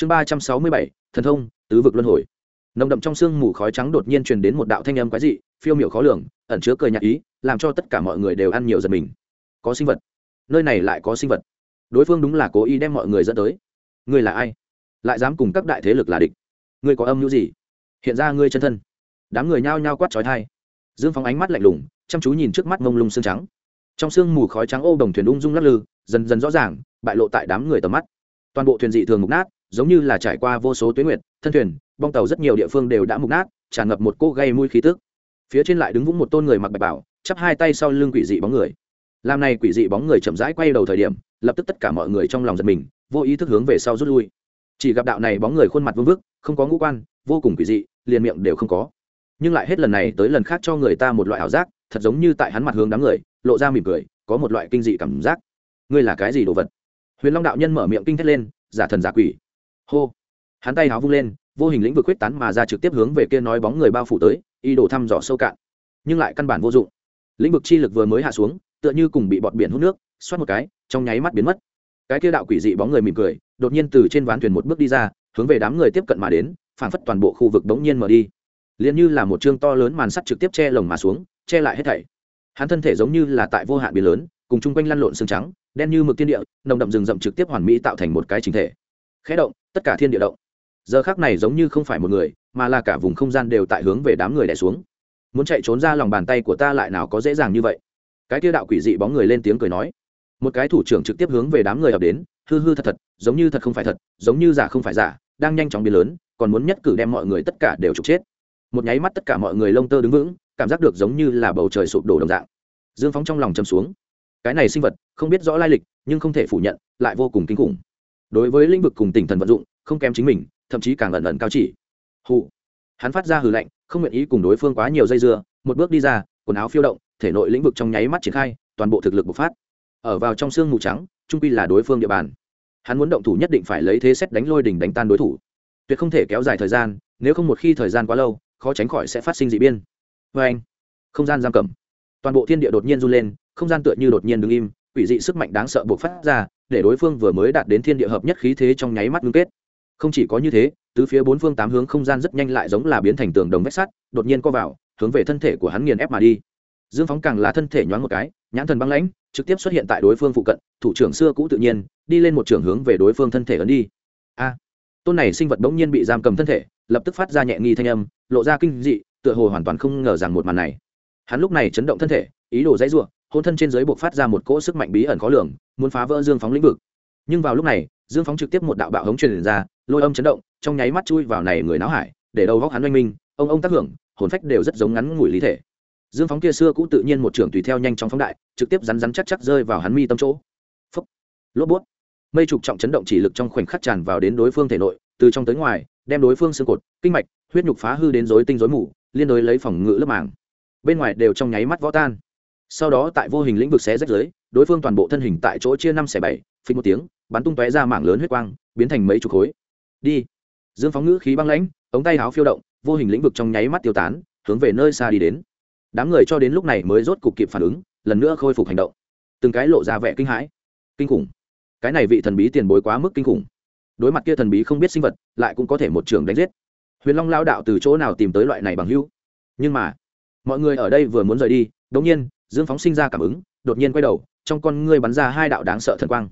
chương ba trăm sáu mươi bảy, thần thông, tứ vực luân hồi. Nồng đậm trong sương mù khói trắng đột nhiên truyền đến một đạo thanh âm quái dị, phiêu miểu khó lường, ẩn chứa cười nhạc ý, làm cho tất cả mọi người đều ăn nhiều giật mình. Có sinh vật. Nơi này lại có sinh vật. Đối phương đúng là cố ý đem mọi người dẫn tới. Ngươi là ai? Lại dám cùng các đại thế lực là địch. Ngươi có âm mưu gì? Hiện ra ngươi chân thân. Đám người nhao nhao quát trói thai dương phóng ánh mắt lạnh lùng, chăm chú nhìn trước mắt mông lung xương trắng. Trong sương mù khói trắng ô đồng thuyền ung dung lắc lư, dần dần rõ ràng, bại lộ tại đám người tầm mắt. Toàn bộ thuyền dị thường mục nát giống như là trải qua vô số tuyến nguyệt, thân thuyền, bong tàu rất nhiều địa phương đều đã mục nát, tràn ngập một cô gây mùi khí tức. Phía trên lại đứng vững một tôn người mặc bạch bảo, chắp hai tay sau lưng quỷ dị bóng người. Làm này quỷ dị bóng người chậm rãi quay đầu thời điểm, lập tức tất cả mọi người trong lòng giật mình, vô ý thức hướng về sau rút lui. Chỉ gặp đạo này bóng người khuôn mặt vương vức, không có ngũ quan, vô cùng quỷ dị, liền miệng đều không có. Nhưng lại hết lần này tới lần khác cho người ta một loại ảo giác, thật giống như tại hắn mặt hướng đám người, lộ ra mỉm cười, có một loại kinh dị cảm giác. Ngươi là cái gì đồ vật? Huyền long đạo nhân mở miệng kinh thét lên, giả thần giả quỷ hô. Hắn tay háo vung lên, vô hình lĩnh vực quyết tán mà ra trực tiếp hướng về kia nói bóng người bao phủ tới, ý đồ thăm dò sâu cạn. Nhưng lại căn bản vô dụng. Lĩnh vực chi lực vừa mới hạ xuống, tựa như cùng bị bọt biển hút nước, xoát một cái, trong nháy mắt biến mất. Cái kia đạo quỷ dị bóng người mỉm cười, đột nhiên từ trên ván thuyền một bước đi ra, hướng về đám người tiếp cận mà đến, phản phất toàn bộ khu vực bỗng nhiên mở đi. Liền như là một chương to lớn màn sắt trực tiếp che lồng mà xuống, che lại hết thảy. Hắn thân thể giống như là tại vô hạn biển lớn, cùng chung quanh lăn lộn xương trắng, đen như mực tiên địa, nồng đậm rừng rậm trực tiếp hoàn mỹ tạo thành một cái chính thể. Khẽ động tất cả thiên địa động. Giờ khác này giống như không phải một người, mà là cả vùng không gian đều tại hướng về đám người đẻ xuống. Muốn chạy trốn ra lòng bàn tay của ta lại nào có dễ dàng như vậy? Cái tiêu đạo quỷ dị bóng người lên tiếng cười nói. Một cái thủ trưởng trực tiếp hướng về đám người ập đến, hư hư thật thật, giống như thật không phải thật, giống như giả không phải giả, đang nhanh chóng biến lớn, còn muốn nhất cử đem mọi người tất cả đều trục chết. Một nháy mắt tất cả mọi người lông tơ đứng vững, cảm giác được giống như là bầu trời sụp đổ đồng dạng. Dương phóng trong lòng châm xuống. Cái này sinh vật, không biết rõ lai lịch, nhưng không thể phủ nhận, lại vô cùng kinh khủng đối với lĩnh vực cùng tỉnh thần vận dụng, không kém chính mình, thậm chí càng ẩn ẩn cao chỉ. Hụ. Hắn phát ra hừ lạnh, không nguyện ý cùng đối phương quá nhiều dây dưa, một bước đi ra, quần áo phiêu động, thể nội lĩnh vực trong nháy mắt triển khai, toàn bộ thực lực bộc phát. Ở vào trong xương mù trắng, trung quy là đối phương địa bàn. Hắn muốn động thủ nhất định phải lấy thế xét đánh lôi đỉnh đánh tan đối thủ. Tuyệt không thể kéo dài thời gian, nếu không một khi thời gian quá lâu, khó tránh khỏi sẽ phát sinh dị biên vê anh, không gian giam cầm. Toàn bộ thiên địa đột nhiên run lên, không gian tựa như đột nhiên đứng im, quỷ dị sức mạnh đáng sợ buộc phát ra để đối phương vừa mới đạt đến thiên địa hợp nhất khí thế trong nháy mắt ngưng kết. Không chỉ có như thế, tứ phía bốn phương tám hướng không gian rất nhanh lại giống là biến thành tường đồng vách sắt, đột nhiên co vào, hướng về thân thể của hắn nghiền ép mà đi. Dương phóng càng là thân thể nhoáng một cái, nhãn thần băng lãnh, trực tiếp xuất hiện tại đối phương phụ cận, thủ trưởng xưa cũ tự nhiên, đi lên một trường hướng về đối phương thân thể ấn đi. A! Tôn này sinh vật bỗng nhiên bị giam cầm thân thể, lập tức phát ra nhẹ nghi thanh âm, lộ ra kinh dị, tựa hồ hoàn toàn không ngờ rằng một màn này. Hắn lúc này chấn động thân thể, ý đồ dãy ruộng hôn thân trên giới buộc phát ra một cỗ sức mạnh bí ẩn khó lường, muốn phá vỡ dương phóng lĩnh vực. Nhưng vào lúc này, dương phóng trực tiếp một đạo bạo hống truyền ra, lôi âm chấn động, trong nháy mắt chui vào này người náo hải, để đầu góc hắn oanh minh, ông ông tác hưởng, hồn phách đều rất giống ngắn ngủi lý thể. Dương phóng kia xưa cũ tự nhiên một trưởng tùy theo nhanh trong phóng đại, trực tiếp rắn rắn chắc chắc rơi vào hắn mi tâm chỗ. Phấp lốp bút. Mây trục trọng chấn động chỉ lực trong khoảnh khắc tràn vào đến đối phương thể nội, từ trong tới ngoài, đem đối phương xương cột, kinh mạch, huyết nhục phá hư đến rối tinh rối mù, liên đối lấy phòng ngự lớp màng. Bên ngoài đều trong nháy mắt võ tan sau đó tại vô hình lĩnh vực xé rách giới, đối phương toàn bộ thân hình tại chỗ chia năm xẻ bảy phình một tiếng, bắn tung tóe ra mảng lớn huyết quang, biến thành mấy chục khối. Đi. Dương phóng ngữ khí băng lãnh, ống tay áo phiêu động, vô hình lĩnh vực trong nháy mắt tiêu tán, hướng về nơi xa đi đến. Đám người cho đến lúc này mới rốt cục kịp phản ứng, lần nữa khôi phục hành động. Từng cái lộ ra vẻ kinh hãi. Kinh khủng. Cái này vị thần bí tiền bối quá mức kinh khủng. Đối mặt kia thần bí không biết sinh vật, lại cũng có thể một trường đánh giết. Huyền long lao đạo từ chỗ nào tìm tới loại này bằng hữu? Nhưng mà, mọi người ở đây vừa muốn rời đi đ ỗ n g nhiên dương phóng sinh ra cảm ứng, đột nhiên quay đầu, trong con ngươi bắn ra hai đạo đáng sợ thần quang.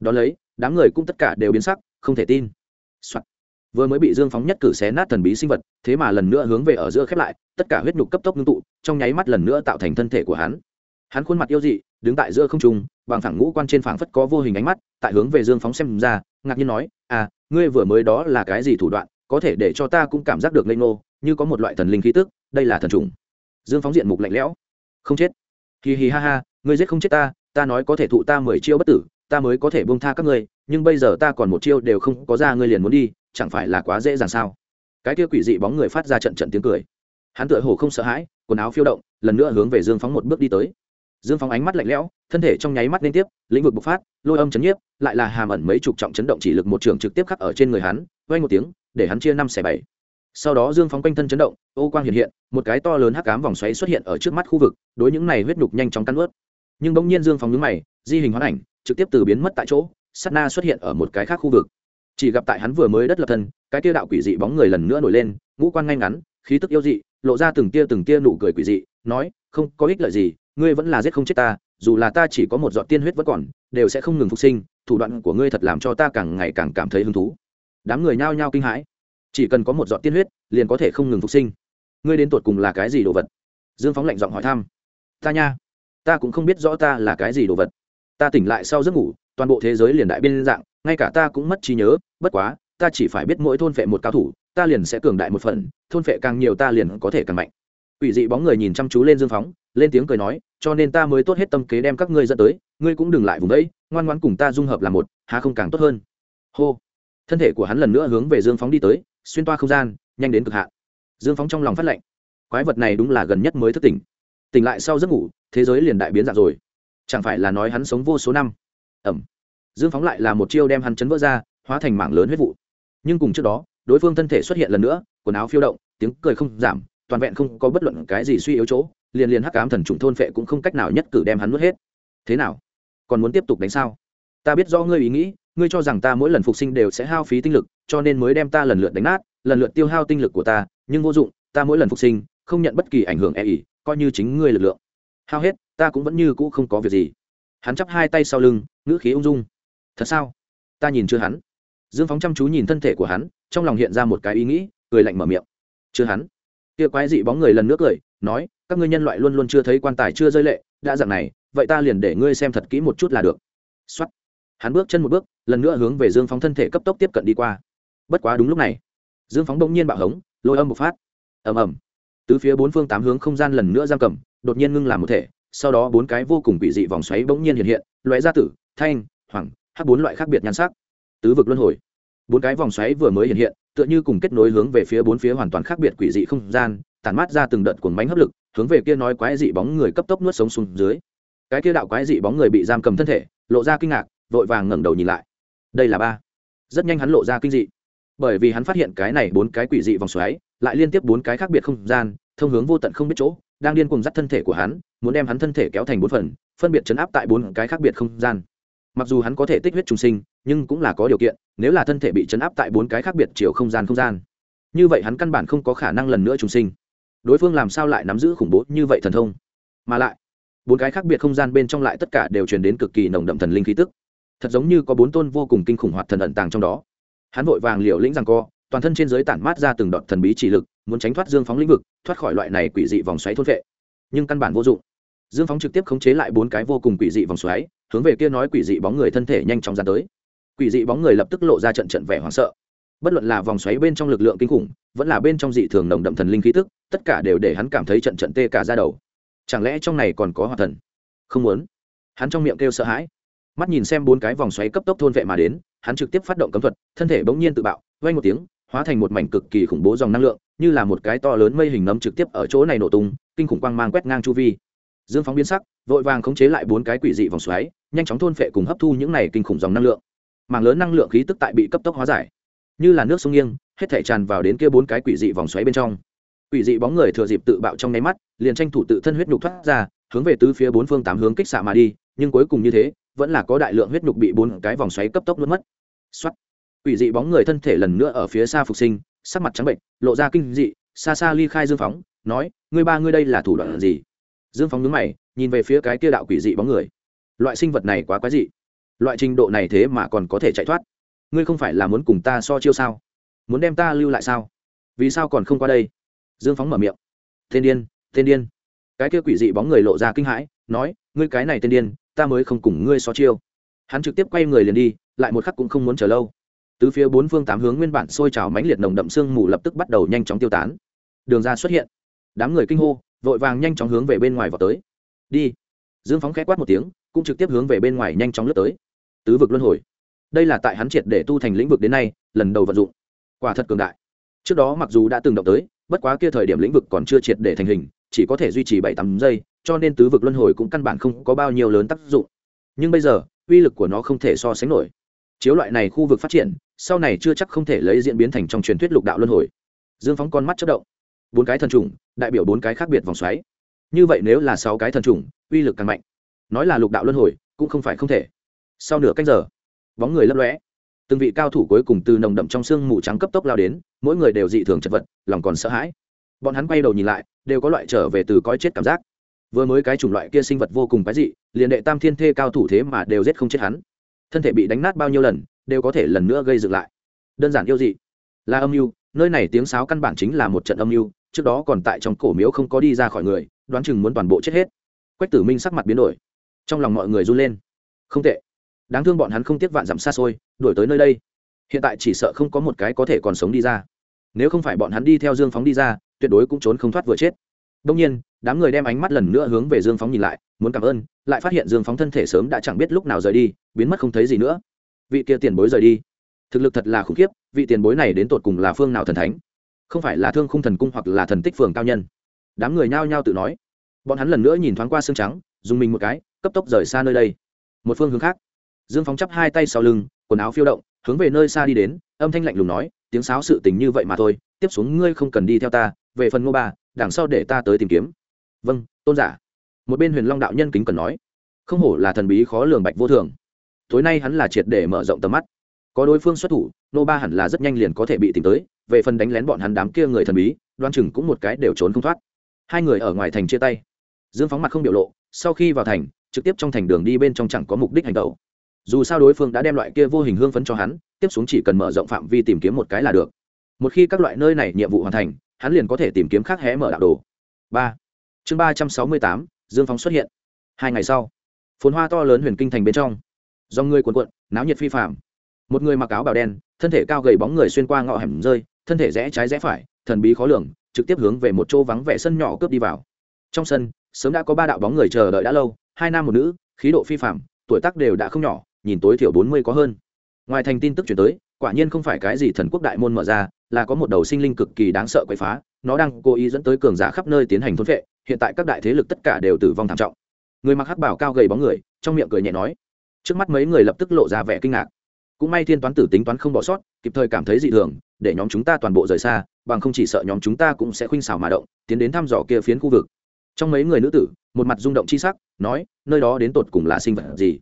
Đ ó lấy, đám người cũng tất cả đều biến sắc, không thể tin、Soạn. vừa mới bị dương phóng nhất cử xé nát thần bí sinh vật, thế mà lần nữa hướng về ở giữa khép lại, tất cả huyết nhục cấp tốc ngưng tụ, trong nháy mắt lần nữa tạo thành thân thể của hắn. Hắn khuôn mặt yêu dị, đứng tại giữa không trung, bằng thẳng ngũ quan trên phảng phất có vô hình ánh mắt, tại hướng về dương phóng xem ra, ngạc nhiên nói à ngươi vừa mới đó là cái gì thủ đoạn, có thể để cho ta cũng cảm giác được lây nô như có một loại thần linh khí tức, đây là thần trùng dương phóng diện mục lạnh lẽo. Không chết hì hì ha ha, ngươi giết không chết ta ta nói có thể thụ ta mười chiêu bất tử, ta mới có thể buông tha các ngươi, nhưng bây giờ ta còn một chiêu đều không có ra, ngươi liền muốn đi, chẳng phải là quá dễ dàng sao? Cái kia quỷ dị bóng người phát ra trận trận tiếng cười. Hắn tựa hồ không sợ hãi, quần áo phiêu động, lần nữa hướng về dương phóng một bước đi tới. Dương phóng ánh mắt lạnh lẽo, thân thể trong nháy mắt liên tiếp, lĩnh vực bộc phát, lôi âm chấn nhiếp, lại là hàm ẩn mấy chục trọng chấn động chỉ lực một trường trực tiếp khắc ở trên người hắn vay một tiếng, để hắn chia năm xẻ bảy sau đó dương phóng quanh thân chấn động, ô quang hiện hiện, một cái to lớn hắc cám vòng xoáy xuất hiện ở trước mắt khu vực, đối những này huyết nhục nhanh chóng cắn ướt nhưng bỗng nhiên dương phóng nhướng mày, di hình hoán ảnh, trực tiếp từ biến mất tại chỗ sắt na xuất hiện ở một cái khác khu vực. Chỉ gặp tại hắn vừa mới đất lập thân, cái tia đạo quỷ dị bóng người lần nữa nổi lên, ngũ quan ngay ngắn, khí tức yêu dị, lộ ra từng tia từng tia nụ cười quỷ dị, nói, không, có ích lợi gì, ngươi vẫn là giết không chết ta, dù là ta chỉ có một giọt tiên huyết vẫn còn, đều sẽ không ngừng phục sinh, thủ đoạn của ngươi thật làm cho ta càng ngày càng cảm thấy hứng thú. Đám người nhao nhao kinh hãi chỉ cần có một giọt tiên huyết liền có thể không ngừng phục sinh. Ngươi đến tột cùng là cái gì đồ vật? Dương phóng lạnh giọng hỏi thăm. Ta nha ta cũng không biết rõ ta là cái gì đồ vật. Ta tỉnh lại sau giấc ngủ toàn bộ thế giới liền đại biên dạng ngay cả ta cũng mất trí nhớ bất quá ta chỉ phải biết mỗi thôn vệ một cao thủ ta liền sẽ cường đại một phần thôn vệ càng nhiều ta liền có thể càng mạnh. Quỷ dị bóng người nhìn chăm chú lên Dương Phóng, lên tiếng cười nói, cho nên ta mới tốt hết tâm kế đem các ngươi dẫn tới, ngươi cũng đừng lại vùng đấy, ngoan ngoãn cùng ta dung hợp là một, há không càng tốt hơn. Hô. Thân thể của hắn lần nữa hướng về Dương Phóng đi tới, xuyên toa không gian, nhanh đến cực hạn. Dương Phóng trong lòng phát lệnh, Quái vật này đúng là gần nhất mới thức tỉnh. Tỉnh lại sau giấc ngủ, thế giới liền đại biến dạng rồi. Chẳng phải là nói hắn sống vô số năm. Ẩm. Dương Phóng lại là một chiêu đem hắn chấn vỡ ra, hóa thành mảng lớn huyết vụ. Nhưng cùng trước đó, đối phương thân thể xuất hiện lần nữa, quần áo phiêu động, tiếng cười không giảm, toàn vẹn không có bất luận cái gì suy yếu chỗ liền liền hắc ám thần trùng thôn phệ cũng không cách nào nhất cử đem hắn nuốt hết thế nào còn muốn tiếp tục đánh sao ta biết do ngươi ý nghĩ ngươi cho rằng ta mỗi lần phục sinh đều sẽ hao phí tinh lực, cho nên mới đem ta lần lượt đánh nát, lần lượt tiêu hao tinh lực của ta, nhưng vô dụng, ta mỗi lần phục sinh, không nhận bất kỳ ảnh hưởng e ỉ coi như chính ngươi lực lượng. Hao hết, ta cũng vẫn như cũ không có việc gì. Hắn chắp hai tay sau lưng, ngữ khí ung dung. Thật sao? Ta nhìn chưa hắn. Dương phóng chăm chú nhìn thân thể của hắn, trong lòng hiện ra một cái ý nghĩ, cười lạnh mở miệng. Chưa hắn. Kia quái dị bóng người lần nước cười, nói, các ngươi nhân loại luôn luôn chưa thấy quan tài chưa rơi lệ, đã dạng này, vậy ta liền để ngươi xem thật kỹ một chút là được. Xuất hắn bước chân một bước lần nữa hướng về dương phóng thân thể cấp tốc tiếp cận đi qua. Bất quá đúng lúc này, dương phóng bỗng nhiên bạo hống, lôi âm một phát. Ầm ầm. Từ phía bốn phương tám hướng không gian lần nữa giam cầm, đột nhiên ngưng làm một thể, sau đó bốn cái vô cùng bị dị vòng xoáy bỗng nhiên hiện hiện loại gia tử, thanh hoàng hắc bốn loại khác biệt nhan sắc. Tứ vực luân hồi. Bốn cái vòng xoáy vừa mới hiện hiện, tựa như cùng kết nối hướng về phía bốn phía hoàn toàn khác biệt quỷ dị không gian tàn mát ra từng đợt cuồng bánh hấp lực, hướng về kia nói quái dị bóng người cấp tốc nuốt sống xuống dưới. Cái kia đạo quái dị bóng người bị giam cầm thân thể, lộ ra kinh ngạc, vội vàng ngẩng đầu nhìn lại đây là ba. Rất nhanh hắn lộ ra kinh dị. Bởi vì hắn phát hiện cái này bốn cái quỷ dị vòng xoáy, lại liên tiếp bốn cái khác biệt không gian, thông hướng vô tận không biết chỗ, đang điên cùng dắt thân thể của hắn, muốn đem hắn thân thể kéo thành bốn phần, phân biệt chấn áp tại bốn cái khác biệt không gian. Mặc dù hắn có thể tích huyết trùng sinh, nhưng cũng là có điều kiện, nếu là thân thể bị chấn áp tại bốn cái khác biệt chiều không gian không gian, như vậy hắn căn bản không có khả năng lần nữa trùng sinh. Đối phương làm sao lại nắm giữ khủng bố như vậy thần thông? Mà lại, bốn cái khác biệt không gian bên trong lại tất cả đều truyền đến cực kỳ nồng đậm thần linh khí tức thật giống như có bốn tôn vô cùng kinh khủng hoạt thần ẩn tàng trong đó. Hắn vội vàng liều lĩnh rằng co, toàn thân trên giới tản mát ra từng đoạn thần bí chỉ lực, muốn tránh thoát dương phóng lĩnh vực, thoát khỏi loại này quỷ dị vòng xoáy thôn vệ. Nhưng căn bản vô dụng. Dương phóng trực tiếp khống chế lại bốn cái vô cùng quỷ dị vòng xoáy, hướng về kia nói quỷ dị bóng người thân thể nhanh chóng dán tới. Quỷ dị bóng người lập tức lộ ra trận trận vẻ hoảng sợ. Bất luận là vòng xoáy bên trong lực lượng kinh khủng, vẫn là bên trong dị thường nồng đậm thần linh khí tức, tất cả đều để hắn cảm thấy trận trận tê cả ra đầu. Chẳng lẽ trong này còn có hòa thần? Không muốn. Hắn trong miệng kêu sợ hãi mắt nhìn xem bốn cái vòng xoáy cấp tốc thôn vệ mà đến, hắn trực tiếp phát động cấm thuật, thân thể bỗng nhiên tự bạo vay một tiếng, hóa thành một mảnh cực kỳ khủng bố dòng năng lượng, như là một cái to lớn mây hình nấm trực tiếp ở chỗ này nổ tung, kinh khủng quang mang quét ngang chu vi. Dương phóng biến sắc, vội vàng khống chế lại bốn cái quỷ dị vòng xoáy, nhanh chóng thôn phệ cùng hấp thu những này kinh khủng dòng năng lượng. Mảng lớn năng lượng khí tức tại bị cấp tốc hóa giải. Như là nước sông nghiêng, hết thể tràn vào đến kia bốn cái quỷ dị vòng xoáy bên trong. Quỷ dị bóng người thừa dịp tự bạo trong nháy mắt, liền tranh thủ tự thân huyết nhục thoát ra, hướng về tứ phía bốn phương tám hướng kích xạ mà đi nhưng cuối cùng như thế, vẫn là có đại lượng huyết nhục bị bốn cái vòng xoáy cấp tốc nuốt mất. Xuất quỷ dị bóng người thân thể lần nữa ở phía xa phục sinh, sắc mặt trắng bệnh, lộ ra kinh dị, xa xa ly khai dương phóng, nói, ngươi ba ngươi đây là thủ đoạn gì? Dương phóng nhướng mày, nhìn về phía cái kia đạo quỷ dị bóng người. Loại sinh vật này quá quái dị. Loại trình độ này thế mà còn có thể chạy thoát. Ngươi không phải là muốn cùng ta so chiêu sao? Muốn đem ta lưu lại sao? Vì sao còn không qua đây? Dương phóng mở miệng. Tên điên tên điên. Cái kia quỷ dị bóng người lộ ra kinh hãi, nói ngươi cái này tên điên, ta mới không cùng ngươi so chiêu. Hắn trực tiếp quay người liền đi, lại một khắc cũng không muốn chờ lâu. Tứ phía bốn phương tám hướng nguyên bản sôi trào mãnh liệt nồng đậm sương mù lập tức bắt đầu nhanh chóng tiêu tán. Đường ra xuất hiện. Đám người kinh hô, vội vàng nhanh chóng hướng về bên ngoài vào tới. Đi. Dương phóng khẽ quát một tiếng, cũng trực tiếp hướng về bên ngoài nhanh chóng lướt tới. Tứ vực luân hồi. Đây là tại hắn triệt để tu thành lĩnh vực đến nay, lần đầu vận dụng. Quả thật cường đại. Trước đó mặc dù đã từng động tới, bất quá kia thời điểm lĩnh vực còn chưa triệt để thành hình, chỉ có thể duy trì bảy tám giây cho nên tứ vực luân hồi cũng căn bản không có bao nhiêu lớn tác dụng. Nhưng bây giờ, uy lực của nó không thể so sánh nổi. Chiếu loại này khu vực phát triển, sau này chưa chắc không thể lấy diễn biến thành trong truyền thuyết lục đạo luân hồi. Dương phóng con mắt chất động. Bốn cái thần trùng đại biểu bốn cái khác biệt vòng xoáy. Như vậy nếu là sáu cái thần trùng uy lực càng mạnh. Nói là lục đạo luân hồi, cũng không phải không thể. Sau nửa cách giờ, bóng người lấp lóe. Từng vị cao thủ cuối cùng từ nồng đậm trong sương mù trắng cấp tốc lao đến, mỗi người đều dị thường chật vật, lòng còn sợ hãi. Bọn hắn quay đầu nhìn lại, đều có loại trở về từ coi chết cảm giác vừa mới cái chủng loại kia sinh vật vô cùng quái dị, liền đệ tam thiên thê cao thủ thế mà đều giết không chết hắn. Thân thể bị đánh nát bao nhiêu lần, đều có thể lần nữa gây dựng lại. Đơn giản yêu dị. Là âm mưu, nơi này tiếng sáo căn bản chính là một trận âm mưu, trước đó còn tại trong cổ miếu không có đi ra khỏi người, đoán chừng muốn toàn bộ chết hết. Quách tử minh sắc mặt biến đổi. Trong lòng mọi người run lên. Không tệ. Đáng thương bọn hắn không tiếc vạn dặm xa xôi, đuổi tới nơi đây. Hiện tại chỉ sợ không có một cái có thể còn sống đi ra. Nếu không phải bọn hắn đi theo dương phóng đi ra, tuyệt đối cũng trốn không thoát vừa chết đông nhiên, đám người đem ánh mắt lần nữa hướng về dương phóng nhìn lại, muốn cảm ơn, lại phát hiện dương phóng thân thể sớm đã chẳng biết lúc nào rời đi, biến mất không thấy gì nữa. Vị kia tiền bối rời đi. Thực lực thật là khủng khiếp, vị tiền bối này đến tột cùng là phương nào thần thánh? Không phải là thương khung thần cung hoặc là thần tích phường cao nhân? Đám người nhao nhao tự nói. Bọn hắn lần nữa nhìn thoáng qua xương trắng, dùng mình một cái, cấp tốc rời xa nơi đây. Một phương hướng khác. Dương phóng chắp hai tay sau lưng, quần áo phiêu động, hướng về nơi xa đi đến, âm thanh lạnh lùng nói, tiếng sáo sự tình như vậy mà thôi, tiếp xuống ngươi không cần đi theo ta, về phần ngô ba đằng sau để ta tới tìm kiếm. Vâng tôn giả. Một bên huyền long đạo nhân kính cần nói. Không hổ là thần bí khó lường bạch vô thường. Tối nay hắn là triệt để mở rộng tầm mắt. Có đối phương xuất thủ, nô ba hẳn là rất nhanh liền có thể bị tìm tới. Về phần đánh lén bọn hắn đám kia người thần bí, đoan chừng cũng một cái đều trốn không thoát. Hai người ở ngoài thành chia tay. Dương phóng mặt không biểu lộ, sau khi vào thành, trực tiếp trong thành đường đi bên trong chẳng có mục đích hành động. Dù sao đối phương đã đem loại kia vô hình hương phấn cho hắn, tiếp xuống chỉ cần mở rộng phạm vi tìm kiếm một cái là được. Một khi các loại nơi này nhiệm vụ hoàn thành hắn liền có thể tìm kiếm khác hé mở đạo đồ. Ba. Chương ba trăm sáu mươi tám, dương phóng xuất hiện. Hai ngày sau, phồn hoa to lớn huyền kinh thành bên trong do người cuồn cuộn, náo nhiệt phi phạm một người mặc áo bào đen, thân thể cao gầy bóng người xuyên qua ngõ hẻm rơi, thân thể rẽ trái rẽ phải, thần bí khó lường, trực tiếp hướng về một chỗ vắng vẻ sân nhỏ cướp đi vào. Trong sân, sớm đã có ba đạo bóng người chờ đợi đã lâu, hai nam một nữ, khí độ phi phạm tuổi tác đều đã không nhỏ, nhìn tối thiểu bốn mươi có hơn. Ngoài thành tin tức chuyển tới, quả nhiên không phải cái gì thần quốc đại môn mở ra là có một đầu sinh linh cực kỳ đáng sợ quậy phá, nó đang cố ý dẫn tới cường giả khắp nơi tiến hành thôn vệ hiện tại các đại thế lực tất cả đều tử vong thảm trọng. Người mặc hắc bảo cao gầy bóng người, trong miệng cười nhẹ nói. Trước mắt mấy người lập tức lộ ra vẻ kinh ngạc. Cũng may thiên toán tử tính toán không bỏ sót, kịp thời cảm thấy dị thường, để nhóm chúng ta toàn bộ rời xa, bằng không chỉ sợ nhóm chúng ta cũng sẽ khuynh xảo mà động, tiến đến thăm dò kia phiến khu vực. Trong mấy người nữ tử, một mặt rung động chi sắc, nói, nơi đó đến tột cùng là sinh vật gì?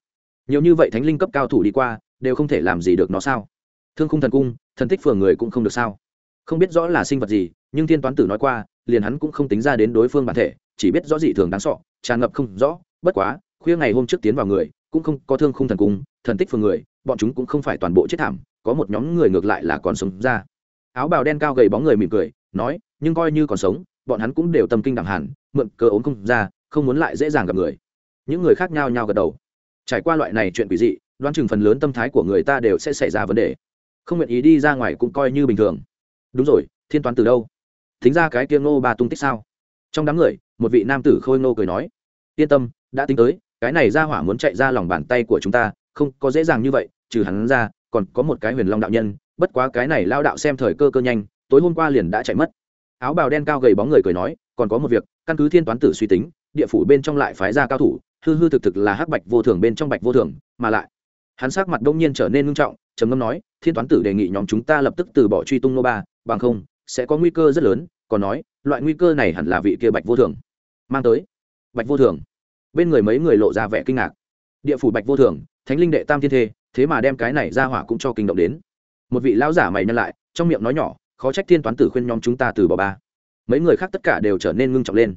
Nhiều như vậy thánh linh cấp cao thủ đi qua, đều không thể làm gì được nó sao? Thương khung thần cung, thần tích phường người cũng không được sao? Không biết rõ là sinh vật gì, nhưng thiên toán tử nói qua, liền hắn cũng không tính ra đến đối phương bản thể, chỉ biết rõ dị thường đáng sọ tràn ngập không rõ. Bất quá, khuya ngày hôm trước tiến vào người, cũng không có thương khung thần cung, thần tích phường người, bọn chúng cũng không phải toàn bộ chết thảm, có một nhóm người ngược lại là còn sống ra. Áo bào đen cao gầy bóng người mỉm cười, nói, nhưng coi như còn sống, bọn hắn cũng đều tâm kinh đẳng hẳn, mượn cơ ốm không ra, không muốn lại dễ dàng gặp người. Những người khác nhau nhau gật đầu. Trải qua loại này chuyện quỷ dị, đoán chừng phần lớn tâm thái của người ta đều sẽ xảy ra vấn đề không nguyện ý đi ra ngoài cũng coi như bình thường. Đúng rồi, thiên toán từ đâu? Thính ra cái kia ngô ba tung tích sao? Trong đám người, một vị nam tử khôi ngô cười nói, yên tâm, đã tính tới, cái này ra hỏa muốn chạy ra lòng bàn tay của chúng ta, không có dễ dàng như vậy, trừ hắn ra, còn có một cái huyền long đạo nhân, bất quá cái này lao đạo xem thời cơ cơ nhanh, tối hôm qua liền đã chạy mất. Áo bào đen cao gầy bóng người cười nói, còn có một việc, căn cứ thiên toán tử suy tính, địa phủ bên trong lại phái ra cao thủ, hư hư thực thực là hắc bạch vô thường bên trong bạch vô thường, mà lại. Hắn sắc mặt đông nhiên trở nên ngưng trọng, trầm ngâm nói thiên toán tử đề nghị nhóm chúng ta lập tức từ bỏ truy tung nô ba, bằng không, sẽ có nguy cơ rất lớn, còn nói, loại nguy cơ này hẳn là vị kia bạch vô thường. Mang tới. Bạch vô thường. Bên người mấy người lộ ra vẻ kinh ngạc. Địa phủ bạch vô thường, thánh linh đệ tam thiên thê, thế mà đem cái này ra hỏa cũng cho kinh động đến. Một vị lão giả mày nhân lại, trong miệng nói nhỏ, khó trách thiên toán tử khuyên nhóm chúng ta từ bỏ ba. Mấy người khác tất cả đều trở nên ngưng trọng lên.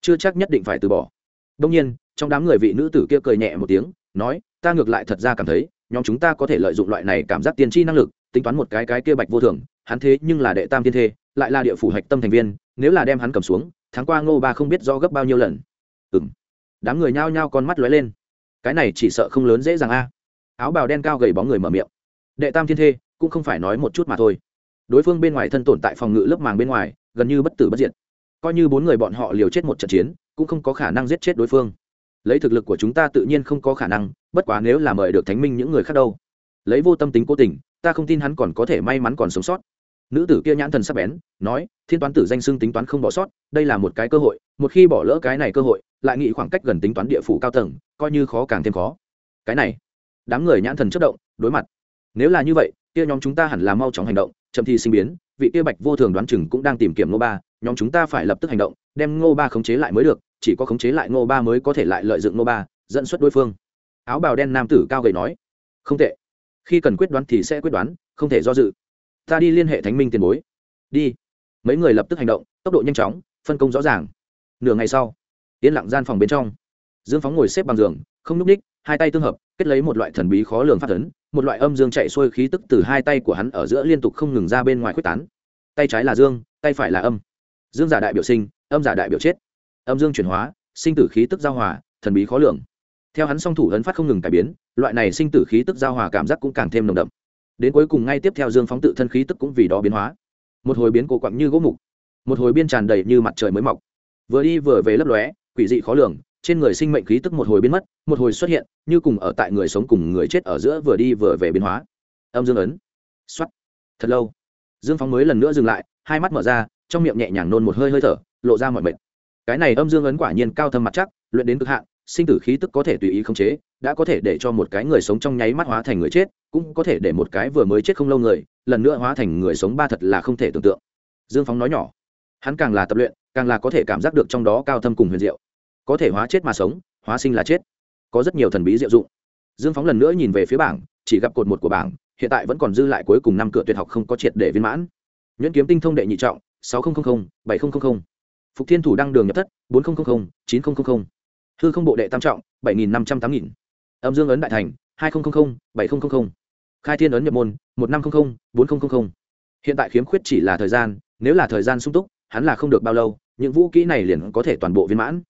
Chưa chắc nhất định phải từ bỏ. Đông nhiên, trong đám người vị nữ tử kia cười nhẹ một tiếng, nói, ta ngược lại thật ra cảm thấy nhóm chúng ta có thể lợi dụng loại này cảm giác tiên tri năng lực, tính toán một cái cái kia bạch vô thường, hắn thế nhưng là đệ tam thiên thê, lại là địa phủ hạch tâm thành viên, nếu là đem hắn cầm xuống, tháng qua ngô ba không biết do gấp bao nhiêu lần. Ừ m đám người nhao nhao con mắt lóe lên. Cái này chỉ sợ không lớn dễ dàng a. Áo bào đen cao gầy bóng người mở miệng. Đệ tam thiên thê, cũng không phải nói một chút mà thôi. Đối phương bên ngoài thân tồn tại phòng ngự lớp màng bên ngoài, gần như bất tử bất diệt. Coi như bốn người bọn họ liều chết một trận chiến, cũng không có khả năng giết chết đối phương lấy thực lực của chúng ta tự nhiên không có khả năng, bất quá nếu là mời được thánh minh những người khác đâu. Lấy vô tâm tính cố tình, ta không tin hắn còn có thể may mắn còn sống sót. Nữ tử kia nhãn thần sắp bén, nói, thiên toán tử danh xưng tính toán không bỏ sót, đây là một cái cơ hội, một khi bỏ lỡ cái này cơ hội, lại nghĩ khoảng cách gần tính toán địa phủ cao tầng, coi như khó càng thêm khó. Cái này, đám người nhãn thần chất động, đối mặt. Nếu là như vậy, kia nhóm chúng ta hẳn là mau chóng hành động, chậm thi sinh biến, vị kia bạch vô thường đoán chừng cũng đang tìm kiếm ngô ba, nhóm chúng ta phải lập tức hành động, đem ngô ba khống chế lại mới được chỉ có khống chế lại ngô ba mới có thể lại lợi dụng ngô ba, dẫn xuất đối phương. Áo bào đen nam tử cao gầy nói, không tệ. Khi cần quyết đoán thì sẽ quyết đoán, không thể do dự. Ta đi liên hệ thánh minh tiền bối. Đi. Mấy người lập tức hành động, tốc độ nhanh chóng, phân công rõ ràng. Nửa ngày sau, yên lặng gian phòng bên trong. Dương phóng ngồi xếp bằng giường, không nhúc ních hai tay tương hợp, kết lấy một loại thần bí khó lường phát ấn, một loại âm dương chạy xuôi khí tức từ hai tay của hắn ở giữa liên tục không ngừng ra bên ngoài quyết tán. Tay trái là dương, tay phải là âm. Dương giả đại biểu sinh, âm giả đại biểu chết âm dương chuyển hóa, sinh tử khí tức giao hòa, thần bí khó lường. Theo hắn song thủ ấn phát không ngừng cải biến, loại này sinh tử khí tức giao hòa cảm giác cũng càng thêm nồng đậm. Đến cuối cùng ngay tiếp theo dương phóng tự thân khí tức cũng vì đó biến hóa. Một hồi biến cố quặng như gỗ mục, một hồi biên tràn đầy như mặt trời mới mọc. Vừa đi vừa về lấp lóe, quỷ dị khó lường, trên người sinh mệnh khí tức một hồi biến mất, một hồi xuất hiện, như cùng ở tại người sống cùng người chết ở giữa vừa đi vừa về biến hóa. Âm dương ấn. X thật lâu. Dương phóng mới lần nữa dừng lại, hai mắt mở ra, trong miệng nhẹ nhàng nôn một hơi hơi thở, lộ ra mọi mệt cái này âm dương ấn quả nhiên cao thâm mặt chắc, luyện đến cực hạn, sinh tử khí tức có thể tùy ý khống chế, đã có thể để cho một cái người sống trong nháy mắt hóa thành người chết, cũng có thể để một cái vừa mới chết không lâu người, lần nữa hóa thành người sống ba thật là không thể tưởng tượng. Dương phóng nói nhỏ, hắn càng là tập luyện, càng là có thể cảm giác được trong đó cao thâm cùng huyền diệu. Có thể hóa chết mà sống, hóa sinh là chết. Có rất nhiều thần bí diệu dụng. Dương phóng lần nữa nhìn về phía bảng, chỉ gặp cột một của bảng, hiện tại vẫn còn dư lại cuối cùng năm cửa tuyệt học không có triệt để viên mãn. Nhuyễn kiếm tinh thông đệ nhị trọng, sáu nghìn bảy nghìn phục thiên thủ đăng đường nhập thất, bốn nghìn chín nghìn hư không bộ đệ tam trọng, bảy nghìn năm trăm tám nghìn. Âm dương ấn đại thành, hai nghìn bảy nghìn khai thiên ấn nhập môn, một năm trăm linh bốn nghìn hiện tại khiếm khuyết chỉ là thời gian, nếu là thời gian sung túc, hắn là không được bao lâu, những vũ kỹ này liền có thể toàn bộ viên mãn.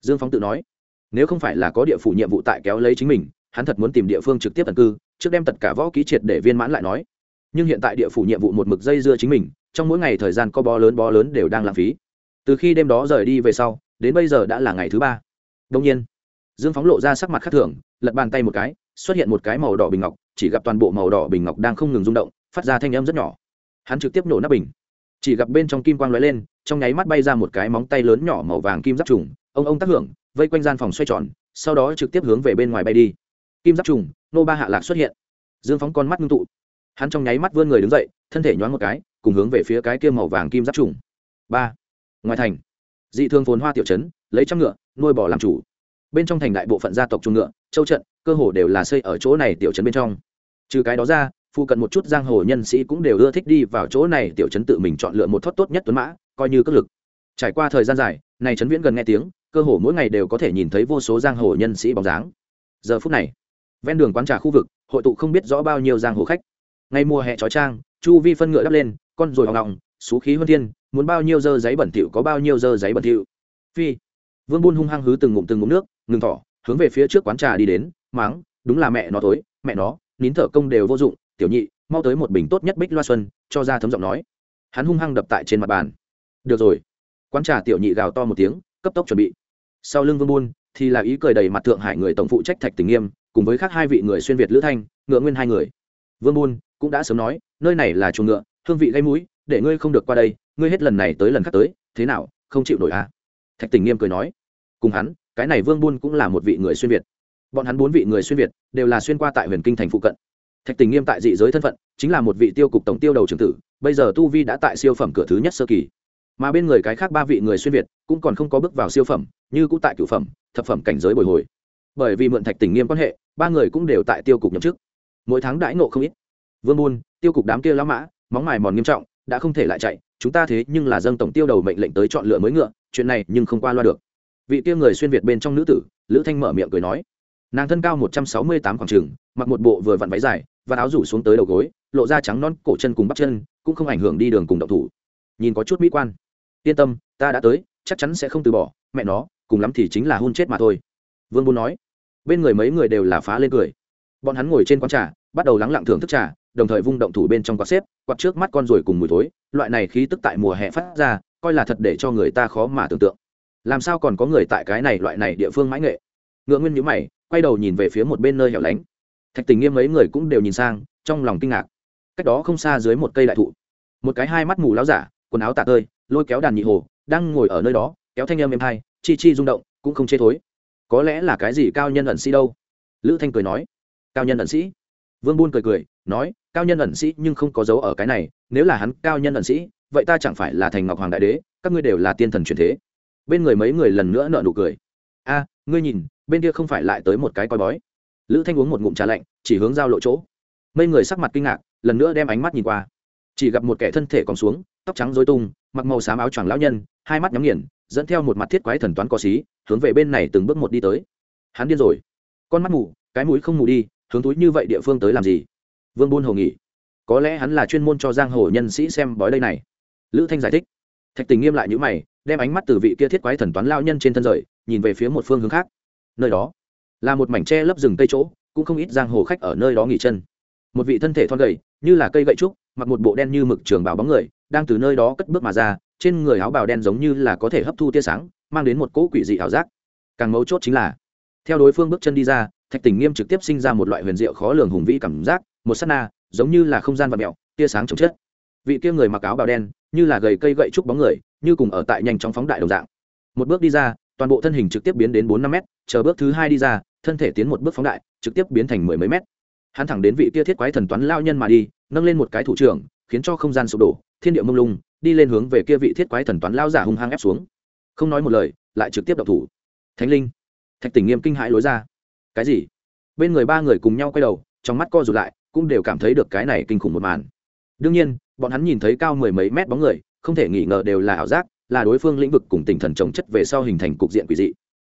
Dương phóng tự nói, nếu không phải là có địa phủ nhiệm vụ tại kéo lấy chính mình, hắn thật muốn tìm địa phương trực tiếp tận cư, trước đem tất cả võ kỹ triệt để viên mãn lại nói. Nhưng hiện tại địa phủ nhiệm vụ một mực dây dưa chính mình, trong mỗi ngày thời gian có bó lớn bó lớn đều đang lãng phí từ khi đêm đó rời đi về sau, đến bây giờ đã là ngày thứ ba. Đông nhiên, dương phóng lộ ra sắc mặt khác thường, lật bàn tay một cái, xuất hiện một cái màu đỏ bình ngọc, chỉ gặp toàn bộ màu đỏ bình ngọc đang không ngừng rung động, phát ra thanh âm rất nhỏ. Hắn trực tiếp nổ nắp bình. Chỉ gặp bên trong kim quang lóe lên, trong nháy mắt bay ra một cái móng tay lớn nhỏ màu vàng kim giáp trùng, ông ông tác hưởng, vây quanh gian phòng xoay tròn, sau đó trực tiếp hướng về bên ngoài bay đi. Kim giáp trùng, nô ba hạ lạc xuất hiện. Dương phóng con mắt ngưng tụ. Hắn trong nháy mắt vươn người đứng dậy, thân thể nhoáng một cái, cùng hướng về phía cái kia màu vàng kim giáp trùng. Ba ngoài thành. Dị thương phồn hoa tiểu trấn, lấy trăm ngựa, nuôi bò làm chủ. Bên trong thành đại bộ phận gia tộc trung ngựa, châu trận, cơ hồ đều là xây ở chỗ này tiểu trấn bên trong. Trừ cái đó ra, phụ cận một chút giang hồ nhân sĩ cũng đều ưa thích đi vào chỗ này tiểu trấn tự mình chọn lựa một thoát tốt nhất tuấn mã, coi như cất lực. Trải qua thời gian dài, này trấn viễn gần nghe tiếng, cơ hồ mỗi ngày đều có thể nhìn thấy vô số giang hồ nhân sĩ bóng dáng. Giờ phút này, ven đường quán trà khu vực, hội tụ không biết rõ bao nhiêu giang hồ khách. Ngay mùa hè trói trang chu vi phân ngựa đắp lên, con rồi hoang lòng xú khí huân thiên muốn bao nhiêu dơ giấy bẩn thỉu có bao nhiêu dơ giấy bẩn thỉu. Phi. Vương buôn hung hăng hứ từng ngụm từng ngụm nước, ngừng thỏ hướng về phía trước quán trà đi đến, máng, đúng là mẹ nó tối mẹ nó, nín thở công đều vô dụng, tiểu nhị, mau tới một bình tốt nhất bích loa xuân, cho ra thấm giọng nói. Hắn hung hăng đập tại trên mặt bàn. Được rồi. Quán trà tiểu nhị gào to một tiếng, cấp tốc chuẩn bị. Sau lưng vương buôn thì là ý cười đầy mặt thượng hải người tổng phụ trách thạch tình nghiêm, cùng với khác hai vị người xuyên việt lữ thanh, ngựa nguyên hai người. Vương buôn cũng đã sớm nói, nơi này là chuồng ngựa, hương vị gây mũi, để ngươi không được qua đây ngươi hết lần này tới lần khác tới, thế nào, không chịu nổi à? Thạch tình nghiêm cười nói. Cùng hắn, cái này vương buôn cũng là một vị người xuyên việt. Bọn hắn bốn vị người xuyên việt đều là xuyên qua tại huyền kinh thành phụ cận. Thạch tình nghiêm tại dị giới thân phận, chính là một vị tiêu cục tổng tiêu đầu trưởng tử, bây giờ tu vi đã tại siêu phẩm cửa thứ nhất sơ kỳ. Mà bên người cái khác ba vị người xuyên việt cũng còn không có bước vào siêu phẩm, như cũng tại cửu phẩm, thập phẩm cảnh giới bồi hồi. Bởi vì mượn thạch tình nghiêm quan hệ, ba người cũng đều tại tiêu cục nhậm chức. Mỗi tháng đãi ngộ không ít. Vương buôn, tiêu cục đám kia lão mã, móng mài mòn nghiêm trọng, đã không thể lại chạy chúng ta thế nhưng là dâng tổng tiêu đầu mệnh lệnh tới chọn lựa mới ngựa, chuyện này nhưng không qua loa được. Vị kia người xuyên việt bên trong nữ tử, lữ thanh mở miệng cười nói, nàng thân cao một trăm sáu mươi tám khoảng trường, mặc một bộ vừa vặn váy dài, và áo rủ xuống tới đầu gối, lộ ra trắng non, cổ chân cùng bắp chân, cũng không ảnh hưởng đi đường cùng động thủ. Nhìn có chút mỹ quan. Yên tâm, ta đã tới, chắc chắn sẽ không từ bỏ, mẹ nó, cùng lắm thì chính là hôn chết mà thôi. Vương bôn nói. Bên người mấy người đều là phá lên cười. Bọn hắn ngồi trên quán trà, bắt đầu lắng lặng thưởng thức trà, đồng thời vung động thủ bên trong quạt xếp quạt trước mắt con ruồi cùng mùi thối, loại này khí tức tại mùa hè phát ra, coi là thật để cho người ta khó mà tưởng tượng. Làm sao còn có người tại cái này loại này địa phương mãi nghệ? Ngựa nguyên nhữ mày, quay đầu nhìn về phía một bên nơi hẻo lánh. Thạch tình nghiêm mấy người cũng đều nhìn sang, trong lòng kinh ngạc. Cách đó không xa dưới một cây đại thụ, một cái hai mắt mù láo giả, quần áo tạ tơi, lôi kéo đàn nhị hồ, đang ngồi ở nơi đó, kéo thanh âm êm hai chi chi rung động, cũng không chê thối. Có lẽ là cái gì cao nhân ẩn sĩ đâu? Lữ thanh cười nói. Cao nhân ẩn sĩ? Vương buôn cười cười, nói cao nhân ẩn sĩ nhưng không có dấu ở cái này, nếu là hắn cao nhân ẩn sĩ, vậy ta chẳng phải là thành ngọc hoàng đại đế, các ngươi đều là tiên thần truyền thế. Bên người mấy người lần nữa nợ nụ cười. A, ngươi nhìn, bên kia không phải lại tới một cái coi bói. Lữ thanh uống một ngụm trà lạnh, chỉ hướng giao lộ chỗ. Mấy người sắc mặt kinh ngạc, lần nữa đem ánh mắt nhìn qua. Chỉ gặp một kẻ thân thể còn xuống, tóc trắng dối tung, mặc màu xám áo choàng lão nhân, hai mắt nhắm nghiền, dẫn theo một mặt thiết quái thần toán cò xí, hướng về bên này từng bước một đi tới. Hắn điên rồi. Con mắt mù, cái mũi không mù đi, hướng túi như vậy địa phương tới làm gì? Vương buôn hồ nghỉ. Có lẽ hắn là chuyên môn cho giang hồ nhân sĩ xem bói đây này. Lữ thanh giải thích. Thạch tình nghiêm lại những mày, đem ánh mắt từ vị kia thiết quái thần toán lao nhân trên thân rời, nhìn về phía một phương hướng khác. Nơi đó là một mảnh tre lấp rừng tây chỗ, cũng không ít giang hồ khách ở nơi đó nghỉ chân. Một vị thân thể thon gầy, như là cây gậy trúc, mặc một bộ đen như mực trường bào bóng người, đang từ nơi đó cất bước mà ra, trên người áo bào đen giống như là có thể hấp thu tia sáng, mang đến một cỗ quỷ dị ảo giác. Càng mấu chốt chính là, theo đối phương bước chân đi ra, thạch tình nghiêm trực tiếp sinh ra một loại huyền diệu khó lường hùng vĩ cảm giác một s á t na, giống như là không gian và mẹo, tia sáng chống chết. Vị kia người mặc áo bào đen, như là gầy cây gậy trúc bóng người, như cùng ở tại nhanh chóng phóng đại đồng dạng. Một bước đi ra, toàn bộ thân hình trực tiếp biến đến bốn năm m chờ bước thứ hai đi ra, thân thể tiến một bước phóng đại, trực tiếp biến thành mười mấy mét. Hắn thẳng đến vị kia thiết quái thần toán lao nhân mà đi, nâng lên một cái thủ trưởng, khiến cho không gian sụp đổ, thiên địa mông lung, đi lên hướng về kia vị thiết quái thần toán lao giả hung hăng ép xuống. Không nói một lời, lại trực tiếp đập thủ. Thánh linh. Thạch tỉnh nghiêm kinh hãi lối ra. Cái gì? Bên người ba người cùng nhau quay đầu, trong mắt co rụt lại cũng đều cảm thấy được cái này kinh khủng một màn. Đương nhiên, bọn hắn nhìn thấy cao mười mấy mét bóng người, không thể nghi ngờ đều là ảo giác, là đối phương lĩnh vực cùng tinh thần trồng chất về sau hình thành cục diện quỷ dị.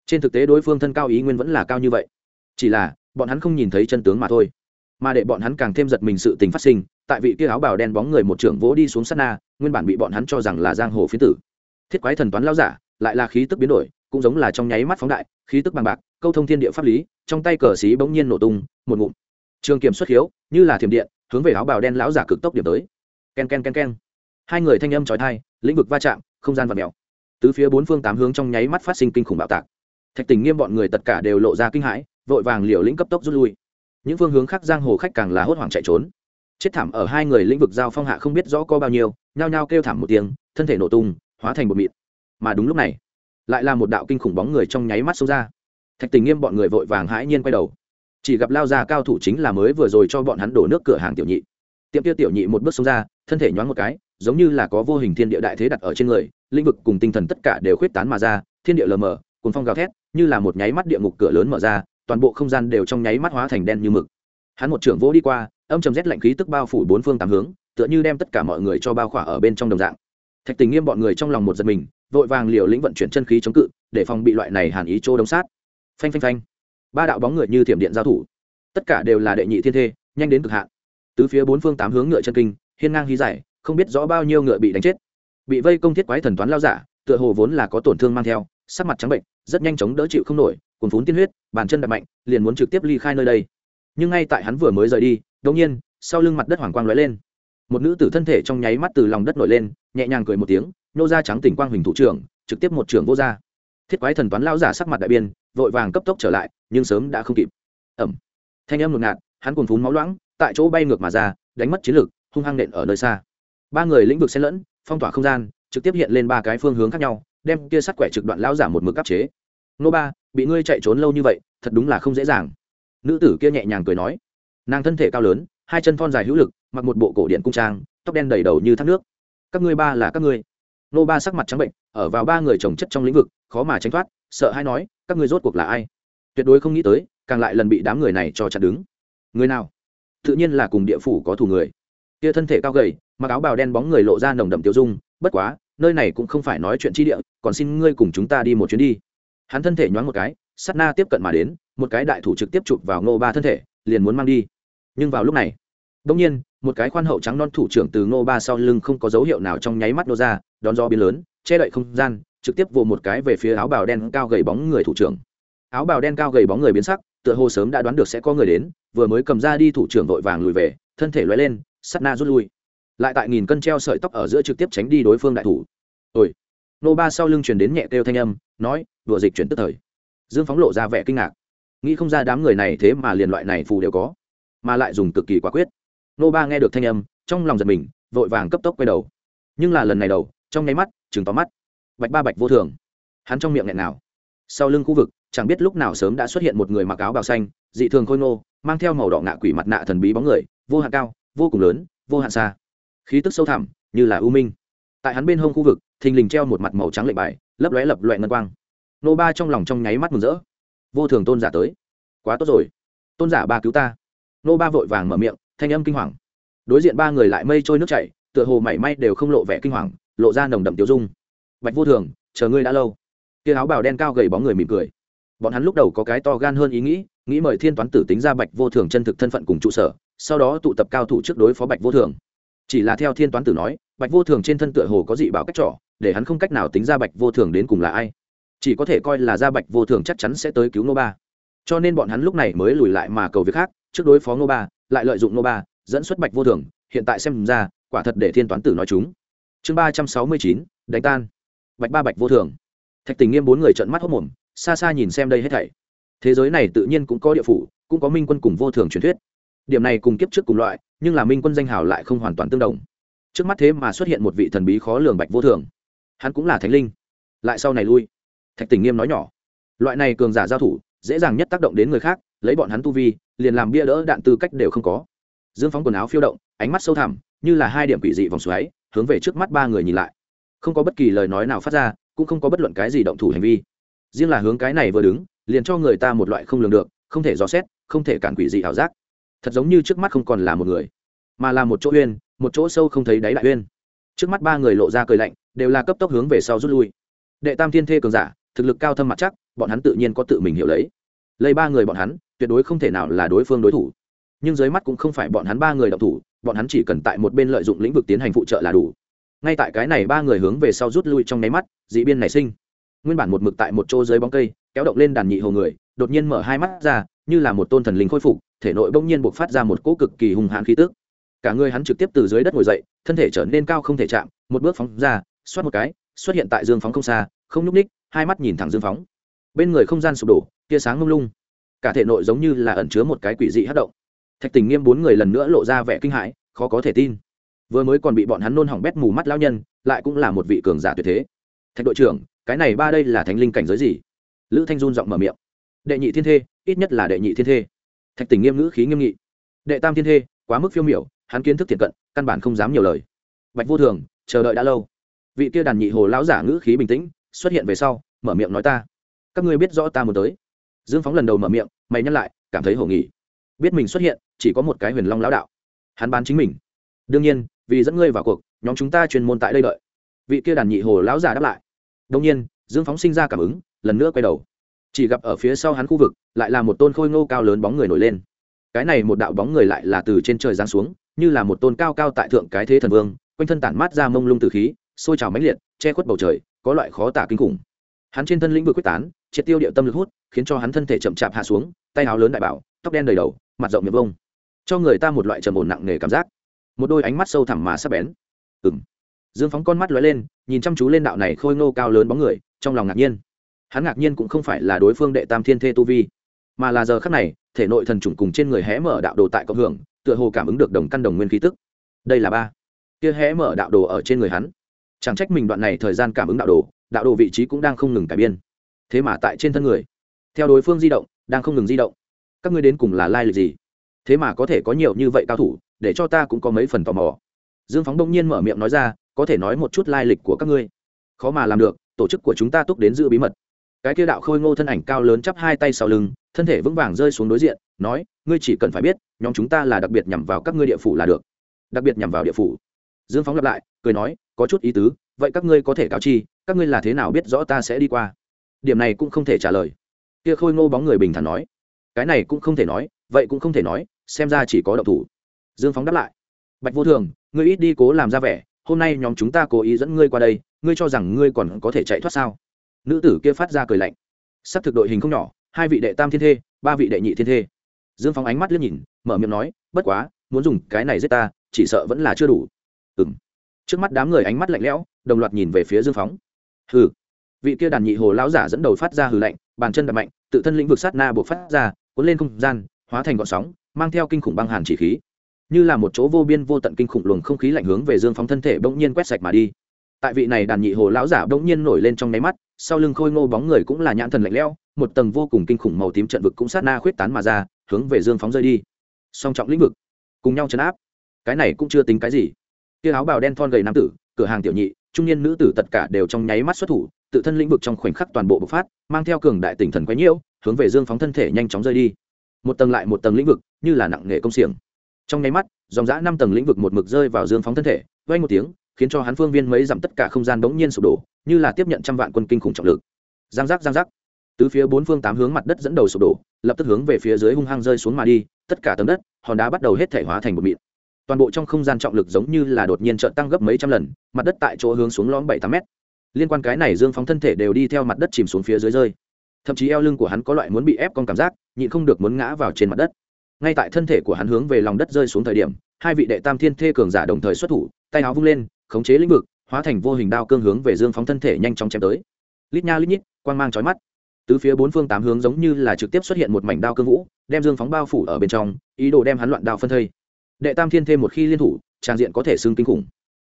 Trên thực tế đối phương thân cao ý nguyên vẫn là cao như vậy. Chỉ là, bọn hắn không nhìn thấy chân tướng mà thôi. Mà để bọn hắn càng thêm giật mình sự tình phát sinh, tại vị kia áo bào đen bóng người một trưởng vỗ đi xuống sát na, nguyên bản bị bọn hắn cho rằng là giang hồ phiến tử. Thiết quái thần toán lao giả, lại là khí tức biến đổi, cũng giống là trong nháy mắt phóng đại, khí tức bằng bạc, câu thông thiên địa pháp lý, trong tay cờ xí bỗng nhiên nổ tung, một ngụm trường kiểm xuất hiếu như là thiểm điện, hướng về áo bào đen lão giả cực tốc điểm tới. Ken ken ken ken. Hai người thanh âm trói thai lĩnh vực va chạm, không gian và mèo. Tứ phía bốn phương tám hướng trong nháy mắt phát sinh kinh khủng bạo tạc. Thạch tình nghiêm bọn người tất cả đều lộ ra kinh hãi, vội vàng liều lĩnh cấp tốc rút lui. Những phương hướng khác giang hồ khách càng là hốt hoảng chạy trốn. Chết thảm ở hai người lĩnh vực giao phong hạ không biết rõ có bao nhiêu, nhao nhao kêu thảm một tiếng, thân thể nổ tung, hóa thành một mịt mà đúng lúc này, lại là một đạo kinh khủng bóng người trong nháy mắt xông ra. Thạch tình nghiêm bọn người vội vàng hãi nhiên quay đầu chỉ gặp lao ra cao thủ chính là mới vừa rồi cho bọn hắn đổ nước cửa hàng tiểu nhị. Tiệm kia tiểu nhị một bước xông ra, thân thể nhoáng một cái, giống như là có vô hình thiên địa đại thế đặt ở trên người, lĩnh vực cùng tinh thần tất cả đều khuyết tán mà ra, thiên địa lờ mờ cùng phong gào thét, như là một nháy mắt địa ngục cửa lớn mở ra, toàn bộ không gian đều trong nháy mắt hóa thành đen như mực. Hắn một trưởng vỗ đi qua, âm trầm rét lạnh khí tức bao phủ bốn phương tám hướng, tựa như đem tất cả mọi người cho bao khỏa ở bên trong đồng dạng. Thạch tình nghiêm bọn người trong lòng một giật mình, vội vàng liều lĩnh vận chuyển chân khí chống cự, để phòng bị loại này hàn ý chỗ đống sát. Phanh phanh phanh ba đạo bóng người như thiểm điện giao thủ. Tất cả đều là đệ nhị thiên thê, nhanh đến cực hạn. Tứ phía bốn phương tám hướng ngựa chân kinh, hiên ngang hí giải không biết rõ bao nhiêu ngựa bị đánh chết. Bị vây công thiết quái thần toán lao giả, tựa hồ vốn là có tổn thương mang theo, sắc mặt trắng bệnh, rất nhanh chóng đỡ chịu không nổi cuồn phún tiên huyết, bàn chân đập mạnh, liền muốn trực tiếp ly khai nơi đây. Nhưng ngay tại hắn vừa mới rời đi, đột nhiên, sau lưng mặt đất hoàng quang lóe lên. Một nữ tử thân thể trong nháy mắt từ lòng đất nổi lên, nhẹ nhàng cười một tiếng, nô ra trắng tỉnh quang huỳnh thủ trưởng, trực tiếp một trưởng vô ra thiết quái thần toán lao giả sắc mặt đại biên vội vàng cấp tốc trở lại nhưng sớm đã không kịp. Ẩm. Thanh âm ngột ngạt hắn cuồn phún máu loãng tại chỗ bay ngược mà ra đánh mất chiến lược, hung hăng nện ở nơi xa. Ba người lĩnh vực xen lẫn phong tỏa không gian trực tiếp hiện lên ba cái phương hướng khác nhau đem kia sắt quẻ trực đoạn lao giả một mực áp chế. Nô ba bị ngươi chạy trốn lâu như vậy thật đúng là không dễ dàng. Nữ tử kia nhẹ nhàng cười nói. Nàng thân thể cao lớn hai chân thon dài hữu lực mặc một bộ cổ điện cung trang tóc đen đầy đầu như thác nước. Các ngươi ba là các ngươi. Nô ba sắc mặt trắng bệnh ở vào ba người trồng chất trong lĩnh vực khó mà tránh thoát sợ hay nói, các ngươi rốt cuộc là ai? Tuyệt đối không nghĩ tới, càng lại lần bị đám người này cho chặt đứng. Người nào? Tự nhiên là cùng địa phủ có thù người. Kia thân thể cao gầy, mặc áo bào đen bóng người lộ ra nồng đậm tiêu dung, bất quá, nơi này cũng không phải nói chuyện chi địa, còn xin ngươi cùng chúng ta đi một chuyến đi. Hắn thân thể nhoáng một cái sắt na tiếp cận mà đến, một cái đại thủ trực tiếp chụp vào ngô ba thân thể, liền muốn mang đi. Nhưng vào lúc này đông nhiên, một cái khoan hậu trắng non thủ trưởng từ ngô ba sau lưng không có dấu hiệu nào trong nháy mắt nô ra, đón gió biến lớn, che đậy không gian trực tiếp vồ một cái về phía áo bào đen cao gầy bóng người thủ trưởng. Áo bào đen cao gầy bóng người biến sắc, tựa hồ sớm đã đoán được sẽ có người đến, vừa mới cầm ra đi thủ trưởng vội vàng lùi về, thân thể loay lên sắt na rút lui. Lại tại nghìn cân treo sợi tóc ở giữa trực tiếp tránh đi đối phương đại thủ. Ôi! Nô ba sau lưng truyền đến nhẹ kêu thanh âm, nói, đùa dịch chuyển tức thời. Dương phóng lộ ra vẻ kinh ngạc. Nghĩ không ra đám người này thế mà liền loại này phù đều có, mà lại dùng cực kỳ quả quyết. Nô ba nghe được thanh âm, trong lòng giật mình, vội vàng cấp tốc quay đầu. Nhưng là lần này đầu, trong nháy mắt chừng tóm mắt bạch ba bạch vô thường. Hắn trong miệng nghẹn nào sau lưng khu vực, chẳng biết lúc nào sớm đã xuất hiện một người mặc áo bào xanh, dị thường khôi ngô, mang theo màu đỏ ngạ quỷ mặt nạ thần bí bóng người, vô hạn cao, vô cùng lớn, vô hạn xa. Khí tức sâu thẳm, như là u minh. Tại hắn bên hông khu vực, thình lình treo một mặt màu trắng lệnh bài, lấp lóe lập loẹ ngân quang. Nô ba trong lòng trong nháy mắt mừng rỡ. Vô thường tôn giả tới. Quá tốt rồi. Tôn giả ba cứu ta. Nô ba vội vàng mở miệng, thanh âm kinh hoàng. Đối diện ba người lại mây trôi nước chảy, tựa hồ mảy may đều không lộ vẻ kinh hoàng, lộ ra nồng đậm tiêu dung bạch vô thường, chờ ngươi đã lâu. Kia áo bào đen cao gầy bóng người mỉm cười. Bọn hắn lúc đầu có cái to gan hơn ý nghĩ nghĩ mời thiên toán tử tính ra bạch vô thường chân thực thân phận cùng trụ sở, sau đó tụ tập cao thủ trước đối phó bạch vô thường. Chỉ là theo thiên toán tử nói, bạch vô thường trên thân tựa hồ có dị bảo cách trọ để hắn không cách nào tính ra bạch vô thường đến cùng là ai. Chỉ có thể coi là ra bạch vô thường chắc chắn sẽ tới cứu nô ba. Cho nên bọn hắn lúc này mới lùi lại mà cầu việc khác, trước đối phó nô ba, lại lợi dụng nô ba, dẫn xuất bạch vô thường, hiện tại xem ra, quả thật để thiên toán tử nói chúng. Chương ba trăm sáu mươi chín, đánh tan bạch ba bạch vô thường. Thạch tình nghiêm bốn người trợn mắt hốc mồm, xa xa nhìn xem đây hết thảy. Thế giới này tự nhiên cũng có địa phủ, cũng có minh quân cùng vô thường truyền thuyết. Điểm này cùng kiếp trước cùng loại, nhưng là minh quân danh hào lại không hoàn toàn tương đồng. Trước mắt thế mà xuất hiện một vị thần bí khó lường bạch vô thường. Hắn cũng là thánh linh. Lại sau này lui. Thạch tình nghiêm nói nhỏ, loại này cường giả giao thủ, dễ dàng nhất tác động đến người khác, lấy bọn hắn tu vi, liền làm bia đỡ đạn tư cách đều không có. Dương phóng quần áo phiêu động, ánh mắt sâu thẳm, như là hai điểm quỷ dị vòng xoáy, hướng về trước mắt ba người nhìn lại không có bất kỳ lời nói nào phát ra, cũng không có bất luận cái gì động thủ hành vi. Riêng là hướng cái này vừa đứng, liền cho người ta một loại không lường được, không thể dò xét, không thể cản quỷ dị ảo giác. Thật giống như trước mắt không còn là một người, mà là một chỗ uyên, một chỗ sâu không thấy đáy đại uyên. Trước mắt ba người lộ ra cười lạnh, đều là cấp tốc hướng về sau rút lui. Đệ tam thiên thê cường giả, thực lực cao thâm mặt chắc, bọn hắn tự nhiên có tự mình hiểu lấy. Lấy ba người bọn hắn, tuyệt đối không thể nào là đối phương đối thủ. Nhưng dưới mắt cũng không phải bọn hắn ba người động thủ, bọn hắn chỉ cần tại một bên lợi dụng lĩnh vực tiến hành phụ trợ là đủ ngay tại cái này ba người hướng về sau rút lui trong nháy mắt, dị biên nảy sinh. Nguyên bản một mực tại một chỗ dưới bóng cây, kéo động lên đàn nhị hồ người, đột nhiên mở hai mắt ra, như là một tôn thần linh khôi phục, thể nội bỗng nhiên buộc phát ra một cỗ cực kỳ hùng hãn khí tức. Cả người hắn trực tiếp từ dưới đất ngồi dậy, thân thể trở nên cao không thể chạm, một bước phóng ra, xoát một cái, xuất hiện tại dương phóng không xa, không nhúc ních hai mắt nhìn thẳng dương phóng. Bên người không gian sụp đổ, tia sáng mông lung. Cả thể nội giống như là ẩn chứa một cái quỷ dị hát động. Thạch tình nghiêm bốn người lần nữa lộ ra vẻ kinh hãi, khó có thể tin vừa mới còn bị bọn hắn nôn hỏng bét mù mắt lao nhân, lại cũng là một vị cường giả tuyệt thế. Thạch đội trưởng, cái này ba đây là thánh linh cảnh giới gì? Lữ thanh run giọng mở miệng. Đệ nhị thiên thê, ít nhất là đệ nhị thiên thê. Thạch tình nghiêm ngữ khí nghiêm nghị. Đệ tam thiên thê, quá mức phiêu miểu, hắn kiến thức thiện cận, căn bản không dám nhiều lời. Bạch vô thường, chờ đợi đã lâu. Vị kia đàn nhị hồ lão giả ngữ khí bình tĩnh, xuất hiện về sau, mở miệng nói ta. Các ngươi biết rõ ta muốn tới. Dương phóng lần đầu mở miệng, mày nhắc lại, cảm thấy hổ nghỉ biết mình xuất hiện, chỉ có một cái huyền long lão đạo. Hắn bán chính mình. Đương nhiên vì dẫn ngươi vào cuộc, nhóm chúng ta chuyên môn tại đây đợi. Vị kia đàn nhị hồ lão già đáp lại. Đông nhiên, dương phóng sinh ra cảm ứng, lần nữa quay đầu. Chỉ gặp ở phía sau hắn khu vực, lại là một tôn khôi ngô cao lớn bóng người nổi lên. Cái này một đạo bóng người lại là từ trên trời giáng xuống, như là một tôn cao cao tại thượng cái thế thần vương, quanh thân tản mát ra mông lung từ khí, sôi trào mãnh liệt, che khuất bầu trời, có loại khó tả kinh khủng. Hắn trên thân lĩnh vực quyết tán, triệt tiêu địa tâm lực hút, khiến cho hắn thân thể chậm chạp hạ xuống, tay áo lớn đại bảo, tóc đen đầy đầu, mặt rộng miệng vông cho người ta một loại trầm ổn nặng nề cảm giác một đôi ánh mắt sâu thẳm mà sắc bén. Ừ m dương phóng con mắt lóe lên, nhìn chăm chú lên đạo này khôi ngô cao lớn bóng người, trong lòng ngạc nhiên. Hắn ngạc nhiên cũng không phải là đối phương đệ tam thiên thê tu vi, mà là giờ khắc này, thể nội thần trùng cùng trên người hé mở đạo đồ tại cộng hưởng, tựa hồ cảm ứng được đồng căn đồng nguyên khí tức. Đây là ba. Kia hé mở đạo đồ ở trên người hắn. Chẳng trách mình đoạn này thời gian cảm ứng đạo đồ đạo đồ vị trí cũng đang không ngừng cải biên. Thế mà tại trên thân người, theo đối phương di động, đang không ngừng di động. Các ngươi đến cùng là lai lịch gì? Thế mà có thể có nhiều như vậy cao thủ để cho ta cũng có mấy phần tò mò. Dương phóng đông nhiên mở miệng nói ra, có thể nói một chút lai lịch của các ngươi. Khó mà làm được, tổ chức của chúng ta túc đến giữ bí mật. Cái kia đạo khôi ngô thân ảnh cao lớn chắp hai tay sau lưng, thân thể vững vàng rơi xuống đối diện, nói, ngươi chỉ cần phải biết, nhóm chúng ta là đặc biệt nhằm vào các ngươi địa phủ là được. Đặc biệt nhằm vào địa phủ. Dương phóng lặp lại, cười nói, có chút ý tứ, vậy các ngươi có thể cáo chi, các ngươi là thế nào biết rõ ta sẽ đi qua? Điểm này cũng không thể trả lời. Kia khôi ngô bóng người bình thản nói, cái này cũng không thể nói, vậy cũng không thể nói, xem ra chỉ có đậu thủ dương phóng đáp lại. Bạch vô thường, ngươi ít đi cố làm ra vẻ, hôm nay nhóm chúng ta cố ý dẫn ngươi qua đây, ngươi cho rằng ngươi còn có thể chạy thoát sao? Nữ tử kia phát ra cười lạnh. S ắ c thực đội hình không nhỏ, hai vị đệ tam thiên thê, ba vị đệ nhị thiên thê. Dương phóng ánh mắt liếc nhìn, mở miệng nói, bất quá, muốn dùng cái này giết ta, chỉ sợ vẫn là chưa đủ. Ừ m trước mắt đám người ánh mắt lạnh lẽo, đồng loạt nhìn về phía dương phóng hừ. Vị kia đàn nhị hồ lão giả dẫn đầu phát ra hừ lạnh, bàn chân đập mạnh, tự thân lĩnh vực sát na buộc phát ra, cuốn lên không gian, hóa thành gọn sóng, mang theo kinh khủng băng hàn chỉ khí như là một chỗ vô biên vô tận kinh khủng luồng không khí lạnh hướng về dương phóng thân thể bỗng nhiên quét sạch mà đi. Tại vị này đàn nhị hồ lão giả bỗng nhiên nổi lên trong nháy mắt, sau lưng khôi ngô bóng người cũng là nhãn thần lạnh lẽo, một tầng vô cùng kinh khủng màu tím trận vực cũng sát na khuyết tán mà ra, hướng về dương phóng rơi đi. Song trọng lĩnh vực, cùng nhau chấn áp. Cái này cũng chưa tính cái gì. Tia áo bào đen thon gầy nam tử, cửa hàng tiểu nhị, trung niên nữ tử tất cả đều trong nháy mắt xuất thủ, tự thân lĩnh vực trong khoảnh khắc toàn bộ bộc phát, mang theo cường đại tỉnh thần quấy nhiễu, hướng về dương phóng thân thể nhanh chóng rơi đi. Một tầng lại một tầng lĩnh vực, như là nặng nghề công xiềng trong nháy mắt, dòng dã năm tầng lĩnh vực một mực rơi vào dương phóng thân thể vay một tiếng, khiến cho hắn phương viên mấy dặm tất cả không gian bỗng nhiên sụp đổ, như là tiếp nhận trăm vạn quân kinh khủng trọng lực. Giang giác giang giác. Tứ phía bốn phương tám hướng mặt đất dẫn đầu sụp đổ, lập tức hướng về phía dưới hung hăng rơi xuống mà đi, tất cả tầng đất, hòn đá bắt đầu hết thể hóa thành một mịn. Toàn bộ trong không gian trọng lực giống như là đột nhiên trợn tăng gấp mấy trăm lần, mặt đất tại chỗ hướng xuống lõm bảy tám mét. Liên quan cái này dương phóng thân thể đều đi theo mặt đất chìm xuống phía dưới rơi. Thậm chí eo lưng của hắn có loại muốn bị ép con cảm giác, nhịn không được muốn ngã vào trên mặt đất ngay tại thân thể của hắn hướng về lòng đất rơi xuống thời điểm, hai vị đệ tam thiên thê cường giả đồng thời xuất thủ, tay áo vung lên, khống chế lĩnh vực, hóa thành vô hình đao cương hướng về dương phóng thân thể nhanh chóng chém tới. Lít nha lít nhít, quang mang trói mắt. Từ phía bốn phương tám hướng giống như là trực tiếp xuất hiện một mảnh đao cương vũ, đem dương phóng bao phủ ở bên trong, ý đồ đem hắn loạn đao phân thây. Đệ tam thiên thêm một khi liên thủ trang diện có thể xưng kinh khủng.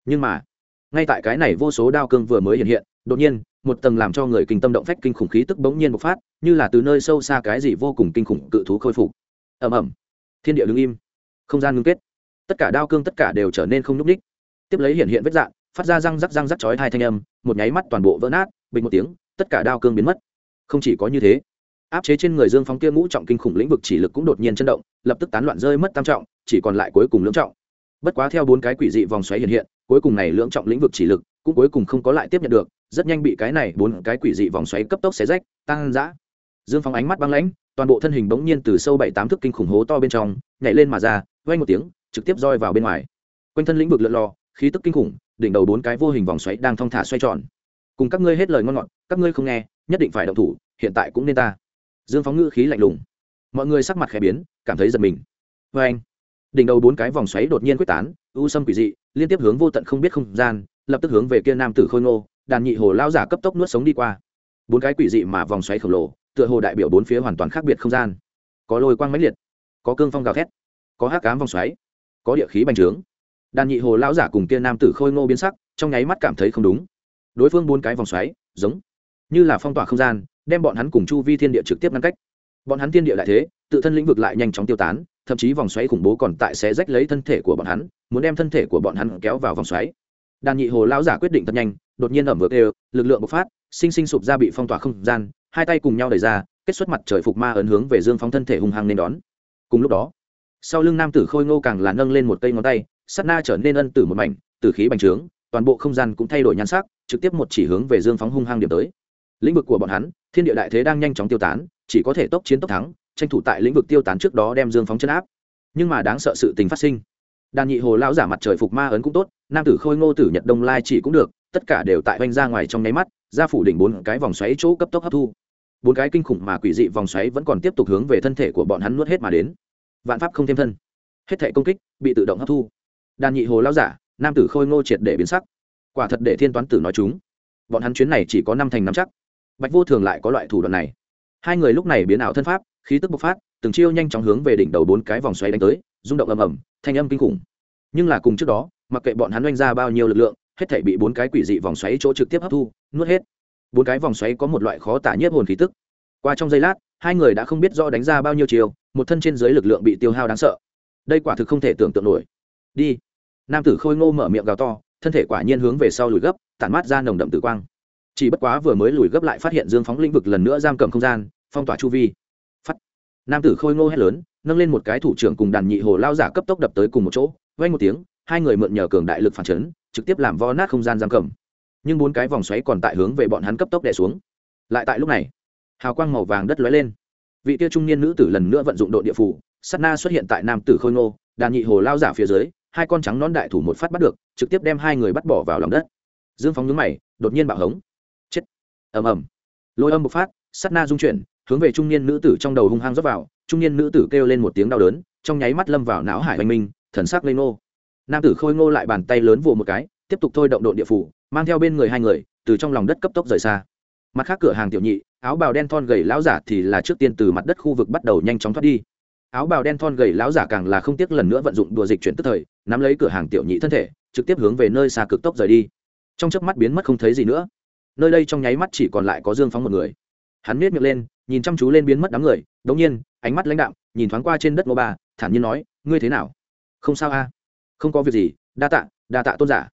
Nhưng mà, ngay tại cái này vô số đao cương vừa mới hiện hiện, đột nhiên, một tầng làm cho người kinh tâm động phách kinh khủng khí tức bỗng nhiên bộc phát, như là từ nơi sâu xa cái gì vô cùng kinh khủng cự thú khôi phục ầm ầm. Thiên địa đứng im. Không gian ngưng kết. Tất cả đao cương tất cả đều trở nên không nhúc ních tiếp lấy hiện hiện vết dạng, phát ra răng rắc răng rắc chói hai thanh âm, một nháy mắt toàn bộ vỡ nát, bình một tiếng, tất cả đao cương biến mất. Không chỉ có như thế, áp chế trên người dương phóng kia ngũ trọng kinh khủng lĩnh vực chỉ lực cũng đột nhiên chấn động, lập tức tán loạn rơi mất tam trọng, chỉ còn lại cuối cùng lưỡng trọng. Bất quá theo bốn cái quỷ dị vòng xoáy hiện hiện, cuối cùng này lưỡng trọng lĩnh vực chỉ lực cũng cuối cùng không có lại tiếp nhận được, rất nhanh bị cái này bốn cái quỷ dị vòng xoáy cấp tốc xé rách tăng dã dương phóng ánh mắt băng lãnh toàn bộ thân hình bỗng nhiên từ sâu bảy tám thước kinh khủng hố to bên trong, nhảy lên mà ra vay một tiếng, trực tiếp roi vào bên ngoài. Quanh thân lĩnh vực lượn lò khí tức kinh khủng, đỉnh đầu bốn cái vô hình vòng xoáy đang thong thả xoay tròn. Cùng các ngươi hết lời ngon ngọt, các ngươi không nghe, nhất định phải động thủ, hiện tại cũng nên ta. Dương phóng ngữ khí lạnh lùng. Mọi người sắc mặt khẽ biến, cảm thấy giật mình. Vê anh. Đỉnh đầu bốn cái vòng xoáy đột nhiên quyết tán, u sâm quỷ dị, liên tiếp hướng vô tận không biết không gian, lập tức hướng về kia nam tử khôi ngô, đàn nhị hồ lao giả cấp tốc nuốt sống đi qua. Bốn cái quỷ dị mà vòng xoáy khổng lồ tựa hồ đại biểu bốn phía hoàn toàn khác biệt không gian. Có lôi quang mãnh liệt, có cương phong gào thét, có hát cám vòng xoáy, có địa khí bành trướng. Đàn nhị hồ lão giả cùng kia nam tử khôi ngô biến sắc, trong nháy mắt cảm thấy không đúng. Đối phương bốn cái vòng xoáy, giống như là phong tỏa không gian, đem bọn hắn cùng chu vi thiên địa trực tiếp ngăn cách. Bọn hắn thiên địa lại thế, tự thân lĩnh vực lại nhanh chóng tiêu tán, thậm chí vòng xoáy khủng bố còn tại sẽ rách lấy thân thể của bọn hắn, muốn đem thân thể của bọn hắn kéo vào vòng xoáy. Đàn nhị hồ lão giả quyết định thật nhanh, đột nhiên ẩm vượt đều, lực lượng bộc phát, sinh sinh sụp ra bị phong tỏa không gian hai tay cùng nhau đẩy ra, kết xuất mặt trời phục ma ấn hướng về dương phóng thân thể hung hăng nên đón. Cùng lúc đó, sau lưng nam tử khôi ngô càng là nâng lên một cây ngón tay sắt na trở nên ân tử một mảnh, tử khí bành trướng, toàn bộ không gian cũng thay đổi nhan sắc, trực tiếp một chỉ hướng về dương phóng hung hăng điểm tới. Lĩnh vực của bọn hắn, thiên địa đại thế đang nhanh chóng tiêu tán, chỉ có thể tốc chiến tốc thắng, tranh thủ tại lĩnh vực tiêu tán trước đó đem dương phóng chân áp. Nhưng mà đáng sợ sự tình phát sinh. Đàn nhị hồ lão giả mặt trời phục ma ấn cũng tốt, nam tử khôi ngô tử nhật đông lai chỉ cũng được, tất cả đều tại oanh ra ngoài trong nháy mắt ra phủ đỉnh bốn cái vòng xoáy chỗ cấp tốc hấp thu bốn cái kinh khủng mà quỷ dị vòng xoáy vẫn còn tiếp tục hướng về thân thể của bọn hắn nuốt hết mà đến. Vạn pháp không thêm thân. Hết thể công kích bị tự động hấp thu. Đàn nhị hồ lao giả, nam tử khôi ngô triệt để biến sắc. Quả thật để thiên toán tử nói chúng. Bọn hắn chuyến này chỉ có năm thành năm chắc. Bạch vô thường lại có loại thủ đoạn này. Hai người lúc này biến ảo thân pháp, khí tức bộc phát, từng chiêu nhanh chóng hướng về đỉnh đầu bốn cái vòng xoáy đánh tới, rung động ầm ầm, thanh âm kinh khủng. Nhưng là cùng trước đó, mặc kệ bọn hắn oanh ra bao nhiêu lực lượng, hết thể bị bốn cái quỷ dị vòng xoáy chỗ trực tiếp hấp thu, nuốt hết bốn cái vòng xoáy có một loại khó tả nhất hồn khí tức. Qua trong giây lát, hai người đã không biết do đánh ra bao nhiêu chiều, một thân trên dưới lực lượng bị tiêu hao đáng sợ. Đây quả thực không thể tưởng tượng nổi. Đi. Nam tử khôi ngô mở miệng gào to, thân thể quả nhiên hướng về sau lùi gấp, tản mát ra nồng đậm tử quang. Chỉ bất quá vừa mới lùi gấp lại phát hiện dương phóng lĩnh vực lần nữa giam cầm không gian, phong tỏa chu vi. Phắt. Nam tử khôi ngô hét lớn, nâng lên một cái thủ trưởng cùng đàn nhị hồ lao giả cấp tốc đập tới cùng một chỗ. Vay một tiếng, hai người mượn nhờ cường đại lực phản chấn, trực tiếp làm vo nát không gian giam cầm nhưng bốn cái vòng xoáy còn tại hướng về bọn hắn cấp tốc đè xuống. Lại tại lúc này, hào quang màu vàng đất lóe lên. Vị kia trung niên nữ tử lần nữa vận dụng độ địa phủ sắt na xuất hiện tại nam tử khôi ngô, đàn nhị hồ lao giả phía dưới, hai con trắng nón đại thủ một phát bắt được, trực tiếp đem hai người bắt bỏ vào lòng đất. Dương phóng nhướng mày, đột nhiên bạo hống. Chết. Ầm ầm. Lôi âm một phát sắt na dung chuyển, hướng về trung niên nữ tử trong đầu hung hăng rót vào, trung niên nữ tử kêu lên một tiếng đau đớn, trong nháy mắt lâm vào não hải oanh minh, thần sắc lên ngô. Nam tử khôi ngô lại bàn tay lớn vồ một cái, tiếp tục thôi động độ địa phủ mang theo bên người hai người, từ trong lòng đất cấp tốc rời xa. Mặt khác cửa hàng tiểu nhị, áo bào đen thon gầy lão giả thì là trước tiên từ mặt đất khu vực bắt đầu nhanh chóng thoát đi. Áo bào đen thon gầy lão giả càng là không tiếc lần nữa vận dụng đùa dịch chuyển tức thời, nắm lấy cửa hàng tiểu nhị thân thể, trực tiếp hướng về nơi xa cực tốc rời đi. Trong chớp mắt biến mất không thấy gì nữa. Nơi đây trong nháy mắt chỉ còn lại có dương phóng một người. Hắn miết miệng lên, nhìn chăm chú lên biến mất đám người, đống nhiên, ánh mắt lãnh đạm, nhìn thoáng qua trên đất ngô ba, thản nhiên nói, ngươi thế nào? Không sao a. Không có việc gì, đa tạ đa tạ tôn giả.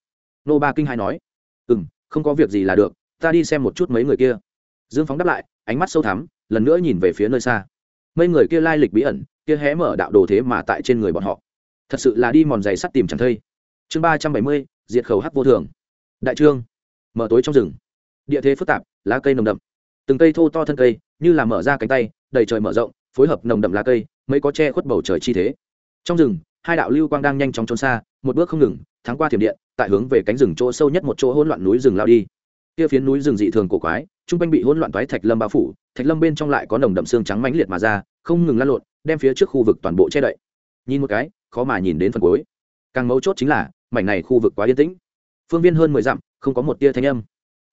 Nô ba kinh hai nói ừ m không có việc gì là được, ta đi xem một chút mấy người kia. Dương phóng đáp lại, ánh mắt sâu thắm, lần nữa nhìn về phía nơi xa. Mấy người kia lai lịch bí ẩn, kia hé mở đạo đồ thế mà tại trên người bọn họ. Thật sự là đi mòn giày sắt tìm chẳng thây. Chương ba trăm bảy mươi, diệt khẩu hắc vô thường. Đại trương. Mở tối trong rừng. Địa thế phức tạp, lá cây nồng đậm. Từng cây thô to thân cây, như là mở ra cánh tay, đầy trời mở rộng, phối hợp nồng đậm lá cây, mấy có che khuất bầu trời chi thế. Trong rừng, hai đạo lưu quang đang nhanh chóng trốn xa, một bước không ngừng thắng qua thiểm điện, tại hướng về cánh rừng chỗ sâu nhất một chỗ hỗn loạn núi rừng lao đi. Kia phiến núi rừng dị thường cổ quái trung quanh bị hỗn loạn toái thạch lâm bao phủ, thạch lâm bên trong lại có nồng đậm xương trắng mãnh liệt mà ra, không ngừng lan lộn, đem phía trước khu vực toàn bộ che đậy. Nhìn một cái, khó mà nhìn đến phần cuối. Càng mấu chốt chính là, mảnh này khu vực quá yên tĩnh. Phương viên hơn mười dặm, không có một tia thanh âm.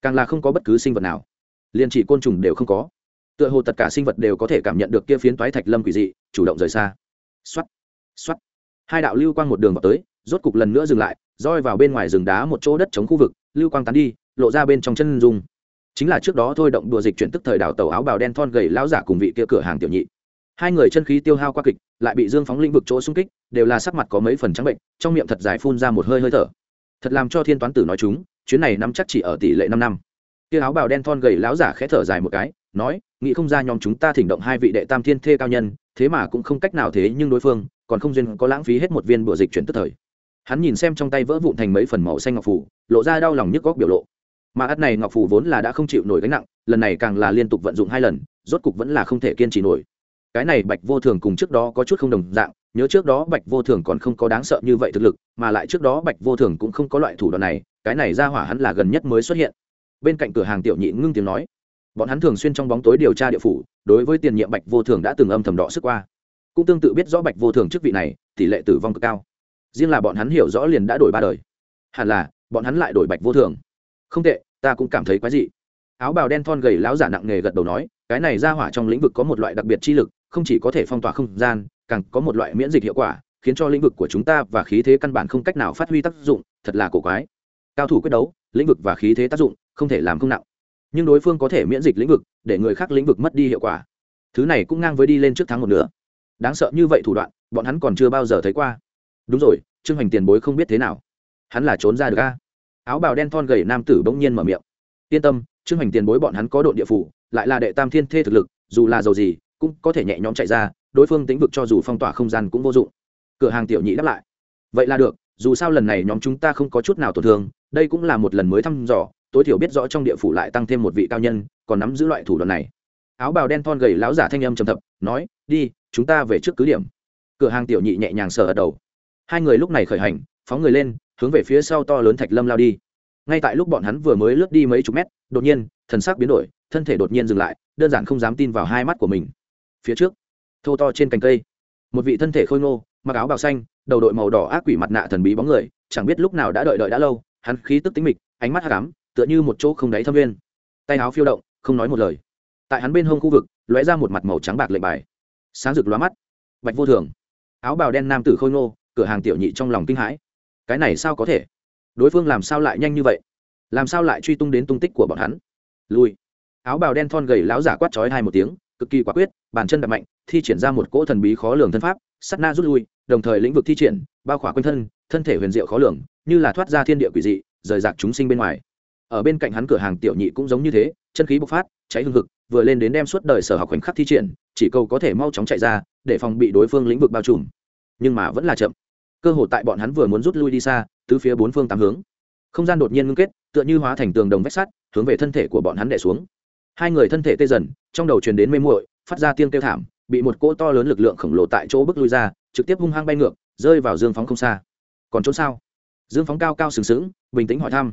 Càng là không có bất cứ sinh vật nào. Liền chỉ côn trùng đều không có. Tựa hồ tất cả sinh vật đều có thể cảm nhận được kia phiến toái thạch lâm quỷ dị, chủ động rời xa. Xoắt xoắt hai đạo lưu quang một đường vào tới rốt cục lần nữa dừng lại, roi vào bên ngoài rừng đá một chỗ đất chống khu vực, lưu quang tán đi, lộ ra bên trong chân dung. Chính là trước đó thôi động đùa dịch chuyển tức thời đảo tàu áo bào đen thon gầy lão giả cùng vị kia cửa hàng tiểu nhị. Hai người chân khí tiêu hao qua kịch, lại bị dương phóng lĩnh vực chỗ xung kích, đều là sắc mặt có mấy phần trắng bệnh, trong miệng thật dài phun ra một hơi hơi thở. Thật làm cho thiên toán tử nói chúng, chuyến này nắm chắc chỉ ở tỷ lệ năm năm. Kia áo bào đen thon gầy lão giả khẽ thở dài một cái, nói nghĩ không ra nhóm chúng ta thỉnh động hai vị đệ tam thiên thê cao nhân, thế mà cũng không cách nào thế nhưng đối phương, còn không duyên có lãng phí hết một viên bùa dịch chuyển tức thời hắn nhìn xem trong tay vỡ vụn thành mấy phần màu xanh ngọc phủ lộ ra đau lòng nhức góc biểu lộ. Mà ắt này ngọc phủ vốn là đã không chịu nổi gánh nặng, lần này càng là liên tục vận dụng hai lần, rốt cục vẫn là không thể kiên trì nổi. Cái này bạch vô thường cùng trước đó có chút không đồng dạng, nhớ trước đó bạch vô thường còn không có đáng sợ như vậy thực lực, mà lại trước đó bạch vô thường cũng không có loại thủ đoạn này, cái này ra hỏa hắn là gần nhất mới xuất hiện. Bên cạnh cửa hàng tiểu nhị ngưng tiếng nói, bọn hắn thường xuyên trong bóng tối điều tra địa phủ, đối với tiền nhiệm bạch vô thường đã từng âm thầm đỏ sức qua. Cũng tương tự biết rõ bạch vô thường chức vị này, tỷ lệ tử vong cực cao riêng là bọn hắn hiểu rõ liền đã đổi ba đời. Hẳn là, bọn hắn lại đổi bạch vô thường. Không tệ, ta cũng cảm thấy quái dị. Áo bào đen thon gầy láo giả nặng nghề gật đầu nói, cái này ra hỏa trong lĩnh vực có một loại đặc biệt chi lực, không chỉ có thể phong tỏa không gian, càng có một loại miễn dịch hiệu quả, khiến cho lĩnh vực của chúng ta và khí thế căn bản không cách nào phát huy tác dụng, thật là cổ quái. Cao thủ quyết đấu, lĩnh vực và khí thế tác dụng, không thể làm không nặng. Nhưng đối phương có thể miễn dịch lĩnh vực, để người khác lĩnh vực mất đi hiệu quả. Thứ này cũng ngang với đi lên trước tháng một nửa. Đáng sợ như vậy thủ đoạn, bọn hắn còn chưa bao giờ thấy qua đúng rồi, trương hoành tiền bối không biết thế nào. Hắn là trốn ra được a? Áo bào đen thon gầy nam tử bỗng nhiên mở miệng. Yên tâm, trương hoành tiền bối bọn hắn có đội địa phủ, lại là đệ tam thiên thê thực lực, dù là giàu gì, cũng có thể nhẹ nhõm chạy ra, đối phương tính vực cho dù phong tỏa không gian cũng vô dụng. Cửa hàng tiểu nhị đáp lại. Vậy là được, dù sao lần này nhóm chúng ta không có chút nào tổn thương, đây cũng là một lần mới thăm dò, tối thiểu biết rõ trong địa phủ lại tăng thêm một vị cao nhân, còn nắm giữ loại thủ đoạn này. Áo bào đen thon gầy láo giả thanh âm trầm thập nói, đi, chúng ta về trước cứ điểm. Cửa hàng tiểu nhị nhẹ nhàng sờ ở đầu hai người lúc này khởi hành, phóng người lên, hướng về phía sau to lớn thạch lâm lao đi. Ngay tại lúc bọn hắn vừa mới lướt đi mấy chục mét, đột nhiên, thần sắc biến đổi, thân thể đột nhiên dừng lại, đơn giản không dám tin vào hai mắt của mình. Phía trước, thô to trên cành cây, một vị thân thể khôi ngô, mặc áo bào xanh, đầu đội màu đỏ ác quỷ mặt nạ thần bí bóng người, chẳng biết lúc nào đã đợi đợi đã lâu, hắn khí tức tính mịch, ánh mắt hám tựa như một chỗ không đáy thâm viên tay áo phiêu động, không nói một lời. Tại hắn bên hông khu vực, lóe ra một mặt màu trắng bạc lệnh bài. Sáng rực lóa mắt, bạch vô thường. Áo bào đen nam tử khôi ngô cửa hàng tiểu nhị trong lòng kinh hãi. Cái này sao có thể? Đối phương làm sao lại nhanh như vậy? Làm sao lại truy tung đến tung tích của bọn hắn? Lui áo bào đen thon gầy láo giả quát chói hai một tiếng, cực kỳ quả quyết, bàn chân đập mạnh, thi triển ra một cỗ thần bí khó lường thân pháp sắt na rút lui, đồng thời lĩnh vực thi triển, bao khỏa quanh thân thân thể huyền diệu khó lường, như là thoát ra thiên địa quỷ dị, rời rạc chúng sinh bên ngoài. Ở bên cạnh hắn cửa hàng tiểu nhị cũng giống như thế, chân khí bộc phát, cháy hương thực vừa lên đến đem suốt đời sở học khoảnh khắc thi triển, chỉ cầu có thể mau chóng chạy ra, để phòng bị đối phương lĩnh vực bao trùm. Nhưng mà vẫn là chậm cơ hội tại bọn hắn vừa muốn rút lui đi xa từ phía bốn phương tám hướng. Không gian đột nhiên ngưng kết, tựa như hóa thành tường đồng vách sắt, hướng về thân thể của bọn hắn đè xuống. Hai người thân thể tê dần, trong đầu truyền đến mê muội, phát ra tiếng kêu thảm, bị một cỗ to lớn lực lượng khổng lồ tại chỗ bước lui ra, trực tiếp hung hăng bay ngược, rơi vào dương phóng không xa. Còn chỗ sao? Dương phóng cao cao sừng sững, bình tĩnh hỏi thăm.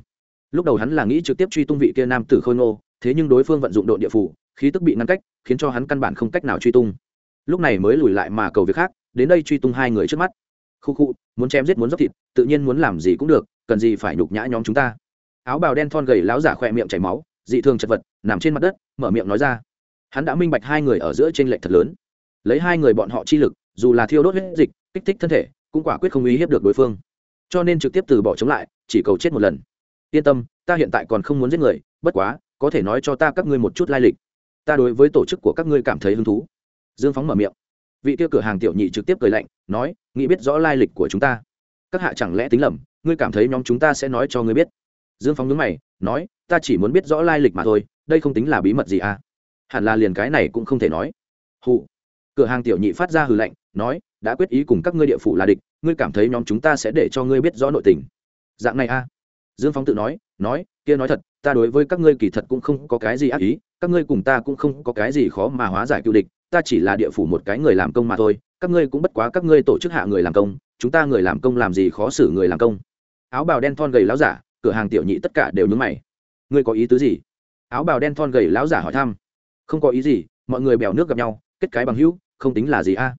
Lúc đầu hắn là nghĩ trực tiếp truy tung vị kia nam tử khôi ngô, thế nhưng đối phương vận dụng đội địa phủ, khí tức bị ngăn cách, khiến cho hắn căn bản không cách nào truy tung. Lúc này mới lùi lại mà cầu việc khác, đến đây truy tung hai người trước mắt khu khu, muốn chém giết muốn dốc thịt, tự nhiên muốn làm gì cũng được, cần gì phải nhục nhã nhóm chúng ta. Áo bào đen thon gầy láo giả khỏe miệng chảy máu, dị thường chật vật, nằm trên mặt đất, mở miệng nói ra. Hắn đã minh bạch hai người ở giữa t r ê n lệch thật lớn. Lấy hai người bọn họ chi lực, dù là thiêu đốt huyết dịch, kích thích thân thể, cũng quả quyết không uy hiếp được đối phương. Cho nên trực tiếp từ bỏ chống lại, chỉ cầu chết một lần. Yên tâm, ta hiện tại còn không muốn giết người, bất quá, có thể nói cho ta các ngươi một chút lai lịch. Ta đối với tổ chức của các ngươi cảm thấy hứng thú. Dương phóng mở miệng vị kia cửa hàng tiểu nhị trực tiếp cười lạnh, nói, nghĩ biết rõ lai lịch của chúng ta. Các hạ chẳng lẽ tính lầm, ngươi cảm thấy nhóm chúng ta sẽ nói cho ngươi biết? Dương phóng nhớ mày, nói, ta chỉ muốn biết rõ lai lịch mà thôi, đây không tính là bí mật gì à? Hẳn là liền cái này cũng không thể nói. Hụ cửa hàng tiểu nhị phát ra hừ lạnh, nói, đã quyết ý cùng các ngươi địa phủ là địch, ngươi cảm thấy nhóm chúng ta sẽ để cho ngươi biết rõ nội tình. Dạng này a dương phóng tự nói nói, kia nói thật, ta đối với các ngươi kỳ thật cũng không có cái gì ác ý, các ngươi cùng ta cũng không có cái gì khó mà hóa giải cựu địch ta chỉ là địa phủ một cái người làm công mà thôi, các ngươi cũng bất quá các ngươi tổ chức hạ người làm công, chúng ta người làm công làm gì khó xử người làm công. Áo bào đen thon gầy láo giả, cửa hàng tiểu nhị tất cả đều nhúng mày. Ngươi có ý tứ gì? Áo bào đen thon gầy láo giả hỏi thăm. Không có ý gì, mọi người bèo nước gặp nhau, kết cái bằng hữu, không tính là gì a?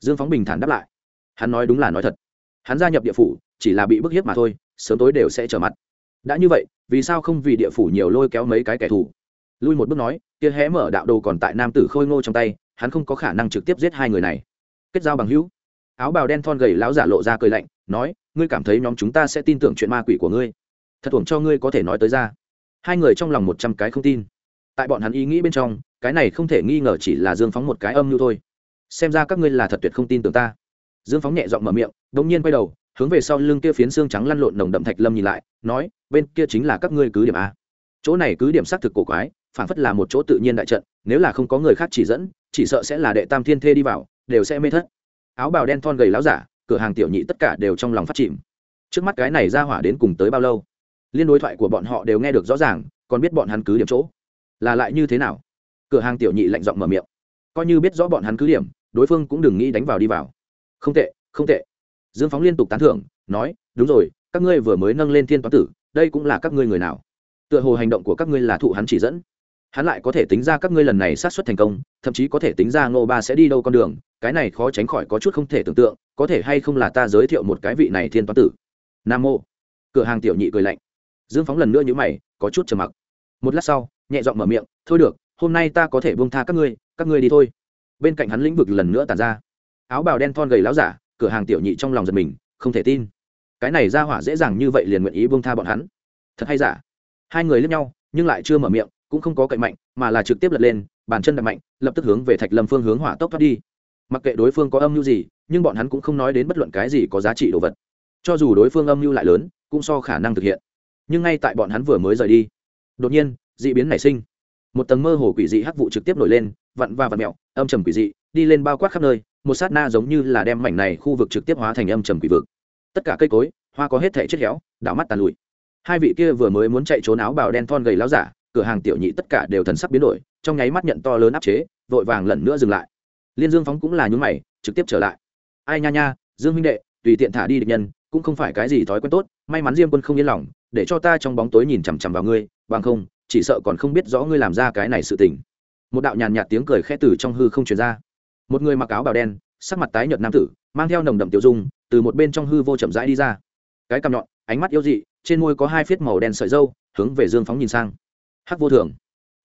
Dương phóng bình thản đáp lại. Hắn nói đúng là nói thật. Hắn gia nhập địa phủ, chỉ là bị bức hiếp mà thôi, sớm tối đều sẽ trở mặt. Đã như vậy, vì sao không vì địa phủ nhiều lôi kéo mấy cái kẻ thù? Lui một bước nói, kia hé mở đạo đồ còn tại nam tử khôi ngô trong tay hắn không có khả năng trực tiếp giết hai người này. Kết giao bằng hữu. Áo bào đen thon gầy lão giả lộ ra cười lạnh, nói, ngươi cảm thấy nhóm chúng ta sẽ tin tưởng chuyện ma quỷ của ngươi. Thật tưởng cho ngươi có thể nói tới ra. Hai người trong lòng một trăm cái không tin. Tại bọn hắn ý nghĩ bên trong, cái này không thể nghi ngờ chỉ là dương phóng một cái âm mưu thôi. Xem ra các ngươi là thật tuyệt không tin tưởng ta. Dương phóng nhẹ giọng mở miệng đ ỗ n g nhiên quay đầu, hướng về sau lưng kia phiến xương trắng lăn lộn nồng đậm thạch lâm nhìn lại, nói, bên kia chính là các ngươi cứ điểm a. Chỗ này cứ điểm xác thực cổ quái, phản phất là một chỗ tự nhiên đại trận, nếu là không có người khác chỉ dẫn chỉ sợ sẽ là đệ tam thiên thê đi vào, đều sẽ mê thất. Áo bào đen thon gầy láo giả, cửa hàng tiểu nhị tất cả đều trong lòng phát chìm. Trước mắt cái này ra hỏa đến cùng tới bao lâu? Liên đối thoại của bọn họ đều nghe được rõ ràng, còn biết bọn hắn cứ điểm chỗ. Là lại như thế nào? Cửa hàng tiểu nhị lạnh giọng mở miệng. Coi như biết rõ bọn hắn cứ điểm, đối phương cũng đừng nghĩ đánh vào đi vào. Không tệ không tệ. Dương phóng liên tục tán thưởng, nói, đúng rồi, các ngươi vừa mới nâng lên thiên toán tử, đây cũng là các ngươi người nào? Tựa hồ hành động của các ngươi là thụ hắn chỉ dẫn hắn lại có thể tính ra các ngươi lần này sát xuất thành công, thậm chí có thể tính ra ngô ba sẽ đi đâu con đường, cái này khó tránh khỏi có chút không thể tưởng tượng, có thể hay không là ta giới thiệu một cái vị này thiên toán tử. Nam mô. Cửa hàng tiểu nhị cười lạnh. Dương phóng lần nữa nhữ mày, có chút trầm mặc. Một lát sau, nhẹ giọng mở miệng, thôi được, hôm nay ta có thể buông tha các ngươi các ngươi đi thôi. Bên cạnh hắn lĩnh vực lần nữa tàn ra. Áo bào đen thon gầy láo giả, cửa hàng tiểu nhị trong lòng giật mình, không thể tin. Cái này ra hỏa dễ dàng như vậy liền nguyện ý buông tha bọn hắn. Thật hay giả? Hai người lướt nhau, nhưng lại chưa mở miệng cũng không có cậy mạnh, mà là trực tiếp lật lên, bàn chân đập mạnh, lập tức hướng về thạch lâm phương hướng hỏa tốc thoát đi. Mặc kệ đối phương có âm mưu gì, nhưng bọn hắn cũng không nói đến bất luận cái gì có giá trị đồ vật. Cho dù đối phương âm mưu lại lớn, cũng so khả năng thực hiện. Nhưng ngay tại bọn hắn vừa mới rời đi, đột nhiên d ị biến nảy sinh. Một tầng mơ hồ quỷ dị hắc vụ trực tiếp nổi lên, vặn và vặn mẹo, âm trầm quỷ dị, đi lên bao quát khắp nơi, một sát na giống như là đem mảnh này khu vực trực tiếp hóa thành âm trầm quỷ vực. Tất cả cây cối, hoa có hết thể chết héo, đảo mắt tàn lụi. Hai vị kia vừa mới muốn chạy trốn áo bào đen thon gầy láo giả cửa hàng tiểu nhị tất cả đều thần sắc biến đổi, trong nháy mắt nhận to lớn áp chế, vội vàng lần nữa dừng lại. Liên dương phóng cũng là nhún mày, trực tiếp trở lại. Ai nha nha, dương huynh đệ, tùy tiện thả đi địch nhân, cũng không phải cái gì thói quen tốt, may mắn diêm quân không yên lòng, để cho ta trong bóng tối nhìn chằm chằm vào ngươi, bằng không, chỉ sợ còn không biết rõ ngươi làm ra cái này sự tình. Một đạo nhàn nhạt tiếng cười khẽ từ trong hư không truyền ra. Một người mặc áo bào đen, sắc mặt tái nhợt nam tử, mang theo nồng đậm tiểu dung, từ một bên trong hư vô chậm rãi đi ra. Cái cằm nhọn, ánh mắt yêu dị, trên môi có hai phiết màu đen sợi dâu hướng về dương phóng nhìn sang hắc vô thường.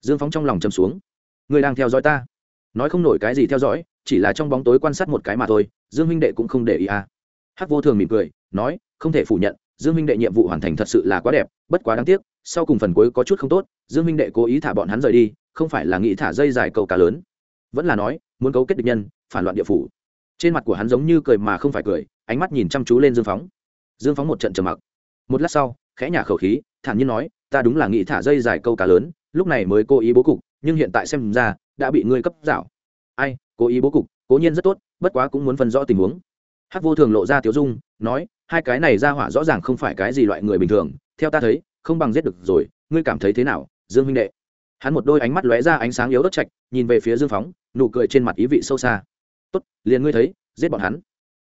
Dương phóng trong lòng chầm xuống. Người đang theo dõi ta. Nói không nổi cái gì theo dõi, chỉ là trong bóng tối quan sát một cái mà thôi, dương huynh đệ cũng không để ý à. Hắc vô thường mỉm cười, nói, không thể phủ nhận, dương minh đệ nhiệm vụ hoàn thành thật sự là quá đẹp, bất quá đáng tiếc, sau cùng phần cuối có chút không tốt, dương minh đệ cố ý thả bọn hắn rời đi, không phải là nghĩ thả dây dài cầu cá lớn. Vẫn là nói, muốn cấu kết địch nhân, phản loạn địa phủ. Trên mặt của hắn giống như cười mà không phải cười, ánh mắt nhìn chăm chú lên dương phóng. Dương phóng một trận trầm mặc. Một lát sau, khẽ nhả khẩu khí, thản nhiên nói ta đúng là nghĩ thả dây dài câu cá lớn, lúc này mới cố ý bố cục, nhưng hiện tại xem ra, đã bị ngươi cấp dạo. Ai, cố ý bố cục, cố nhiên rất tốt, bất quá cũng muốn phân rõ tình huống. Hắc vô thường lộ ra tiếu dung, nói, hai cái này ra hỏa rõ ràng không phải cái gì loại người bình thường, theo ta thấy, không bằng giết được rồi, ngươi cảm thấy thế nào, dương huynh đệ? Hắn một đôi ánh mắt lóe ra ánh sáng yếu đất chạch nhìn về phía dương phóng, nụ cười trên mặt ý vị sâu xa. Tốt, liền ngươi thấy, giết bọn hắn.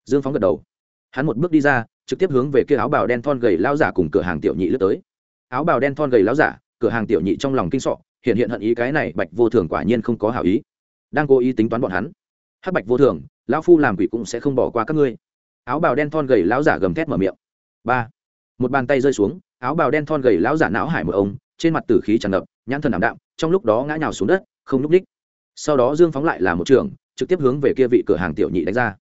Dương phóng gật đầu. Hắn một bước đi ra, trực tiếp hướng về kia áo bào đen thon gầy lao giả cùng cửa hàng tiểu nhị lướt tới áo bào đen thon gầy láo giả, cửa hàng tiểu nhị trong lòng kinh sọ, hiện hiện hận ý cái này bạch vô thường quả nhiên không có hảo ý. Đang cố ý tính toán bọn hắn. Hắc bạch vô thường, lão phu làm quỷ cũng sẽ không bỏ qua các ngươi. Áo bào đen thon gầy láo giả gầm thét mở miệng. Ba. Một bàn tay rơi xuống, áo bào đen thon gầy láo giả não hải một ông, trên mặt tử khí tràn ngập, nhãn thần ảm đạm, trong lúc đó ngã nhào xuống đất, không núp đích sau đó dương phóng lại là một trường, trực tiếp hướng về kia vị cửa hàng tiểu nhị đánh ra.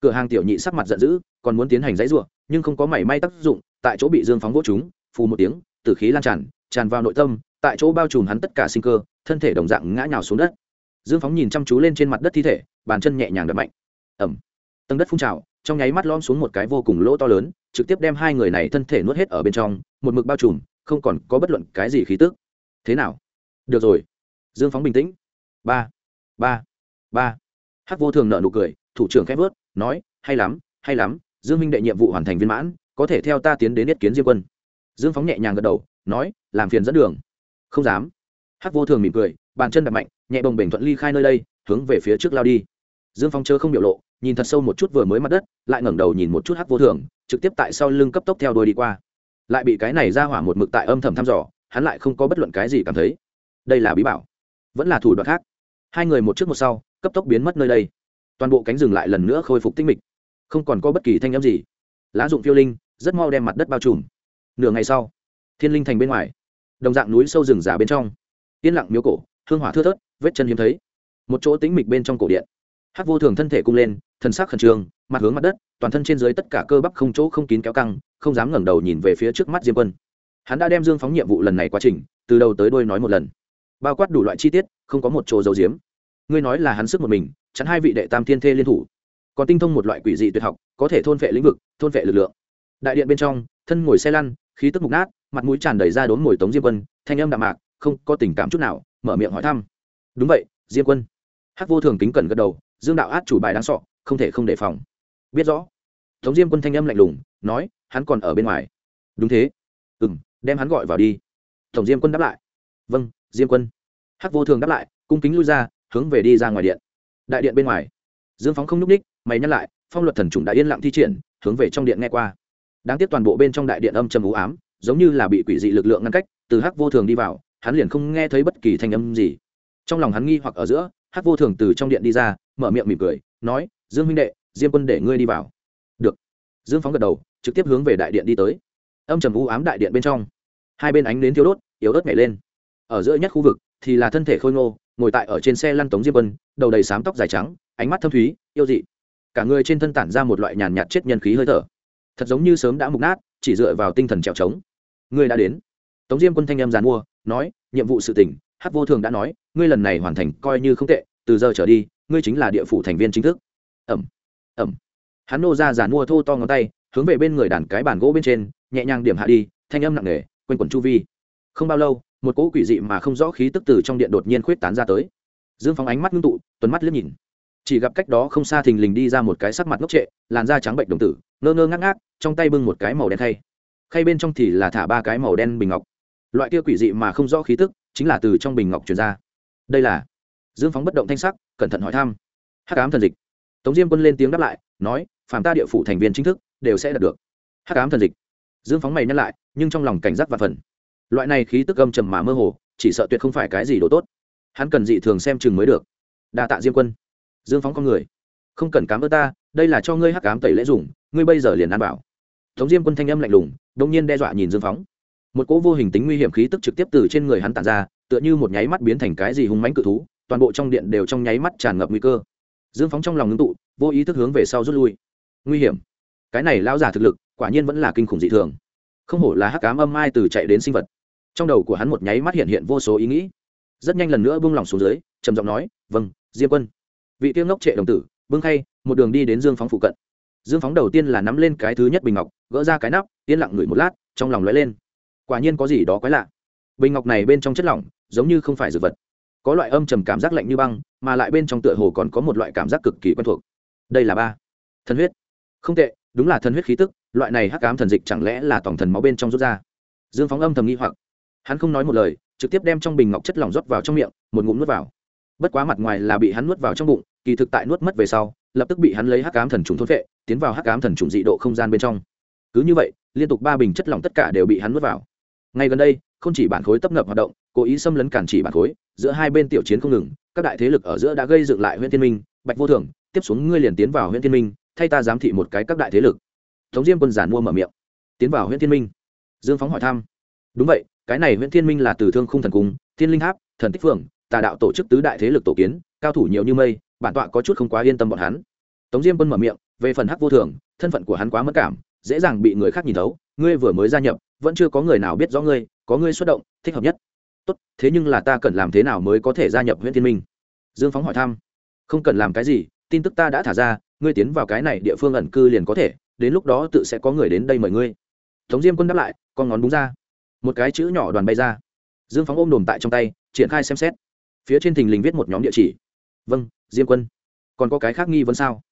Cửa hàng tiểu nhị sắc mặt giận dữ, còn muốn tiến hành dãy ruộng nhưng không có mảy may tác dụng, tại chỗ bị dương phóng vỗ chúng phù một tiếng tử khí lan tràn tràn vào nội tâm, tại chỗ bao trùm hắn tất cả sinh cơ, thân thể đồng dạng ngã nhào xuống đất. Dương phóng nhìn chăm chú lên trên mặt đất thi thể, bàn chân nhẹ nhàng đập mạnh. Ẩm tầng đất phun trào, trong nháy mắt lom xuống một cái vô cùng lỗ to lớn, trực tiếp đem hai người này thân thể nuốt hết ở bên trong, một mực bao trùm, không còn có bất luận cái gì khí tức. Thế nào? Được rồi. Dương phóng bình tĩnh. Ba. Ba. Ba. Hắc vô thường nợ nụ cười, thủ trưởng khép vớt, nói, hay lắm hay lắm, dương minh đệ nhiệm vụ hoàn thành viên mãn, có thể theo ta tiến đến yết kiến diêm quân dương phóng nhẹ nhàng gật đầu, nói, làm phiền dẫn đường. Không dám. Hắc vô thường mỉm cười, bàn chân đập mạnh, nhẹ bồng bềnh thuận ly khai nơi đây, hướng về phía trước lao đi. Dương phóng chớ không biểu lộ, nhìn thật sâu một chút vừa mới mặt đất, lại ngẩng đầu nhìn một chút hắc vô thường, trực tiếp tại sau lưng cấp tốc theo đuôi đi qua. Lại bị cái này ra hỏa một mực tại âm thầm thăm dò, hắn lại không có bất luận cái gì cảm thấy. Đây là bí bảo, vẫn là thủ đoạn khác. Hai người một trước một sau, cấp tốc biến mất nơi đây. Toàn bộ cánh rừng lại lần nữa khôi phục tinh mịch, không còn có bất kỳ thanh â m gì. Lá dụng phiêu linh, rất mau đem mặt đất bao trùm nửa ngày sau, thiên linh thành bên ngoài, đồng dạng núi sâu rừng già bên trong, yên lặng miếu cổ, hương hỏa thưa thớt, vết chân hiếm thấy. Một chỗ tĩnh mịch bên trong cổ điện hát vô thường thân thể cung lên, thần sắc khẩn trương, mặt hướng mặt đất, toàn thân trên dưới tất cả cơ bắp không chỗ không kín kéo căng, không dám ngẩng đầu nhìn về phía trước mắt diêm quân. Hắn đã đem dương phóng nhiệm vụ lần này quá trình, từ đầu tới đôi nói một lần. Bao quát đủ loại chi tiết, không có một chỗ dấu diếm ngươi nói là hắn sức một mình, chắn hai vị đệ tam thiên thê liên thủ. Còn tinh thông một loại quỷ dị tuyệt học, có thể thôn vệ lĩnh vực, thôn vệ lực lượng. Đại điện bên trong, thân ngồi xe lăn khí tức mục nát, mặt mũi tràn đầy ra đốn ngồi tống diêm quân, thanh âm đạm mạc, không có tình cảm chút nào, mở miệng hỏi thăm. Đúng vậy, diêm quân. Hắc vô thường kính cẩn gật đầu, dương đạo át chủ bài đáng sọ, không thể không đề phòng. Biết rõ. Tống diêm quân thanh âm lạnh lùng, nói, hắn còn ở bên ngoài. Đúng thế. Ừ m đem hắn gọi vào đi. Tổng diêm quân đáp lại. Vâng diêm quân. Hắc vô thường đáp lại, cung kính lui ra, hướng về đi ra ngoài điện. Đại điện bên ngoài. Dương phóng không nhúc ních mày nhắc lại, phong luật thần trùng đã yên lặng thi triển, hướng về trong điện nghe qua đáng tiếc toàn bộ bên trong đại điện âm trầm u ám, giống như là bị quỷ dị lực lượng ngăn cách, từ hắc vô thường đi vào, hắn liền không nghe thấy bất kỳ thanh âm gì. Trong lòng hắn nghi hoặc ở giữa, hắc vô thường từ trong điện đi ra, mở miệng mỉm cười, nói, dương huynh đệ, diêm quân để ngươi đi vào. Được. Dương phóng gật đầu, trực tiếp hướng về đại điện đi tới. Âm trầm u ám đại điện bên trong, hai bên ánh đến thiếu đốt, yếu ớt nhảy lên. Ở giữa nhất khu vực thì là thân thể khôi ngô, ngồi tại ở trên xe lăn tống diêm quân, đầu đầy sám tóc dài trắng, ánh mắt thâm thúy, yêu dị. Cả người trên thân tản ra một loại nhàn nhạt chết nhân khí hơi thở thật giống như sớm đã mục nát, chỉ dựa vào tinh thần trèo trống. Ngươi đã đến. Tống diêm quân thanh em giàn mua, nói, nhiệm vụ sự tỉnh hát vô thường đã nói, ngươi lần này hoàn thành coi như không tệ, từ giờ trở đi, ngươi chính là địa phủ thành viên chính thức. Ẩm ẩm. Hắn nô ra giàn mua thô to ngón tay, hướng về bên người đàn cái bàn gỗ bên trên, nhẹ nhàng điểm hạ đi, thanh âm nặng nề, quanh quẩn chu vi. Không bao lâu, một cỗ quỷ dị mà không rõ khí tức từ trong điện đột nhiên khuyết tán ra tới. Dương phóng ánh mắt ngưng tụ tuấn mắt liếc nhìn. Chỉ gặp cách đó không xa thình lình đi ra một cái sắc mặt ngốc trệ, làn da trắng bệnh đồng tử ngơ ngơ ngác ngác, trong tay bưng một cái màu đen khay. Khay bên trong thì là thả ba cái màu đen bình ngọc. Loại kia quỷ dị mà không rõ khí tức, chính là từ trong bình ngọc truyền ra. Đây là dương phóng bất động thanh sắc, cẩn thận hỏi thăm. Hắc ám thần dịch. Tống diêm quân lên tiếng đáp lại, nói, phàm ta địa phủ thành viên chính thức, đều sẽ đạt được. Hắc ám thần dịch. Dương phóng mày nhắc lại, nhưng trong lòng cảnh giác và phần. Loại này khí tức âm trầm mà mơ hồ, chỉ sợ tuyệt không phải cái gì đồ tốt. Hắn cần dị thường xem chừng mới được. Đa tạ diêm quân. Dương phóng con người. Không cần cám ơn ta đây là cho ngươi hắc cám tẩy lễ dùng, ngươi bây giờ liền ăn bảo tống diêm quân thanh âm lạnh lùng đông nhiên đe dọa nhìn dương phóng. Một cỗ vô hình tính nguy hiểm khí tức trực tiếp từ trên người hắn tàn ra, tựa như một nháy mắt biến thành cái gì hung mánh cự thú, toàn bộ trong điện đều trong nháy mắt tràn ngập nguy cơ. Dương phóng trong lòng ngưng tụ, vô ý thức hướng về sau rút lui. Nguy hiểm. Cái này lão giả thực lực, quả nhiên vẫn là kinh khủng dị thường. Không hổ là hắc cám âm ai từ chạy đến sinh vật. Trong đầu của hắn một nháy mắt hiện hiện vô số ý nghĩ. Rất nhanh lần nữa buông lỏng xuống dưới, trầm giọng nói vâng diêm quân. Vị tiêu ngốc trệ đồng tử bưng khay một đường đi đến dương phóng phụ cận. Dương phóng đầu tiên là nắm lên cái thứ nhất bình ngọc, gỡ ra cái nắp, yên lặng ngửi một lát, trong lòng lóe lên. Quả nhiên có gì đó quái lạ. Bình ngọc này bên trong chất lỏng, giống như không phải dược vật. Có loại âm trầm cảm giác lạnh như băng, mà lại bên trong tựa hồ còn có một loại cảm giác cực kỳ quen thuộc. Đây là ba. Thần huyết. Không tệ, đúng là thần huyết khí tức, loại này hắc ám thần dịch chẳng lẽ là tổng thần máu bên trong rút ra? Dương phóng âm thầm nghi hoặc. Hắn không nói một lời, trực tiếp đem trong bình ngọc chất lỏng rót vào trong miệng, một ngụm nuốt vào. Bất quá mặt ngoài là bị hắn nuốt vào trong bụng, kỳ thực tại nuốt mất về sau lập tức bị hắn lấy hắc ám thần trùng thôn vệ tiến vào hắc ám thần trùng dị độ không gian bên trong. Cứ như vậy, liên tục ba bình chất lỏng tất cả đều bị hắn nuốt vào. Ngay gần đây, không chỉ bản khối tấp nập hoạt động, cố ý xâm lấn cản chỉ bản khối, giữa hai bên tiểu chiến không ngừng, các đại thế lực ở giữa đã gây dựng lại huyện thiên minh, bạch vô thường, tiếp xuống ngươi liền tiến vào huyện thiên minh, thay ta giám thị một cái các đại thế lực. Thống diêm quân giản mua mở miệng. Tiến vào huyện thiên minh. Dương phóng hỏi thăm. Đúng vậy, cái này huyện thiên minh là từ thương khung thần cung, thiên linh tháp, thần tích phượng, tà đạo tổ chức tứ đại thế lực tổ kiến, cao thủ nhiều như mây bản tọa có chút không quá yên tâm bọn hắn. Tống diêm quân mở miệng, về phần hắc vô thường, thân phận của hắn quá mất cảm, dễ dàng bị người khác nhìn thấu, ngươi vừa mới gia nhập, vẫn chưa có người nào biết rõ ngươi, có ngươi xuất động, thích hợp nhất. Tốt, thế nhưng là ta cần làm thế nào mới có thể gia nhập huyện thiên minh? Dương phóng hỏi thăm. Không cần làm cái gì, tin tức ta đã thả ra, ngươi tiến vào cái này địa phương ẩn cư liền có thể, đến lúc đó tự sẽ có người đến đây mời ngươi. Tống diêm quân đáp lại, con ngón búng ra. Một cái chữ nhỏ đoàn bay ra. Dương phóng ôm đồm tại trong tay, triển khai xem xét. Phía trên thình lình viết một nhóm địa chỉ vâng diêm quân. Còn có cái khác nghi vấn sao?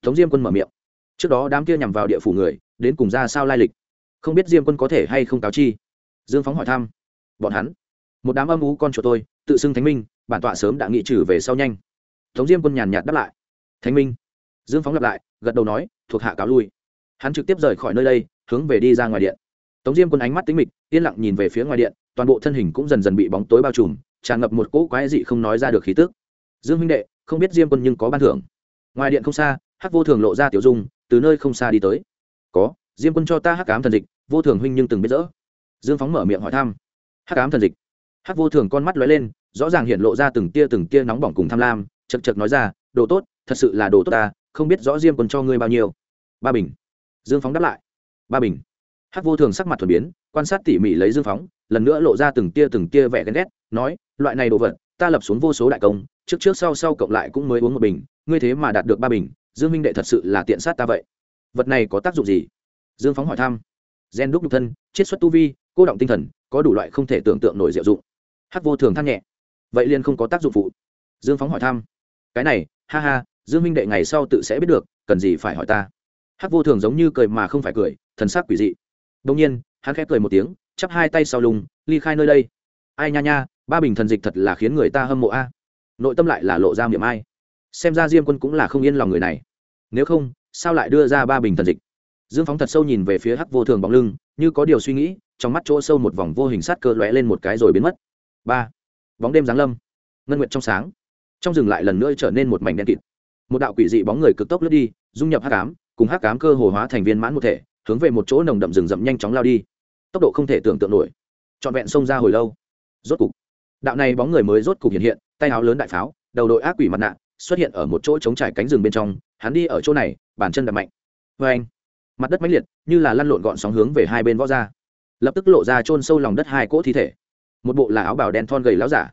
Tống diêm quân mở miệng. Trước đó đám kia nhằm vào địa phủ người, đến cùng ra sao lai lịch? Không biết diêm quân có thể hay không cáo chi? Dương phóng hỏi thăm. Bọn hắn. Một đám âm ú con chuột tôi, tự xưng thánh minh, bản tọa sớm đã nghị trừ về sau nhanh. Tống diêm quân nhàn nhạt đáp lại. Thánh minh. Dương phóng lặp lại, gật đầu nói, thuộc hạ cáo lui. Hắn trực tiếp rời khỏi nơi đây, hướng về đi ra ngoài điện. Tống diêm quân ánh mắt tính mịch, yên lặng nhìn về phía ngoài điện, toàn bộ thân hình cũng dần dần bị bóng tối bao trùm, tràn ngập một cỗ quái dị không nói ra được khí tức dương huynh đệ, không biết diêm quân nhưng có ban thưởng. Ngoài điện không xa, hắc vô thường lộ ra tiểu dung, từ nơi không xa đi tới. Có, diêm quân cho ta hắc cám thần dịch, vô thường huynh nhưng từng biết rỡ dương phóng mở miệng hỏi thăm. Hắc cám thần dịch. Hắc vô thường con mắt lóe lên, rõ ràng hiện lộ ra từng tia từng tia nóng bỏng cùng tham lam, chật chật nói ra, đồ tốt, thật sự là đồ tốt ta, không biết rõ diêm quân cho ngươi bao nhiêu. Ba bình. Dương phóng đáp lại. Ba bình. Hắc vô thường sắc mặt thuần biến, quan sát tỉ mỉ lấy dương phóng, lần nữa lộ ra từng tia từng tia vẻ ghen ghét, nói, loại này đồ vật ta lập xuống vô số đại công, trước trước sau sau cộng lại cũng mới uống một bình, ngươi thế mà đạt được ba bình, dương minh đệ thật sự là tiện sát ta vậy. Vật này có tác dụng gì? Dương phóng hỏi thăm. Gen đúc nhục thân, chiết xuất tu vi, cô động tinh thần, có đủ loại không thể tưởng tượng nổi diệu dụng. Hắc vô thường than nhẹ. Vậy liền không có tác dụng phụ. Dương phóng hỏi thăm. Cái này, ha ha, dương minh đệ ngày sau tự sẽ biết được, cần gì phải hỏi ta. Hắc vô thường giống như cười mà không phải cười, thần sắc quỷ dị. Đông nhiên, hắn khẽ cười một tiếng, chắp hai tay sau lùng ly khai nơi đây. Ai nha nha ba bình thần dịch thật là khiến người ta hâm mộ a. Nội tâm lại là lộ ra miệng ai. Xem ra diêm quân cũng là không yên lòng người này. Nếu không, sao lại đưa ra ba bình thần dịch? Dương phóng thật sâu nhìn về phía hắc vô thường bóng lưng, như có điều suy nghĩ, trong mắt chỗ sâu một vòng vô hình sát cơ lóe lên một cái rồi biến mất. Ba. Bóng đêm giáng lâm. Ngân nguyệt trong sáng. Trong rừng lại lần nữa trở nên một mảnh đen kịt. Một đạo quỷ dị bóng người cực tốc lướt đi, dung nhập hắc ám, cùng hắc ám cơ hồ hóa thành viên mãn một thể, hướng về một chỗ nồng đậm rừng rậm nhanh chóng lao đi. Tốc độ không thể tưởng tượng nổi. Trọn vẹn xông ra hồi lâu. Rốt cục đạo này bóng người mới rốt cục hiện hiện, tay áo lớn đại pháo, đầu đội ác quỷ mặt nạ, xuất hiện ở một chỗ trống trải cánh rừng bên trong, hắn đi ở chỗ này, bàn chân đập mạnh. Vê anh, mặt đất mãnh liệt, như là lăn lộn gọn sóng hướng về hai bên võ ra. Lập tức lộ ra chôn sâu lòng đất hai cỗ thi thể. Một bộ là áo bào đen thon gầy láo giả,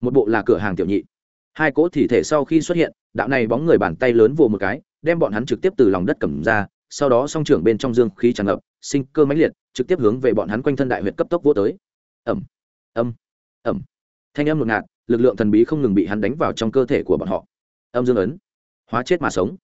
một bộ là cửa hàng tiểu nhị. Hai cỗ thi thể sau khi xuất hiện, đạo này bóng người bàn tay lớn vồ một cái, đem bọn hắn trực tiếp từ lòng đất cầm ra, sau đó song trưởng bên trong dương khí tràn ngập, sinh cơ mãnh liệt, trực tiếp hướng về bọn hắn quanh thân đại huyệt cấp tốc vô tới. Ẩm ẩm ẩm thanh âm ngột ngạt, lực lượng thần bí không ngừng bị hắn đánh vào trong cơ thể của bọn họ. Âm dương ấn, hóa chết mà sống.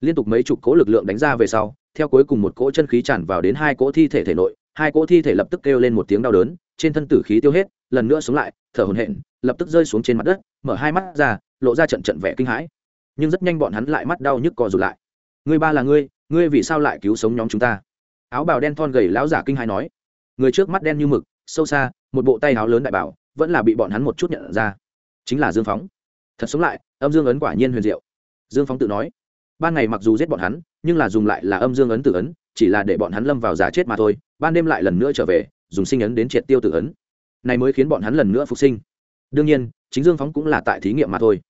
Liên tục mấy chục cỗ lực lượng đánh ra về sau, theo cuối cùng một cỗ chân khí tràn vào đến hai cỗ thi thể thể nội, hai cỗ thi thể lập tức kêu lên một tiếng đau đớn, trên thân tử khí tiêu hết, lần nữa sống lại, thở hổn hển, lập tức rơi xuống trên mặt đất, mở hai mắt ra, lộ ra trận trận vẻ kinh hãi. Nhưng rất nhanh bọn hắn lại mắt đau nhức cò rụt lại. Ngươi ba là ngươi ngươi vì sao lại cứu sống nhóm chúng ta? Áo bào đen thon gầy lão giả kinh hãi nói. Người trước mắt đen như mực, sâu xa, một bộ tay áo lớn đại bảo vẫn là bị bọn hắn một chút nhận ra. Chính là dương phóng. Thật sống lại, âm dương ấn quả nhiên huyền diệu. Dương phóng tự nói, ban ngày mặc dù giết bọn hắn, nhưng là dùng lại là âm dương ấn tử ấn, chỉ là để bọn hắn lâm vào giả chết mà thôi, ban đêm lại lần nữa trở về, dùng sinh ấn đến triệt tiêu tử ấn. Này mới khiến bọn hắn lần nữa phục sinh. Đương nhiên, chính dương phóng cũng là tại thí nghiệm mà thôi.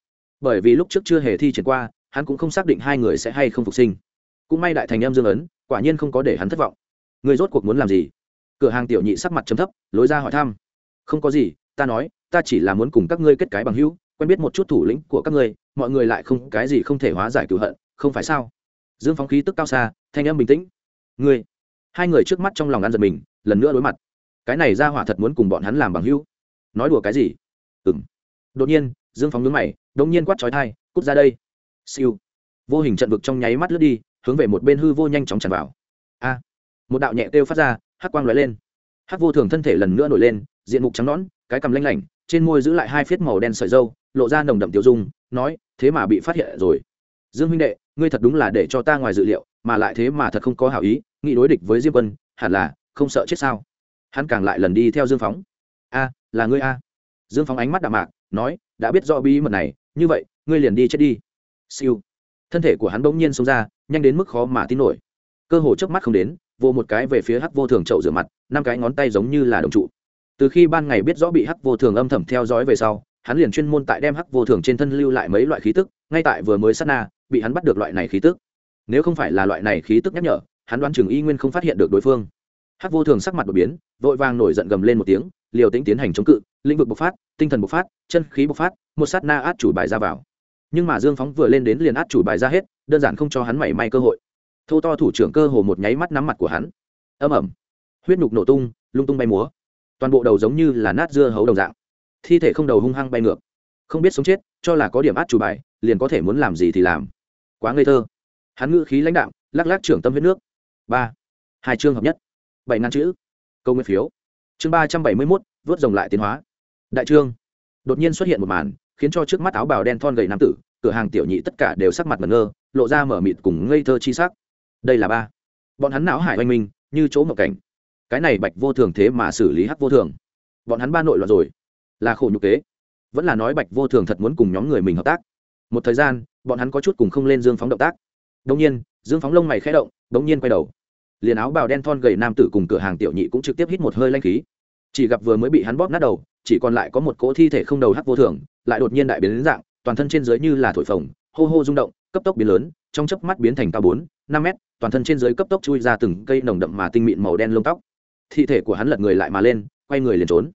Bởi vì lúc trước chưa hề thi triển qua, hắn cũng không xác định hai người sẽ hay không phục sinh. Cũng may đại thành âm dương ấn, quả nhiên không có để hắn thất vọng. Người rốt cuộc muốn làm gì? Cửa hàng tiểu nhị sắc mặt chấm thấp, lối ra hỏi thăm. Không có gì ta nói, ta chỉ là muốn cùng các ngươi kết cái bằng hữu, quen biết một chút thủ lĩnh của các ngươi, mọi người lại không, cái gì không thể hóa giải cựu hận, không phải sao? Dương phóng khí tức cao xa, thanh âm bình tĩnh. Ngươi, hai người trước mắt trong lòng ăn giật mình, lần nữa đối mặt. Cái này ra hỏa thật muốn cùng bọn hắn làm bằng hữu. Nói đùa cái gì? Ừng đột nhiên, dương phóng nhướng mày đột nhiên quát trói thai cút ra đây. Siêu. Vô hình trận vực trong nháy mắt lướt đi, hướng về một bên hư vô nhanh chóng tràn vào. A. Một đạo nhẹ kêu phát ra, hắc quang lóe lên. Hắc vô thường thân thể lần nữa nổi lên, diện mục trắng nõn cái cằm lanh lảnh, trên môi giữ lại hai phiết màu đen sợi dâu lộ ra nồng đậm tiêu dung, nói, thế mà bị phát hiện rồi. Dương huynh đệ, ngươi thật đúng là để cho ta ngoài dự liệu, mà lại thế mà thật không có hảo ý, nghĩ đối địch với diêm quân, hẳn là không sợ chết sao? Hắn càng lại lần đi theo dương phóng. A, là ngươi a. Dương phóng ánh mắt đạm mạc, nói, đã biết rõ bí mật này, như vậy, ngươi liền đi chết đi. Siêu. Thân thể của hắn bỗng nhiên xông ra, nhanh đến mức khó mà tin nổi. Cơ hồ chớp mắt không đến vô một cái về phía hắc vô thường chậu rửa mặt, năm cái ngón tay giống như là đồng trụ từ khi ban ngày biết rõ bị hắc vô thường âm thầm theo dõi về sau, hắn liền chuyên môn tại đem hắc vô thường trên thân lưu lại mấy loại khí tức, ngay tại vừa mới sát na, bị hắn bắt được loại này khí tức. Nếu không phải là loại này khí tức nhắc nhở, hắn đoán chừng y nguyên không phát hiện được đối phương. Hắc vô thường sắc mặt đột biến, vội vàng nổi giận gầm lên một tiếng, liều tĩnh tiến hành chống cự, lĩnh vực bộc phát, tinh thần bộc phát, chân khí bộc phát, một sát na át chủ bài ra vào. Nhưng mà dương phóng vừa lên đến liền át chủ bài ra hết, đơn giản không cho hắn mảy may cơ hội. Thô to thủ trưởng cơ hồ một nháy mắt nắm mặt của hắn. Âm ẩm huyết nhục nổ tung, lung tung bay múa toàn bộ đầu giống như là nát dưa hấu đồng dạng. Thi thể không đầu hung hăng bay ngược. Không biết sống chết cho là có điểm át chủ bài liền có thể muốn làm gì thì làm. Quá ngây thơ. Hắn ngữ khí lãnh đạo, lắc lắc trưởng tâm huyết nước. Ba. Hai chương hợp nhất. Bảy ngàn chữ. Câu nguyên phiếu. Chương ba trăm bảy mươi mốt vớt rồng lại tiến hóa. Đại trương. Đột nhiên xuất hiện một màn khiến cho trước mắt áo bào đen thon gầy nam tử cửa hàng tiểu nhị tất cả đều sắc mặt mẩn ngơ lộ ra mở mịt cùng ngây thơ chi sắc. Đây là ba. Bọn hắn não hải oanh minh như chỗ mộng cảnh cái này bạch vô thường thế mà xử lý hắc vô thường. Bọn hắn ba nội loạn rồi. Là khổ nhục kế. Vẫn là nói bạch vô thường thật muốn cùng nhóm người mình hợp tác. Một thời gian, bọn hắn có chút cùng không lên dương phóng động tác. Đông nhiên, dương phóng lông mày khẽ động đông nhiên quay đầu. Liền áo bào đen thon gầy nam tử cùng cửa hàng tiểu nhị cũng trực tiếp hít một hơi lanh khí. Chỉ gặp vừa mới bị hắn bóp nát đầu, chỉ còn lại có một cỗ thi thể không đầu hắc vô thường, lại đột nhiên đại biến đến dạng, toàn thân trên dưới như là thổi phồng, hô hô rung động, cấp tốc biến lớn, trong chớp mắt biến thành cao bốn, năm mét, toàn thân trên dưới cấp tốc chui ra từng cây nồng đậm mà tinh mịn màu đen lông tóc thi thể của hắn lật người lại mà lên, quay người liền trốn.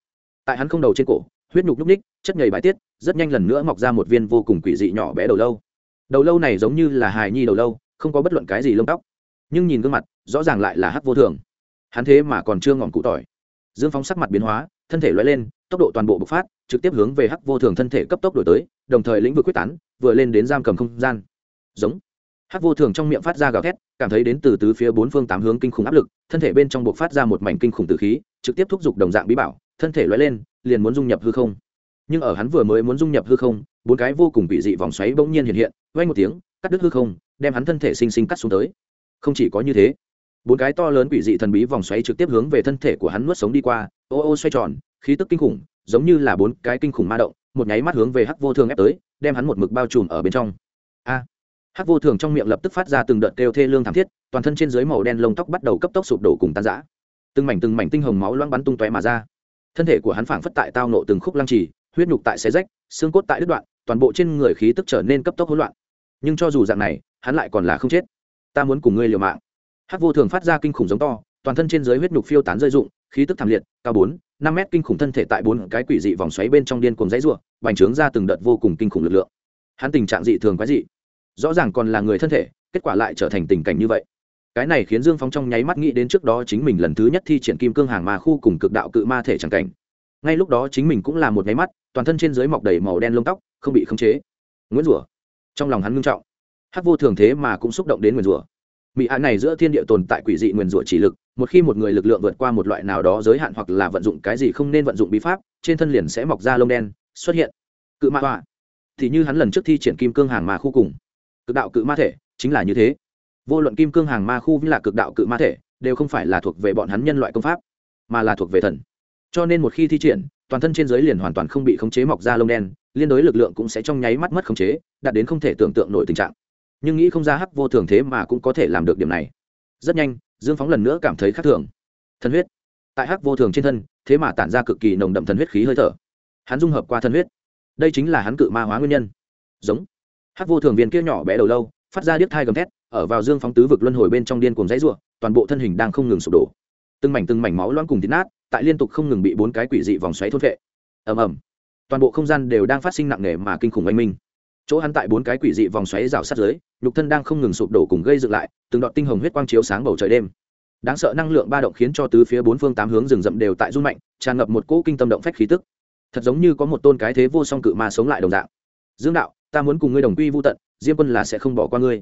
Tại hắn không đầu trên cổ, huyết nhục nhúc ních chất nhầy bài tiết, rất nhanh lần nữa mọc ra một viên vô cùng quỷ dị nhỏ bé đầu lâu. Đầu lâu này giống như là hài nhi đầu lâu, không có bất luận cái gì lông tóc. Nhưng nhìn gương mặt, rõ ràng lại là hắc vô thường. Hắn thế mà còn chưa ngọn cụ tỏi. Dương phóng sắc mặt biến hóa, thân thể loay lên, tốc độ toàn bộ bộc phát, trực tiếp hướng về hắc vô thường thân thể cấp tốc đổi tới, đồng thời lĩnh vực quyết tán, vừa lên đến giam cầm không gian. Giống hắc vô thường trong miệng phát ra gào thét, cảm thấy đến từ tứ phía bốn phương tám hướng kinh khủng áp lực, thân thể bên trong bộc phát ra một mảnh kinh khủng tử khí, trực tiếp thúc giục đồng dạng bí bảo, thân thể loay lên, liền muốn dung nhập hư không. Nhưng ở hắn vừa mới muốn dung nhập hư không, bốn cái vô cùng bị dị vòng xoáy bỗng nhiên hiện hiện vay một tiếng, cắt đứt hư không, đem hắn thân thể sinh sinh cắt xuống tới. Không chỉ có như thế, bốn cái to lớn quỷ dị thần bí vòng xoáy trực tiếp hướng về thân thể của hắn nuốt sống đi qua, ô ô xoay tròn, khí tức kinh khủng, giống như là bốn cái kinh khủng ma động, một nháy mắt hướng về hắc vô thường ép tới, đem hắn một mực bao trùm ở bên trong. A! Hắc vô thường trong miệng lập tức phát ra từng đợt kêu thê lương thảm thiết toàn thân trên dưới màu đen lông tóc bắt đầu cấp tốc sụp đổ cùng tan rã. Từng mảnh từng mảnh tinh hồng máu loang bắn tung tóe mà ra. Thân thể của hắn phảng phất tại tao nộ từng khúc lăng trì huyết nhục tại xé rách xương cốt tại đứt đoạn toàn bộ trên người khí tức trở nên cấp tốc hỗn loạn. Nhưng cho dù dạng này hắn lại còn là không chết. Ta muốn cùng ngươi liều mạng. Hắc vô thường phát ra kinh khủng giống to toàn thân trên dưới huyết nhục phiêu tán rơi rụng khí tức thảm liệt cao bốn năm mét kinh khủng thân thể tại bốn cái quỷ dị vòng xoáy bên trong điên cuồng dãy rụa, bành trướng ra từng đợt vô cùng kinh khủng lực lượng. Hắn tình trạng dị thường quái dị rõ ràng còn là người thân thể, kết quả lại trở thành tình cảnh như vậy. Cái này khiến dương phong trong nháy mắt nghĩ đến trước đó chính mình lần thứ nhất thi triển kim cương hàng ma khu cùng cực đạo cự ma thể chẳng cảnh. Ngay lúc đó chính mình cũng là một nháy mắt, toàn thân trên dưới mọc đầy màu đen lông tóc, không bị khống chế. Nguyễn rủa. Trong lòng hắn ngưng trọng. Hát vô thường thế mà cũng xúc động đến nguyền rủa. Mỹ hạ này giữa thiên địa tồn tại quỷ dị nguyền rủa chỉ lực, một khi một người lực lượng vượt qua một loại nào đó giới hạn hoặc là vận dụng cái gì không nên vận dụng bí pháp, trên thân liền sẽ mọc ra lông đen, xuất hiện. Cự ma họa. Thì như hắn lần trước thi triển kim cương hàng ma khu cùng cực đạo cự ma thể, chính là như thế. Vô luận kim cương hàng ma khu với là cực đạo cự ma thể, đều không phải là thuộc về bọn hắn nhân loại công pháp, mà là thuộc về thần. Cho nên một khi thi triển, toàn thân trên giới liền hoàn toàn không bị khống chế mọc ra lông đen, liên đối lực lượng cũng sẽ trong nháy mắt mất khống chế, đạt đến không thể tưởng tượng nổi tình trạng. Nhưng nghĩ không ra hắc vô thường thế mà cũng có thể làm được điểm này. Rất nhanh, dương phóng lần nữa cảm thấy khác thường. Thần huyết. Tại hắc vô thường trên thân, thế mà tản ra cực kỳ nồng đậm thần huyết khí hơi thở. Hắn dung hợp qua thần huyết. Đây chính là hắn cự ma hóa nguyên nhân. Giống hắc vô thường viên kia nhỏ bé đầu lâu, phát ra điếc thai gầm thét, ở vào dương phóng tứ vực luân hồi bên trong điên cuồng dãy ruộng toàn bộ thân hình đang không ngừng sụp đổ. Từng mảnh từng mảnh máu loãng cùng thịt nát, tại liên tục không ngừng bị bốn cái quỷ dị vòng xoáy thốt vệ ầm ầm. Toàn bộ không gian đều đang phát sinh nặng nề mà kinh khủng oanh minh. Chỗ hắn tại bốn cái quỷ dị vòng xoáy rào sát dưới, nhục thân đang không ngừng sụp đổ cùng gây dựng lại, từng đoạn tinh hồng huyết quang chiếu sáng bầu trời đêm. Đáng sợ năng lượng ba động khiến cho tứ phía bốn phương tám hướng rừng rậm đều tại run mạnh, tràn ngập một cỗ kinh tâm động phách khí tức. Thật giống như có một tôn cái thế vô song cự ma sống lại đồng dạng. Dương đạo ta muốn cùng ngươi đồng quy vô tận, diêm quân là sẽ không bỏ qua ngươi.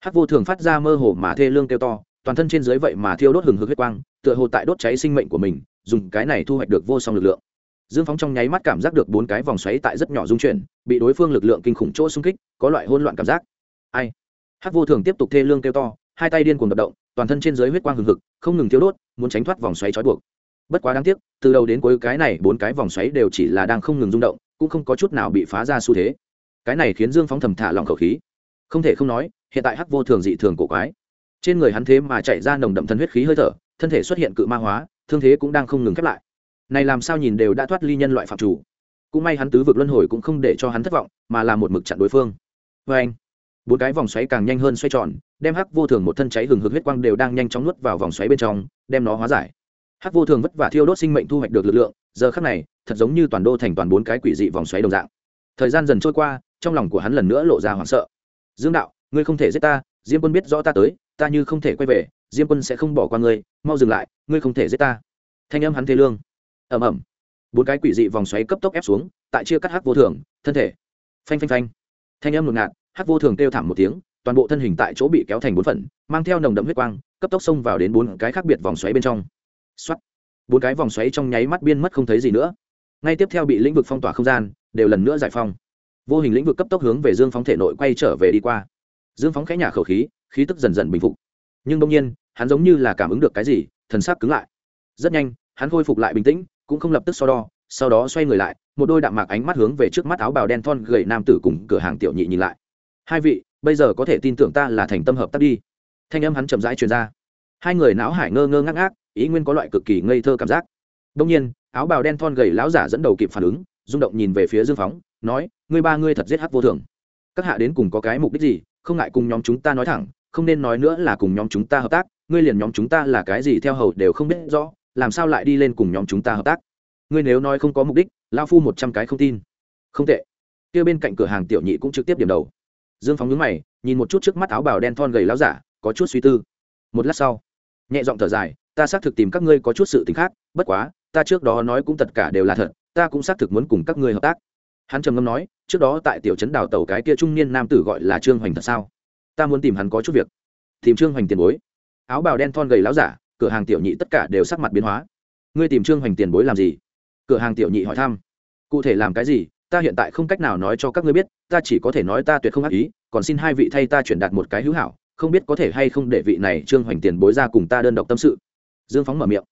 Hắc vô thường phát ra mơ hồ mà thê lương kêu to, toàn thân trên dưới vậy mà thiêu đốt hừng hực huyết quang, tựa hồ tại đốt cháy sinh mệnh của mình, dùng cái này thu hoạch được vô song lực lượng. Dương phóng trong nháy mắt cảm giác được bốn cái vòng xoáy tại rất nhỏ dung chuyển, bị đối phương lực lượng kinh khủng chỗ xung kích, có loại hỗn loạn cảm giác. Ai? Hắc vô thường tiếp tục thê lương kêu to, hai tay điên cuồng đập động, toàn thân trên dưới huyết quang hừng hực, không ngừng thiêu đốt, muốn tránh thoát vòng xoáy trói buộc. Bất quá đáng tiếc, từ đầu đến cuối cái này bốn cái vòng xoáy đều chỉ là đang không ngừng rung động, cũng không có chút nào bị phá ra xu thế cái này khiến dương phóng thầm thả lòng khẩu khí. Không thể không nói, hiện tại hắc vô thường dị thường cổ quái. Trên người hắn thế mà chạy ra nồng đậm thân huyết khí hơi thở, thân thể xuất hiện cự ma hóa, thương thế cũng đang không ngừng khép lại. Này làm sao nhìn đều đã thoát ly nhân loại phạm chủ. Cũng may hắn tứ vực luân hồi cũng không để cho hắn thất vọng, mà là một mực chặn đối phương. Vê anh, bốn cái vòng xoáy càng nhanh hơn xoay tròn, đem hắc vô thường một thân cháy hừng hực huyết quang đều đang nhanh chóng nuốt vào vòng xoáy bên trong, đem nó hóa giải. Hắc vô thường vất vả thiêu đốt sinh mệnh thu hoạch được lực lượng, giờ khắc này, thật giống như toàn đô thành toàn bốn cái quỷ dị vòng xoáy đồng dạng. Thời gian dần trôi qua trong lòng của hắn lần nữa lộ ra hoảng sợ. Dương đạo, ngươi không thể giết ta, diêm quân biết rõ ta tới, ta như không thể quay về, diêm quân sẽ không bỏ qua ngươi, mau dừng lại, ngươi không thể giết ta. Thanh âm hắn thế lương. Ầm ầm. Bốn cái quỷ dị vòng xoáy cấp tốc ép xuống, tại chia cắt hắc vô thường, thân thể. Phanh phanh phanh. Thanh âm ngột ngạt, hắc vô thường kêu thảm một tiếng, toàn bộ thân hình tại chỗ bị kéo thành bốn phần, mang theo nồng đậm huyết quang, cấp tốc xông vào đến bốn cái khác biệt vòng xoáy bên trong. X bốn cái vòng xoáy trong nháy mắt biên mất không thấy gì nữa. Ngay tiếp theo bị lĩnh vực phong tỏa không gian, đều lần nữa giải phong vô hình lĩnh vực cấp tốc hướng về dương phóng thể nội quay trở về đi qua. Dương phóng khẽ nhả khẩu khí khí tức dần dần bình phục. Nhưng đông nhiên, hắn giống như là cảm ứng được cái gì, thần sắc cứng lại. Rất nhanh, hắn khôi phục lại bình tĩnh, cũng không lập tức so đo, sau đó xoay người lại, một đôi đạm mạc ánh mắt hướng về trước mắt áo bào đen thon gầy nam tử cùng cửa hàng tiểu nhị nhìn lại. Hai vị, bây giờ có thể tin tưởng ta là thành tâm hợp tác đi. Thanh âm hắn chậm rãi truyền ra. Hai người não hải ngơ ngơ ngác ngác, ý nguyên có loại cực kỳ ngây thơ cảm giác. Đông nhiên, áo bào đen thon gầy lão giả dẫn đầu kịp phản ứng, rung động nhìn về phía dương phóng nói, ngươi ba ngươi thật giết hắc vô thường. Các hạ đến cùng có cái mục đích gì? Không ngại cùng nhóm chúng ta nói thẳng, không nên nói nữa là cùng nhóm chúng ta hợp tác, ngươi liền nhóm chúng ta là cái gì theo hầu đều không biết rõ, làm sao lại đi lên cùng nhóm chúng ta hợp tác? Ngươi nếu nói không có mục đích lao phu một trăm cái không tin. Không tệ. Kia bên cạnh cửa hàng tiểu nhị cũng trực tiếp điểm đầu. Dương phóng nhướng mày, nhìn một chút trước mắt áo bào đen thon gầy láo giả, có chút suy tư. Một lát sau, nhẹ giọng thở dài, ta xác thực tìm các ngươi có chút sự t khác, bất quá, ta trước đó nói cũng tất cả đều là thật, ta cũng xác thực muốn cùng các ngươi hợp tác hắn trầm ngâm nói, trước đó tại tiểu trấn đào tàu cái kia trung niên nam tử gọi là trương hoành thật sao? Ta muốn tìm hắn có chút việc. Tìm trương hoành tiền bối. Áo bào đen thon gầy láo giả, cửa hàng tiểu nhị tất cả đều sắc mặt biến hóa. Ngươi tìm trương hoành tiền bối làm gì? Cửa hàng tiểu nhị hỏi thăm. Cụ thể làm cái gì? Ta hiện tại không cách nào nói cho các ngươi biết, ta chỉ có thể nói ta tuyệt không ác ý, còn xin hai vị thay ta chuyển đạt một cái hữu hảo, không biết có thể hay không để vị này trương hoành tiền bối ra cùng ta đơn độc tâm sự. Dương phóng mở miệng.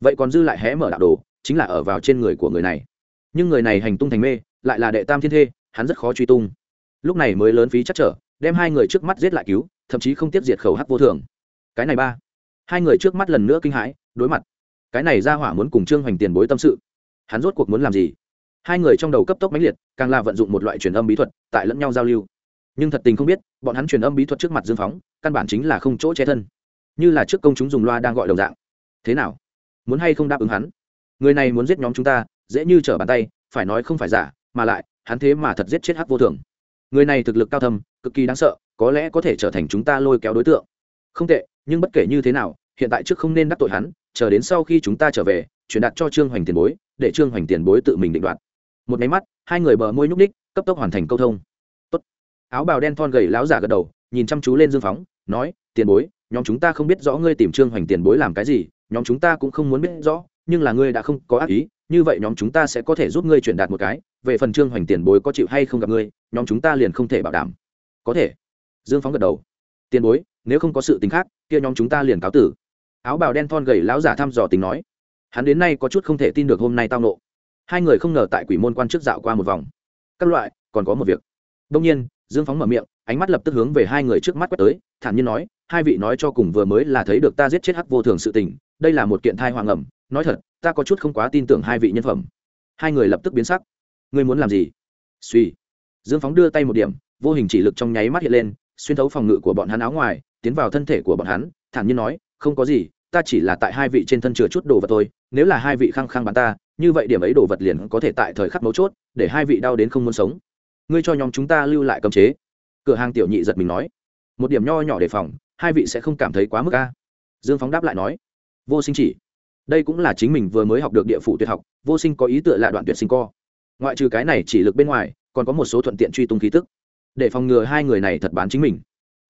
Vậy còn dư lại hé mở đạo đồ, chính là ở vào trên người của người này. Nhưng người này hành tung thành mê lại là đệ tam thiên thê, hắn rất khó truy tung. Lúc này mới lớn phí chắc trở, đem hai người trước mắt giết lại cứu, thậm chí không tiếp diệt khẩu hắc vô thường. Cái này ba. Hai người trước mắt lần nữa kinh hãi, đối mặt. Cái này ra hỏa muốn cùng trương hoành tiền bối tâm sự. Hắn rốt cuộc muốn làm gì? Hai người trong đầu cấp tốc mãnh liệt, càng là vận dụng một loại truyền âm bí thuật, tại lẫn nhau giao lưu. Nhưng thật tình không biết, bọn hắn truyền âm bí thuật trước mặt dương phóng, căn bản chính là không chỗ che thân. Như là trước công chúng dùng loa đang gọi đồng dạng. Thế nào? Muốn hay không đáp ứng hắn? Người này muốn giết nhóm chúng ta, dễ như trở bàn tay, phải nói không phải giả mà lại, hắn thế mà thật giết chết hắc vô thường. Người này thực lực cao thâm, cực kỳ đáng sợ, có lẽ có thể trở thành chúng ta lôi kéo đối tượng. Không tệ, nhưng bất kể như thế nào, hiện tại trước không nên đắc tội hắn, chờ đến sau khi chúng ta trở về, truyền đạt cho trương hoành tiền bối, để trương hoành tiền bối tự mình định đoạt. Một máy mắt, hai người bờ môi nhúc ních cấp tốc hoàn thành câu thông. Tốt. áo bào đen thon gầy láo giả gật đầu, nhìn chăm chú lên dương phóng, nói, tiền bối, nhóm chúng ta không biết rõ ngươi tìm trương hoành tiền bối làm cái gì, nhóm chúng ta cũng không muốn biết rõ nhưng là ngươi đã không có ác ý, như vậy nhóm chúng ta sẽ có thể giúp ngươi truyền đạt một cái, về phần trương hoành tiền bối có chịu hay không gặp ngươi, nhóm chúng ta liền không thể bảo đảm. Có thể. Dương phóng gật đầu. Tiền bối, nếu không có sự tính khác, kia nhóm chúng ta liền cáo tử. Áo bào đen thon gầy lão giả thăm dò tính nói. Hắn đến nay có chút không thể tin được hôm nay tao nộ. Hai người không ngờ tại quỷ môn quan trước dạo qua một vòng. Các loại, còn có một việc. Đông nhiên, dương phóng mở miệng, ánh mắt lập tức hướng về hai người trước mắt quét tới, thản nhiên nói, hai vị nói cho cùng vừa mới là thấy được ta giết chết hắc vô thường sự tình, đây là một kiện thai hoàng ẩm nói thật, ta có chút không quá tin tưởng hai vị nhân phẩm. Hai người lập tức biến sắc. Ngươi muốn làm gì? Suy. Dương phóng đưa tay một điểm, vô hình chỉ lực trong nháy mắt hiện lên, xuyên thấu phòng ngự của bọn hắn áo ngoài, tiến vào thân thể của bọn hắn, thản nhiên nói, không có gì, ta chỉ là tại hai vị trên thân chừa chút đồ vật thôi, nếu là hai vị khăng khăng bắn ta, như vậy điểm ấy đồ vật liền có thể tại thời khắc mấu chốt, để hai vị đau đến không muốn sống. Ngươi cho nhóm chúng ta lưu lại cấm chế. Cửa hàng tiểu nhị giật mình nói. Một điểm nho nhỏ đề phòng, hai vị sẽ không cảm thấy quá mức ca dương phóng đáp lại nói. Vô sinh chỉ đây cũng là chính mình vừa mới học được địa phủ tuyệt học, vô sinh có ý tựa là đoạn tuyệt sinh co. Ngoại trừ cái này chỉ lực bên ngoài, còn có một số thuận tiện truy tung khí tức. Để phòng ngừa hai người này thật bán chính mình.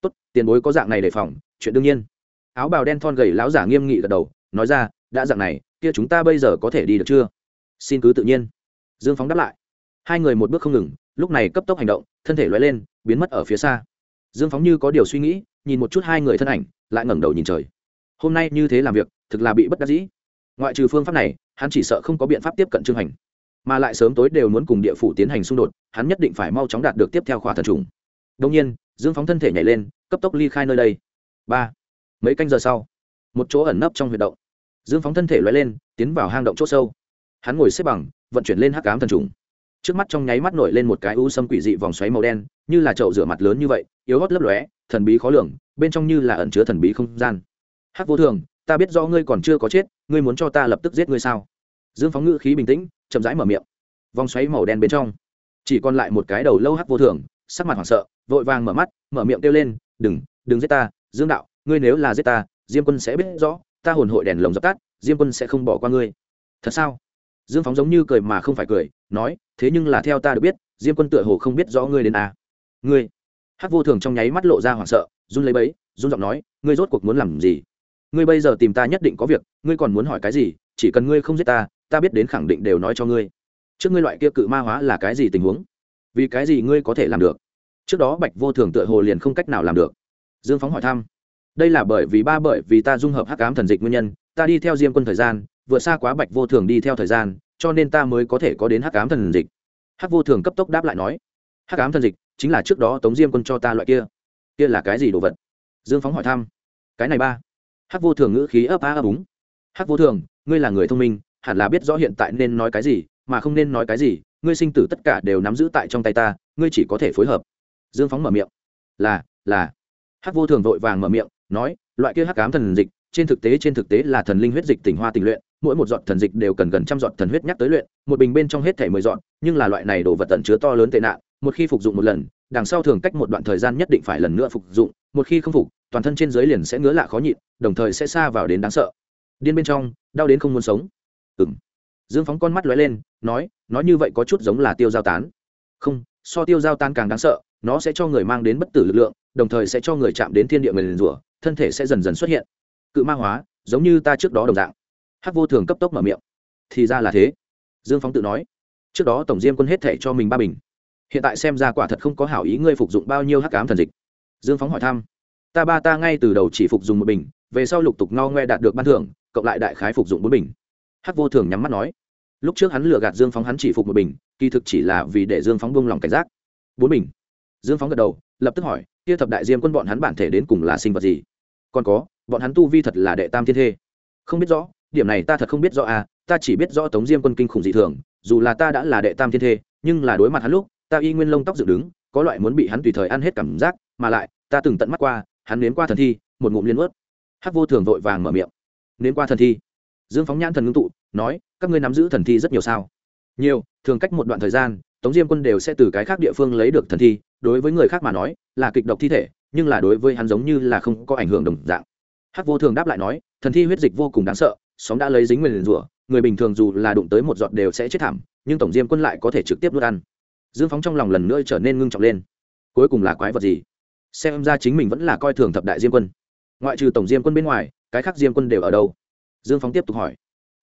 Tốt, tiền bối có dạng này để phòng, chuyện đương nhiên. Áo bào đen thon gầy lão giả nghiêm nghị gật đầu, nói ra, đã dạng này, kia chúng ta bây giờ có thể đi được chưa? Xin cứ tự nhiên. Dương phóng đáp lại. Hai người một bước không ngừng, lúc này cấp tốc hành động, thân thể loay lên, biến mất ở phía xa. Dương phóng như có điều suy nghĩ, nhìn một chút hai người thân ảnh, lại ngẩng đầu nhìn trời. Hôm nay như thế làm việc, thực là bị bất đắc dĩ ngoại trừ phương pháp này, hắn chỉ sợ không có biện pháp tiếp cận trương hành. Mà lại sớm tối đều muốn cùng địa phủ tiến hành xung đột, hắn nhất định phải mau chóng đạt được tiếp theo khóa thần trùng. Đông nhiên, dương phóng thân thể nhảy lên, cấp tốc ly khai nơi đây. Ba, mấy canh giờ sau, một chỗ ẩn nấp trong huyệt động. Dương phóng thân thể loay lên, tiến vào hang động c h ỗ sâu. Hắn ngồi xếp bằng, vận chuyển lên hắc cám thần trùng. Trước mắt trong nháy mắt nổi lên một cái u sâm quỷ dị vòng xoáy màu đen, như là chậu rửa mặt lớn như vậy, yếu hót lấp lóe, thần bí khó lường, bên trong như là ẩn chứa thần bí không gian. Hắc vô thường ta biết do ngươi còn chưa có chết, ngươi muốn cho ta lập tức giết ngươi sao? Dương phóng ngữ khí bình tĩnh, chậm rãi mở miệng. Vòng xoáy màu đen bên trong, chỉ còn lại một cái đầu lâu hắc vô thường, sắc mặt hoảng sợ, vội vàng mở mắt, mở miệng kêu lên, đừng đừng giết ta, dương đạo, ngươi nếu là giết ta, diêm quân sẽ biết rõ, ta hồn hội đèn lồng dập tắt, diêm quân sẽ không bỏ qua ngươi. Thật sao? Dương phóng giống như cười mà không phải cười, nói, thế nhưng là theo ta được biết, diêm quân tựa hồ không biết rõ ngươi đến à. ngươi. Hắc vô thường trong nháy mắt lộ ra hoảng sợ, run lấy bấy run giọng nói, ngươi rốt cuộc muốn làm gì? Ngươi bây giờ tìm ta nhất định có việc, ngươi còn muốn hỏi cái gì, chỉ cần ngươi không giết ta ta biết đến khẳng định đều nói cho ngươi. Trước ngươi loại kia cự ma hóa là cái gì tình huống? Vì cái gì ngươi có thể làm được? Trước đó bạch vô thường tựa hồ liền không cách nào làm được. Dương phóng hỏi thăm. Đây là bởi vì ba bởi vì ta dung hợp hắc ám thần dịch nguyên nhân, ta đi theo diêm quân thời gian, vượt xa quá bạch vô thường đi theo thời gian, cho nên ta mới có thể có đến hắc ám thần dịch. Hắc vô thường cấp tốc đáp lại nói. Hắc ám thần dịch chính là trước đó tống diêm quân cho ta loại kia. Kia là cái gì đồ vật? Dương phóng hỏi thăm. Cái này ba hắc vô thường ngữ khí ấp á ấp úng. Hắc vô thường, ngươi là người thông minh, hẳn là biết rõ hiện tại nên nói cái gì, mà không nên nói cái gì, ngươi sinh tử tất cả đều nắm giữ tại trong tay ta, ngươi chỉ có thể phối hợp. Dương phóng mở miệng. Là là. Hắc vô thường vội vàng mở miệng, nói, loại kia hắc cám thần dịch, trên thực tế, trên thực tế là thần linh huyết dịch tỉnh hoa tình luyện, mỗi một giọt thần dịch đều cần gần trăm giọt thần huyết nhắc tới luyện, một bình bên trong hết thể mười giọt, nhưng là loại này đồ vật tận chứa to lớn tệ nạn, một khi phục dụng một lần, đằng sau thường cách một đoạn thời gian nhất định phải lần nữa phục dụng một khi không phục, toàn thân trên dưới liền sẽ ngứa lạ khó nhịn, đồng thời sẽ xa vào đến đáng sợ. Điên bên trong, đau đến không muốn sống. Ừng dương phóng con mắt lóe lên, nói nói như vậy có chút giống là tiêu giao tán. Không, so tiêu giao tán càng đáng sợ, nó sẽ cho người mang đến bất tử lực lượng, đồng thời sẽ cho người chạm đến thiên địa người liền rủa, thân thể sẽ dần dần xuất hiện. Cự ma hóa, giống như ta trước đó đồng dạng. Hắc vô thường cấp tốc mở miệng. Thì ra là thế. Dương phóng tự nói. Trước đó tổng diêm quân hết thể cho mình ba bình. Hiện tại xem ra quả thật không có hảo ý ngươi phục dụng bao nhiêu hắc ám thần dịch dương phóng hỏi thăm. Ta ba ta ngay từ đầu chỉ phục dùng một bình, về sau lục tục no ngoe đạt được ban thưởng, cộng lại đại khái phục dụng bốn bình. Hắc vô thường nhắm mắt nói. Lúc trước hắn lừa gạt dương phóng hắn chỉ phục một bình, kỳ thực chỉ là vì để dương phóng buông lòng cảnh giác. Bốn bình. Dương phóng gật đầu, lập tức hỏi, kia thập đại diêm quân bọn hắn bản thể đến cùng là sinh vật gì? Còn có, bọn hắn tu vi thật là đệ tam thiên thê. Không biết rõ, điểm này ta thật không biết rõ à ta chỉ biết rõ tống diêm quân kinh khủng dị thường, dù là ta đã là đệ tam thiên thê, nhưng là đối mặt hắn lúc, ta y nguyên lông tóc dựng đứng, có loại muốn bị hắn tùy thời ăn hết cảm giác mà lại, ta từng tận mắt qua, hắn nếm qua thần thi, một ngụm liên ướt hắc vô thường vội vàng mở miệng. Nếm qua thần thi? Dương phóng nhãn thần ngưng tụ, nói, các ngươi nắm giữ thần thi rất nhiều sao? Nhiều, thường cách một đoạn thời gian, tống diêm quân đều sẽ từ cái khác địa phương lấy được thần thi, đối với người khác mà nói, là kịch độc thi thể, nhưng là đối với hắn giống như là không có ảnh hưởng đồng dạng. Hắc vô thường đáp lại nói, thần thi huyết dịch vô cùng đáng sợ, sóng đã lấy dính nguyền rủa, người bình thường dù là đụng tới một giọt đều sẽ chết thảm, nhưng tổng diêm quân lại có thể trực tiếp nuốt ăn. Dương phóng trong lòng lần nữa trở nên ngưng trọng lên. Cuối cùng là quái vật gì? Xem ra chính mình vẫn là coi thường thập đại diêm quân. Ngoại trừ tổng diêm quân bên ngoài, cái khác diêm quân đều ở đâu? Dương phóng tiếp tục hỏi.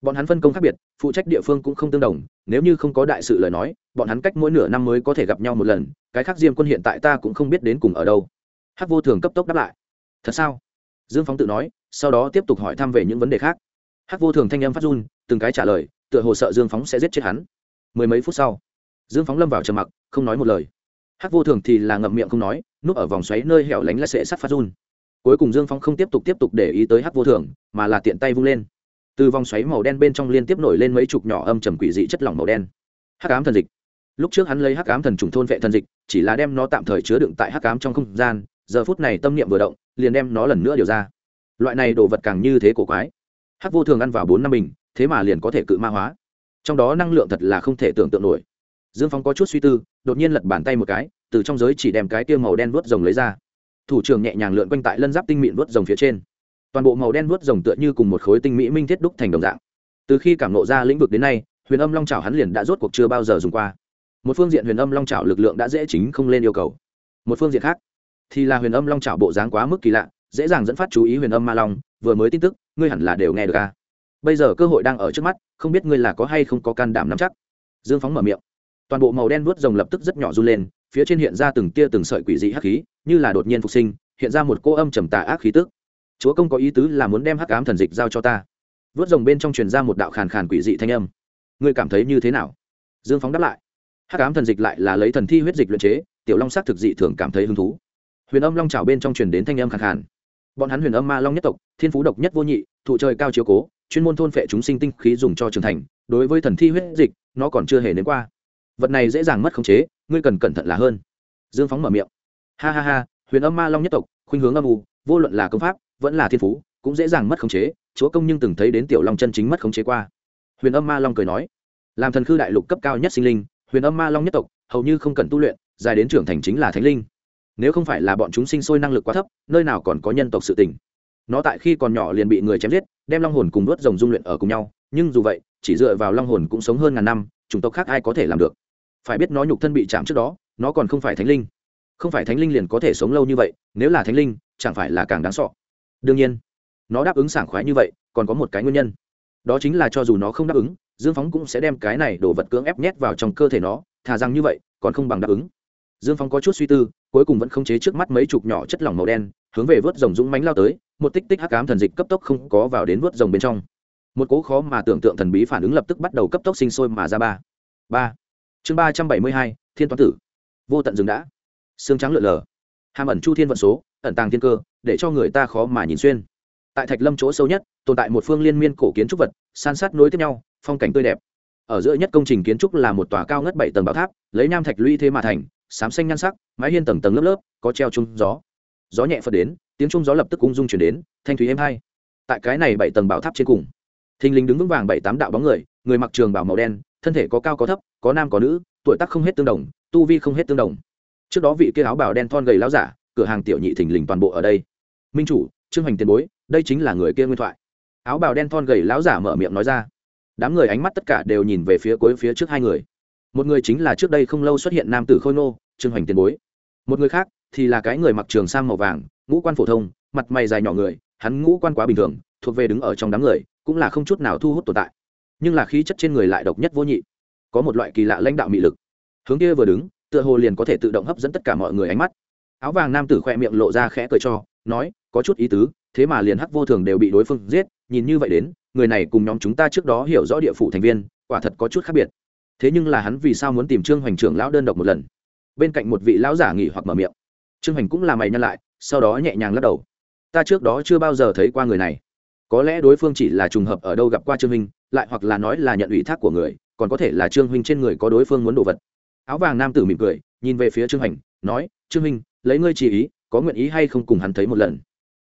Bọn hắn phân công khác biệt, phụ trách địa phương cũng không tương đồng, nếu như không có đại sự lời nói, bọn hắn cách mỗi nửa năm mới có thể gặp nhau một lần, cái khác diêm quân hiện tại ta cũng không biết đến cùng ở đâu. Hắc vô thường cấp tốc đáp lại. Thật sao? Dương phóng tự nói, sau đó tiếp tục hỏi thăm về những vấn đề khác. Hắc vô thường thanh âm phát run, từng cái trả lời, tựa hồ sợ dương phóng sẽ giết chết hắn. Mười mấy phút sau, dương phóng lâm vào trầm mặc, không nói một lời hắc vô thường thì là ngậm miệng không nói, núp ở vòng xoáy nơi hẻo lánh lại sẽ sắt phát run. Cuối cùng dương Phong không tiếp tục tiếp tục để ý tới hắc vô thường, mà là tiện tay vung lên. Từ vòng xoáy màu đen bên trong liên tiếp nổi lên mấy chục nhỏ âm trầm quỷ dị chất lỏng màu đen. Hắc ám thần dịch. Lúc trước hắn lấy hắc ám thần trùng thôn vệ thần dịch, chỉ là đem nó tạm thời chứa đựng tại hắc ám trong không gian, giờ phút này tâm niệm vừa động, liền đem nó lần nữa điều ra. Loại này đồ vật càng như thế cổ quái. Hắc vô thường ăn vào bốn năm bình, thế mà liền có thể cự ma hóa. Trong đó năng lượng thật là không thể tưởng tượng nổi dương phong có chút suy tư, đột nhiên lật bàn tay một cái, từ trong giới chỉ đem cái tiêu màu đen vớt rồng lấy ra. Thủ trưởng nhẹ nhàng lượn quanh tại lân giáp tinh mịn vớt rồng phía trên. Toàn bộ màu đen vớt rồng tựa như cùng một khối tinh mỹ minh thiết đúc thành đồng dạng. Từ khi cảm nộ ra lĩnh vực đến nay, huyền âm long trào hắn liền đã rốt cuộc chưa bao giờ dùng qua. Một phương diện huyền âm long trào lực lượng đã dễ chính không lên yêu cầu. Một phương diện khác, thì là huyền âm long trào bộ dáng quá mức kỳ lạ, dễ dàng dẫn phát chú ý huyền âm ma long, vừa mới tin tức, ngươi hẳn là đều nghe được ca à. bây giờ cơ hội đang ở trước mắt, không biết ngươi là có hay không có can đảm nắm chắc? Dương phóng mở miệng toàn bộ màu đen vuốt rồng lập tức rất nhỏ run lên, phía trên hiện ra từng tia từng sợi quỷ dị hắc khí, như là đột nhiên phục sinh, hiện ra một cô âm trầm tà ác khí tức. Chúa công có ý tứ là muốn đem hắc ám thần dịch giao cho ta. Vuốt rồng bên trong truyền ra một đạo khàn khàn quỷ dị thanh âm. Ngươi cảm thấy như thế nào? Dương phóng đáp lại. Hắc ám thần dịch lại là lấy thần thi huyết dịch luyện chế, tiểu long sắc thực dị thường cảm thấy hứng thú. Huyền âm long trào bên trong truyền đến thanh âm khàn khàn. Bọn hắn huyền âm ma long nhất tộc, thiên phú độc nhất vô nhị, thụ trời cao chiếu cố, chuyên môn thôn phệ chúng sinh tinh khí dùng cho trưởng thành, đối với thần thi huyết dịch, nó còn chưa hề nếm qua vật này dễ dàng mất khống chế, ngươi cần cẩn thận là hơn. Dương phóng mở miệng. Ha ha ha, huyền âm ma long nhất tộc, khuynh hướng âm u, vô luận là công pháp, vẫn là thiên phú, cũng dễ dàng mất khống chế, chúa công nhưng từng thấy đến tiểu long chân chính mất khống chế qua. Huyền âm ma long cười nói, làm thần khư đại lục cấp cao nhất sinh linh, huyền âm ma long nhất tộc, hầu như không cần tu luyện, dài đến trưởng thành chính là thánh linh. Nếu không phải là bọn chúng sinh sôi năng lực quá thấp, nơi nào còn có nhân tộc sự tình. Nó tại khi còn nhỏ liền bị người chém giết, đem long hồn cùng đốt rồng dung luyện ở cùng nhau, nhưng dù vậy, chỉ dựa vào long hồn cũng sống hơn ngàn năm, chủng tộc khác ai có thể làm được? Phải biết nó nhục thân bị chạm trước đó, nó còn không phải thánh linh. Không phải thánh linh liền có thể sống lâu như vậy, nếu là thánh linh, chẳng phải là càng đáng sọ đương nhiên, nó đáp ứng sảng khoái như vậy, còn có một cái nguyên nhân. Đó chính là cho dù nó không đáp ứng, dương phóng cũng sẽ đem cái này đồ vật cưỡng ép nhét vào trong cơ thể nó, thà rằng như vậy, còn không bằng đáp ứng. Dương phóng có chút suy tư, cuối cùng vẫn không chế trước mắt mấy chục nhỏ chất lỏng màu đen, hướng về vớt rồng dũng mánh lao tới, một tích tích hắc cám thần dịch cấp tốc không có vào đến vớt rồng bên trong. Một cố khó mà tưởng tượng thần bí phản ứng lập tức bắt đầu cấp tốc sinh sôi mà ra ba. Ba chương ba trăm bảy mươi hai, thiên toán tử. Vô tận rừng đã. Xương trắng lượn lờ. Hàm ẩn chu thiên vận số, ẩn tàng thiên cơ, để cho người ta khó mà nhìn xuyên. Tại thạch lâm chỗ sâu nhất, tồn tại một phương liên miên cổ kiến trúc vật, san sát nối tiếp nhau, phong cảnh tươi đẹp. Ở giữa nhất công trình kiến trúc là một tòa cao ngất bảy tầng bảo tháp, lấy nam thạch lũy thế mà thành sám xanh nhan sắc, mái hiên tầng tầng lớp lớp, có treo chung gió. Gió nhẹ phật đến, tiếng chung gió lập tức ung dung chuyển đến, thanh thúy êm hai tại cái này bảy tầng bảo tháp trên cùng, thình lình đứng vững vàng bảy tám đạo bóng người người mặc trường bảo màu đen thân thể có cao có thấp, có nam có nữ, tuổi tác không hết tương đồng, tu vi không hết tương đồng. Trước đó vị kia áo bào đen thon gầy láo giả, cửa hàng tiểu nhị thình lình toàn bộ ở đây. Minh chủ, trương hành tiền bối, đây chính là người kia nguyên thoại. Áo bào đen thon gầy láo giả mở miệng nói ra. Đám người ánh mắt tất cả đều nhìn về phía cuối phía trước hai người. Một người chính là trước đây không lâu xuất hiện nam tử khôi nô trương hoành tiền bối. Một người khác thì là cái người mặc trường sang màu vàng, ngũ quan phổ thông, mặt mày dài nhỏ người, hắn ngũ quan quá bình thường, thuộc về đứng ở trong đám người, cũng là không chút nào thu hút tồn tại nhưng là khí chất trên người lại độc nhất vô nhị. Có một loại kỳ lạ lãnh đạo mị lực. Hướng kia vừa đứng, tựa hồ liền có thể tự động hấp dẫn tất cả mọi người ánh mắt. Áo vàng nam tử khoe miệng lộ ra khẽ cười cho, nói, có chút ý tứ, thế mà liền hắc vô thường đều bị đối phương giết, nhìn như vậy đến, người này cùng nhóm chúng ta trước đó hiểu rõ địa phủ thành viên, quả thật có chút khác biệt. Thế nhưng là hắn vì sao muốn tìm trương hoành trưởng lão đơn độc một lần? Bên cạnh một vị lão giả nghỉ hoặc mở miệng. Trương hoành cũng là mày nhăn lại, sau đó nhẹ nhàng lắc đầu. Ta trước đó chưa bao giờ thấy qua người này. Có lẽ đối phương chỉ là trùng hợp ở đâu gặp qua trương minh lại hoặc là nói là nhận ủy thác của người, còn có thể là trương huynh trên người có đối phương muốn đồ vật. Áo vàng nam tử mỉm cười, nhìn về phía trương hành, nói, trương huynh, lấy ngươi chỉ ý, có nguyện ý hay không cùng hắn thấy một lần?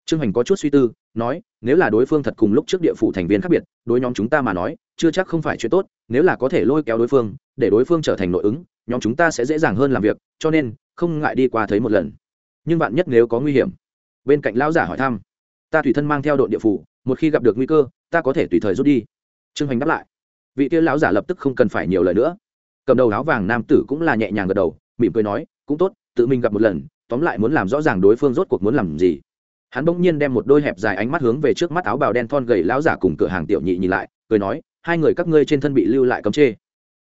Trương hành có chút suy tư, nói, nếu là đối phương thật cùng lúc trước địa phủ thành viên khác biệt, đối nhóm chúng ta mà nói, chưa chắc không phải chuyện tốt, nếu là có thể lôi kéo đối phương, để đối phương trở thành nội ứng, nhóm chúng ta sẽ dễ dàng hơn làm việc, cho nên, không ngại đi qua thấy một lần. Nhưng bạn nhất nếu có nguy hiểm. Bên cạnh lão giả hỏi thăm, ta thủy thân mang theo đội địa phủ, một khi gặp được nguy cơ, ta có thể tùy thời rút đi trương hoành đáp lại. Vị kia lão giả lập tức không cần phải nhiều lời nữa. Cầm đầu áo vàng nam tử cũng là nhẹ nhàng gật đầu, mỉm cười nói, cũng tốt, tự mình gặp một lần, tóm lại muốn làm rõ ràng đối phương rốt cuộc muốn làm gì. Hắn bỗng nhiên đem một đôi hẹp dài ánh mắt hướng về trước mắt áo bào đen thon gầy lão giả cùng cửa hàng tiểu nhị nhìn lại, cười nói, hai người các ngươi trên thân bị lưu lại cấm chê.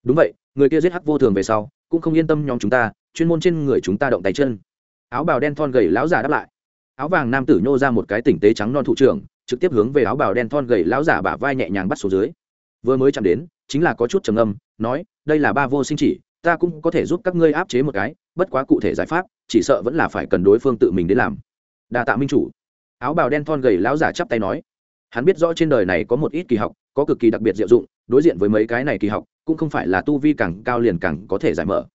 Đúng vậy, người kia giết hắc vô thường về sau, cũng không yên tâm nhóm chúng ta, chuyên môn trên người chúng ta động tay chân. Áo bào đen thon gầy lão giả đáp lại. Áo vàng nam tử nhô ra một cái tỉnh tế trắng non thủ trưởng, trực tiếp hướng về áo bào đen thon gầy lão giả bả vai nhẹ nhàng bắt xuống dưới vừa mới chạm đến, chính là có chút trầm âm nói, đây là ba vô sinh chỉ, ta cũng có thể giúp các ngươi áp chế một cái, bất quá cụ thể giải pháp, chỉ sợ vẫn là phải cần đối phương tự mình đến làm. Đa tạ minh chủ. Áo bào đen thon gầy lão giả chắp tay nói. Hắn biết rõ trên đời này có một ít kỳ học, có cực kỳ đặc biệt diệu dụng, đối diện với mấy cái này kỳ học, cũng không phải là tu vi càng cao liền càng có thể giải mở.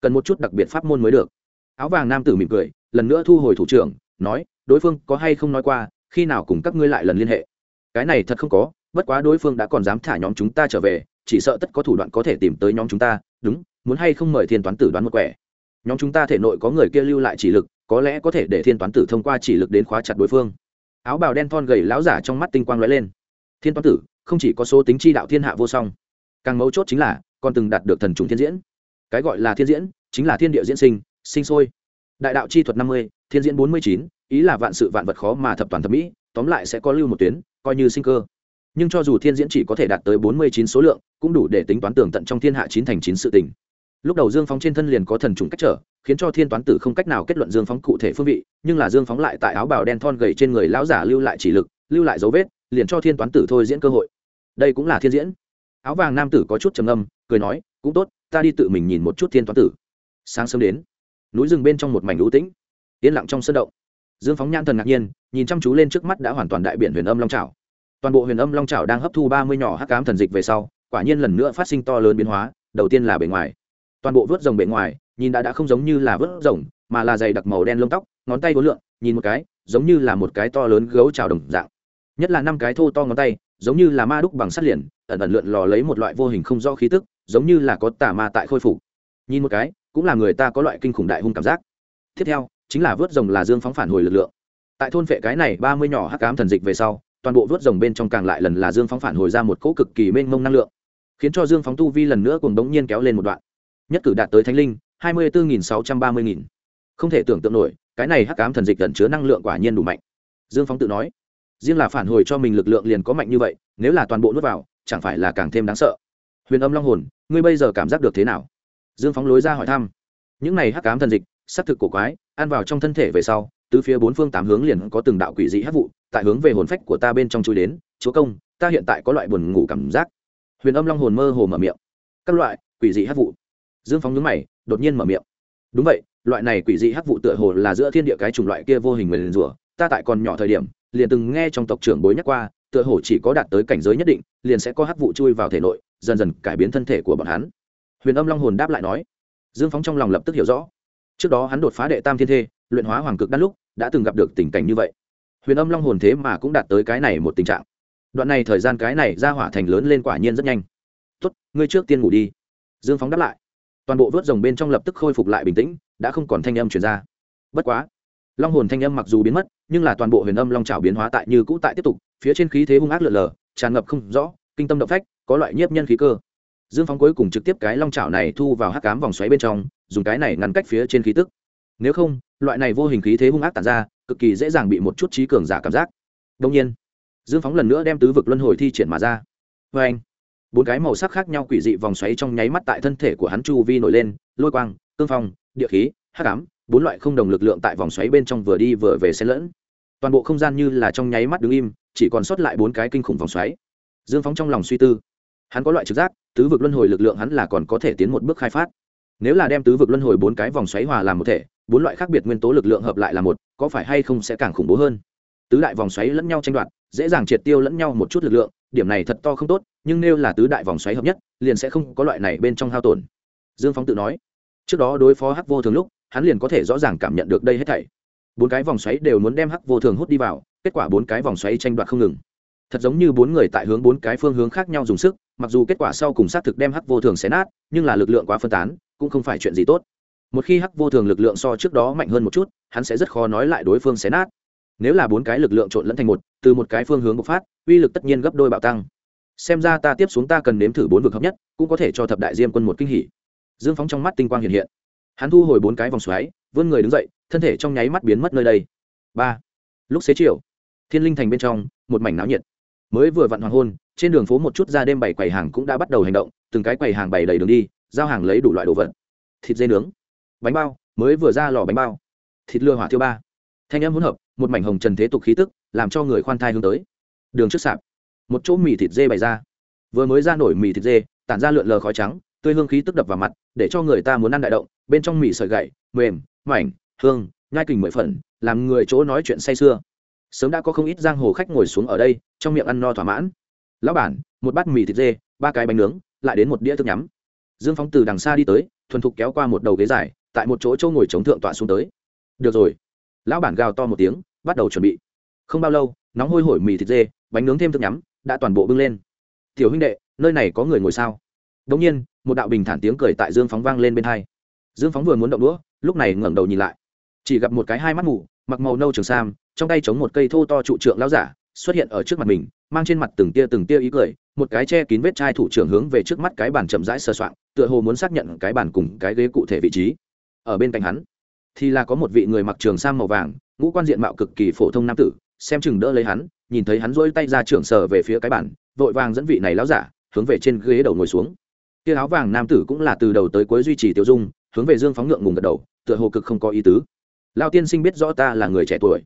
Cần một chút đặc biệt pháp môn mới được. Áo vàng nam tử mỉm cười, lần nữa thu hồi thủ trưởng, nói, đối phương có hay không nói qua, khi nào cùng các ngươi lại lần liên hệ? Cái này thật không có bất quá đối phương đã còn dám thả nhóm chúng ta trở về, chỉ sợ tất có thủ đoạn có thể tìm tới nhóm chúng ta, đúng, muốn hay không mời thiên toán tử đoán một quẻ. Nhóm chúng ta thể nội có người kia lưu lại chỉ lực, có lẽ có thể để thiên toán tử thông qua chỉ lực đến khóa chặt đối phương. Áo bào đen thon gầy lão giả trong mắt tinh quang lóe lên. Thiên toán tử, không chỉ có số tính chi đạo thiên hạ vô song, càng mấu chốt chính là còn từng đạt được thần trùng thiên diễn. Cái gọi là thiên diễn chính là thiên địa diễn sinh sinh sôi. Đại đạo chi thuật năm mươi, thiên diễn bốn mươi chín, ý là vạn sự vạn vật khó mà thập toàn thập mỹ, tóm lại sẽ có lưu một tuyến, coi như sinh cơ nhưng cho dù thiên diễn chỉ có thể đạt tới bốn mươi chín số lượng, cũng đủ để tính toán tường tận trong thiên hạ chín thành chín sự tình. Lúc đầu dương phóng trên thân liền có thần trùng cách trở, khiến cho thiên toán tử không cách nào kết luận dương phóng cụ thể phương vị, nhưng là dương phóng lại tại áo bào đen thon gầy trên người lão giả lưu lại chỉ lực, lưu lại dấu vết, liền cho thiên toán tử thôi diễn cơ hội. Đây cũng là thiên diễn. Áo vàng nam tử có chút trầm âm cười nói, cũng tốt, ta đi tự mình nhìn một chút thiên toán tử. Sáng sớm đến, núi rừng bên trong một mảnh lũ tĩnh, yên lặng trong sân động. Dương phóng nhan thần ngạc nhiên, nhìn chăm chú lên trước mắt đã hoàn toàn đại biển huyền âm long trào toàn bộ huyền âm long trào đang hấp thu ba mươi nhỏ hắc cám thần dịch về sau, quả nhiên lần nữa phát sinh to lớn biến hóa, đầu tiên là bề ngoài. Toàn bộ vớt rồng bề ngoài, nhìn đã đã không giống như là vớt rồng, mà là dày đặc màu đen lông tóc, ngón tay vốn lượn, nhìn một cái, giống như là một cái to lớn gấu trào đồng dạng. Nhất là năm cái thô to ngón tay, giống như là ma đúc bằng sắt liền, ẩn ẩn lượn lò lấy một loại vô hình không rõ khí tức, giống như là có tà ma tại khôi phục. Nhìn một cái, cũng là người ta có loại kinh khủng đại hung cảm giác. Tiếp theo, chính là vớt rồng là dương phóng phản hồi lực lượng. Tại thôn vệ cái này ba mươi nhỏ hắc cám thần dịch về sau toàn bộ vớt rồng bên trong càng lại lần là dương phóng phản hồi ra một cỗ cực kỳ mênh mông năng lượng, khiến cho dương phóng tu vi lần nữa cùng đống nhiên kéo lên một đoạn. Nhất cử đạt tới thánh linh, hai mươi bốn nghìn sáu trăm ba mươi nghìn. Không thể tưởng tượng nổi, cái này hắc ám thần dịch ẩn chứa năng lượng quả nhiên đủ mạnh. Dương phóng tự nói, riêng là phản hồi cho mình lực lượng liền có mạnh như vậy, nếu là toàn bộ nuốt vào, chẳng phải là càng thêm đáng sợ. Huyền âm long hồn, ngươi bây giờ cảm giác được thế nào? Dương phóng lối ra hỏi thăm, những này hắc ám thần dịch s ắ c thực cổ quái, ăn vào trong thân thể về sau từ phía bốn phương tám hướng liền có từng đạo quỷ dị hát vụ, tại hướng về hồn phách của ta bên trong chui đến. Chúa công, ta hiện tại có loại buồn ngủ cảm giác. Huyền âm long hồn mơ hồ mở miệng. Các loại quỷ dị hát vụ. Dương phóng nhướng mày, đột nhiên mở miệng. Đúng vậy, loại này quỷ dị hát vụ tựa hồ là giữa thiên địa cái chủng loại kia vô hình nguyền rủa. Ta tại còn nhỏ thời điểm, liền từng nghe trong tộc trưởng bối nhắc qua, tựa hồ chỉ có đạt tới cảnh giới nhất định, liền sẽ có hát vụ chui vào thể nội, dần dần cải biến thân thể của bọn hắn. Huyền âm long hồn đáp lại nói. Dương phóng trong lòng lập tức hiểu rõ. Trước đó hắn đột phá đệ tam thiên thê luyện hóa hoàng cực đan lúc, đã từng gặp được tình cảnh như vậy. Huyền âm long hồn thế mà cũng đạt tới cái này một tình trạng. Đoạn này thời gian cái này ra hỏa thành lớn lên quả nhiên rất nhanh. Tốt, ngươi trước tiên ngủ đi. Dương phóng đáp lại. Toàn bộ vớt rồng bên trong lập tức khôi phục lại bình tĩnh, đã không còn thanh âm chuyển ra. Bất quá, long hồn thanh âm mặc dù biến mất, nhưng là toàn bộ huyền âm long trào biến hóa tại như cũ tại tiếp tục, phía trên khí thế hung ác lượn lờ, tràn ngập không rõ, kinh tâm động phách, có loại nhiếp nhân khí cơ. Dương phóng cuối cùng trực tiếp cái long trào này thu vào hắc cám vòng xoáy bên trong, dùng cái này ngăn cách phía trên khí tức nếu không, loại này vô hình khí thế hung ác tản ra, cực kỳ dễ dàng bị một chút trí cường giả cảm giác. Đông nhiên, dương phóng lần nữa đem tứ vực luân hồi thi triển mà ra. Vê anh, bốn cái màu sắc khác nhau quỷ dị vòng xoáy trong nháy mắt tại thân thể của hắn chu vi nổi lên, lôi quang, cương phong, địa khí, hắc ám, bốn loại không đồng lực lượng tại vòng xoáy bên trong vừa đi vừa về xen lẫn. Toàn bộ không gian như là trong nháy mắt đứng im, chỉ còn sót lại bốn cái kinh khủng vòng xoáy. Dương phóng trong lòng suy tư, hắn có loại trực giác, tứ vực luân hồi lực lượng hắn là còn có thể tiến một bước khai phát. Nếu là đem tứ vực luân hồi bốn cái vòng xoáy hòa làm một thể bốn loại khác biệt nguyên tố lực lượng hợp lại là một, có phải hay không sẽ càng khủng bố hơn? Tứ đại vòng xoáy lẫn nhau tranh đoạt, dễ dàng triệt tiêu lẫn nhau một chút lực lượng, điểm này thật to không tốt, nhưng nếu là tứ đại vòng xoáy hợp nhất, liền sẽ không có loại này bên trong hao tổn. Dương phóng tự nói, trước đó đối phó hắc vô thường lúc, hắn liền có thể rõ ràng cảm nhận được đây hết thảy. Bốn cái vòng xoáy đều muốn đem hắc vô thường hút đi vào, kết quả bốn cái vòng xoáy tranh đoạt không ngừng. Thật giống như bốn người tại hướng bốn cái phương hướng khác nhau dùng sức, mặc dù kết quả sau cùng xác thực đem hắc vô thường xé nát, nhưng là lực lượng quá phân tán, cũng không phải chuyện gì tốt một khi hắc vô thường lực lượng so trước đó mạnh hơn một chút, hắn sẽ rất khó nói lại đối phương xé nát. Nếu là bốn cái lực lượng trộn lẫn thành một, từ một cái phương hướng bộc phát, uy lực tất nhiên gấp đôi bạo tăng. Xem ra ta tiếp xuống ta cần nếm thử bốn vực hợp nhất, cũng có thể cho thập đại diêm quân một kinh hỉ. Dương phóng trong mắt tinh quang hiện hiện. Hắn thu hồi bốn cái vòng xoáy, vươn người đứng dậy, thân thể trong nháy mắt biến mất nơi đây. Ba. Lúc xế chiều, thiên linh thành bên trong, một mảnh náo nhiệt. Mới vừa vặn hoàng hôn, trên đường phố một chút ra đêm bảy quầy hàng cũng đã bắt đầu hành động, từng cái quầy hàng bày đầy đường đi, giao hàng lấy đủ loại đồ vật. Thịt dê nướng bánh bao, mới vừa ra lò bánh bao. Thịt lừa hỏa thiêu ba. Thanh em hỗn hợp, một mảnh hồng trần thế tục khí tức, làm cho người khoan thai hướng tới. Đường trước sạp. Một chỗ mì thịt dê bày ra. Vừa mới ra nổi mì thịt dê, tản ra lượn lờ khói trắng, tươi hương khí tức đập vào mặt, để cho người ta muốn ăn đại động, bên trong mì sợi gậy, mềm, mảnh, hương, nhai kình mười phần, làm người chỗ nói chuyện say sưa. Sớm đã có không ít giang hồ khách ngồi xuống ở đây, trong miệng ăn no thỏa mãn. Lão bản, một bát mì thịt dê, ba cái bánh nướng, lại đến một đĩa thức nhắm. Dương phóng từ đằng xa đi tới, thuần thục kéo qua một đầu ghế dài tại một chỗ châu ngồi chống thượng tọa xuống tới. Được rồi. Lão bản gào to một tiếng, bắt đầu chuẩn bị. Không bao lâu, nóng hôi hổi mì thịt dê, bánh nướng thêm thức nhắm, đã toàn bộ bưng lên. Tiểu huynh đệ, nơi này có người ngồi sao? Đống nhiên, một đạo bình thản tiếng cười tại dương phóng vang lên bên hai. Dương phóng vừa muốn động đũa, lúc này ngẩng đầu nhìn lại. Chỉ gặp một cái hai mắt mù, mặc màu nâu trường sam, trong tay chống một cây thô to trụ trượng lão giả, xuất hiện ở trước mặt mình, mang trên mặt từng tia từng tia ý cười, một cái che kín vết chai thủ trưởng hướng về trước mắt cái bàn chậm rãi sơ soạn tựa hồ muốn xác nhận cái bàn cùng cái ghế cụ thể vị trí ở bên cạnh hắn. Thì là có một vị người mặc trường sam màu vàng ngũ quan diện mạo cực kỳ phổ thông nam tử xem chừng đỡ lấy hắn nhìn thấy hắn rỗi tay ra trưởng sở về phía cái bản, vội vàng dẫn vị này lão giả hướng về trên ghế đầu ngồi xuống. Kia áo vàng nam tử cũng là từ đầu tới cuối duy trì tiêu dung hướng về dương phóng ngượng ngùng gật đầu tựa hồ cực không có ý tứ. Lao tiên sinh biết rõ ta là người trẻ tuổi.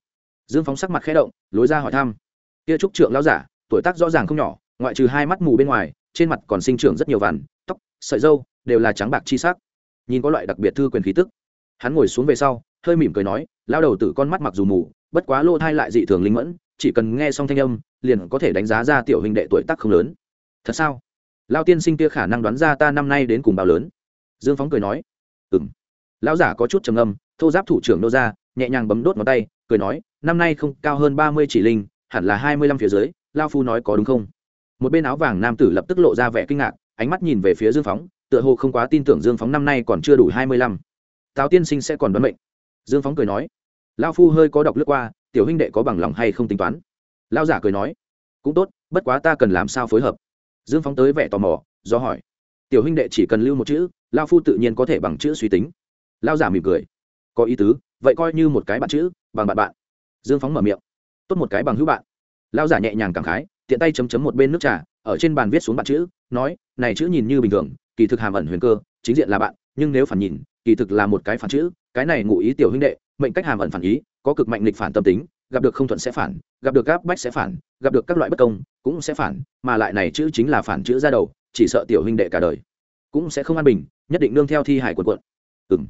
Dương phóng sắc mặt khẽ động lối ra hỏi thăm. Kia trúc trượng lão giả tuổi tác rõ ràng không nhỏ ngoại trừ hai mắt mù bên ngoài trên mặt còn sinh trưởng rất nhiều vằn tóc sợi dâu đều là trắng bạc chi sắc nhìn có loại đặc biệt thư quyền khí tức. Hắn ngồi xuống về sau, hơi mỉm cười nói lao đầu tử con mắt mặc dù mù, bất quá lô thai lại dị thường linh mẫn, chỉ cần nghe xong thanh âm, liền có thể đánh giá ra tiểu hình đệ tuổi tác không lớn. Thật sao? Lao tiên sinh kia khả năng đoán ra ta năm nay đến cùng bao lớn? Dương phóng cười nói. Ừ m lão giả có chút trầm âm thô giáp thủ trưởng nô ra, nhẹ nhàng bấm đốt ngón tay, cười nói, năm nay không cao hơn ba mươi chỉ linh, hẳn là hai mươi lăm phía dưới lao phu nói có đúng không? Một bên áo vàng nam tử lập tức lộ ra vẻ kinh ngạc, ánh mắt nhìn về phía dương phóng tựa hồ không quá tin tưởng dương phóng năm nay còn chưa đủ hai mươi lăm. Tào tiên sinh sẽ còn đoán mệnh. Dương phóng cười nói. Lao phu hơi có đọc lướt qua, tiểu huynh đệ có bằng lòng hay không tính toán? Lao giả cười nói. Cũng tốt, bất quá ta cần làm sao phối hợp? Dương phóng tới vẻ tò mò, do hỏi. Tiểu huynh đệ chỉ cần lưu một chữ lao phu tự nhiên có thể bằng chữ suy tính. Lao giả mỉm cười. Có ý tứ, vậy coi như một cái bạn chữ, bằng bạn bạn. Dương phóng mở miệng. Tốt một cái bằng hữu bạn. Lao giả nhẹ nhàng cảm khái, tiện tay chấm chấm một bên nước trà, ở trên bàn viết xuống bạn chữ, nói, này chữ nhìn như bình thường kỳ thực hàm ẩn huyền cơ, chính diện là bạn, nhưng nếu phản nhìn, kỳ thực là một cái phản chữ, cái này ngụ ý tiểu huynh đệ, mệnh cách hàm ẩn phản ý, có cực mạnh lịch phản tâm tính, gặp được không thuận sẽ phản, gặp được gáp bách sẽ phản, gặp được các loại bất công, cũng sẽ phản, mà lại này chữ chính là phản chữ ra đầu, chỉ sợ tiểu huynh đệ cả đời, cũng sẽ không an bình, nhất định nương theo thi hải quần quận. Ừng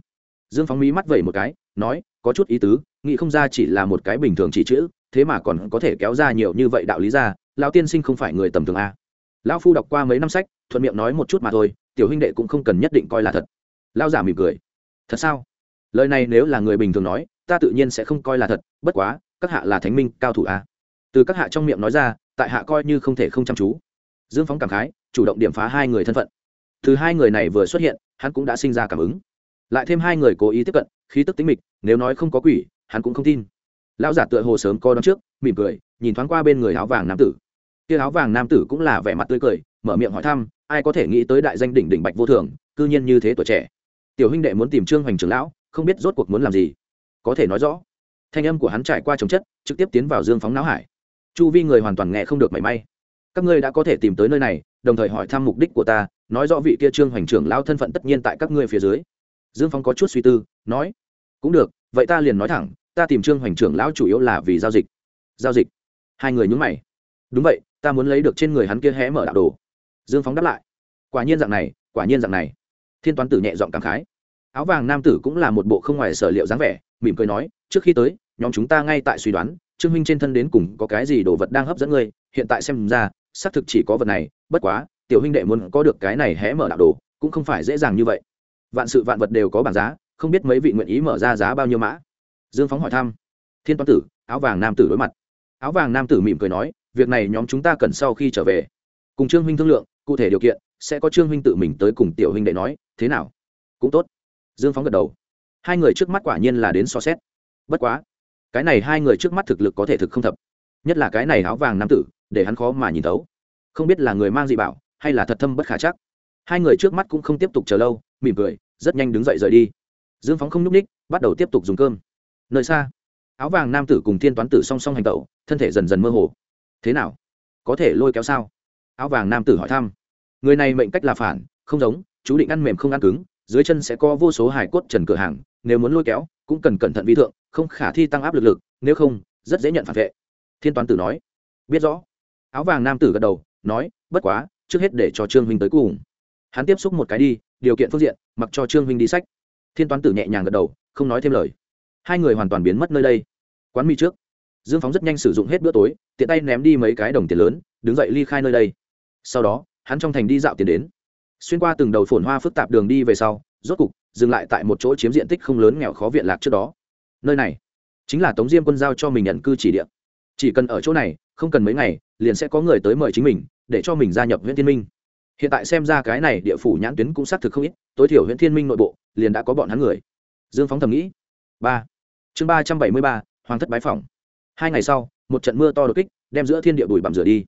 dương phóng mỹ mắt vẩy một cái, nói, có chút ý tứ, nghĩ không ra chỉ là một cái bình thường chỉ chữ, thế mà còn có thể kéo ra nhiều như vậy đạo lý ra, lão tiên sinh không phải người tầm thường a. Lão phu đọc qua mấy năm sách, thuận miệng nói một chút mà thôi tiểu huynh đệ cũng không cần nhất định coi là thật. Lão giả mỉm cười. Thật sao? Lời này nếu là người bình thường nói, ta tự nhiên sẽ không coi là thật, bất quá, các hạ là thánh minh, cao thủ a. Từ các hạ trong miệng nói ra, tại hạ coi như không thể không chăm chú. Dương phóng cảm khái, chủ động điểm phá hai người thân phận. Từ hai người này vừa xuất hiện, hắn cũng đã sinh ra cảm ứng. Lại thêm hai người cố ý tiếp cận, khí tức tính mịch, nếu nói không có quỷ, hắn cũng không tin. Lão giả tựa hồ sớm co đón trước, mỉm cười, nhìn thoáng qua bên người áo vàng nam tử. Kia áo vàng nam tử cũng là vẻ mặt tươi cười, mở miệng hỏi thăm ai có thể nghĩ tới đại danh đỉnh đỉnh bạch vô thường, cư nhiên như thế tuổi trẻ. Tiểu huynh đệ muốn tìm trương hoành trưởng lão, không biết rốt cuộc muốn làm gì. Có thể nói rõ, thanh âm của hắn trải qua trồng chất, trực tiếp tiến vào dương phóng não hải. Chu vi người hoàn toàn nghe không được mảy may. Các ngươi đã có thể tìm tới nơi này, đồng thời hỏi thăm mục đích của ta, nói rõ vị kia trương hoành trưởng lao thân phận tất nhiên tại các ngươi phía dưới. Dương phong có chút suy tư, nói, cũng được, vậy ta liền nói thẳng, ta tìm trương hoành trưởng lão chủ yếu là vì giao dịch. Giao dịch. Hai người nhúng mày. Đúng vậy, ta muốn lấy được trên người hắn kia hé mở đạo đồ dương phóng đáp lại. Quả nhiên dạng này, quả nhiên dạng này. Thiên toán tử nhẹ giọng cảm khái. Áo vàng nam tử cũng là một bộ không ngoài sở liệu dáng vẻ, mỉm cười nói, trước khi tới, nhóm chúng ta ngay tại suy đoán, trương minh trên thân đến cùng có cái gì đồ vật đang hấp dẫn ngươi, hiện tại xem ra, xác thực chỉ có vật này, bất quá, tiểu huynh đệ muốn có được cái này hé mở đạo đồ, cũng không phải dễ dàng như vậy. Vạn sự vạn vật đều có bảng giá, không biết mấy vị nguyện ý mở ra giá bao nhiêu mã. Dương phóng hỏi thăm. Thiên toán tử, áo vàng nam tử đối mặt. Áo vàng nam tử mỉm cười nói, việc này nhóm chúng ta cần sau khi trở về. Cùng trương huynh thương lượng cụ thể điều kiện, sẽ có trương huynh tự mình tới cùng tiểu huynh đệ nói, thế nào? Cũng tốt. Dương phóng gật đầu. Hai người trước mắt quả nhiên là đến so xét. Bất quá, cái này hai người trước mắt thực lực có thể thực không thập. Nhất là cái này áo vàng nam tử, để hắn khó mà nhìn thấu. Không biết là người mang dị bảo, hay là thật thâm bất khả chắc. Hai người trước mắt cũng không tiếp tục chờ lâu, mỉm cười, rất nhanh đứng dậy rời đi. Dương phóng không nhúc ních bắt đầu tiếp tục dùng cơm. Nơi xa, áo vàng nam tử cùng thiên toán tử song song hành tẩu, thân thể dần dần mơ hồ. Thế nào? Có thể lôi kéo sao? Áo vàng nam tử hỏi thăm. Người này mệnh cách là phản, không giống, chú định ăn mềm không ăn cứng, dưới chân sẽ có vô số hải cốt trần cửa hàng, nếu muốn lôi kéo, cũng cần cẩn thận vi thượng, không khả thi tăng áp lực lực, nếu không, rất dễ nhận phản vệ. Thiên toán tử nói, biết rõ. Áo vàng nam tử gật đầu, nói, bất quá, trước hết để cho trương huynh tới cùng. Hắn tiếp xúc một cái đi, điều kiện phương diện, mặc cho trương huynh đi sách. Thiên toán tử nhẹ nhàng gật đầu, không nói thêm lời. Hai người hoàn toàn biến mất nơi đây. Quán mì trước. Dương phóng rất nhanh sử dụng hết bữa tối, tiện tay ném đi mấy cái đồng tiền lớn, đứng dậy ly khai nơi đây sau đó, hắn trong thành đi dạo tiền đến. Xuyên qua từng đầu phồn hoa phức tạp đường đi về sau, rốt cục, dừng lại tại một chỗ chiếm diện tích không lớn nghèo khó viện lạc trước đó. Nơi này, chính là tống diêm quân giao cho mình nhận cư chỉ địa. Chỉ cần ở chỗ này, không cần mấy ngày, liền sẽ có người tới mời chính mình, để cho mình gia nhập huyện thiên minh. Hiện tại xem ra cái này địa phủ nhãn tuyến cũng xác thực không ít, tối thiểu huyện thiên minh nội bộ, liền đã có bọn hắn người. Dương phóng thầm nghĩ. Ba. Chương ba trăm bảy mươi ba, hoàng thất bái phòng hai ngày sau, một trận mưa to đột kích, đem giữa thiên địa bùi bặm rửa đi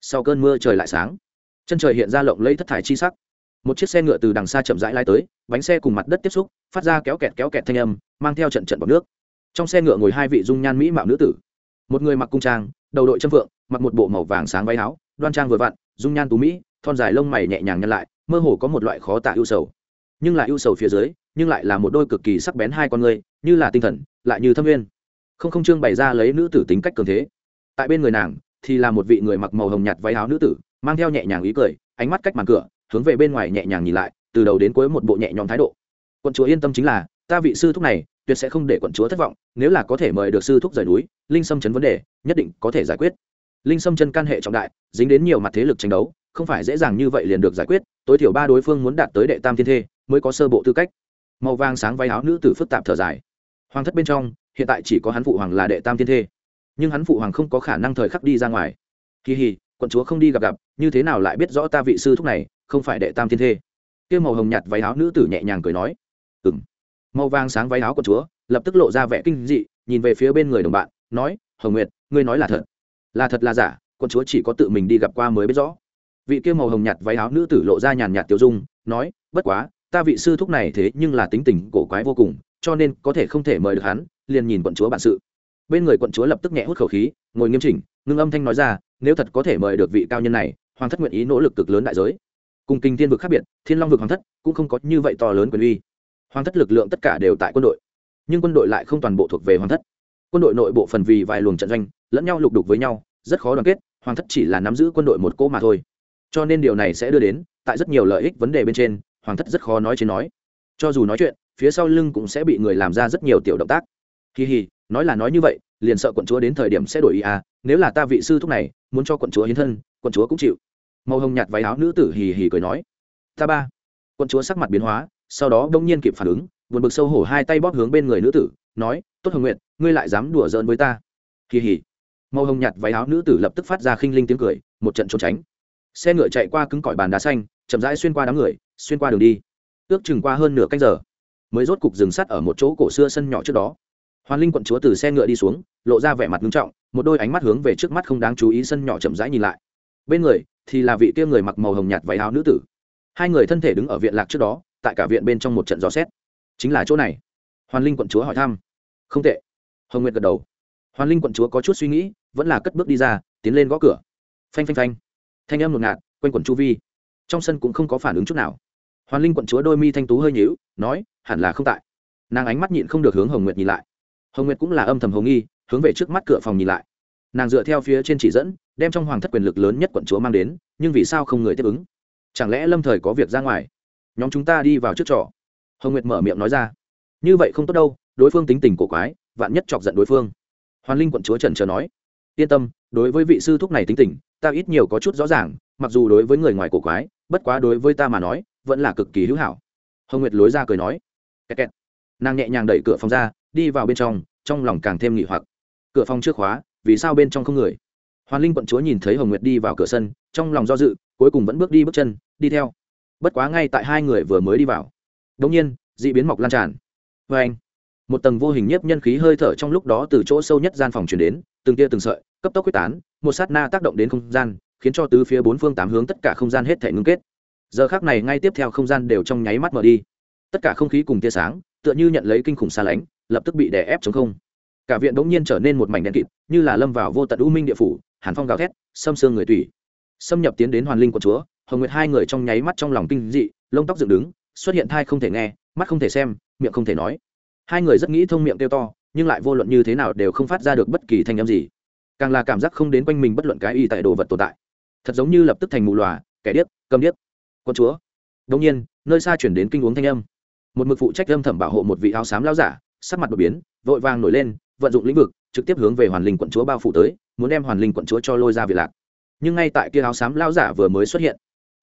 sau cơn mưa trời lại sáng, chân trời hiện ra lộng lấy thất thải chi sắc. Một chiếc xe ngựa từ đằng xa chậm rãi lai tới, bánh xe cùng mặt đất tiếp xúc, phát ra kéo kẹt kéo kẹt thanh âm, mang theo trận trận bọc nước. Trong xe ngựa ngồi hai vị dung nhan mỹ mạo nữ tử. Một người mặc cung trang, đầu đội châm vượng mặc một bộ màu vàng sáng váy áo, đoan trang vừa vặn, dung nhan tú mỹ, thon dài lông mày nhẹ nhàng nhăn lại, mơ hồ có một loại khó tả ưu sầu. Nhưng lại ưu sầu phía dưới, nhưng lại là một đôi cực kỳ sắc bén hai con người, như là tinh thần, lại như thâm nguyên. Không không trương bày ra lấy nữ tử tính cách cường thế. Tại bên người nàng thì là một vị người mặc màu hồng nhạt váy áo nữ tử, mang theo nhẹ nhàng ý cười, ánh mắt cách màn cửa, hướng về bên ngoài nhẹ nhàng nhìn lại, từ đầu đến cuối một bộ nhẹ nhõm thái độ. Quận chúa yên tâm chính là, ta vị sư thúc này, tuyệt sẽ không để quận chúa thất vọng, nếu là có thể mời được sư thúc rời núi, linh sâm chấn vấn đề, nhất định có thể giải quyết. Linh sâm chân can hệ trọng đại, dính đến nhiều mặt thế lực tranh đấu, không phải dễ dàng như vậy liền được giải quyết, tối thiểu ba đối phương muốn đạt tới đệ tam thiên thê, mới có sơ bộ tư cách. Màu vàng sáng váy áo nữ tử phức tạp thở dài. Hoàng thất bên trong, hiện tại chỉ có hắn phụ hoàng là đệ tam thiên thê nhưng hắn phụ hoàng không có khả năng thời khắc đi ra ngoài. Kỳ hì, quận chúa không đi gặp gặp, như thế nào lại biết rõ ta vị sư thúc này, không phải đệ tam thiên thê? Kia màu hồng nhạt váy áo nữ tử nhẹ nhàng cười nói. Ừ m màu vàng sáng váy áo quận chúa, lập tức lộ ra vẻ kinh dị, nhìn về phía bên người đồng bạn, nói, hồng nguyệt, ngươi nói là thật. Là thật là giả, quận chúa chỉ có tự mình đi gặp qua mới biết rõ. Vị kia màu hồng nhạt váy áo nữ tử lộ ra nhàn nhạt tiêu dung, nói, bất quá, ta vị sư thúc này thế nhưng là tính tình cổ quái vô cùng, cho nên có thể không thể mời được hắn, liền nhìn quận chúa bản sự bên người quận chúa lập tức nhẹ hút khẩu khí, ngồi nghiêm chỉnh, ngưng âm thanh nói ra, nếu thật có thể mời được vị cao nhân này, hoàng thất nguyện ý nỗ lực cực lớn đại giới. Cùng kinh thiên vực khác biệt, thiên long vực hoàng thất cũng không có như vậy to lớn quyền uy. Hoàng thất lực lượng tất cả đều tại quân đội, nhưng quân đội lại không toàn bộ thuộc về hoàng thất. Quân đội nội bộ phần vì vài luồng trận doanh, lẫn nhau lục đục với nhau, rất khó đoàn kết, hoàng thất chỉ là nắm giữ quân đội một cỗ mà thôi. Cho nên điều này sẽ đưa đến, tại rất nhiều lợi ích vấn đề bên trên, hoàng thất rất khó nói trên nói. Cho dù nói chuyện, phía sau lưng cũng sẽ bị người làm ra rất nhiều tiểu động tác. Kỳ hì nói là nói như vậy, liền sợ quận chúa đến thời điểm sẽ đổi ý à nếu là ta vị sư thúc này, muốn cho quận chúa hiến thân, quận chúa cũng chịu. Màu hồng nhạt váy áo nữ tử hì hì cười nói. Ta ba. Quận chúa sắc mặt biến hóa, sau đó đông nhiên kịp phản ứng vượt bực sâu hổ hai tay bóp hướng bên người nữ tử, nói, tốt hồng nguyện ngươi lại dám đùa giỡn với ta. Hì hì. Màu hồng nhạt váy áo nữ tử lập tức phát ra khinh linh tiếng cười, một trận trốn tránh. Xe ngựa chạy qua cứng cỏi bàn đá xanh, chậm rãi xuyên qua đám người, xuyên qua đường đi. Ước chừng qua hơn nửa canh giờ, mới rốt cục dừng sắt ở một chỗ cổ xưa sân nhỏ trước đó hoàn linh quận chúa từ xe ngựa đi xuống, lộ ra vẻ mặt nghiêm trọng, một đôi ánh mắt hướng về trước mắt không đáng chú ý sân nhỏ chậm rãi nhìn lại. Bên người thì là vị kia người mặc màu hồng nhạt váy áo nữ tử. Hai người thân thể đứng ở viện lạc trước đó, tại cả viện bên trong một trận gió xét chính là chỗ này. Hoàn linh quận chúa hỏi thăm. Không tệ. Hồng nguyệt gật đầu. Hoàn linh quận chúa có chút suy nghĩ, vẫn là cất bước đi ra, tiến lên gõ cửa. Phanh phanh phanh. Thanh âm ngột ngạt, quanh quẩn chu vi. Trong sân cũng không có phản ứng chút nào. Hoàn linh quận chúa đôi mi thanh tú hơi nhíu, nói, hẳn là không tại. Nàng ánh mắt nhịn không được hướng hồng nguyệt nhìn lại hồng nguyệt cũng là âm thầm hồng nghi, hướng về trước mắt cửa phòng nhìn lại. Nàng dựa theo phía trên chỉ dẫn, đem trong hoàng thất quyền lực lớn nhất quận chúa mang đến, nhưng vì sao không người tiếp ứng? Chẳng lẽ lâm thời có việc ra ngoài? Nhóm chúng ta đi vào trước trọ. hồng nguyệt mở miệng nói ra. Như vậy không tốt đâu, đối phương tính tình cổ quái, vạn nhất chọc giận đối phương. Hoàn linh quận chúa trần trờ nói. Yên tâm, đối với vị sư thúc này tính tình, ta ít nhiều có chút rõ ràng, mặc dù đối với người ngoài cổ quái, bất quá đối với ta mà nói, vẫn là cực kỳ hữu hảo. Hồng nguyệt lối ra cười nói. Kẹt kẹt. nàng nhẹ nhàng đẩy cửa phòng ra đi vào bên trong trong lòng càng thêm nghỉ hoặc. Cửa phòng trước khóa, vì sao bên trong không người? Hoàn linh quận chúa nhìn thấy hồng nguyệt đi vào cửa sân, trong lòng do dự, cuối cùng vẫn bước đi bước chân, đi theo. Bất quá ngay tại hai người vừa mới đi vào đống nhiên d ị biến mọc lan tràn. Vê anh, một tầng vô hình nhất nhân khí hơi thở trong lúc đó từ chỗ sâu nhất gian phòng chuyển đến, từng tia từng sợi, cấp tốc quyết tán, một sát na tác động đến không gian, khiến cho tứ phía bốn phương tám hướng tất cả không gian hết thể ngưng kết. Giờ khác này ngay tiếp theo không gian đều trong nháy mắt mở đi. Tất cả không khí cùng tia sáng, tựa như nhận lấy kinh khủng xa lánh lập tức bị đè ép chống không. Cả viện bỗng nhiên trở nên một mảnh đen kịt, như là lâm vào vô tận u minh địa phủ, hàn phong gào thét, xâm xương người tùy xâm nhập tiến đến hoàn linh của chúa, hồng nguyệt hai người trong nháy mắt trong lòng kinh dị, lông tóc dựng đứng, xuất hiện thai không thể nghe, mắt không thể xem, miệng không thể nói. Hai người rất nghĩ thông miệng kêu to, nhưng lại vô luận như thế nào đều không phát ra được bất kỳ thanh âm gì. Càng là cảm giác không đến quanh mình bất luận cái y tại đồ vật tồn tại. Thật giống như lập tức thành mù lòa kẻ điếc cầm điếc. Con chúa. Đông nhiên, nơi xa chuyển đến kinh uống thanh âm. Một mực phụ trách âm thẩm bảo hộ một vị áo xám lao giả sắc mặt đột biến, vội vàng nổi lên, vận dụng lĩnh vực, trực tiếp hướng về hoàn linh quận chúa bao phủ tới, muốn đem hoàn linh quận chúa cho lôi ra vị lạc. Nhưng ngay tại kia áo xám lao giả vừa mới xuất hiện,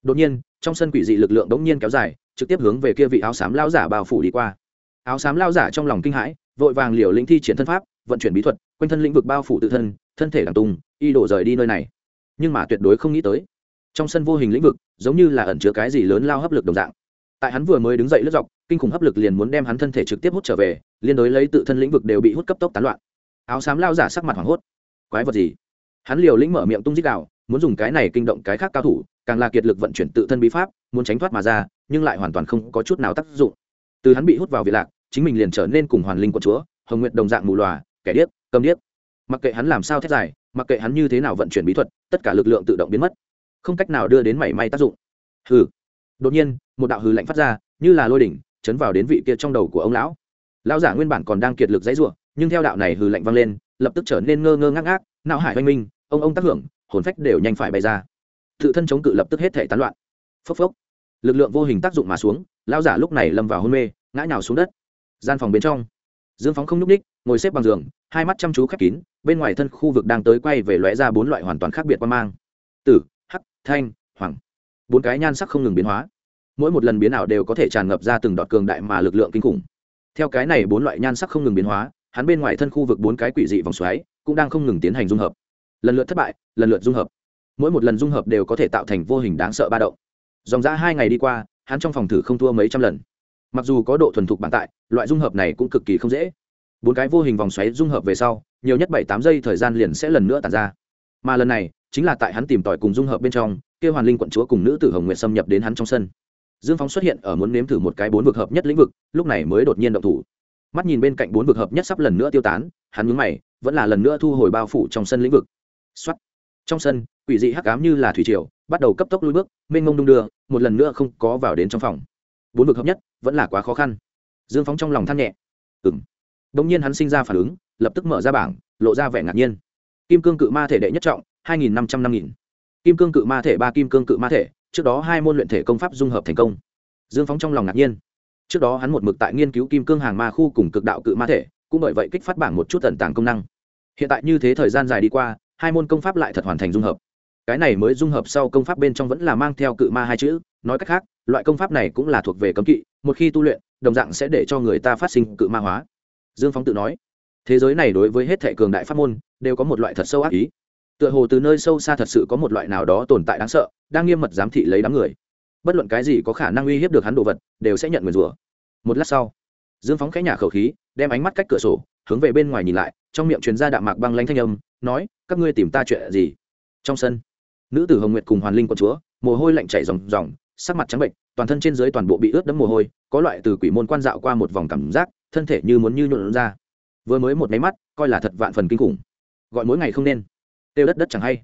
đột nhiên, trong sân quỷ dị lực lượng đống nhiên kéo dài, trực tiếp hướng về kia vị áo xám lao giả bao phủ đi qua. Áo xám lao giả trong lòng kinh hãi, vội vàng liều lĩnh thi triển thân pháp, vận chuyển bí thuật, quanh thân lĩnh vực bao phủ tự thân thân thể đằng tung, y đổ rời đi nơi này. Nhưng mà tuyệt đối không nghĩ tới, trong sân vô hình lĩnh vực, giống như là ẩn chứa cái gì lớn lao hấp lực đồng dạng. Tại hắn vừa mới đứng dậy lướt dọc, kinh khủng hấp lực liền muốn đem hắn thân thể trực tiếp hút trở về liên đối lấy tự thân lĩnh vực đều bị hút cấp tốc tán loạn. Áo xám lao giả sắc mặt hoảng hốt. Quái vật gì? Hắn liều lĩnh mở miệng tung dích đạo muốn dùng cái này kinh động cái khác cao thủ, càng là kiệt lực vận chuyển tự thân bí pháp, muốn tránh thoát mà ra, nhưng lại hoàn toàn không có chút nào tác dụng. Từ hắn bị hút vào vị lạc, chính mình liền trở nên cùng hoàn linh của chúa, hồng nguyện đồng dạng mù lòa, kẻ điếc cầm điếc. Mặc kệ hắn làm sao thét dài, mặc kệ hắn như thế nào vận chuyển bí thuật, tất cả lực lượng tự động biến mất. Không cách nào đưa đến mảy may tác dụng. Hừ. Đột nhiên, một đạo hừ lạnh phát ra, như là lôi đỉnh, chấn vào đến vị kia trong đầu của ông lão lão giả nguyên bản còn đang kiệt lực dãy rủa, nhưng theo đạo này hừ lạnh vang lên lập tức trở nên ngơ ngơ ngác ngác não hải oanh minh ông ông tác hưởng hồn phách đều nhanh phải bay ra. Tự thân chống cự lập tức hết thể tán loạn. Phốc phốc. Lực lượng vô hình tác dụng mà xuống lão giả lúc này lâm vào hôn mê ngã nhào xuống đất. Gian phòng bên trong dương phóng không nhúc ních ngồi xếp bằng giường hai mắt chăm chú khép kín bên ngoài thân khu vực đang tới quay về lóe ra bốn loại hoàn toàn khác biệt qua mang. Tử hắc thanh hoàng. Bốn cái nhan sắc không ngừng biến hóa. Mỗi một lần biến ảo đều có thể tràn ngập ra từng đọt cường đại mà lực lượng kinh khủng theo cái này bốn loại nhan sắc không ngừng biến hóa, hắn bên ngoài thân khu vực bốn cái quỷ dị vòng xoáy cũng đang không ngừng tiến hành dung hợp. Lần lượt thất bại, lần lượt dung hợp. Mỗi một lần dung hợp đều có thể tạo thành vô hình đáng sợ ba động. Dòng ra hai ngày đi qua, hắn trong phòng thử không thua mấy trăm lần. Mặc dù có độ thuần thục bản tại, loại dung hợp này cũng cực kỳ không dễ. Bốn cái vô hình vòng xoáy dung hợp về sau, nhiều nhất bảy tám giây thời gian liền sẽ lần nữa tàn ra. Mà lần này, chính là tại hắn tìm tòi cùng dung hợp bên trong kêu hoàn linh quận chúa cùng nữ tử hồng nguyện xâm nhập đến hắn trong sân dương phóng xuất hiện ở muốn nếm thử một cái bốn vực hợp nhất lĩnh vực, lúc này mới đột nhiên động thủ. Mắt nhìn bên cạnh bốn vực hợp nhất sắp lần nữa tiêu tán, hắn nhướng mày, vẫn là lần nữa thu hồi bao phủ trong sân lĩnh vực. Xuất trong sân, quỷ dị hắc ám như là thủy triều, bắt đầu cấp tốc lui bước, mênh mông đung đưa, một lần nữa không có vào đến trong phòng. Bốn vực hợp nhất, vẫn là quá khó khăn. Dương phóng trong lòng than nhẹ. Ừng đông nhiên hắn sinh ra phản ứng, lập tức mở ra bảng, lộ ra vẻ ngạc nhiên. Kim cương cự ma thể đệ nhất trọng, hai nghìn năm trăm năm nghìn. Kim cương cự ma thể ba, kim cương cự ma thể trước đó hai môn luyện thể công pháp dung hợp thành công. Dương phóng trong lòng ngạc nhiên. Trước đó hắn một mực tại nghiên cứu kim cương hàng ma khu cùng cực đạo cự ma thể, cũng bởi vậy kích phát bảng một chút tần tàng công năng. Hiện tại như thế thời gian dài đi qua, hai môn công pháp lại thật hoàn thành dung hợp. Cái này mới dung hợp sau công pháp bên trong vẫn là mang theo cự ma hai chữ, nói cách khác, loại công pháp này cũng là thuộc về cấm kỵ, một khi tu luyện, đồng dạng sẽ để cho người ta phát sinh cự ma hóa. Dương phóng tự nói, thế giới này đối với hết thệ cường đại pháp môn, đều có một loại thật sâu ác ý tựa hồ từ nơi sâu xa thật sự có một loại nào đó tồn tại đáng sợ, đang nghiêm mật giám thị lấy đám người. Bất luận cái gì có khả năng uy hiếp được hắn đồ vật, đều sẽ nhận nguyền rủa. Một lát sau, dương phóng khẽ nhả khẩu khí, đem ánh mắt cách cửa sổ, hướng về bên ngoài nhìn lại, trong miệng truyền ra đạm mạc băng lanh thanh âm, nói, các ngươi tìm ta chuyện gì? Trong sân, nữ tử hồng nguyệt cùng hoàn linh quân chúa, mồ hôi lạnh chảy ròng ròng, sắc mặt trắng bệnh, toàn thân trên dưới toàn bộ bị ướt đẫm mồ hôi, có loại từ quỷ môn quan dạo qua một vòng cảm giác, thân thể như muốn như nhuộn ra. Vừa mới một máy mắt, coi là thật vạn phần kinh khủng. Gọi mỗi ngày không nên tiêu đất đất chẳng hay.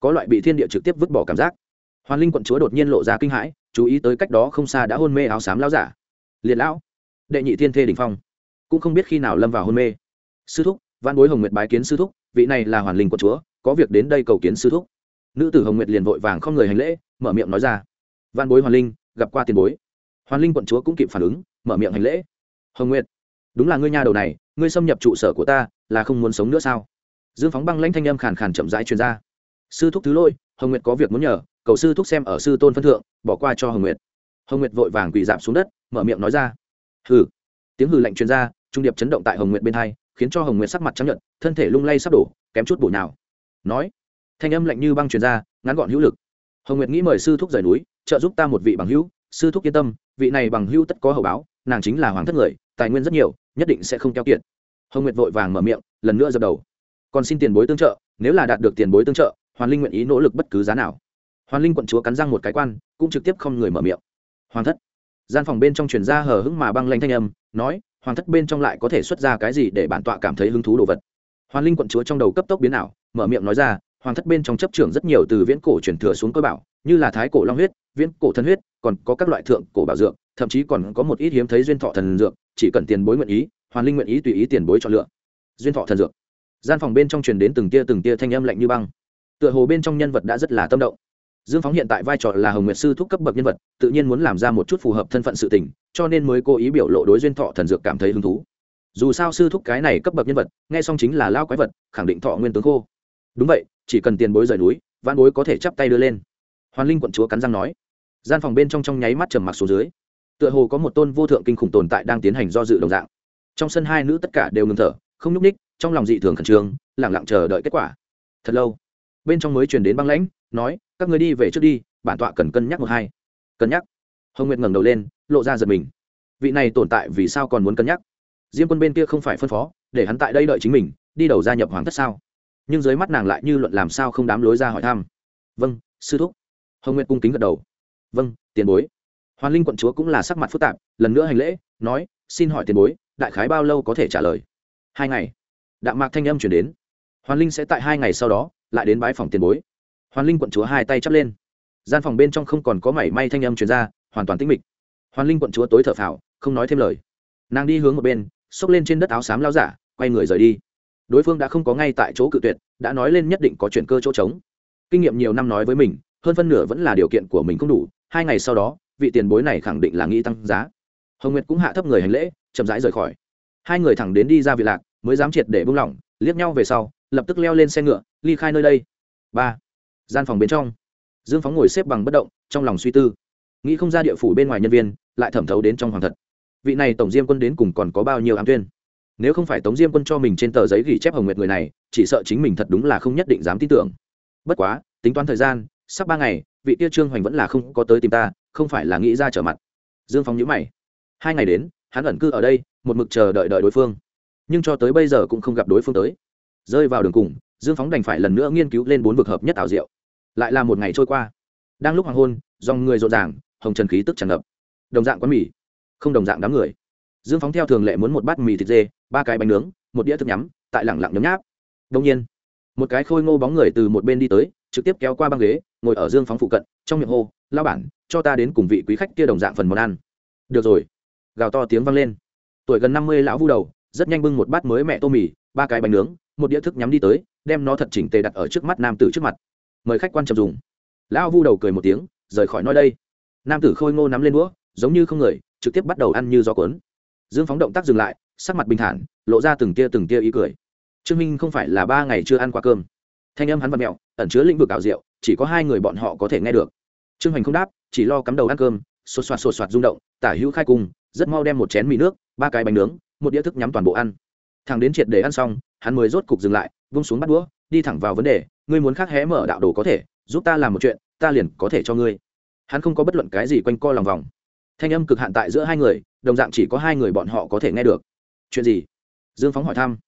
Có loại bị thiên địa trực tiếp vứt bỏ cảm giác. Hoàn linh quận chúa đột nhiên lộ ra kinh hãi, chú ý tới cách đó không xa đã hôn mê áo xám lao giả. Liệt lão, đệ nhị thiên thê đình phong. Cũng không biết khi nào lâm vào hôn mê. Sư thúc văn bối hồng nguyệt bái kiến sư thúc, vị này là hoàn linh quận chúa, có việc đến đây cầu kiến sư thúc. Nữ tử hồng nguyệt liền vội vàng không người hành lễ, mở miệng nói ra. Văn bối hoàn linh, gặp qua tiền bối. Hoàn linh quận chúa cũng kịp phản ứng, mở miệng hành lễ. Hồng nguyệt, đúng là ngươi nhà đầu này, ngươi xâm nhập trụ sở của ta, là không muốn sống nữa sao? Dương phóng băng lãnh thanh âm khàn khàn chậm rãi truyền ra. Sư thúc thứ lỗi, hồng nguyệt có việc muốn nhờ, cầu sư thúc xem ở sư tôn phân thượng, bỏ qua cho hồng nguyệt. Hồng nguyệt vội vàng quỳ dạp xuống đất, mở miệng nói ra. Hừ. Tiếng hừ lạnh truyền ra, trung điệp chấn động tại hồng nguyệt bên hai, khiến cho hồng nguyệt sắc mặt trắng nhận thân thể lung lay sắp đổ, kém chút bổ nào nói. Thanh âm lạnh như băng truyền ra, ngắn gọn hữu lực. Hồng nguyệt nghĩ mời sư thúc rời núi, trợ giúp ta một vị bằng hữu, sư thúc yên tâm, vị này bằng hữu tất có hậu báo, nàng chính là hoàng thất người, tài nguyên rất nhiều, nhất định sẽ không keo kiệt. Hồng nguyệt vội vàng mở miệng, lần nữa dập đầu còn xin tiền bối tương trợ, nếu là đạt được tiền bối tương trợ, hoàn linh nguyện ý nỗ lực bất cứ giá nào. Hoàn linh quận chúa cắn răng một cái quan, cũng trực tiếp không người mở miệng. Hoàng thất. Gian phòng bên trong truyền ra hờ hững mà băng lanh thanh âm, nói, hoàng thất bên trong lại có thể xuất ra cái gì để bản tọa cảm thấy hứng thú đồ vật? Hoàn linh quận chúa trong đầu cấp tốc biến ảo, mở miệng nói ra, hoàng thất bên trong chấp trưởng rất nhiều từ viễn cổ truyền thừa xuống cơ bảo, như là thái cổ long huyết, viễn cổ thân huyết, còn có các loại thượng cổ bảo dược, thậm chí còn có một ít hiếm thấy duyên thọ thần dược, chỉ cần tiền bối nguyện ý, hoàn linh nguyện ý tùy ý tiền bối chọn lựa. Duyên thọ thần dược gian phòng bên trong truyền đến từng tia từng tia thanh âm lạnh như băng. Tựa hồ bên trong nhân vật đã rất là tâm động. Dương phóng hiện tại vai trò là hồng nguyệt sư thúc cấp bậc nhân vật, tự nhiên muốn làm ra một chút phù hợp thân phận sự tình, cho nên mới cố ý biểu lộ đối duyên thọ thần dược cảm thấy hứng thú. Dù sao sư thúc cái này cấp bậc nhân vật, nghe xong chính là lao quái vật, khẳng định thọ nguyên tướng khô. Đúng vậy, chỉ cần tiền bối rời núi văn bối có thể chắp tay đưa lên. Hoàn linh quận chúa cắn răng nói. Gian phòng bên trong trong nháy mắt trầm mặc xuống dưới. Tựa hồ có một tôn vô thượng kinh khủng tồn tại đang tiến hành do dự đồng dạng. Trong sân hai nữ tất cả đều ngừng thở, không nhúc ních trong lòng dị thường khẩn trương lẳng lặng chờ đợi kết quả. Thật lâu, bên trong mới truyền đến băng lãnh, nói, các người đi về trước đi, bản tọa cần cân nhắc một hai. Cân nhắc? Hồng nguyệt ngẩng đầu lên, lộ ra giật mình. Vị này tồn tại vì sao còn muốn cân nhắc? Diêm quân bên kia không phải phân phó, để hắn tại đây đợi chính mình, đi đầu gia nhập hoàng thất sao? Nhưng dưới mắt nàng lại như luận làm sao không đám lối ra hỏi thăm. Vâng sư thúc. Hồng nguyệt cung kính gật đầu. Vâng tiền bối. Hoàn linh quận chúa cũng là sắc mặt phức tạp, lần nữa hành lễ, nói, xin hỏi tiền bối, đại khái bao lâu có thể trả lời? Hai ngày đạm mạc thanh âm chuyển đến. Hoàn linh sẽ tại hai ngày sau đó lại đến bái phòng tiền bối. Hoàn linh quận chúa hai tay chắp lên. Gian phòng bên trong không còn có mảy may thanh âm chuyển ra, hoàn toàn tĩnh mịch. Hoàn linh quận chúa tối thở phào, không nói thêm lời. Nàng đi hướng một bên, xốc lên trên đất áo xám lao giả, quay người rời đi. Đối phương đã không có ngay tại chỗ cự tuyệt, đã nói lên nhất định có chuyện cơ chỗ trống. Kinh nghiệm nhiều năm nói với mình, hơn phân nửa vẫn là điều kiện của mình không đủ, hai ngày sau đó, vị tiền bối này khẳng định là nghĩ tăng giá. Hồng nguyệt cũng hạ thấp người hành lễ, chậm rãi rời khỏi. Hai người thẳng đến đi ra vị lạc mới dám triệt để buông lỏng, liếc nhau về sau, lập tức leo lên xe ngựa, ly khai nơi đây. Ba, gian phòng bên trong. Dương phóng ngồi xếp bằng bất động, trong lòng suy tư. Nghĩ không ra địa phủ bên ngoài nhân viên, lại thẩm thấu đến trong hoàng thật. Vị này tổng diêm quân đến cùng còn có bao nhiêu ám tuyên? Nếu không phải tống diêm quân cho mình trên tờ giấy ghi chép hồng nguyệt người này, chỉ sợ chính mình thật đúng là không nhất định dám tin tưởng. Bất quá, tính toán thời gian, sắp ba ngày, vị tia trương hoành vẫn là không có tới tìm ta, không phải là nghĩ ra trở mặt. Dương phóng nhữ mày. Hai ngày đến, hắn ẩn cư ở đây, một mực chờ đợi đợi đối phương nhưng cho tới bây giờ cũng không gặp đối phương tới. Rơi vào đường cùng, dương phóng đành phải lần nữa nghiên cứu lên bốn vực hợp nhất ảo diệu. Lại là một ngày trôi qua. Đang lúc hoàng hôn, dòng người rộn ràng, hồng trần khí tức tràn ngập. Đồng dạng quán mì, không đồng dạng đám người. Dương phóng theo thường lệ muốn một bát mì thịt dê, ba cái bánh nướng, một đĩa thức nhắm, tại lẳng lặng nhấm nháp. Đông nhiên, một cái khôi ngô bóng người từ một bên đi tới, trực tiếp kéo qua băng ghế, ngồi ở dương phóng phụ cận, trong miệng hô lao bản, cho ta đến cùng vị quý khách kia đồng dạng phần món ăn. Được rồi. Gào to tiếng vang lên. Tuổi gần năm mươi lão vu đầu rất nhanh bưng một bát mới mẹ tô mì, ba cái bánh nướng, một đĩa thức nhắm đi tới, đem nó thật chỉnh tề đặt ở trước mắt nam tử trước mặt. Mời khách quan trọng dùng. Lão vu đầu cười một tiếng, rời khỏi nơi đây. Nam tử khôi ngô nắm lên đũa, giống như không người, trực tiếp bắt đầu ăn như gió cuốn. Dương phóng động tác dừng lại, sắc mặt bình thản, lộ ra từng tia từng tia ý cười. Trương minh không phải là ba ngày chưa ăn qua cơm. Thanh âm hắn vật mẹo, ẩn chứa lĩnh vực ảo diệu, chỉ có hai người bọn họ có thể nghe được. Trương hoành không đáp, chỉ lo cắm đầu ăn cơm, sột soạt sột soạt rung động, tả hữu khai cung, rất mau đem một chén mì nước, ba cái bánh nướng một đĩa thức nhắm toàn bộ ăn. Thằng đến triệt để ăn xong, hắn mới rốt cục dừng lại, vung xuống bắt đũa, đi thẳng vào vấn đề, ngươi muốn khác hé mở đạo đồ có thể, giúp ta làm một chuyện, ta liền có thể cho ngươi. Hắn không có bất luận cái gì quanh co lòng vòng. Thanh âm cực hạn tại giữa hai người, đồng dạng chỉ có hai người bọn họ có thể nghe được. Chuyện gì? Dương phóng hỏi thăm.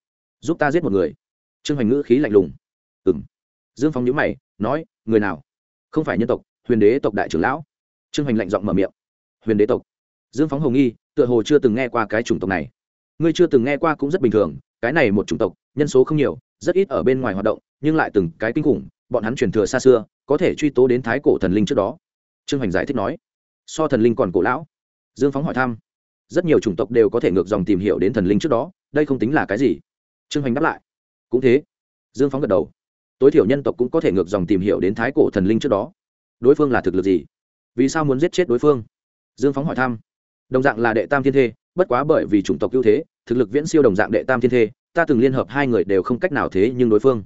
Giúp ta giết một người. Trương hoành ngữ khí lạnh lùng. Ừ m dương phóng nhữ mày, nói, người nào? Không phải nhân tộc, huyền đế tộc đại trưởng lão. Trương hoành lạnh giọng mở miệng. Huyền đế tộc. Dương phóng hồng nghi, tựa hồ chưa từng nghe qua cái chủng tộc này ngươi chưa từng nghe qua cũng rất bình thường, cái này một chủng tộc, nhân số không nhiều, rất ít ở bên ngoài hoạt động, nhưng lại từng cái kinh khủng, bọn hắn truyền thừa xa xưa, có thể truy tố đến thái cổ thần linh trước đó. Trương hoành giải thích nói, so thần linh còn cổ lão. Dương phóng hỏi thăm, rất nhiều chủng tộc đều có thể ngược dòng tìm hiểu đến thần linh trước đó, đây không tính là cái gì? Trương hoành đáp lại, cũng thế. Dương phóng gật đầu, tối thiểu nhân tộc cũng có thể ngược dòng tìm hiểu đến thái cổ thần linh trước đó. Đối phương là thực lực gì? Vì sao muốn giết chết đối phương? Dương phóng hỏi thăm, đồng dạng là đệ tam thiên thê bất quá bởi vì chủng tộc ưu thế, thực lực viễn siêu đồng dạng đệ tam thiên thê, ta từng liên hợp hai người đều không cách nào thế nhưng đối phương.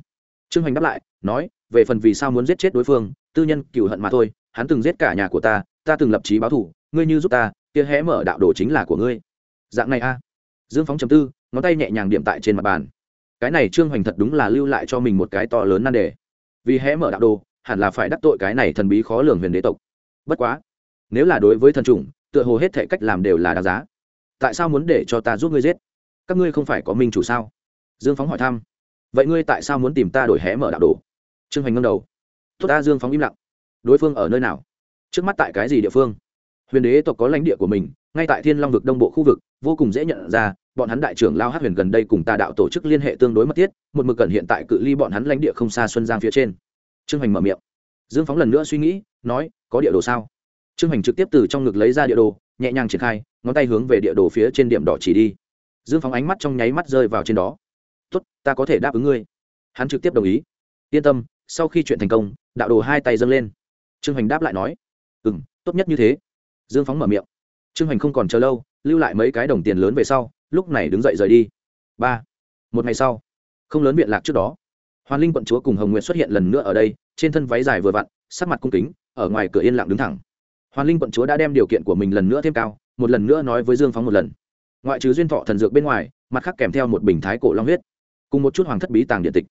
Trương hoành đáp lại, nói, về phần vì sao muốn giết chết đối phương, tư nhân cựu hận mà thôi, hắn từng giết cả nhà của ta ta từng lập trí báo thủ, ngươi như giúp ta, kia hé mở đạo đồ chính là của ngươi. Dạng này a. Dương phóng chấm tư, ngón tay nhẹ nhàng điểm tại trên mặt bàn. Cái này trương hoành thật đúng là lưu lại cho mình một cái to lớn nan đề. Vì hé mở đạo đồ, hẳn là phải đắc tội cái này thần bí khó lường huyền đế tộc. Bất quá, nếu là đối với thần chủng, tựa hồ hết thể cách làm đều là đáng giá tại sao muốn để cho ta giúp ngươi giết? Các ngươi không phải có minh chủ sao? Dương phóng hỏi thăm. Vậy ngươi tại sao muốn tìm ta đổi hé mở đạo đồ? Trương hoành ngâm đầu. Tốt ta, dương phóng im lặng. Đối phương ở nơi nào? Trước mắt tại cái gì địa phương? Huyền đế tộc có lãnh địa của mình, ngay tại thiên long vực đông bộ khu vực, vô cùng dễ nhận ra, bọn hắn đại trưởng lao hát huyền gần đây cùng tà đạo tổ chức liên hệ tương đối mật thiết, một mực cẩn hiện tại cự ly bọn hắn lãnh địa không xa xuân giang phía trên. Trương hoành mở miệng. Dương phóng lần nữa suy nghĩ, nói, có địa đồ sao? Trương hoành trực tiếp từ trong ngực lấy ra địa đồ nhẹ nhàng triển khai, ngón tay hướng về địa đồ phía trên điểm đỏ chỉ đi. Dương phóng ánh mắt trong nháy mắt rơi vào trên đó. Tốt, ta có thể đáp ứng ngươi. Hắn trực tiếp đồng ý. Yên tâm, sau khi chuyện thành công, đạo đồ hai tay dâng lên. Trương hoành đáp lại nói. Ừ m tốt nhất như thế. Dương phóng mở miệng. Trương hoành không còn chờ lâu, lưu lại mấy cái đồng tiền lớn về sau, lúc này đứng dậy rời đi. Ba, một ngày sau, không lớn biện lạc trước đó, hoàn linh quận chúa cùng hồng nguyệt xuất hiện lần nữa ở đây, trên thân váy dài vừa vặn, sắc mặt cung kính, ở ngoài cửa yên lặng đứng thẳng hoàn linh quận chúa đã đem điều kiện của mình lần nữa thêm cao, một lần nữa nói với dương phóng một lần. Ngoại trừ duyên thọ thần dược bên ngoài, mặt khác kèm theo một bình thái cổ long huyết, cùng một chút hoàng thất bí tàng điện tịch.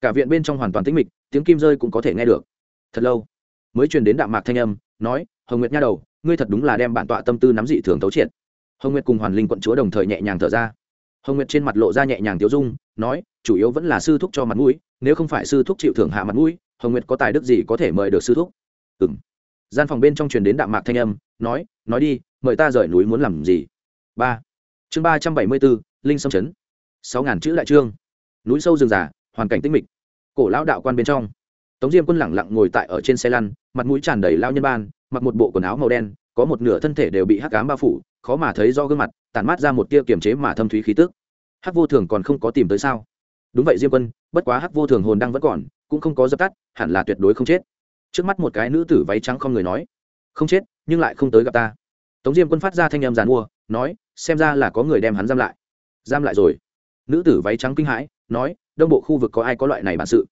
Cả viện bên trong hoàn toàn tĩnh mịch, tiếng kim rơi cũng có thể nghe được. Thật lâu, mới truyền đến đạm mạc thanh âm, nói, hồng nguyệt nha đầu, ngươi thật đúng là đem bản tọa tâm tư nắm dị thường thấu triệt. Hồng nguyệt cùng hoàn linh quận chúa đồng thời nhẹ nhàng thở ra. Hồng nguyệt trên mặt lộ ra nhẹ nhàng tiêu dung, nói, chủ yếu vẫn là sư thúc cho mặt mũi, nếu không phải sư thúc chịu thưởng hạ mặt mũi, hồng nguyệt có tài đức gì có thể mời được sư thúc? Ừ m gian phòng bên trong truyền đến đạm mạc thanh âm, nói nói đi, mời ta rời núi muốn làm gì? Ba. Chương ba trăm bảy mươi bốn linh sâm chấn. Sáu ngàn chữ đại trương. Núi sâu rừng già, hoàn cảnh tinh mịch. Cổ lão đạo quan bên trong. Tống diêm quân lẳng lặng ngồi tại ở trên xe lăn, mặt mũi tràn đầy lao nhân ban, mặc một bộ quần áo màu đen, có một nửa thân thể đều bị hắc cám bao phủ, khó mà thấy do gương mặt tàn mát ra một tia kiềm chế mà thâm thúy khí tức. Hắc vô thường còn không có tìm tới sao? Đúng vậy diêm quân, bất quá hắc vô thường hồn đang vẫn còn, cũng không có dập tắt, hẳn là tuyệt đối không chết trước mắt một cái nữ tử váy trắng không người nói, không chết, nhưng lại không tới gặp ta. Tống diêm quân phát ra thanh em giàn mua, nói, xem ra là có người đem hắn giam lại. Giam lại rồi? Nữ tử váy trắng kinh hãi, nói, đông bộ khu vực có ai có loại này bản sự?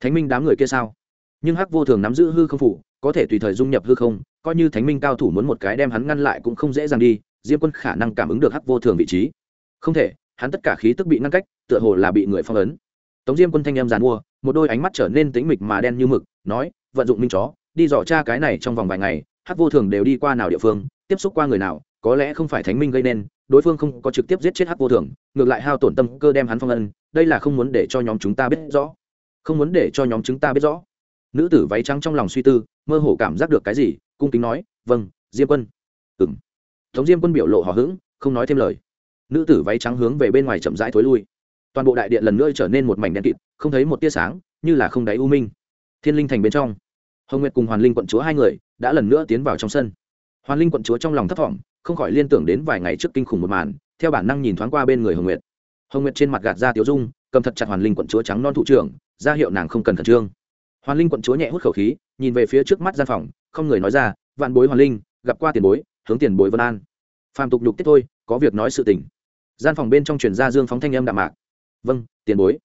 Thánh minh đám người kia sao? Nhưng hắc vô thường nắm giữ hư không phủ, có thể tùy thời dung nhập hư không, coi như thánh minh cao thủ muốn một cái đem hắn ngăn lại cũng không dễ dàng đi, diêm quân khả năng cảm ứng được hắc vô thường vị trí. Không thể, hắn tất cả khí tức bị ngăn cách, tựa hồ là bị người phong ấn. Tống diêm quân thanh em giàn mua, một đôi ánh mắt trở nên tĩnh mịch mà đen như mực, nói vận dụng minh chó, đi dò tra cái này trong vòng vài ngày, hắc vô thường đều đi qua nào địa phương, tiếp xúc qua người nào, có lẽ không phải thánh minh gây nên, đối phương không có trực tiếp giết chết hắc vô thường, ngược lại hao tổn tâm cơ đem hắn phong ấn đây là không muốn để cho nhóm chúng ta biết rõ. Không muốn để cho nhóm chúng ta biết rõ. Nữ tử váy trắng trong lòng suy tư, mơ hồ cảm giác được cái gì, cung kính nói vâng diêm quân. Ừng tống diêm quân biểu lộ hò hững, không nói thêm lời. Nữ tử váy trắng hướng về bên ngoài chậm rãi thối lui. Toàn bộ đại điện lần nữa trở nên một mảnh đen kịt, không thấy một tia sáng, như là không đáy u minh thiên linh thành bên trong, hồng nguyệt cùng hoàn linh quận chúa hai người đã lần nữa tiến vào trong sân. Hoàn linh quận chúa trong lòng thấp thỏm, không khỏi liên tưởng đến vài ngày trước kinh khủng một màn, theo bản năng nhìn thoáng qua bên người hồng nguyệt. Hồng nguyệt trên mặt gạt ra tiểu dung, cầm thật chặt hoàn linh quận chúa trắng non thủ trưởng, ra hiệu nàng không cần khẩn trương. Hoàn linh quận chúa nhẹ hút khẩu khí, nhìn về phía trước mắt gian phòng, không người nói ra, vạn bối hoàn linh, gặp qua tiền bối, hướng tiền bối vân an. Phàm tục nhục tiết thôi, có việc nói sự tình. Gian phòng bên trong truyền ra dương phóng thanh âm đạm mạc. Vâng tiền bối.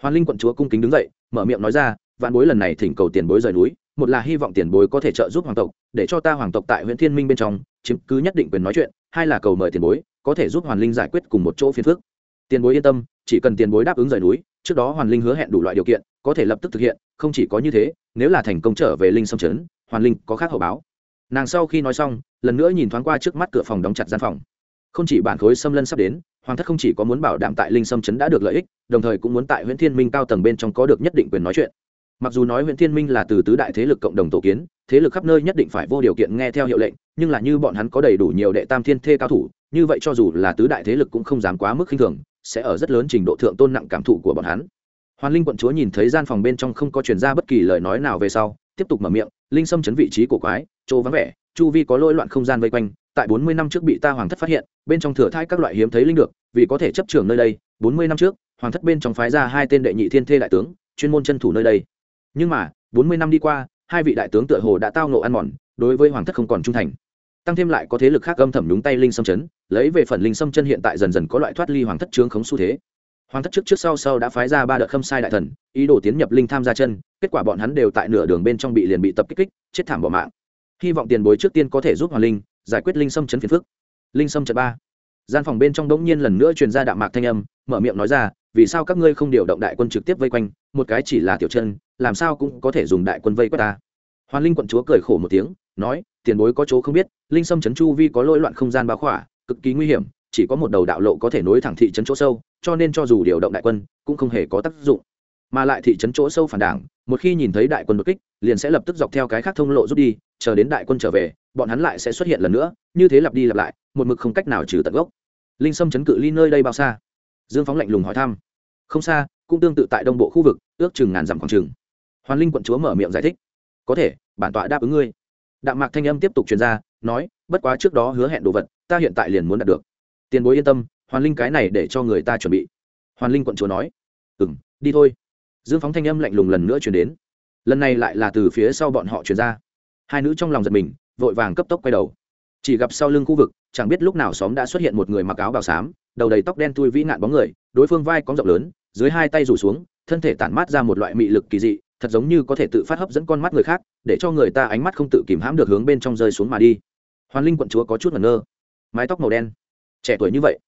Hoàn linh quận chúa cung kính đứng dậy, mở miệng nói ra vạn bối lần này thỉnh cầu tiền bối rời núi, một là hy vọng tiền bối có thể trợ giúp hoàng tộc, để cho ta hoàng tộc tại huyện thiên minh bên trong chiếm cứ nhất định quyền nói chuyện, hai là cầu mời tiền bối, có thể giúp hoàn linh giải quyết cùng một chỗ phiền phức. Tiền bối yên tâm, chỉ cần tiền bối đáp ứng rời núi, trước đó hoàn linh hứa hẹn đủ loại điều kiện, có thể lập tức thực hiện, không chỉ có như thế, nếu là thành công trở về linh sông trấn, hoàn linh có khác hậu báo. Nàng sau khi nói xong, lần nữa nhìn thoáng qua trước mắt cửa phòng đóng chặt gian phòng. Không chỉ bản khối xâm lân sắp đến, hoàng thất không chỉ có muốn bảo đảm tại linh sâm trấn đã được lợi ích, đồng thời cũng muốn tại huyện thiên minh cao tầng bên trong có được nhất định quyền nói chuyện mặc dù nói huyện thiên minh là từ tứ đại thế lực cộng đồng tổ kiến, thế lực khắp nơi nhất định phải vô điều kiện nghe theo hiệu lệnh, nhưng là như bọn hắn có đầy đủ nhiều đệ tam thiên thê cao thủ, như vậy cho dù là tứ đại thế lực cũng không dám quá mức khinh thường, sẽ ở rất lớn trình độ thượng tôn nặng cảm thụ của bọn hắn. Hoàn linh quận chúa nhìn thấy gian phòng bên trong không có chuyển ra bất kỳ lời nói nào về sau, tiếp tục mở miệng, linh sâm chấn vị trí của quái, chỗ vắng vẻ, chu vi có lỗi loạn không gian vây quanh, tại bốn mươi năm trước bị ta hoàng thất phát hiện, bên trong thừa thai các loại hiếm thấy linh được, vì có thể chấp trường nơi đây, bốn mươi năm trước, hoàng thất bên trong phái ra hai tên đệ nhị thiên thê đại tướng, chuyên môn chân thủ nơi đây nhưng mà, bốn mươi năm đi qua, hai vị đại tướng tựa hồ đã tao nộ ăn mòn, đối với hoàng thất không còn trung thành. Tăng thêm lại có thế lực khác âm thầm đúng tay linh sâm chấn, lấy về phần linh sâm chân hiện tại dần dần có loại thoát ly hoàng thất trướng khống xu thế. Hoàng thất trước trước sau sau đã phái ra ba đợt khâm sai đại thần, ý đồ tiến nhập linh tham gia chân, kết quả bọn hắn đều tại nửa đường bên trong bị liền bị tập kích kích, chết thảm bỏ mạng. Hy vọng tiền bối trước tiên có thể giúp hoàng linh giải quyết linh sâm chấn phiền phức. Linh sâm trận ba. Gian phòng bên trong đống nhiên lần nữa truyền ra đạm mạc thanh âm, mở miệng nói ra, vì sao các ngươi không điều động đại quân trực tiếp vây quanh? Một cái chỉ là tiểu chân làm sao cũng có thể dùng đại quân vây quét ta. Hoàn linh quận chúa cười khổ một tiếng, nói, tiền bối có chỗ không biết, linh sâm Trấn chu vi có lỗi loạn không gian bao khỏa, cực kỳ nguy hiểm, chỉ có một đầu đạo lộ có thể nối thẳng thị trấn chỗ sâu, cho nên cho dù điều động đại quân, cũng không hề có tác dụng. Mà lại thị trấn chỗ sâu phản đảng, một khi nhìn thấy đại quân đột kích, liền sẽ lập tức dọc theo cái khác thông lộ rút đi, chờ đến đại quân trở về, bọn hắn lại sẽ xuất hiện lần nữa, như thế lặp đi lặp lại, một mực không cách nào trừ tận gốc. Linh sâm chấn cự ly nơi đây bao xa? Dương phóng lạnh lùng hỏi thăm. Không xa, cũng tương tự tại đông bộ khu vực, ước chừng ngàn dặm khoảng chừng hoàn linh quận chúa mở miệng giải thích. Có thể, bản tọa đáp ứng ngươi. Đạm mạc thanh âm tiếp tục truyền ra, nói, bất quá trước đó hứa hẹn đồ vật, ta hiện tại liền muốn đạt được. Tiền bối yên tâm, hoàn linh cái này để cho người ta chuẩn bị. Hoàn linh quận chúa nói ừ m đi thôi. Dương phóng thanh âm lạnh lùng lần nữa chuyển đến. Lần này lại là từ phía sau bọn họ chuyển ra. Hai nữ trong lòng giật mình, vội vàng cấp tốc quay đầu. Chỉ gặp sau lưng khu vực, chẳng biết lúc nào xóm đã xuất hiện một người mặc áo bào xám, đầu đầy tóc đen tui vĩ nạn bóng người, đối phương vai có rộng lớn, dưới hai tay rủ xuống, thân thể tản mát ra một loại mị lực kỳ dị thật giống như có thể tự phát hấp dẫn con mắt người khác, để cho người ta ánh mắt không tự kìm hãm được hướng bên trong rơi xuống mà đi. Hoàn linh quận chúa có chút ngẩn ngơ. Mái tóc màu đen. Trẻ tuổi như vậy,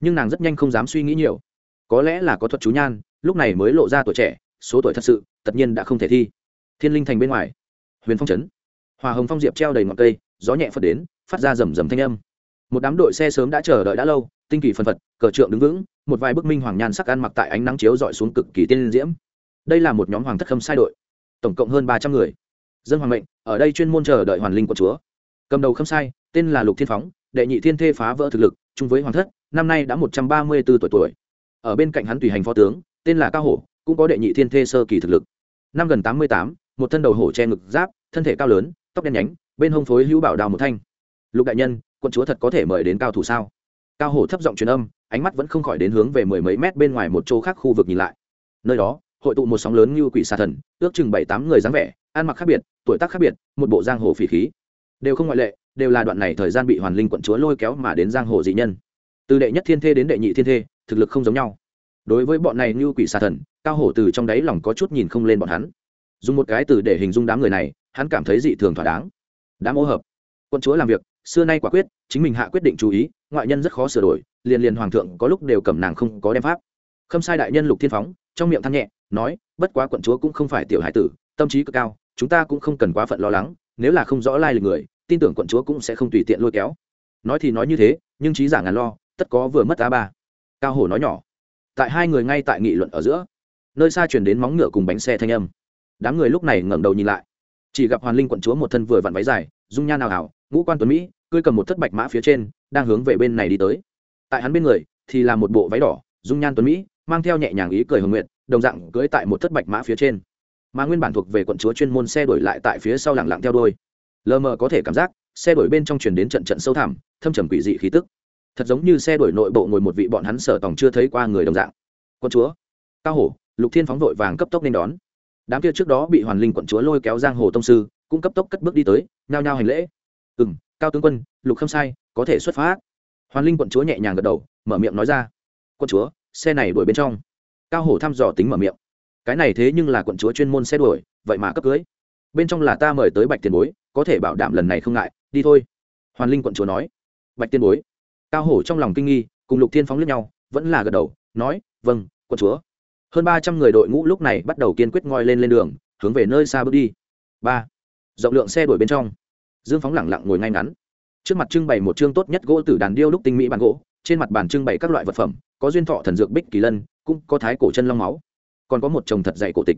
nhưng nàng rất nhanh không dám suy nghĩ nhiều. Có lẽ là có thuật chú nhan, lúc này mới lộ ra tuổi trẻ, số tuổi thật sự, tất nhiên đã không thể thi. Thiên linh thành bên ngoài. Huyền phong trấn. Hòa hồng phong diệp treo đầy ngọn cây, gió nhẹ phật đến, phát ra rầm rầm thanh âm. Một đám đội xe sớm đã chờ đợi đã lâu, tinh kỳ phân phật, cờ trượng đứng vững, một vài bức minh hoàng nhan sắc ăn mặc tại ánh nắng chiếu dọi xuống cực kỳ tiên diễm đây là một nhóm hoàng thất khâm sai đội. Tổng cộng hơn ba trăm người. Dân hoàng mệnh, ở đây chuyên môn chờ đợi hoàn linh của chúa. Cầm đầu khâm sai, tên là lục thiên phóng, đệ nhị thiên thê phá vỡ thực lực, chung với hoàng thất, năm nay đã một trăm ba mươi bốn tuổi tuổi. Ở bên cạnh hắn tùy hành phó tướng, tên là cao hổ, cũng có đệ nhị thiên thê sơ kỳ thực lực. Năm gần tám mươi tám, một thân đầu hổ che ngực giáp, thân thể cao lớn, tóc đen nhánh, bên hông phối hữu bảo đào một thanh. Lục đại nhân quân chúa thật có thể mời đến cao thủ sao? Cao hổ thấp giọng truyền âm, ánh mắt vẫn không khỏi đến hướng về mười mấy mét bên ngoài một chỗ khác khu vực nhìn lại. Nơi đó hội tụ một sóng lớn như quỷ xà thần, ước chừng bảy tám người dáng vẻ, ăn mặc khác biệt, tuổi tác khác biệt, một bộ giang hồ phỉ khí. Đều không ngoại lệ, đều là đoạn này thời gian bị hoàn linh quận chúa lôi kéo mà đến giang hồ dị nhân. Từ đệ nhất thiên thê đến đệ nhị thiên thê, thực lực không giống nhau. Đối với bọn này như quỷ xà thần, cao hổ từ trong đáy lòng có chút nhìn không lên bọn hắn. Dùng một cái từ để hình dung đám người này, hắn cảm thấy dị thường thỏa đáng. Đã ô hợp. Quân chúa làm việc, xưa nay quả quyết, chính mình hạ quyết định chú ý, ngoại nhân rất khó sửa đổi, liền liền hoàng thượng có lúc đều cầm nàng không có đem pháp. Khâm sai đại nhân lục thiên phóng, trong miệng than nhẹ nói, bất quá quận chúa cũng không phải tiểu hải tử, tâm trí cực cao, chúng ta cũng không cần quá phận lo lắng, nếu là không rõ lai lịch người, tin tưởng quận chúa cũng sẽ không tùy tiện lôi kéo. Nói thì nói như thế, nhưng trí giả ngàn lo, tất có vừa mất a ba. Cao hổ nói nhỏ. Tại hai người ngay tại nghị luận ở giữa, nơi xa chuyển đến móng ngựa cùng bánh xe thanh âm. Đám người lúc này ngẩng đầu nhìn lại. Chỉ gặp hoàn linh quận chúa một thân vừa vặn váy dài, dung nha nào ảo ngũ quan tuấn mỹ, cưới cầm một thất bạch mã phía trên, đang hướng về bên này đi tới. Tại hắn bên người thì là một bộ váy đỏ, dung nhan tuấn mỹ, mang theo nhẹ nhàng ý cười hồng nguyện đồng dạng cưỡi tại một thất bạch mã phía trên. Mà nguyên bản thuộc về quận chúa chuyên môn xe đổi lại tại phía sau lẳng lặng theo đôi lờ mờ có thể cảm giác, xe đổi bên trong chuyển đến trận trận sâu thẳm, thâm trầm quỷ dị khí tức. Thật giống như xe đổi nội bộ ngồi một vị bọn hắn sở tòng chưa thấy qua người đồng dạng. Quân chúa, cao hổ, lục thiên phóng vội vàng cấp tốc nên đón. Đám kia trước đó bị hoàn linh quận chúa lôi kéo giang hồ tông sư, cũng cấp tốc cất bước đi tới, nhao nhao hành lễ. Ừ m cao tướng quân, lục không sai, có thể xuất phát. Hoàn linh quận chúa nhẹ nhàng gật đầu, mở miệng nói ra. Quận chúa, xe này đuổi bên trong cao hổ thăm dò tính mở miệng. Cái này thế nhưng là quận chúa chuyên môn xe đuổi, vậy mà cấp cưới. Bên trong là ta mời tới bạch tiền bối, có thể bảo đảm lần này không ngại, đi thôi. Hoàn linh quận chúa nói. Bạch tiền bối. Cao hổ trong lòng kinh nghi, cùng lục thiên phóng lướt nhau, vẫn là gật đầu, nói vâng quận chúa. Hơn ba trăm người đội ngũ lúc này bắt đầu kiên quyết ngoi lên lên đường, hướng về nơi xa bước đi. Ba. Rộng lượng xe đuổi bên trong. Dương phóng lẳng lặng ngồi ngay ngắn. Trước mặt trưng bày một chương tốt nhất gỗ từ đàn điêu lúc tinh mỹ bàn gỗ, trên mặt bàn trưng bày các loại vật phẩm, có duyên thọ thần dược bích kỳ lân cũng có thái cổ chân long máu. Còn có một chồng thật dày cổ tịch.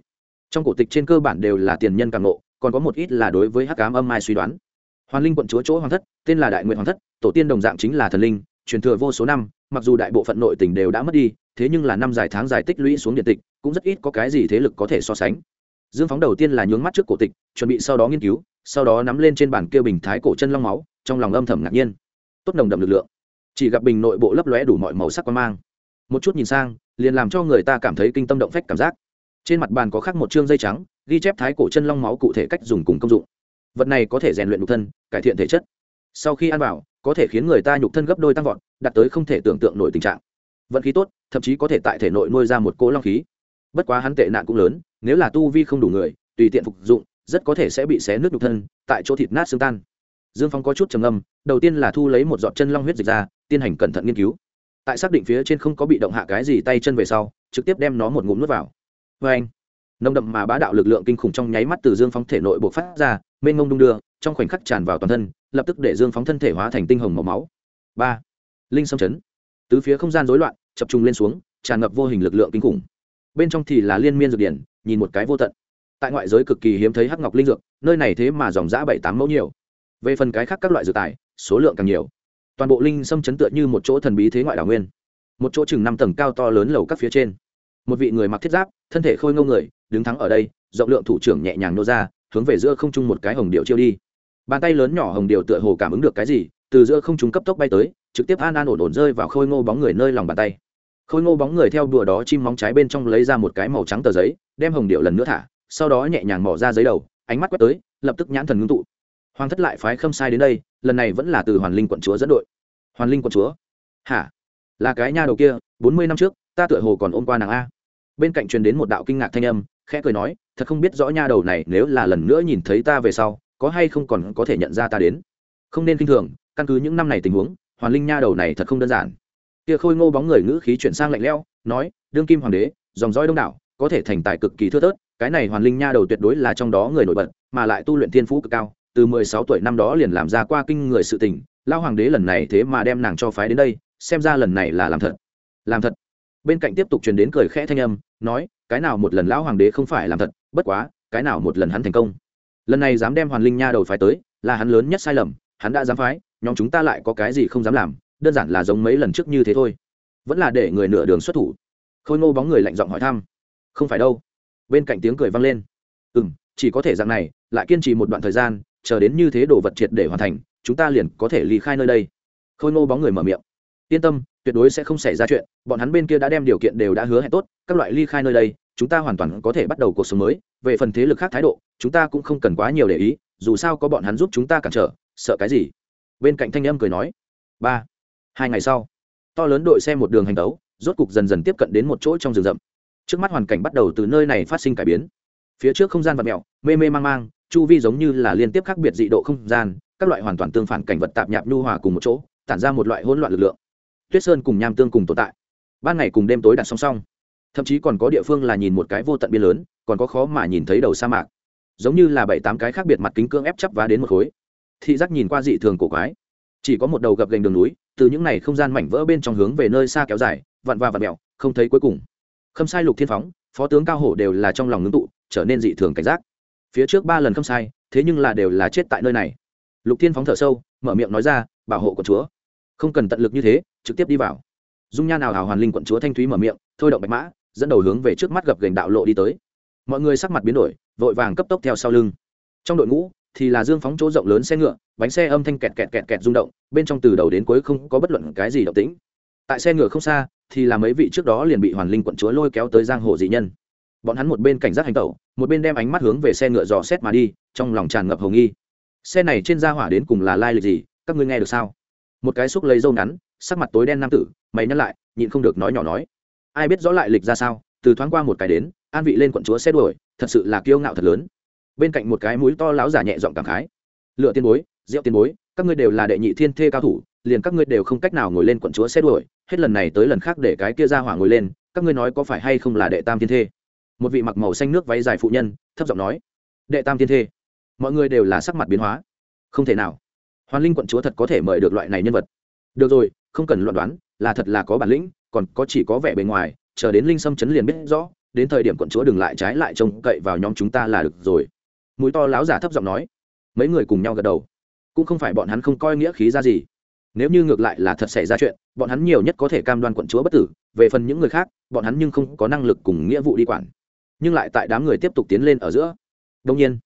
Trong cổ tịch trên cơ bản đều là tiền nhân càng ngộ, còn có một ít là đối với hắc cám âm mai suy đoán. Hoàn linh quận chúa chỗ hoàng thất, tên là đại nguyện hoàng thất, tổ tiên đồng dạng chính là thần linh, truyền thừa vô số năm, mặc dù đại bộ phận nội tỉnh đều đã mất đi, thế nhưng là năm dài tháng dài tích lũy xuống điện tịch, cũng rất ít có cái gì thế lực có thể so sánh. Dương phóng đầu tiên là nhướng mắt trước cổ tịch, chuẩn bị sau đó nghiên cứu, sau đó nắm lên trên bản kêu bình thái cổ chân long máu, trong lòng âm thầm ngạc nhiên. Tốt nồng đậm lực lượng. Chỉ gặp bình nội bộ lấp lóe đủ mọi màu sắc quan mang. Một chút nhìn sang liền làm cho người ta cảm thấy kinh tâm động phách cảm giác. Trên mặt bàn có khắc một chương dây trắng, ghi chép thái cổ chân long máu cụ thể cách dùng cùng công dụng. Vật này có thể rèn luyện nhục thân, cải thiện thể chất. Sau khi ăn vào, có thể khiến người ta nhục thân gấp đôi tăng vọt, đạt tới không thể tưởng tượng nổi tình trạng. Vận khí tốt, thậm chí có thể tại thể nội nuôi ra một cỗ long khí. Bất quá hắn tệ nạn cũng lớn, nếu là tu vi không đủ người, tùy tiện phục dụng, rất có thể sẽ bị xé nước nhục thân, tại chỗ thịt nát xương tan. Dương phong có chút trầm âm đầu tiên là thu lấy một giọt chân long huyết dịch ra, tiến hành cẩn thận nghiên cứu tại xác định phía trên không có bị động hạ cái gì tay chân về sau, trực tiếp đem nó một ngụm nuốt vào. Vê anh nông đậm mà bá đạo lực lượng kinh khủng trong nháy mắt từ dương phóng thể nội buộc phát ra, mênh mông đung đưa, trong khoảnh khắc tràn vào toàn thân, lập tức để dương phóng thân thể hóa thành tinh hồng màu máu. Ba, linh xâm chấn. Tứ phía không gian rối loạn, chập trung lên xuống, tràn ngập vô hình lực lượng kinh khủng. Bên trong thì là liên miên dược điển, nhìn một cái vô tận. Tại ngoại giới cực kỳ hiếm thấy hắc ngọc linh dược, nơi này thế mà dòng giã bảy tám mẫu nhiều. Về phần cái khác các loại dược tài, số lượng càng nhiều toàn bộ linh sâm chấn tựa như một chỗ thần bí thế ngoại đảo nguyên. Một chỗ chừng năm tầng cao to lớn lầu các phía trên. Một vị người mặc thiết giáp, thân thể khôi ngông người, đứng thắng ở đây, rộng lượng thủ trưởng nhẹ nhàng nô ra, hướng về giữa không trung một cái hồng điệu chiêu đi. Bàn tay lớn nhỏ hồng điệu tựa hồ cảm ứng được cái gì, từ giữa không trung cấp tốc bay tới, trực tiếp an an ổn ổn rơi vào khôi ngô bóng người nơi lòng bàn tay. Khôi ngô bóng người theo đùa đó chim móng trái bên trong lấy ra một cái màu trắng tờ giấy, đem hồng điệu lần nữa thả, sau đó nhẹ nhàng mỏ ra giấy đầu, ánh mắt quét tới, lập tức nhãn thần ngưng tụ. Hoàng thất lại phái khâm sai đến đây lần này vẫn là từ hoàn linh quận chúa dẫn đội. Hoàn linh quận chúa? Hả? Là cái nha đầu kia, bốn mươi năm trước, ta tựa hồ còn ôm qua nàng a. Bên cạnh truyền đến một đạo kinh ngạc thanh âm, khẽ cười nói, thật không biết rõ nha đầu này nếu là lần nữa nhìn thấy ta về sau, có hay không còn có thể nhận ra ta đến. Không nên k i n h thường, căn cứ những năm này tình huống, hoàn linh nha đầu này thật không đơn giản. Kia khôi ngô bóng người ngữ khí chuyển sang lạnh lẽo, nói, đương kim hoàng đế, dòng dõi đông đảo, có thể thành tài cực kỳ thưa thớt, cái này hoàn linh nha đầu tuyệt đối là trong đó người nổi bật, mà lại tu luyện thiên phú cực cao từ mười sáu tuổi năm đó liền làm ra qua kinh người sự tình lao hoàng đế lần này thế mà đem nàng cho phái đến đây, xem ra lần này là làm thật. Làm thật. Bên cạnh tiếp tục truyền đến cười khẽ thanh âm, nói, cái nào một lần lão hoàng đế không phải làm thật, bất quá, cái nào một lần hắn thành công. Lần này dám đem hoàn linh nha đầu phái tới, là hắn lớn nhất sai lầm, hắn đã dám phái, nhóm chúng ta lại có cái gì không dám làm, đơn giản là giống mấy lần trước như thế thôi. Vẫn là để người nửa đường xuất thủ. Khôi ngô bóng người lạnh giọng hỏi thăm. Không phải đâu. Bên cạnh tiếng cười vang lên. Ừ m chỉ có thể dạng này, lại kiên trì một đoạn thời gian chờ đến như thế đồ vật triệt để hoàn thành, chúng ta liền có thể ly khai nơi đây. Khôi ngô bóng người mở miệng. Yên tâm, tuyệt đối sẽ không xảy ra chuyện, bọn hắn bên kia đã đem điều kiện đều đã hứa hẹn tốt, các loại ly khai nơi đây, chúng ta hoàn toàn có thể bắt đầu cuộc sống mới. Về phần thế lực khác thái độ, chúng ta cũng không cần quá nhiều để ý, dù sao có bọn hắn giúp chúng ta cản trở, sợ cái gì? Bên cạnh thanh âm cười nói. Ba, hai ngày sau. To lớn đội xe một đường hành tấu, rốt cục dần dần tiếp cận đến một chỗ trong rừng rậm. Trước mắt hoàn cảnh bắt đầu từ nơi này phát sinh cải biến. Phía trước không gian vật mẹo mê mê mang mang chu vi giống như là liên tiếp khác biệt dị độ không gian, các loại hoàn toàn tương phản cảnh vật tạp nhạp nhu hòa cùng một chỗ, tản ra một loại hỗn loạn lực lượng. Tuyết sơn cùng nham tương cùng tồn tại. Ban ngày cùng đêm tối đặt song song. Thậm chí còn có địa phương là nhìn một cái vô tận biên lớn, còn có khó mà nhìn thấy đầu sa mạc. Giống như là bảy tám cái khác biệt mặt kính cưỡng ép chắp vá đến một khối. Thị giác nhìn qua dị thường cổ quái. Chỉ có một đầu gập gành đường núi, từ những này không gian mảnh vỡ bên trong hướng về nơi xa kéo dài, vặn và vặn mẹo không thấy cuối cùng. Khâm sai lục thiên phóng, phó tướng cao hổ đều là trong lòng ngưng tụ, trở nên dị thường cảnh giác phía trước ba lần không sai, thế nhưng là đều là chết tại nơi này. Lục thiên phóng thở sâu, mở miệng nói ra, bảo hộ của chúa. Không cần tận lực như thế, trực tiếp đi vào. Dung nha nào hào hoàn linh quận chúa thanh thúy mở miệng, thôi động bạch mã, dẫn đầu hướng về trước mắt gập gành đạo lộ đi tới. Mọi người sắc mặt biến đổi, vội vàng cấp tốc theo sau lưng. Trong đội ngũ thì là dương phóng chỗ rộng lớn xe ngựa, bánh xe âm thanh kẹt kẹt kẹt kẹt rung động, bên trong từ đầu đến cuối không có bất luận cái gì động tĩnh. Tại xe ngựa không xa thì là mấy vị trước đó liền bị hoàn linh quận chúa lôi kéo tới giang hồ dị nhân. Bọn hắn một bên cảnh giác hành tẩu một bên đem ánh mắt hướng về xe ngựa dò xét mà đi, trong lòng tràn ngập hồng nghi. Xe này trên da hỏa đến cùng là lai lịch gì, các ngươi nghe được sao? Một cái xúc lấy dâu ngắn, sắc mặt tối đen nam tử, mày nhắc lại, nhịn không được nói nhỏ nói. Ai biết rõ lại lịch ra sao, từ thoáng qua một cái đến, an vị lên quận chúa xe đuổi, thật sự là kiêu ngạo thật lớn. Bên cạnh một cái mũi to láo giả nhẹ giọng cảm khái. Lựa tiền bối, rượu tiền bối, các ngươi đều là đệ nhị thiên thê cao thủ, liền các ngươi đều không cách nào ngồi lên quận chúa xe đuổi, hết lần này tới lần khác để cái kia ra hỏa ngồi lên, các ngươi nói có phải hay không là đệ tam thiên thê? Một vị mặc màu xanh nước váy dài phụ nhân, thấp giọng nói, đệ tam thiên thê, mọi người đều là sắc mặt biến hóa. Không thể nào. Hoàn linh quận chúa thật có thể mời được loại này nhân vật. Được rồi, không cần luận đoán, là thật là có bản lĩnh, còn có chỉ có vẻ bề ngoài, chờ đến linh sâm chấn liền biết rõ, đến thời điểm quận chúa đừng lại trái lại trông cậy vào nhóm chúng ta là được rồi. Mũi to láo giả thấp giọng nói. Mấy người cùng nhau gật đầu. Cũng không phải bọn hắn không coi nghĩa khí ra gì. Nếu như ngược lại là thật xảy ra chuyện, bọn hắn nhiều nhất có thể cam đoan quận chúa bất tử, về phần những người khác, bọn hắn nhưng không có năng lực cùng nghĩa vụ đi quản nhưng lại tại đám người tiếp tục tiến lên ở giữa. Đông nhiên,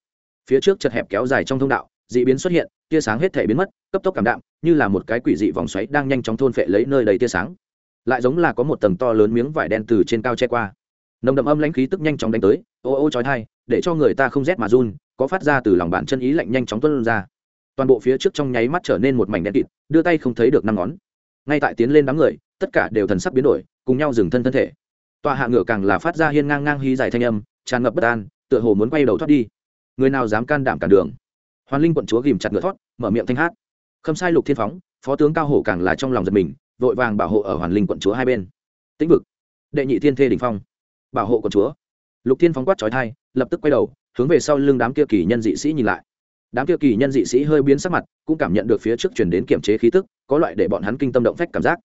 phía trước chật hẹp kéo dài trong thông đạo d ị biến xuất hiện, tia sáng hết thể biến mất, cấp tốc cảm đạm, như là một cái quỷ dị vòng xoáy đang nhanh chóng thôn phệ lấy nơi đầy tia sáng. Lại giống là có một tầng to lớn miếng vải đen từ trên cao che qua. Nồng đậm âm lãnh khí tức nhanh chóng đánh tới, ô ô trói thai để cho người ta không rét mà run, có phát ra từ lòng bàn chân ý lạnh nhanh chóng tuân ra. Toàn bộ phía trước trong nháy mắt trở nên một mảnh đen kịt, đưa tay không thấy được năm ngón. Ngay tại tiến lên đám người, tất cả đều thần sắc biến đổi, cùng nhau dừng thân thân thể tòa hạ ngựa càng là phát ra hiên ngang ngang hí dài thanh âm, tràn ngập bất an, tựa hồ muốn quay đầu thoát đi. Người nào dám can đảm cản đường? Hoàn linh quận chúa ghìm chặt ngựa thoát, mở miệng thanh hát. Khâm sai lục thiên phóng, phó tướng cao hổ càng là trong lòng giật mình, vội vàng bảo hộ ở hoàn linh quận chúa hai bên. Tĩnh vực. Đệ nhị thiên thê đình phong. Bảo hộ quận chúa. Lục thiên phóng quát trói thai lập tức quay đầu, hướng về sau lưng đám kia kỳ nhân dị sĩ nhìn lại. Đám kia kỳ nhân dị sĩ hơi biến sắc mặt, cũng cảm nhận được phía trước chuyển đến kiểm chế khí tức, có loại để bọn hắn kinh tâm động phách cảm giác.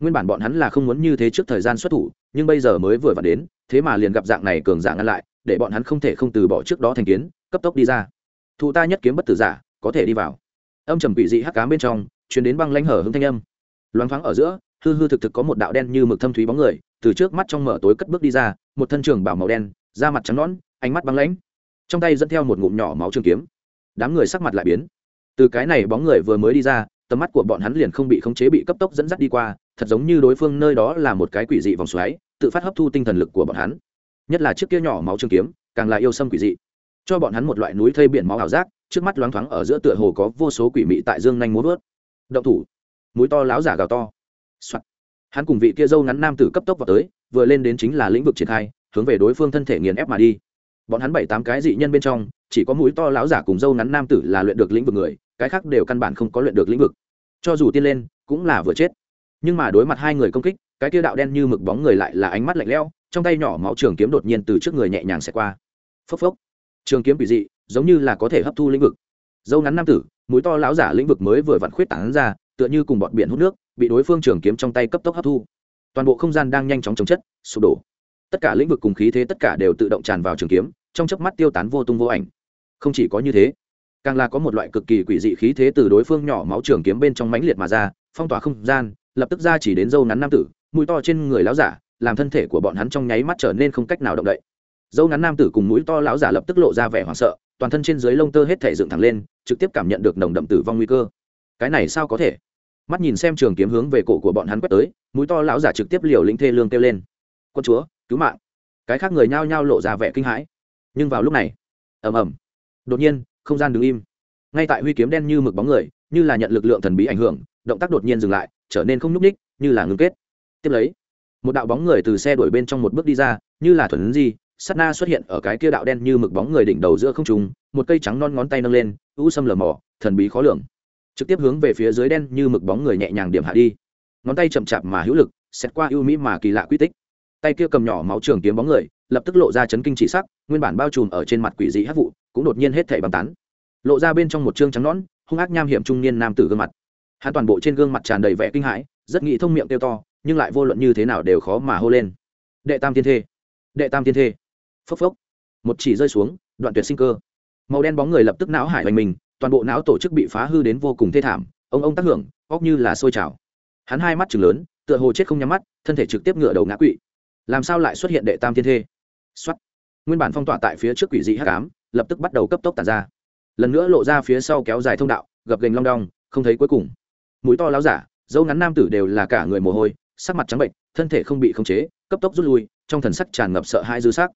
Nguyên bản bọn hắn là không muốn như thế trước thời gian xuất thủ nhưng bây giờ mới vừa vặn đến, thế mà liền gặp dạng này cường dạng ngăn lại, để bọn hắn không thể không từ bỏ trước đó thành kiến, cấp tốc đi ra. Thụ ta nhất kiếm bất tử giả, có thể đi vào. Âm trầm quỷ dị hắc cám bên trong chuyển đến băng lanh hở hưng thanh âm. Loáng thoáng ở giữa, hư hư thực thực có một đạo đen như mực thâm thúy bóng người, từ trước mắt trong mở tối cất bước đi ra, một thân trường bảo màu đen, da mặt trắng nõn, ánh mắt băng lãnh. Trong tay dẫn theo một ngụm nhỏ máu trường kiếm. Đám người sắc mặt lại biến. Từ cái này bóng người vừa mới đi ra, tầm mắt của bọn hắn liền không bị khống chế bị cấp tốc dẫn dắt đi qua thật giống như đối phương nơi đó là một cái quỷ dị vòng xoáy, tự phát hấp thu tinh thần lực của bọn hắn. Nhất là chiếc kia nhỏ máu trường kiếm, càng là yêu sâm quỷ dị. Cho bọn hắn một loại núi thây biển máu ảo giác, trước mắt loáng thoáng ở giữa tựa hồ có vô số quỷ mị tại dương nhanh muốn vớt. Động thủ. Mũi to láo giả gào to、Soạn. hắn cùng vị kia dâu ngắn nam tử cấp tốc vào tới, vừa lên đến chính là lĩnh vực triển khai, hướng về đối phương thân thể nghiền ép mà đi. Bọn hắn bảy tám cái dị nhân bên trong, chỉ có mũi to láo giả cùng dâu ngắn nam tử là luyện được lĩnh vực người, cái khác đều căn bản không có luyện được lĩnh vực. Cho dù tiên lên, cũng là vừa chết nhưng mà đối mặt hai người công kích, cái kia đạo đen như mực bóng người lại là ánh mắt lạnh lẽo, trong tay nhỏ máu trường kiếm đột nhiên từ trước người nhẹ nhàng xẹt qua. Phốc phốc. Trường kiếm bị dị, giống như là có thể hấp thu lĩnh vực. Dâu ngắn nam tử, mũi to láo giả lĩnh vực mới vừa vặn khuyết tảng ra, tựa như cùng bọn biển hút nước, bị đối phương trường kiếm trong tay cấp tốc hấp thu. Toàn bộ không gian đang nhanh chóng chống chất, sụp đổ. Tất cả lĩnh vực cùng khí thế tất cả đều tự động tràn vào trường kiếm, trong chớp mắt tiêu tán vô tung vô ảnh. Không chỉ có như thế, càng là có một loại cực kỳ quỷ dị khí thế từ đối phương nhỏ máu trường kiếm bên trong mãnh liệt mà ra, phong tỏa không gian lập tức ra chỉ đến dâu ngắn nam tử, mũi to trên người láo giả, làm thân thể của bọn hắn trong nháy mắt trở nên không cách nào động đậy. Dâu ngắn nam tử cùng mũi to lão giả lập tức lộ ra vẻ hoảng sợ, toàn thân trên dưới lông tơ hết thể dựng thẳng lên, trực tiếp cảm nhận được nồng đậm tử vong nguy cơ. Cái này sao có thể? Mắt nhìn xem trường kiếm hướng về cổ của bọn hắn quét tới, mũi to lão giả trực tiếp liều lĩnh thê lương kêu lên. Quân chúa, cứu mạng. Cái khác người nhao nhao lộ ra vẻ kinh hãi. Nhưng vào lúc này, ầm ầm, đột nhiên, không gian đứng im. Ngay tại huy kiếm đen như mực bóng người, như là nhận lực lượng thần bí ảnh hưởng động tác đột nhiên dừng lại, trở nên không nhúc ních như là ngưng kết. Tiếp lấy, một đạo bóng người từ xe đuổi bên trong một bước đi ra, như là thuần di sắt na xuất hiện ở cái kia đạo đen như mực bóng người đỉnh đầu giữa không trùng một cây trắng non ngón tay nâng lên, u sâm lờ mỏ thần bí khó lường. Trực tiếp hướng về phía dưới đen như mực bóng người nhẹ nhàng điểm hạ đi. Ngón tay chậm chạp mà hữu lực, xét qua ưu mỹ mà kỳ lạ quy tích. Tay kia cầm nhỏ máu trường kiếm bóng người, lập tức lộ ra chấn kinh chỉ sắc, nguyên bản bao trùm ở trên mặt quỷ dị hát vụ, cũng đột nhiên hết thể băng tán. Lộ ra bên trong một chương trắng nón hung ác nham hiểm trung niên nam tử gương mặt hắn toàn bộ trên gương mặt tràn đầy vẻ kinh hãi, rất nghĩ thông miệng kêu to, nhưng lại vô luận như thế nào đều khó mà hô lên. Đệ tam thiên thê. Đệ tam thiên thê. Phốc phốc. Một chỉ rơi xuống, đoạn tuyệt sinh cơ. Màu đen bóng người lập tức não hải hoành mình, toàn bộ não tổ chức bị phá hư đến vô cùng thê thảm, ông ông tác hưởng, óc như là sôi trào. Hắn hai mắt chừng lớn, tựa hồ chết không nhắm mắt, thân thể trực tiếp ngựa đầu ngã quỵ. Làm sao lại xuất hiện đệ tam thiên thê? Xuất nguyên bản phong tỏa tại phía trước quỷ dị hắc ám, lập tức bắt đầu cấp tốc tàn ra. Lần nữa lộ ra phía sau kéo dài thông đạo, gập gành long đong, không thấy cuối cùng mũi to láo giả dâu ngắn nam tử đều là cả người mồ hôi, sắc mặt trắng bệnh, thân thể không bị khống chế, cấp tốc rút lui, trong thần sắc tràn ngập sợ hãi dư sắc.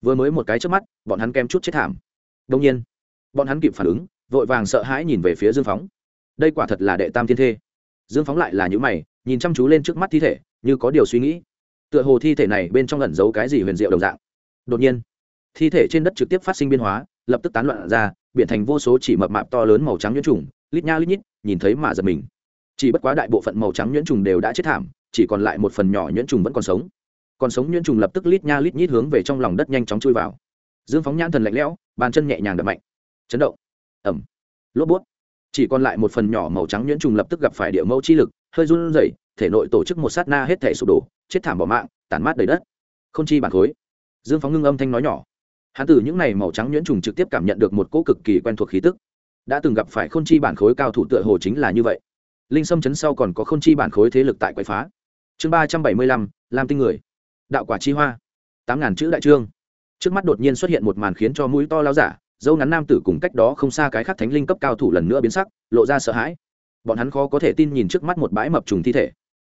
Vừa mới một cái trước mắt, bọn hắn kem chút chết thảm. Đông nhiên, bọn hắn kịp phản ứng, vội vàng sợ hãi nhìn về phía dương phóng. Đây quả thật là đệ tam thiên thê. Dương phóng lại là những mày, nhìn chăm chú lên trước mắt thi thể, như có điều suy nghĩ. Tựa hồ thi thể này bên trong ẩn giấu cái gì huyền diệu đồng dạng. Đột nhiên, thi thể trên đất trực tiếp phát sinh biên hóa, lập tức tán loạn ra biển thành vô số chỉ mập mạp to lớn màu trắng nhuyễn trùng, lít nha lít nhít, nhìn thấy mà giật mình chỉ bất quá đại bộ phận màu trắng nhuyễn trùng đều đã chết thảm, chỉ còn lại một phần nhỏ nhuyễn trùng vẫn còn sống. Còn sống nhuyễn trùng lập tức lít nha lít nhít hướng về trong lòng đất nhanh chóng chui vào. Dương phóng nhãn thần lạnh lẽo, bàn chân nhẹ nhàng đập mạnh. Chấn động. Ẩm. Lốp bút. Chỉ còn lại một phần nhỏ màu trắng nhuyễn trùng lập tức gặp phải địa mẫu chi lực, hơi run rẩy, thể nội tổ chức một sát na hết thể sụp đổ, chết thảm bỏ mạng, tản mát đầy đất. Không chi bản khối. Dương phóng ngưng âm thanh nói nhỏ. Hắn từ những này màu trắng nhuyễn trùng trực tiếp cảm nhận được một cỗ cực kỳ quen thuộc khí tức. Đã từng gặp phải k h ô n chi bản khối cao thủ tựa hồ chính là như vậy linh sâm chấn sau còn có k h ô n chi bản khối thế lực tại quậy phá. Chương ba trăm bảy mươi lăm, lam tinh người. Đạo quả chi hoa. Tám ngàn chữ đại trương. Trước mắt đột nhiên xuất hiện một màn khiến cho mũi to lao giả, dâu ngắn nam tử cùng cách đó không xa cái khác thánh linh cấp cao thủ lần nữa biến sắc, lộ ra sợ hãi. Bọn hắn khó có thể tin nhìn trước mắt một bãi mập trùng thi thể.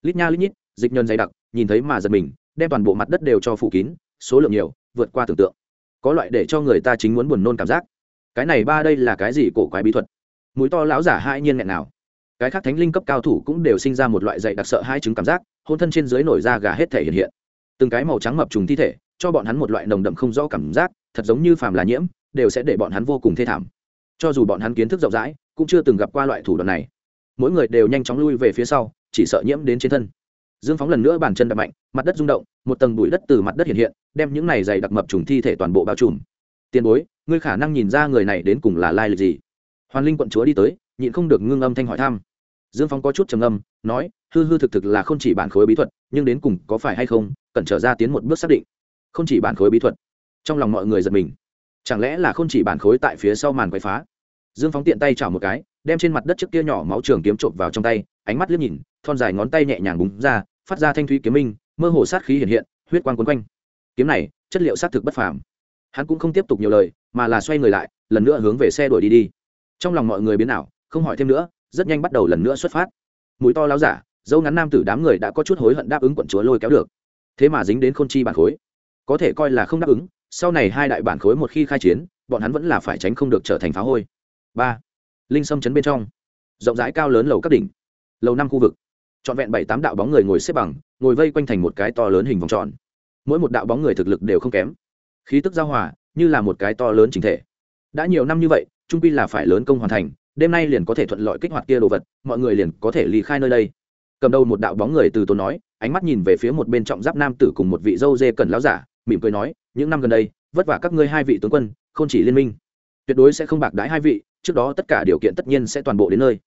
Lít nha lít nhít, dịch nhân dày đặc, nhìn thấy mà giật mình, đem toàn bộ mặt đất đều cho phủ kín, số lượng nhiều, vượt qua tưởng tượng. Có loại để cho người ta chính muốn buồn nôn cảm giác. Cái này ba đây là cái gì cổ quái bí thuật? Mũi to lão giả hai nhiên nghẹn nào cái khác thánh linh cấp cao thủ cũng đều sinh ra một loại dạy đặc sợ hai chứng cảm giác, hôn thân trên dưới nổi da gà hết thể hiện hiện. Từng cái màu trắng mập trùng thi thể, cho bọn hắn một loại nồng đậm không rõ cảm giác, thật giống như phàm là nhiễm, đều sẽ để bọn hắn vô cùng thê thảm. Cho dù bọn hắn kiến thức rộng rãi, cũng chưa từng gặp qua loại thủ đoạn này. Mỗi người đều nhanh chóng lui về phía sau, chỉ sợ nhiễm đến trên thân. Dương phóng lần nữa bàn chân đập mạnh, mặt đất rung động, một tầng bụi đất từ mặt đất hiện hiện, đem những này dày đặc mập trùng thi thể toàn bộ bao trùm. Tiền bối, ngươi khả năng nhìn ra người này đến cùng là lai lịch gì? Hoàn linh quận chúa đi tới, nhịn không được ngưng âm thanh hỏi thăm dương Phong có chút trầm âm nói, hư hư thực thực là không chỉ bản khối bí thuật, nhưng đến cùng có phải hay không, cần trở ra tiến một bước xác định. Không chỉ bản khối bí thuật. Trong lòng mọi người giật mình. Chẳng lẽ là không chỉ bản khối tại phía sau màn quậy phá? Dương phóng tiện tay chảo một cái, đem trên mặt đất trước kia nhỏ máu trường kiếm trộm vào trong tay, ánh mắt liếc nhìn, thon dài ngón tay nhẹ nhàng búng ra, phát ra thanh thúy kiếm minh, mơ hồ sát khí hiện hiện, huyết quang quấn quanh. Kiếm này, chất liệu xác thực bất phàm. Hắn cũng không tiếp tục nhiều lời, mà là xoay người lại, lần nữa hướng về xe đuổi đi đi. Trong lòng mọi người biến ảo, không hỏi thêm nữa rất nhanh bắt đầu lần nữa xuất phát. Mũi to láo giả, dâu ngắn nam tử đám người đã có chút hối hận đáp ứng quận chúa lôi kéo được. Thế mà dính đến khôn chi bản khối. Có thể coi là không đáp ứng, sau này hai đại bản khối một khi khai chiến, bọn hắn vẫn là phải tránh không được trở thành phá hôi. Ba, linh sâm chấn bên trong. Rộng rãi cao lớn lầu các đỉnh. Lầu năm khu vực. Trọn vẹn bảy tám đạo bóng người ngồi xếp bằng, ngồi vây quanh thành một cái to lớn hình vòng tròn. Mỗi một đạo bóng người thực lực đều không kém. Khí tức giao hòa, như là một cái to lớn chính thể. Đã nhiều năm như vậy, trung pi là phải lớn công hoàn thành đêm nay liền có thể thuận lợi kích hoạt kia đồ vật, mọi người liền có thể ly khai nơi đây. Cầm đầu một đạo bóng người từ tốn nói, ánh mắt nhìn về phía một bên trọng giáp nam tử cùng một vị dâu dê cần láo giả, mỉm cười nói, những năm gần đây, vất vả các ngươi hai vị tướng quân không chỉ liên minh. Tuyệt đối sẽ không bạc đái hai vị, trước đó tất cả điều kiện tất nhiên sẽ toàn bộ đến nơi.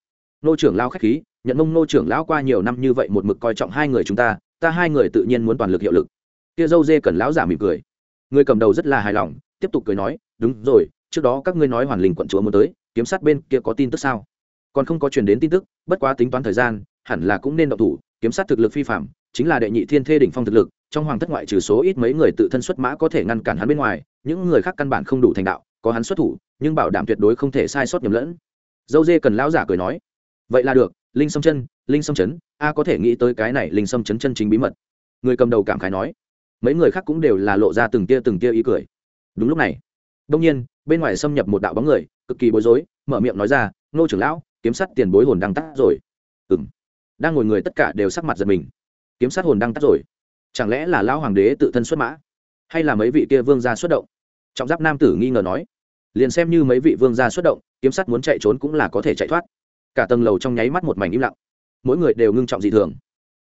Nô trưởng lao khách khí, nhận mông nô trưởng lão qua nhiều năm như vậy một mực coi trọng hai người chúng ta ta hai người tự nhiên muốn toàn lực hiệu lực. Kia dâu dê cần lão giả mỉm cười. Người cầm đầu rất là hài lòng, tiếp tục cười nói, đúng rồi, trước đó các ngươi nói hoàn linh quận chúa muốn tới kiếm sát bên kia có tin tức sao? Còn không có truyền đến tin tức, bất quá tính toán thời gian, hẳn là cũng nên động thủ. Kiếm sát thực lực phi phạm chính là đệ nhị thiên thê đỉnh phong thực lực, trong hoàng thất ngoại trừ số ít mấy người tự thân xuất mã có thể ngăn cản hắn bên ngoài, những người khác căn bản không đủ thành đạo, có hắn xuất thủ, nhưng bảo đảm tuyệt đối không thể sai sót nhầm lẫn. Dâu dê cần lão giả cười nói, vậy là được, linh sâm chân, linh sâm chấn, a có thể nghĩ tới cái này linh sâm chấn chân chính bí mật. Người cầm đầu cảm khái nói. Mấy người khác cũng đều là lộ ra từng tia từng tia ý cười. Đúng lúc này, đông nhiên bên ngoài xâm nhập một đạo bóng người, cực kỳ bối rối, mở miệng nói ra, nô trưởng lão, kiếm sắt tiền bối hồn đang tắt rồi. Ừ m đang ngồi người tất cả đều sắc mặt giật mình. Kiếm sát hồn đang tắt rồi. Chẳng lẽ là lão hoàng đế tự thân xuất mã? Hay là mấy vị kia vương gia xuất động? Trọng giáp nam tử nghi ngờ nói. Liền xem như mấy vị vương gia xuất động, kiếm sắt muốn chạy trốn cũng là có thể chạy thoát. Cả tầng lầu trong nháy mắt một mảnh im lặng. Mỗi người đều ngưng trọng dị thường.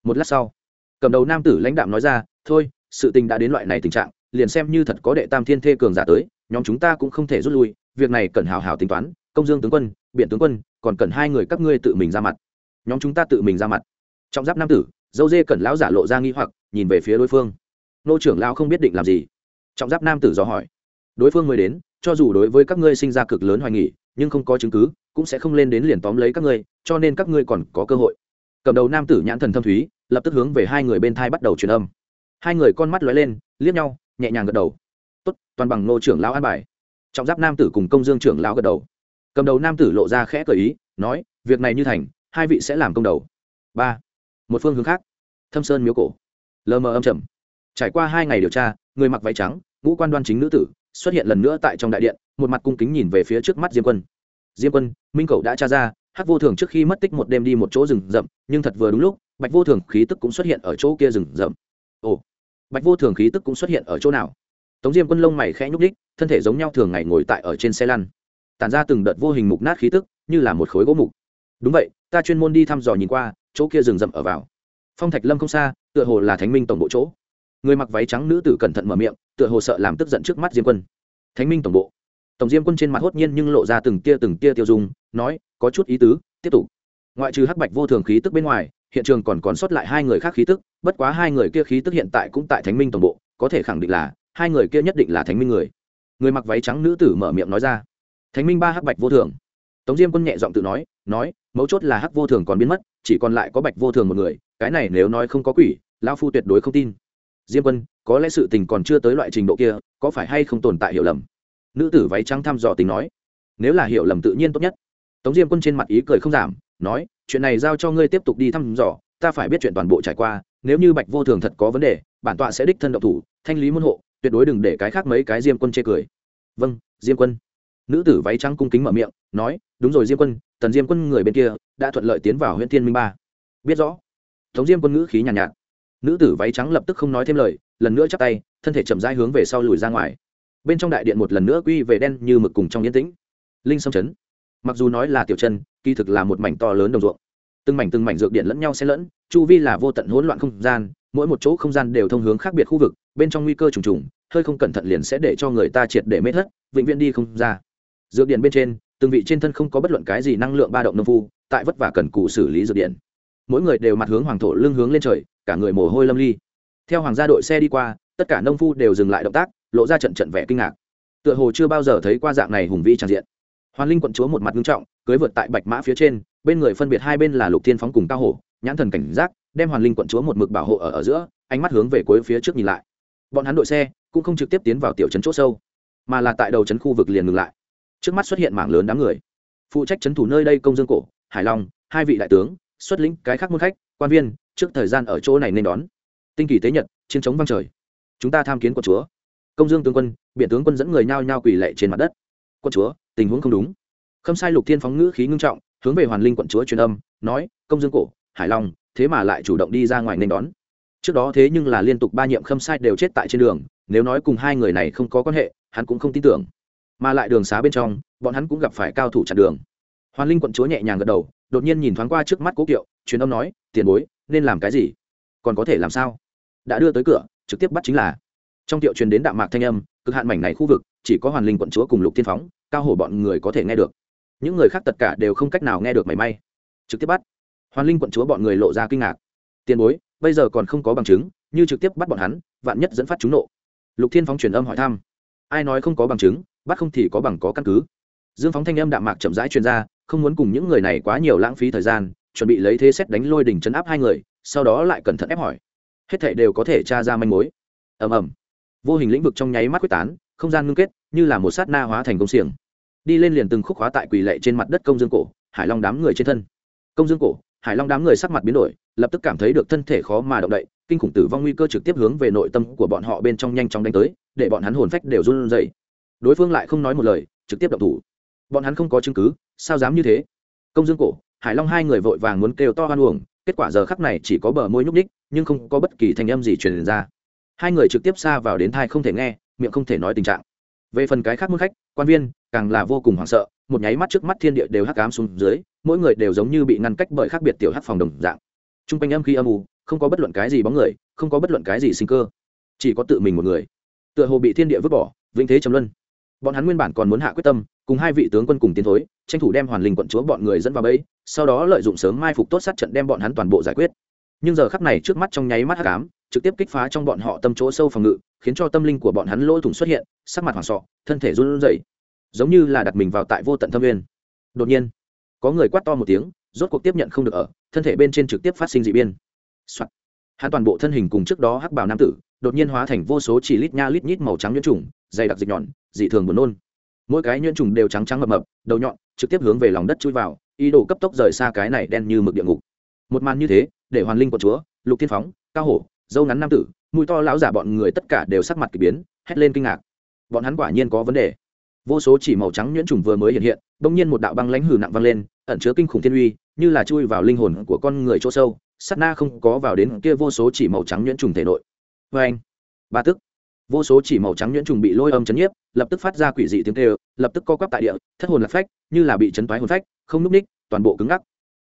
Một lát sau, cầm đầu nam tử lãnh đạm nói ra, thôi, sự tình đã đến loại này tình trạng, liền xem như thật có đệ tam thiên thê cường giả tới nhóm chúng ta cũng không thể rút lui, việc này cần hào hào tính toán, công dương tướng quân biện tướng quân, còn cần hai người các ngươi tự mình ra mặt. Nhóm chúng ta tự mình ra mặt. Trọng giáp nam tử, dâu dê cần lão giả lộ ra nghi hoặc, nhìn về phía đối phương. Nô trưởng lão không biết định làm gì. Trọng giáp nam tử dò hỏi. Đối phương mới đến, cho dù đối với các ngươi sinh ra cực lớn hoài nghỉ nhưng không có chứng cứ, cũng sẽ không lên đến liền tóm lấy các ngươi, cho nên các ngươi còn có cơ hội. Cầm đầu nam tử nhãn thần thâm thúy, lập tức hướng về hai người bên thai bắt đầu truyền âm. Hai người con mắt lóe lên, liếc nhau, nhẹ nhàng gật đầu toàn bằng nô trưởng lão an bài. Trọng giáp nam tử cùng công dương trưởng lão gật đầu. Cầm đầu nam tử lộ ra khẽ cởi ý, nói, việc này như thành, hai vị sẽ làm công đầu. Ba. Một phương hướng khác. Thâm sơn miếu cổ. Lờ mờ âm trầm. Trải qua hai ngày điều tra, người mặc váy trắng, ngũ quan đoan chính nữ tử, xuất hiện lần nữa tại trong đại điện, một mặt cung kính nhìn về phía trước mắt diêm quân. Diêm quân, minh cậu đã tra ra hát vô thường trước khi mất tích một đêm đi một chỗ rừng rậm, nhưng thật vừa đúng lúc, bạch vô thường khí tức cũng xuất hiện ở chỗ kia rừng rậm. Ồ. Bạch vô thường khí tức cũng xuất hiện ở chỗ nào? Tống diêm quân lông mày khẽ nhúc đích thân thể giống nhau thường ngày ngồi tại ở trên xe lăn. Tản ra từng đợt vô hình mục nát khí tức, như là một khối gỗ mục. Đúng vậy, ta chuyên môn đi thăm dò nhìn qua, chỗ kia rừng rậm ở vào. Phong thạch lâm không xa, tựa hồ là thánh minh tổng bộ chỗ. Người mặc váy trắng nữ tử cẩn thận mở miệng, tựa hồ sợ làm tức giận trước mắt diêm quân. Thánh minh tổng bộ. Tổng diêm quân trên mặt hốt nhiên nhưng lộ ra từng tia từng tia tiêu dùng nói, có chút ý tứ, tiếp tục. Ngoại trừ hắc bạch vô thường khí tức bên ngoài, hiện trường còn còn sót lại hai người khác khí tức, bất quá hai người kia khí tức hiện tại cũng tại thánh minh tổng bộ, có thể khẳng định là hai người kia nhất định là thánh minh người. Người mặc váy trắng nữ tử mở miệng nói ra. Thánh minh ba hắc bạch vô thường. Tống diêm quân nhẹ giọng tự nói nói, mấu chốt là hắc vô thường còn biến mất, chỉ còn lại có bạch vô thường một người, cái này nếu nói không có quỷ lao phu tuyệt đối không tin. Diêm quân, có lẽ sự tình còn chưa tới loại trình độ kia, có phải hay không tồn tại hiểu lầm? Nữ tử váy trắng thăm dò tình nói. Nếu là hiểu lầm tự nhiên tốt nhất. Tống diêm quân trên mặt ý cười không giảm, nói, chuyện này giao cho ngươi tiếp tục đi thăm dò, ta phải biết chuyện toàn bộ trải qua, nếu như bạch vô thường thật có vấn đề, bản tọa sẽ đích thân độc thủ, thanh lý môn hộ tuyệt đối đừng để cái khác mấy cái diêm quân chê cười. Vâng diêm quân. Nữ tử váy trắng cung kính mở miệng nói đúng rồi diêm quân tần diêm quân người bên kia đã thuận lợi tiến vào huyện thiên minh ba. Biết rõ. Tống diêm quân ngữ khí nhàn nhạt, nhạt. Nữ tử váy trắng lập tức không nói thêm lời lần nữa chắp tay thân thể chậm rãi hướng về sau lùi ra ngoài. Bên trong đại điện một lần nữa quy về đen như mực cùng trong yên tĩnh. Linh sâm chấn. Mặc dù nói là tiểu chân kỳ thực là một mảnh to lớn đồng ruộng. Từng mảnh từng mảnh dược điện lẫn nhau xen lẫn chu vi là vô tận hỗn loạn không gian mỗi một chỗ không gian đều thông hướng khác biệt khu vực, bên trong nguy cơ trùng trùng, hơi không cẩn thận liền sẽ để cho người ta triệt để mê thất, vĩnh viễn đi không ra. Dược điện bên trên, từng vị trên thân không có bất luận cái gì năng lượng ba động nông phu, tại vất vả cần cụ xử lý dược điện. Mỗi người đều mặt hướng hoàng thổ lưng hướng lên trời, cả người mồ hôi lâm ly. Theo hoàng gia đội xe đi qua, tất cả nông phu đều dừng lại động tác, lộ ra trận trận vẻ kinh ngạc. Tựa hồ chưa bao giờ thấy qua dạng này hùng vĩ tràn diện. Hoàn linh quận chúa một mặt nghiêm trọng, cưới vượt tại bạch mã phía trên, bên người phân biệt hai bên là lục thiên phóng cùng cao hổ, nhãn thần cảnh giác đem hoàn linh quận chúa một mực bảo hộ ở ở giữa, ánh mắt hướng về cuối phía trước nhìn lại. Bọn hắn đội xe cũng không trực tiếp tiến vào tiểu trấn chỗ sâu, mà là tại đầu trấn khu vực liền ngừng lại. Trước mắt xuất hiện mảng lớn đám người. Phụ trách trấn thủ nơi đây công dương cổ, hải long, hai vị đại tướng, xuất lĩnh cái khác môn khách, quan viên, trước thời gian ở chỗ này nên đón. Tinh kỳ tế nhật, chiến chống vang trời. Chúng ta tham kiến quận chúa. Công dương tướng quân biện tướng quân dẫn người nhao nhao quỳ lệ trên mặt đất. Quận chúa, tình huống không đúng. Khâm sai lục thiên phóng ngữ khí ngưng trọng, hướng về hoàn linh quận chúa truyền âm, nói, công dương cổ, hải long thế mà lại chủ động đi ra ngoài nên đón. Trước đó thế nhưng là liên tục ba nhiệm khâm sai đều chết tại trên đường, nếu nói cùng hai người này không có quan hệ, hắn cũng không tin tưởng. Mà lại đường xá bên trong, bọn hắn cũng gặp phải cao thủ chặn đường. Hoàn linh quận chúa nhẹ nhàng gật đầu, đột nhiên nhìn thoáng qua trước mắt cố kiệu, truyền âm nói, tiền bối, nên làm cái gì? Còn có thể làm sao? Đã đưa tới cửa, trực tiếp bắt chính là. Trong tiệu truyền đến đạm mạc thanh âm, cực hạn mảnh này khu vực, chỉ có hoàn linh quận chúa cùng lục tiên phóng, cao hổ bọn người có thể nghe được. Những người khác tất cả đều không cách nào nghe được mảy may. Trực tiếp bắt hoàn linh quận chúa bọn người lộ ra kinh ngạc. Tiền bối, bây giờ còn không có bằng chứng, như trực tiếp bắt bọn hắn, vạn nhất dẫn phát chúng nộ. Lục thiên phóng truyền âm hỏi thăm. Ai nói không có bằng chứng, bắt không thì có bằng có căn cứ. Dương phóng thanh âm đạm mạc chậm rãi truyền ra, không muốn cùng những người này quá nhiều lãng phí thời gian, chuẩn bị lấy thế xét đánh lôi đỉnh chấn áp hai người, sau đó lại cẩn thận ép hỏi. Hết thảy đều có thể tra ra manh mối. Ầm ầm. Vô hình lĩnh vực trong nháy mắt quyết tán, không gian ngưng kết, như là một sát na hóa thành công xiềng. Đi lên liền từng khúc hóa tại quỳ lệ trên mặt đất công dương cổ, hải long đám người trên thân. Công dương cổ hải long đám người sắc mặt biến đổi, lập tức cảm thấy được thân thể khó mà động đậy, kinh khủng tử vong nguy cơ trực tiếp hướng về nội tâm của bọn họ bên trong nhanh chóng đánh tới, để bọn hắn hồn phách đều run rẩy. Đối phương lại không nói một lời, trực tiếp động thủ. Bọn hắn không có chứng cứ, sao dám như thế? Công dương cổ, hải long hai người vội vàng muốn kêu to hoan uổng, kết quả giờ khắc này chỉ có bờ môi nhúc ních nhưng không có bất kỳ thanh âm gì truyền ra. Hai người trực tiếp xa vào đến thai không thể nghe, miệng không thể nói tình trạng. Về phần cái khác môn khách, quan viên càng là vô cùng hoảng sợ, một nháy mắt trước mắt thiên địa đều hắc ám xuống dưới, mỗi người đều giống như bị ngăn cách bởi khác biệt tiểu hắc phòng đồng dạng. T r u n g quanh âm khi âm u, không có bất luận cái gì bóng người, không có bất luận cái gì sinh cơ, chỉ có tự mình một người. Tựa hồ bị thiên địa vứt bỏ, vĩnh thế trầm luân. Bọn hắn nguyên bản còn muốn hạ quyết tâm, cùng hai vị tướng quân cùng tiến thối, tranh thủ đem hoàn linh quận chúa bọn người dẫn vào bẫy, sau đó lợi dụng sớm mai phục tốt sát trận đem bọn hắn toàn bộ giải quyết. Nhưng giờ khắc này trước mắt trong nháy mắt hắc ám, trực tiếp kích phá trong bọn họ tâm chỗ sâu phòng ngự, khiến cho tâm linh của bọn hắn lỗ thủng xuất hiện, sắc mặt hoảng sọ, thân thể run rẩy giống như là đặt mình vào tại vô tận thâm nguyên. Đột nhiên, có người quát to một tiếng, rốt cuộc tiếp nhận không được ở, thân thể bên trên trực tiếp phát sinh dị biên Soạn. hắn toàn bộ thân hình cùng trước đó hắc bào nam tử, đột nhiên hóa thành vô số chỉ lít nha lít nhít màu trắng nhuyễn trùng, dày đặc dịch nhọn, dị thường buồn nôn. Mỗi cái nhuyễn trùng đều trắng trắng mập mập, đầu nhọn trực tiếp hướng về lòng đất chui vào, ý đồ cấp tốc rời xa cái này đen như mực địa ngục. Một màn như thế, để hoàn linh của chúa, lục thiên phóng, cao hổ, dâu ngắn nam tử, mũi to lão giả bọn người tất cả đều sắc mặt k ỳ biến, hét lên kinh ngạc. Bọn hắn quả nhiên có vấn đề vô số chỉ màu trắng nhuyễn trùng vừa mới hiện hiện bỗng nhiên một đạo băng lãnh hử nặng văng lên, ẩn chứa kinh khủng thiên uy, như là chui vào linh hồn của con người chỗ sâu sắt na không có vào đến kia vô số chỉ màu trắng nhuyễn trùng thể nội. Vê anh, ba tức. Vô số chỉ màu trắng nhuyễn trùng bị lôi âm chấn nhiếp, lập tức phát ra quỷ dị tiếng tê lập tức co quắp tại địa, thất hồn lạc phách, như là bị chấn toái hồn phách, không núp ních toàn bộ cứng ngắc.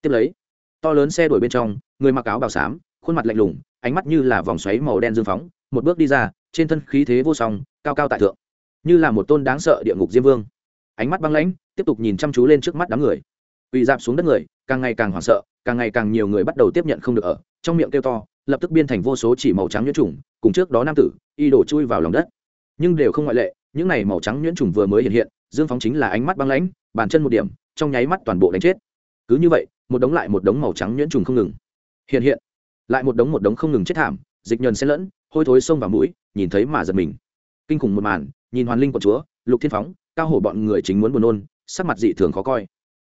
Tiếp lấy, to lớn xe đuổi bên trong, người mặc áo bào xám, khuôn mặt lạnh lùng, ánh mắt như là vòng xoáy màu đen dương phóng, một bước đi ra, trên thân khí thế vô song, cao cao tại thượng như là một tôn đáng sợ địa ngục diêm vương. Ánh mắt băng lãnh, tiếp tục nhìn chăm chú lên trước mắt đám người. Ủy dạp xuống đất người, càng ngày càng hoảng sợ, càng ngày càng nhiều người bắt đầu tiếp nhận không được ở. Trong miệng kêu to, lập tức biên thành vô số chỉ màu trắng nhuyễn trùng, cùng trước đó nam tử, y đổ chui vào lòng đất. Nhưng đều không ngoại lệ, những này màu trắng nhuyễn trùng vừa mới hiện hiện, dương phóng chính là ánh mắt băng lãnh, bàn chân một điểm, trong nháy mắt toàn bộ đánh chết. Cứ như vậy, một đống lại một đống màu trắng nhuyễn trùng không ngừng. Hiện hiện, lại một đống một đống không ngừng chết thảm, dịch nhờn xen lẫn, hôi thối sông vào mũi, nhìn thấy mà giật mình. Kinh khủng một màn nhìn hoàn linh quận chúa, lục thiên phóng, cao hổ bọn người chính muốn buồn nôn, sắc mặt dị thường khó coi.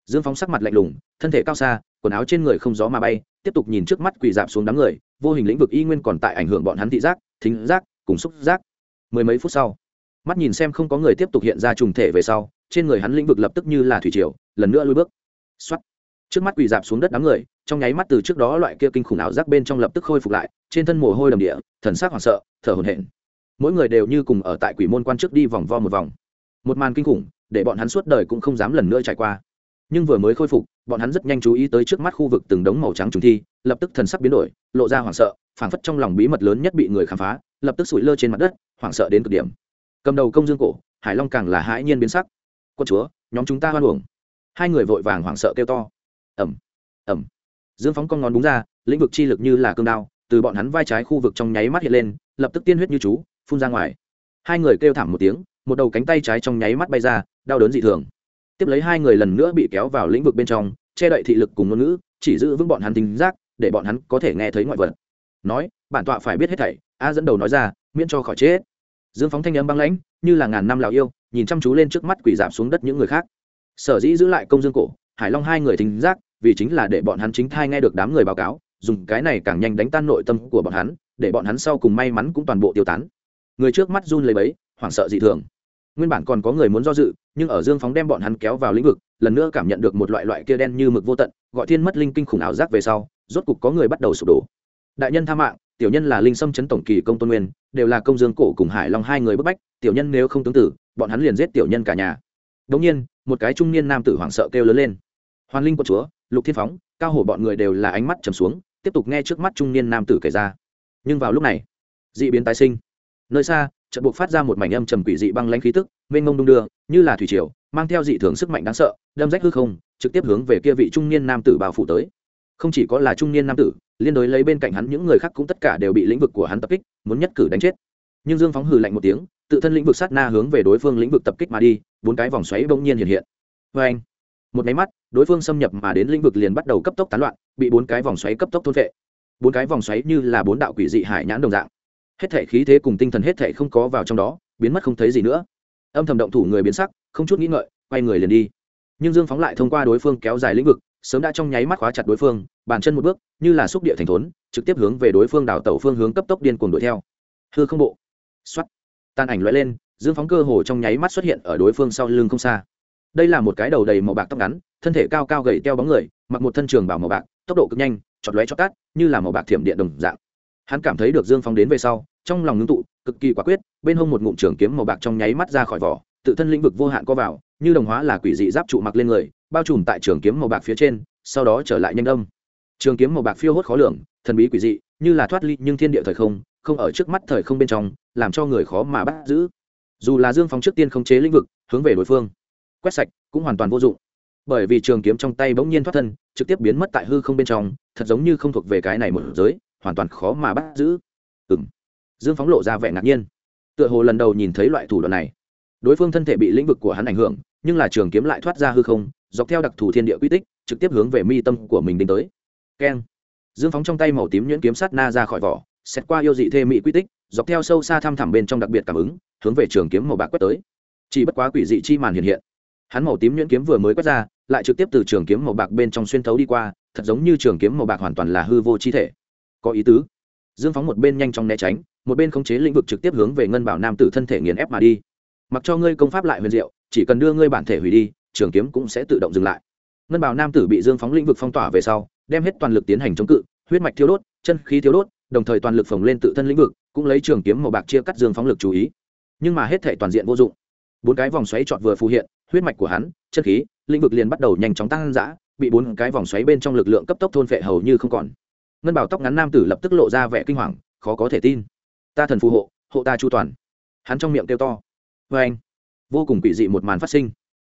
Dương phóng sắc mặt lạnh lùng, thân thể cao xa, quần áo trên người không gió mà bay, tiếp tục nhìn trước mắt quỳ dạp xuống đám người, vô hình lĩnh vực y nguyên còn tại ảnh hưởng bọn hắn thị giác, thính giác, cùng xúc giác. Mười mấy phút sau, mắt nhìn xem không có người tiếp tục hiện ra trùng thể về sau, trên người hắn lĩnh vực lập tức như là thủy triều, lần nữa lui bước. Xuất trước mắt quỳ dạp xuống đất đám người, trong nháy mắt từ trước đó loại kia kinh khủng ảo giác bên trong lập tức khôi phục lại, trên thân mồ hôi đầm địa, thần sắc hoảng sợ, thở hổn hển mỗi người đều như cùng ở tại quỷ môn quan trước đi vòng vo một vòng. Một màn kinh khủng, để bọn hắn suốt đời cũng không dám lần nữa trải qua. Nhưng vừa mới khôi phục, bọn hắn rất nhanh chú ý tới trước mắt khu vực từng đống màu trắng trùng thi, lập tức thần sắc biến đổi, lộ ra hoảng sợ, phảng phất trong lòng bí mật lớn nhất bị người khám phá, lập tức sụi lơ trên mặt đất, hoảng sợ đến cực điểm. Cầm đầu công dương cổ, hải long càng là hãi nhiên biến sắc. Quân chúa, nhóm chúng ta hoan hưởng hai người vội vàng hoảng sợ kêu to. Ẩm ẩm dương phóng con ngón đúng ra, lĩnh vực chi lực như là cương đao, từ bọn hắn vai trái khu vực trong nháy mắt hiện lên, lập tức tiên huyết như chú phun ra ngoài. Hai người kêu thảm một tiếng, một đầu cánh tay trái trong nháy mắt bay ra, đau đớn dị thường. Tiếp lấy hai người lần nữa bị kéo vào lĩnh vực bên trong, che đậy thị lực cùng ngôn ngữ, chỉ giữ vững bọn hắn tính giác, để bọn hắn có thể nghe thấy ngoại vật. Nói, bản tọa phải biết hết thảy, a dẫn đầu nói ra, miễn cho khỏi chết. Dương phóng thanh âm băng lãnh, như là ngàn năm lào yêu, nhìn chăm chú lên trước mắt quỷ giảm xuống đất những người khác. Sở dĩ giữ lại công dương cổ, hải long hai người tính giác, vì chính là để bọn hắn chính thai nghe được đám người báo cáo, dùng cái này càng nhanh đánh tan nội tâm của bọn hắn, để bọn hắn sau cùng may mắn cũng toàn bộ tiêu tán người trước mắt run lấy bấy hoảng sợ dị thường. Nguyên bản còn có người muốn do dự, nhưng ở dương phóng đem bọn hắn kéo vào lĩnh vực, lần nữa cảm nhận được một loại loại kia đen như mực vô tận, gọi thiên mất linh kinh khủng ảo giác về sau, rốt cục có người bắt đầu sụp đổ. Đại nhân tha mạng, tiểu nhân là linh sâm chấn tổng kỳ công tôn nguyên, đều là công dương cổ cùng hải long hai người bức bách, tiểu nhân nếu không tướng tử, bọn hắn liền giết tiểu nhân cả nhà. Đống nhiên, một cái trung niên nam tử hoảng sợ kêu lớn lên. Hoàn linh quận chúa, lục thiên phóng, cao hổ bọn người đều là ánh mắt trầm xuống, tiếp tục nghe trước mắt trung niên nam tử kể ra. Nhưng vào lúc này, dị biến tái sinh nơi xa trận buộc phát ra một mảnh âm trầm quỷ dị băng lãnh khí tức, mênh mông đung đưa, như là thủy triều, mang theo dị thường sức mạnh đáng sợ, đâm rách hư không, trực tiếp hướng về kia vị trung niên nam tử bao phủ tới. Không chỉ có là trung niên nam tử, liên đối lấy bên cạnh hắn những người khác cũng tất cả đều bị lĩnh vực của hắn tập kích, muốn nhất cử đánh chết. Nhưng dương phóng hừ lạnh một tiếng, tự thân lĩnh vực sát na hướng về đối phương lĩnh vực tập kích mà đi, bốn cái vòng xoáy bỗng nhiên hiện hiện. Vê anh một máy mắt, đối phương xâm nhập mà đến lĩnh vực liền bắt đầu cấp tốc tán loạn, bị bốn cái vòng xoáy cấp tốc thôn vệ bốn cái vòng xoáy như là bốn đạo quỷ dị hải nhãn đồng dạng hết thể khí thế cùng tinh thần hết thể không có vào trong đó, biến mất không thấy gì nữa. Âm thầm động thủ người biến sắc, không chút nghĩ ngợi, quay người liền đi. Nhưng dương phóng lại thông qua đối phương kéo dài lĩnh vực, sớm đã trong nháy mắt khóa chặt đối phương, bàn chân một bước, như là xúc địa thành thốn, trực tiếp hướng về đối phương đảo tàu phương hướng cấp tốc điên cuồng đuổi theo. Hư không bộ. X o á t tan ảnh loại lên, dương phóng cơ hồ trong nháy mắt xuất hiện ở đối phương sau lưng không xa. Đây là một cái đầu đầy màu bạc tóc ngắn, thân thể cao cao gầy teo bóng người, mặc một thân trường bảo màu bạc, tốc độ cực nhanh, chọt lóe chọt cát như là màu bạc thiểm điện đồng dạng hắn cảm thấy được dương phong đến về sau, trong lòng ngưng tụ, cực kỳ quả quyết, bên hông một ngụm trường kiếm màu bạc trong nháy mắt ra khỏi vỏ, tự thân lĩnh vực vô hạn co vào, như đồng hóa là quỷ dị giáp trụ mặc lên người, bao trùm tại trường kiếm màu bạc phía trên, sau đó trở lại nhanh đông trường kiếm màu bạc phiêu hốt khó lường, thần bí quỷ dị, như là thoát ly nhưng thiên địa thời không không ở trước mắt thời không bên trong, làm cho người khó mà bắt giữ. Dù là dương phong trước tiên không chế lĩnh vực, hướng về đối phương, quét sạch cũng hoàn toàn vô dụng. Bởi vì trường kiếm trong tay bỗng nhiên thoát thân, trực tiếp biến mất tại hư không bên trong, thật giống như không thuộc về cái này một giới hoàn toàn khó mà bắt giữ. Ừng dương phóng lộ ra vẻ ngạc nhiên. Tựa hồ lần đầu nhìn thấy loại thủ đoạn này. Đối phương thân thể bị lĩnh vực của hắn ảnh hưởng, nhưng là trường kiếm lại thoát ra hư không, dọc theo đặc thù thiên địa quy tích, trực tiếp hướng về mi tâm của mình đến tới. Keng. Dương phóng trong tay màu tím nhuyễn kiếm sát na ra khỏi vỏ xét qua yêu dị thê mỹ quy tích, dọc theo sâu xa thăm thẳm bên trong đặc biệt cảm ứng, hướng về trường kiếm màu bạc quét tới. Chỉ bất quá quỷ dị chi màn hiện hiện. Hắn màu tím nhuyễn kiếm vừa mới quét ra, lại trực tiếp từ trường kiếm màu bạc bên trong xuyên thấu đi qua, thật giống như trường kiếm màu bạc hoàn toàn là hư vô chi thể có ý tứ. Dương phóng một bên nhanh chóng né tránh, một bên khống chế lĩnh vực trực tiếp hướng về ngân bảo nam tử thân thể nghiền ép mà đi. Mặc cho ngươi công pháp lại huyền diệu, chỉ cần đưa ngươi bản thể hủy đi, trường kiếm cũng sẽ tự động dừng lại. Ngân bảo nam tử bị dương phóng lĩnh vực phong tỏa về sau, đem hết toàn lực tiến hành chống cự, huyết mạch thiếu đốt, chân khí thiếu đốt, đồng thời toàn lực phồng lên tự thân lĩnh vực, cũng lấy trường kiếm màu bạc chia cắt dương phóng lực chú ý. Nhưng mà hết thể toàn diện vô dụng. Bốn cái vòng xoáy trọt vừa phù hiện, huyết mạch của hắn, chân khí, lĩnh vực liền bắt đầu nhanh chóng tăng dã, bị bốn cái vòng xoáy bên trong lực lượng cấp tốc thôn phệ hầu như không còn ngân bảo tóc ngắn nam tử lập tức lộ ra vẻ kinh hoàng, khó có thể tin. Ta thần phù hộ hộ ta chu toàn. Hắn trong miệng kêu to. Vê anh, vô cùng quỷ dị một màn phát sinh.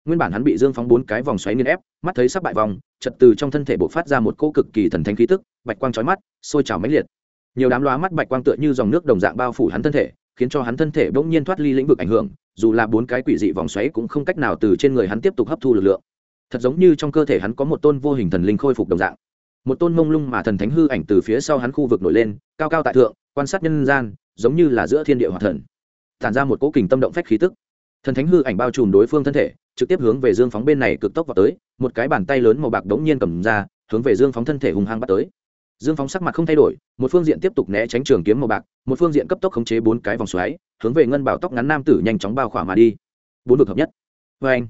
Nguyên bản hắn bị dương phóng bốn cái vòng xoáy nghiên ép, mắt thấy sắp bại vòng, chật từ trong thân thể bộc phát ra một cỗ cực kỳ thần thánh khí tức, bạch quang trói mắt, sôi trào mãnh liệt. Nhiều đám loá mắt bạch quang tựa như dòng nước đồng dạng bao phủ hắn thân thể, khiến cho hắn thân thể bỗng nhiên thoát ly lĩnh vực ảnh hưởng, dù là bốn cái quỷ dị vòng xoáy cũng không cách nào từ trên người hắn tiếp tục hấp thu lực lượng. Thật giống như trong cơ thể hắn có một tôn vô hình thần linh khôi phục đồng dạng một tôn mông lung mà thần thánh hư ảnh từ phía sau hắn khu vực nổi lên, cao cao tại thượng, quan sát nhân gian, giống như là giữa thiên địa hòa thần. Tản ra một cỗ kình tâm động phách khí tức. Thần thánh hư ảnh bao trùm đối phương thân thể, trực tiếp hướng về dương phóng bên này cực tốc vào tới, một cái bàn tay lớn màu bạc đống nhiên cầm ra, hướng về dương phóng thân thể hùng hăng bắt tới. Dương phóng sắc mặt không thay đổi, một phương diện tiếp tục né tránh trường kiếm màu bạc, một phương diện cấp tốc khống chế bốn cái vòng xoáy, hướng về ngân bảo tóc ngắn nam tử nhanh chóng bao khỏa mà đi. Bốn vực hợp nhất. Vê anh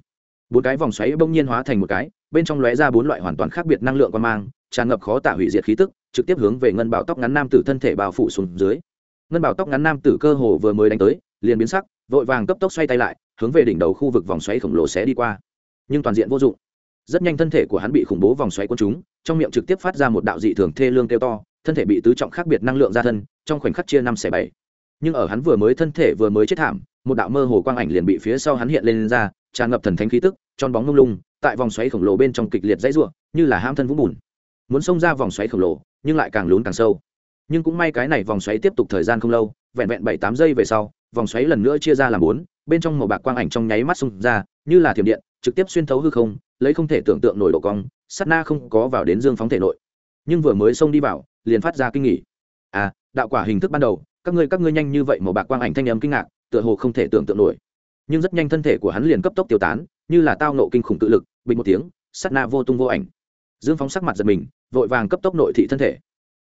bốn cái vòng xoáy bỗng nhiên hóa thành một cái, bên trong lóe ra bốn loại hoàn toàn khác biệt năng lượng quan mang tràn ngập khó tả hủy diệt khí tức, trực tiếp hướng về ngân bảo tóc ngắn nam tử thân thể bao phủ xuống dưới. Ngân bảo tóc ngắn nam tử cơ hồ vừa mới đánh tới, liền biến sắc, vội vàng cấp tốc xoay tay lại, hướng về đỉnh đầu khu vực vòng xoáy khổng lồ xé đi qua. Nhưng toàn diện vô dụng. Rất nhanh thân thể của hắn bị khủng bố vòng xoáy quân chúng trong miệng trực tiếp phát ra một đạo dị thường thê lương kêu to, thân thể bị tứ trọng khác biệt năng lượng ra thân, trong khoảnh khắc chia năm xẻ bảy. Nhưng ở hắn vừa mới thân thể vừa mới chết thảm, một đạo mơ hồ quang ảnh liền bị phía sau hắn hiện lên ra, tràn ngập thần thánh khí tức, tròn bóng lung lung, tại vòng xoáy khổng lồ bên trong kịch liệt dãy ruộng như là ham thân vũng bùn muốn xông ra vòng xoáy khổng lồ, nhưng lại càng lún càng sâu. Nhưng cũng may cái này vòng xoáy tiếp tục thời gian không lâu, vẹn vẹn bảy tám giây về sau, vòng xoáy lần nữa chia ra làm bốn, bên trong màu bạc quang ảnh trong nháy mắt xông ra, như là thiểm điện, trực tiếp xuyên thấu hư không, lấy không thể tưởng tượng nổi độ cong sắt na không có vào đến dương phóng thể nội. Nhưng vừa mới xông đi vào, liền phát ra kinh nghỉ à đạo quả hình thức ban đầu, các ngươi các ngươi nhanh như vậy màu bạc quang ảnh thanh âm kinh ngạc, tựa hồ không thể tưởng tượng nổi. Nhưng rất nhanh thân thể của hắn liền cấp tốc tiêu tán, như là tao nộ kinh khủng tự lực, bình một tiếng sắt na vô tung vô ảnh dương phóng sắc mặt giật mình, vội vàng cấp tốc nội thị thân thể.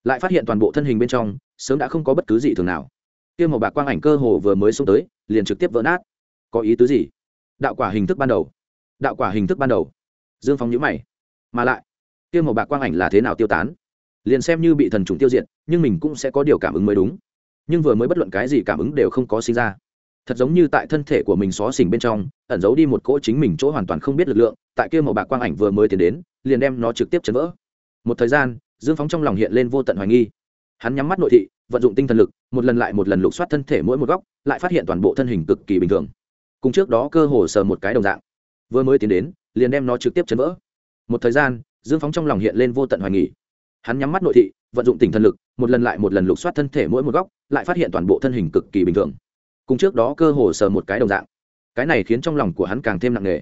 Lại phát hiện toàn bộ thân hình bên trong, sớm đã không có bất cứ gì thường nào. Kia màu bạc quang ảnh cơ hồ vừa mới xông tới, liền trực tiếp vỡ nát. Có ý tứ gì? Đạo quả hình thức ban đầu. Đạo quả hình thức ban đầu. Dương phóng nhữ mày. Mà lại, kia màu bạc quang ảnh là thế nào tiêu tán? Liền xem như bị thần trùng tiêu diệt, nhưng mình cũng sẽ có điều cảm ứng mới đúng. Nhưng vừa mới bất luận cái gì cảm ứng đều không có sinh ra thật giống như tại thân thể của mình xó xỉnh bên trong, ẩn giấu đi một cỗ chính mình chỗ hoàn toàn không biết lực lượng, tại kia màu bạc quang ảnh vừa mới tiến đến, liền đem nó trực tiếp chấn vỡ. Một thời gian, dương phóng trong lòng hiện lên vô tận hoài nghi. Hắn nhắm mắt nội thị, vận dụng tinh thần lực, một lần lại một lần lục soát thân thể mỗi một góc, lại phát hiện toàn bộ thân hình cực kỳ bình thường. Cùng trước đó cơ hồ sờ một cái đồng dạng. Vừa mới tiến đến, liền đem nó trực tiếp chấn vỡ. Một thời gian, dương phóng trong lòng hiện lên vô tận hoài nghi. Hắn nhắm mắt nội thị, vận dụng tinh thần lực, một lần lại một lần lục soát thân thể mỗi một góc, lại phát hiện toàn bộ thân hình cực kỳ bình thường cùng trước đó cơ hồ sờ một cái đồng dạng. Cái này khiến trong lòng của hắn càng thêm nặng nề.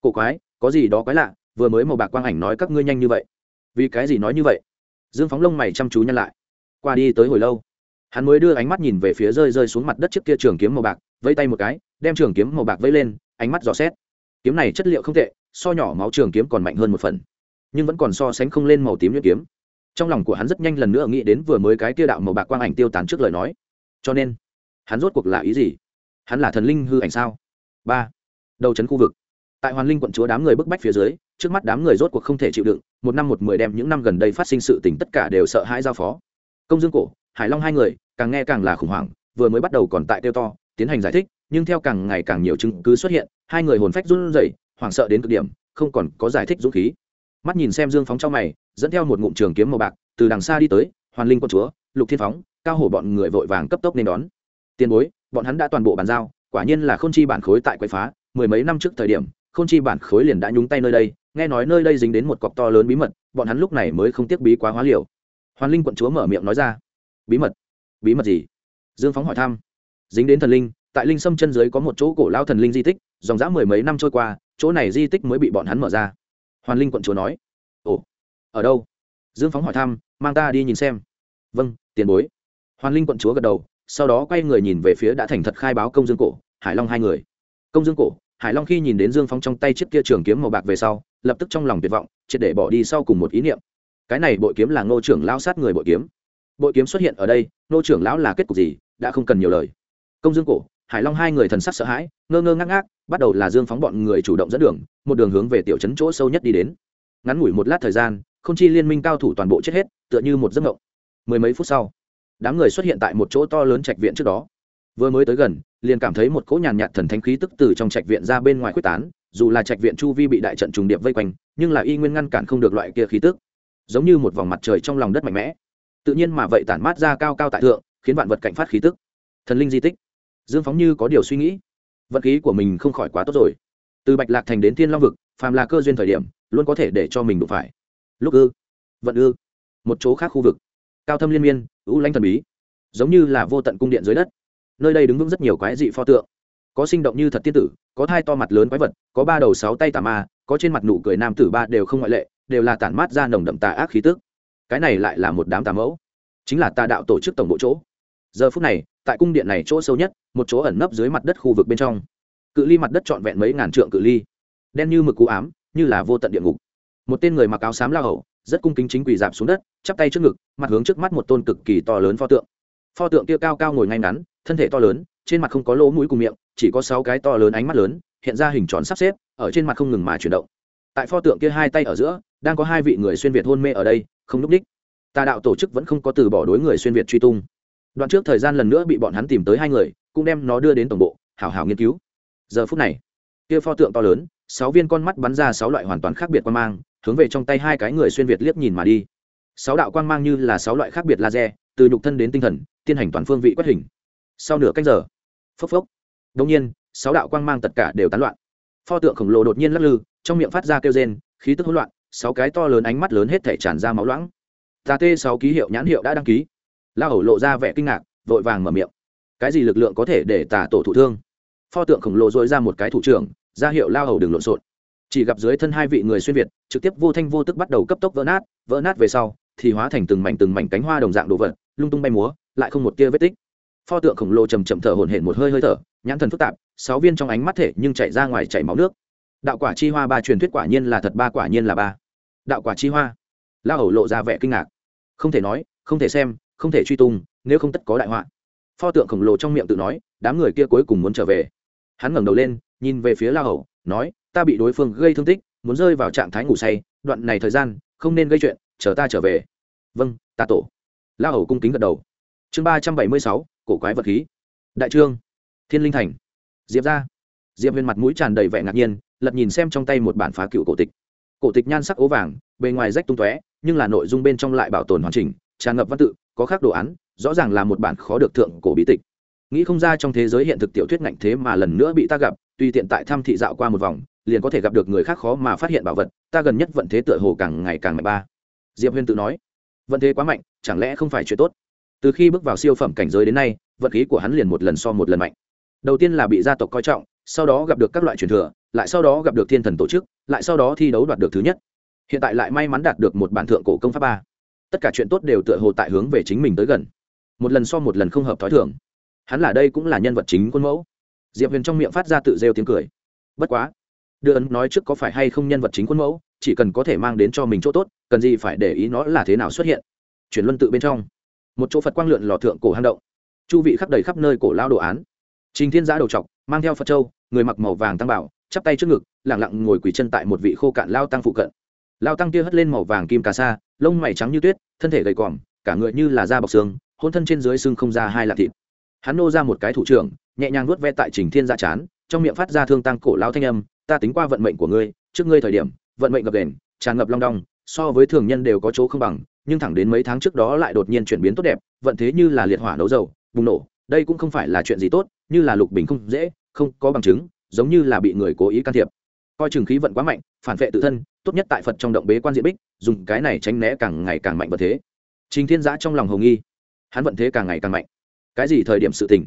Cổ quái, có gì đó quái lạ, vừa mới màu bạc quang ảnh nói các ngươi nhanh như vậy. Vì cái gì nói như vậy? Dương phóng lông mày chăm chú nhăn lại. Qua đi tới hồi lâu, hắn mới đưa ánh mắt nhìn về phía rơi rơi xuống mặt đất trước kia trường kiếm màu bạc vây tay một cái, đem trường kiếm màu bạc vây lên, ánh mắt dò xét. Kiếm này chất liệu không tệ, so nhỏ máu trường kiếm còn mạnh hơn một phần, nhưng vẫn còn so sánh không lên màu tím nhuyễn kiếm. Trong lòng của hắn rất nhanh lần nữa nghĩ đến vừa mới cái kia đạo màu bạc quang ảnh tiêu tán trước lời nói. Cho nên hắn rốt cuộc là ý gì? Hắn là thần linh hư ảnh sao? Ba. Đầu trấn khu vực. Tại hoàn linh quận chúa đám người bức bách phía dưới, trước mắt đám người rốt cuộc không thể chịu đựng, một năm một mười đem những năm gần đây phát sinh sự tình tất cả đều sợ hãi giao phó. Công dương cổ, hải long hai người, càng nghe càng là khủng hoảng, vừa mới bắt đầu còn tại tiêu to, tiến hành giải thích, nhưng theo càng ngày càng nhiều chứng cứ xuất hiện, hai người hồn phách run rẩy, hoảng sợ đến cực điểm, không còn có giải thích dũng khí. Mắt nhìn xem dương phóng trong mày, dẫn theo một ngụm trường kiếm màu bạc, từ đằng xa đi tới, hoàn linh quận chúa, lục thiên phóng, cao hổ bọn người vội vàng cấp tốc nên đón tiền bối, bọn hắn đã toàn bộ bàn giao, quả nhiên là k h ô n chi bản khối tại quậy phá, mười mấy năm trước thời điểm k h ô n chi bản khối liền đã nhúng tay nơi đây, nghe nói nơi đây dính đến một cọc to lớn bí mật, bọn hắn lúc này mới không tiếc bí quá hóa liều. Hoàn linh quận chúa mở miệng nói ra. Bí mật? Bí mật gì? Dương phóng hỏi thăm. Dính đến thần linh, tại linh sâm chân dưới có một chỗ cổ lao thần linh di tích, dòng dã mười mấy năm trôi qua, chỗ này di tích mới bị bọn hắn mở ra. Hoàn linh quận chúa nói. Ồ, ở đâu? Dương phóng hỏi thăm, mang ta đi nhìn xem. Vâng tiền bối. Hoàn linh quận chúa gật đầu sau đó quay người nhìn về phía đã thành thật khai báo công dương cổ, hải long hai người. Công dương cổ, hải long khi nhìn đến dương phóng trong tay chiếc kia trường kiếm màu bạc về sau, lập tức trong lòng tuyệt vọng, triệt để bỏ đi sau cùng một ý niệm. Cái này bội kiếm là ngô trưởng lão sát người bội kiếm. Bội kiếm xuất hiện ở đây, ngô trưởng lão là kết cục gì, đã không cần nhiều lời. Công dương cổ, hải long hai người thần sắc sợ hãi, ngơ ngơ ngác ngác, bắt đầu là dương phóng bọn người chủ động dẫn đường, một đường hướng về tiểu trấn chỗ sâu nhất đi đến. Ngắn ngủi một lát thời gian, không chi liên minh cao thủ toàn bộ chết hết, tựa như một giấc mộng. Mười mấy phút sau đám người xuất hiện tại một chỗ to lớn trạch viện trước đó. Vừa mới tới gần, liền cảm thấy một cỗ nhàn nhạt thần thánh khí tức từ trong trạch viện ra bên ngoài quyết tán, dù là trạch viện chu vi bị đại trận trùng điệp vây quanh, nhưng là y nguyên ngăn cản không được loại kia khí tức. Giống như một vòng mặt trời trong lòng đất mạnh mẽ. Tự nhiên mà vậy tản mát ra cao cao tại thượng, khiến vạn vật cảnh phát khí tức. Thần linh di tích. Dương phóng như có điều suy nghĩ. Vật khí của mình không khỏi quá tốt rồi. Từ bạch lạc thành đến thiên long vực, phàm là cơ duyên thời điểm, luôn có thể để cho mình đụng phải. Lúc ư? Vận ư? Một chỗ khác khu vực. Cao thâm liên miên ưu lãnh thần bí, giống như là vô tận cung điện dưới đất. Nơi đây đứng vững rất nhiều quái dị pho tượng. Có sinh động như thật tiên tử, có thai to mặt lớn quái vật, có ba đầu sáu tay tà ma, có trên mặt nụ cười nam tử ba đều không ngoại lệ, đều là tản mát ra nồng đậm tà ác khí tức. Cái này lại là một đám tà mẫu, chính là tà đạo tổ chức tổng bộ chỗ. Giờ phút này, tại cung điện này chỗ sâu nhất, một chỗ ẩn nấp dưới mặt đất khu vực bên trong. Cự ly mặt đất trọn vẹn mấy ngàn trượng cự ly, đen như mực cú ám, như là vô tận địa ngục. Một tên người mặc áo xám la hầu rất cung kính chính quỳ dạp xuống đất, chắp tay trước ngực, mặt hướng trước mắt một tôn cực kỳ to lớn pho tượng. Pho tượng kia cao cao ngồi ngay ngắn, thân thể to lớn, trên mặt không có lỗ mũi cùng miệng, chỉ có sáu cái to lớn ánh mắt lớn, hiện ra hình tròn sắp xếp, ở trên mặt không ngừng mà chuyển động. Tại pho tượng kia hai tay ở giữa, đang có hai vị người xuyên việt hôn mê ở đây, không núp đích tà đạo tổ chức vẫn không có từ bỏ đối người xuyên việt truy tung. Đoạn trước thời gian lần nữa bị bọn hắn tìm tới hai người, cũng đem nó đưa đến tổng bộ, hảo hảo nghiên cứu. Giờ phút này, kia pho tượng to lớn, sáu viên con mắt bắn ra sáu loại hoàn toàn khác biệt quan mang hướng về trong tay hai cái người xuyên việt liếc nhìn mà đi. Sáu đạo quang mang như là sáu loại khác biệt laser, từ nhục thân đến tinh thần, tiến hành toàn phương vị quét hình. Sau nửa cách giờ, phốc phốc. Đông nhiên, sáu đạo quang mang tất cả đều tán loạn. Pho tượng khổng lồ đột nhiên lắc lư, trong miệng phát ra kêu rên, khí tức hỗn loạn, sáu cái to lớn ánh mắt lớn hết thể tràn ra máu loãng. Tà tê sáu ký hiệu nhãn hiệu đã đăng ký. La hầu lộ ra vẻ kinh ngạc, vội vàng mở miệng. Cái gì lực lượng có thể để tà tổ thụ thương? Pho tượng khổng lồ dội ra một cái thủ trưởng, ra hiệu la hầu đừng lộn xộn chỉ gặp dưới thân hai vị người xuyên việt, trực tiếp vô thanh vô tức bắt đầu cấp tốc vỡ nát vỡ nát về sau, thì hóa thành từng mảnh từng mảnh cánh hoa đồng dạng đồ vật, lung tung bay múa, lại không một tia vết tích. Pho tượng khổng lồ chầm chậm thở hổn hển một hơi hơi thở, nhãn thần phức tạp, sáu viên trong ánh mắt thể nhưng chạy ra ngoài chảy máu nước. Đạo quả chi hoa ba truyền thuyết quả nhiên là thật, ba quả nhiên là ba. Đạo quả chi hoa. La hầu lộ ra vẻ kinh ngạc. Không thể nói, không thể xem, không thể truy tung, nếu không tất có đại họa. Pho tượng khổng lồ trong miệng tự nói, đám người kia cuối cùng muốn trở về. Hắn ngẩng đầu lên, nhìn về phía la hầu, nói ta bị đối phương gây thương tích, muốn rơi vào trạng thái ngủ say, đoạn này thời gian, không nên gây chuyện, chờ ta trở về. Vâng ta tổ. La hầu cung kính gật đầu. Chương ba trăm bảy mươi sáu, cổ quái vật khí. Đại trương. Thiên linh thành. Diệp ra. Diệp huyền mặt mũi tràn đầy vẻ ngạc nhiên, lật nhìn xem trong tay một bản phá cựu cổ tịch. Cổ tịch nhan sắc ố vàng, bề ngoài rách tung tóe, nhưng là nội dung bên trong lại bảo tồn hoàn chỉnh, tràn ngập văn tự, có khác đồ án, rõ ràng là một bản khó được thượng cổ bí tịch. Nghĩ không ra trong thế giới hiện thực tiểu thuyết ngạnh thế mà lần nữa bị ta gặp, tuy tiện tại thăm thị dạo qua một vòng liền có thể gặp được người khác khó mà phát hiện bảo vật, ta gần nhất vận thế tựa hồ càng ngày càng mạnh ba. Diệp Huyên tự nói. Vận thế quá mạnh, chẳng lẽ không phải chuyện tốt? Từ khi bước vào siêu phẩm cảnh giới đến nay, vận khí của hắn liền một lần so một lần mạnh. Đầu tiên là bị gia tộc coi trọng, sau đó gặp được các loại truyền thừa, lại sau đó gặp được thiên thần tổ chức, lại sau đó thi đấu đoạt được thứ nhất. Hiện tại lại may mắn đạt được một bản thượng cổ công pháp ba. Tất cả chuyện tốt đều tựa hồ tại hướng về chính mình tới gần. Một lần so một lần không hợp t h ó i thường. Hắn là đây cũng là nhân vật chính quân mẫu. Diệp huyền trong miệng phát ra tự rêu tiếng cười. Bất quá đưa ấn nói trước có phải hay không nhân vật chính quân mẫu, chỉ cần có thể mang đến cho mình chỗ tốt, cần gì phải để ý nó là thế nào xuất hiện. Chuyển luân tự bên trong. Một chỗ phật quang lượn lò thượng cổ hang động. Chu vị khắp đầy khắp nơi cổ lao đồ án. Trình thiên giã đầu trọc, mang theo phật châu, người mặc màu vàng tăng bảo, chắp tay trước ngực lẳng lặng ngồi quỳ chân tại một vị khô cạn lao tăng phụ cận. Lao tăng kia hất lên màu vàng kim cà sa, lông mày trắng như tuyết, thân thể gầy còm, cả người như là da bọc xương, hôn thân trên dưới xương không ra hai lạc thịt. Hắn nô ra một cái thủ trưởng, nhẹ nhàng nuốt ve tại trình thiên giã chán, trong miệng phát ra thương tăng cổ lao thanh âm ta tính qua vận mệnh của ngươi, trước ngươi thời điểm, vận mệnh gập đền tràn ngập long đong, so với thường nhân đều có chỗ không bằng, nhưng thẳng đến mấy tháng trước đó lại đột nhiên chuyển biến tốt đẹp, vận thế như là liệt hỏa nấu dầu, bùng nổ, đây cũng không phải là chuyện gì tốt, như là lục bình không dễ, không có bằng chứng, giống như là bị người cố ý can thiệp. Coi chừng khí vận quá mạnh, phản vệ tự thân, tốt nhất tại phật trong động bế quan diện bích, dùng cái này tránh né càng ngày càng mạnh vận thế. Trình thiên giã trong lòng hồng nghi. Hắn vận thế càng ngày càng mạnh. Cái gì thời điểm sự tình?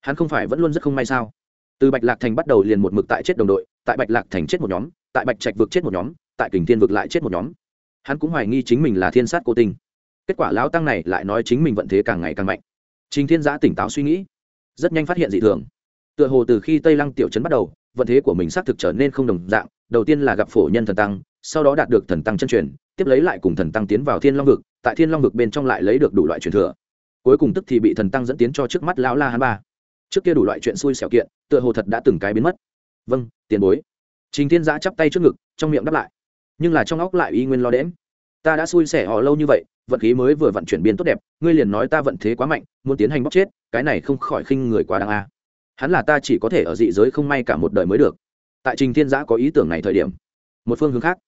Hắn không phải vẫn luôn rất không may sao? Từ bạch lạc thành bắt đầu liền một mực tại chết đồng đội tại bạch lạc thành chết một nhóm, tại bạch trạch vực chết một nhóm, tại kình thiên vực lại chết một nhóm. Hắn cũng hoài nghi chính mình là thiên sát cô tinh. Kết quả lão tăng này lại nói chính mình vận thế càng ngày càng mạnh. Trình thiên giã tỉnh táo suy nghĩ, rất nhanh phát hiện dị thường. Tựa hồ từ khi tây lăng tiểu trấn bắt đầu, vận thế của mình xác thực trở nên không đồng dạng, đầu tiên là gặp phổ nhân thần tăng, sau đó đạt được thần tăng chân truyền, tiếp lấy lại cùng thần tăng tiến vào thiên long vực, tại thiên long vực bên trong lại lấy được đủ loại truyền thừa. Cuối cùng tức thì bị thần tăng dẫn tiến cho trước mắt lão la hắn ba. Trước kia đủ loại chuyện xui xẻo kiện, tựa hồ thật đã từng cái biến mất vâng tiền bối. Trình thiên giã chắp tay trước ngực, trong miệng đáp lại. Nhưng là trong óc lại y nguyên lo đễm. Ta đã xui xẻ họ lâu như vậy, vận khí mới vừa vận chuyển biến tốt đẹp, ngươi liền nói ta vận thế quá mạnh, muốn tiến hành bóc chết, cái này không khỏi khinh người quá đáng a. Hắn là ta chỉ có thể ở dị giới không may cả một đời mới được. Tại trình thiên giã có ý tưởng này thời điểm, một phương hướng khác.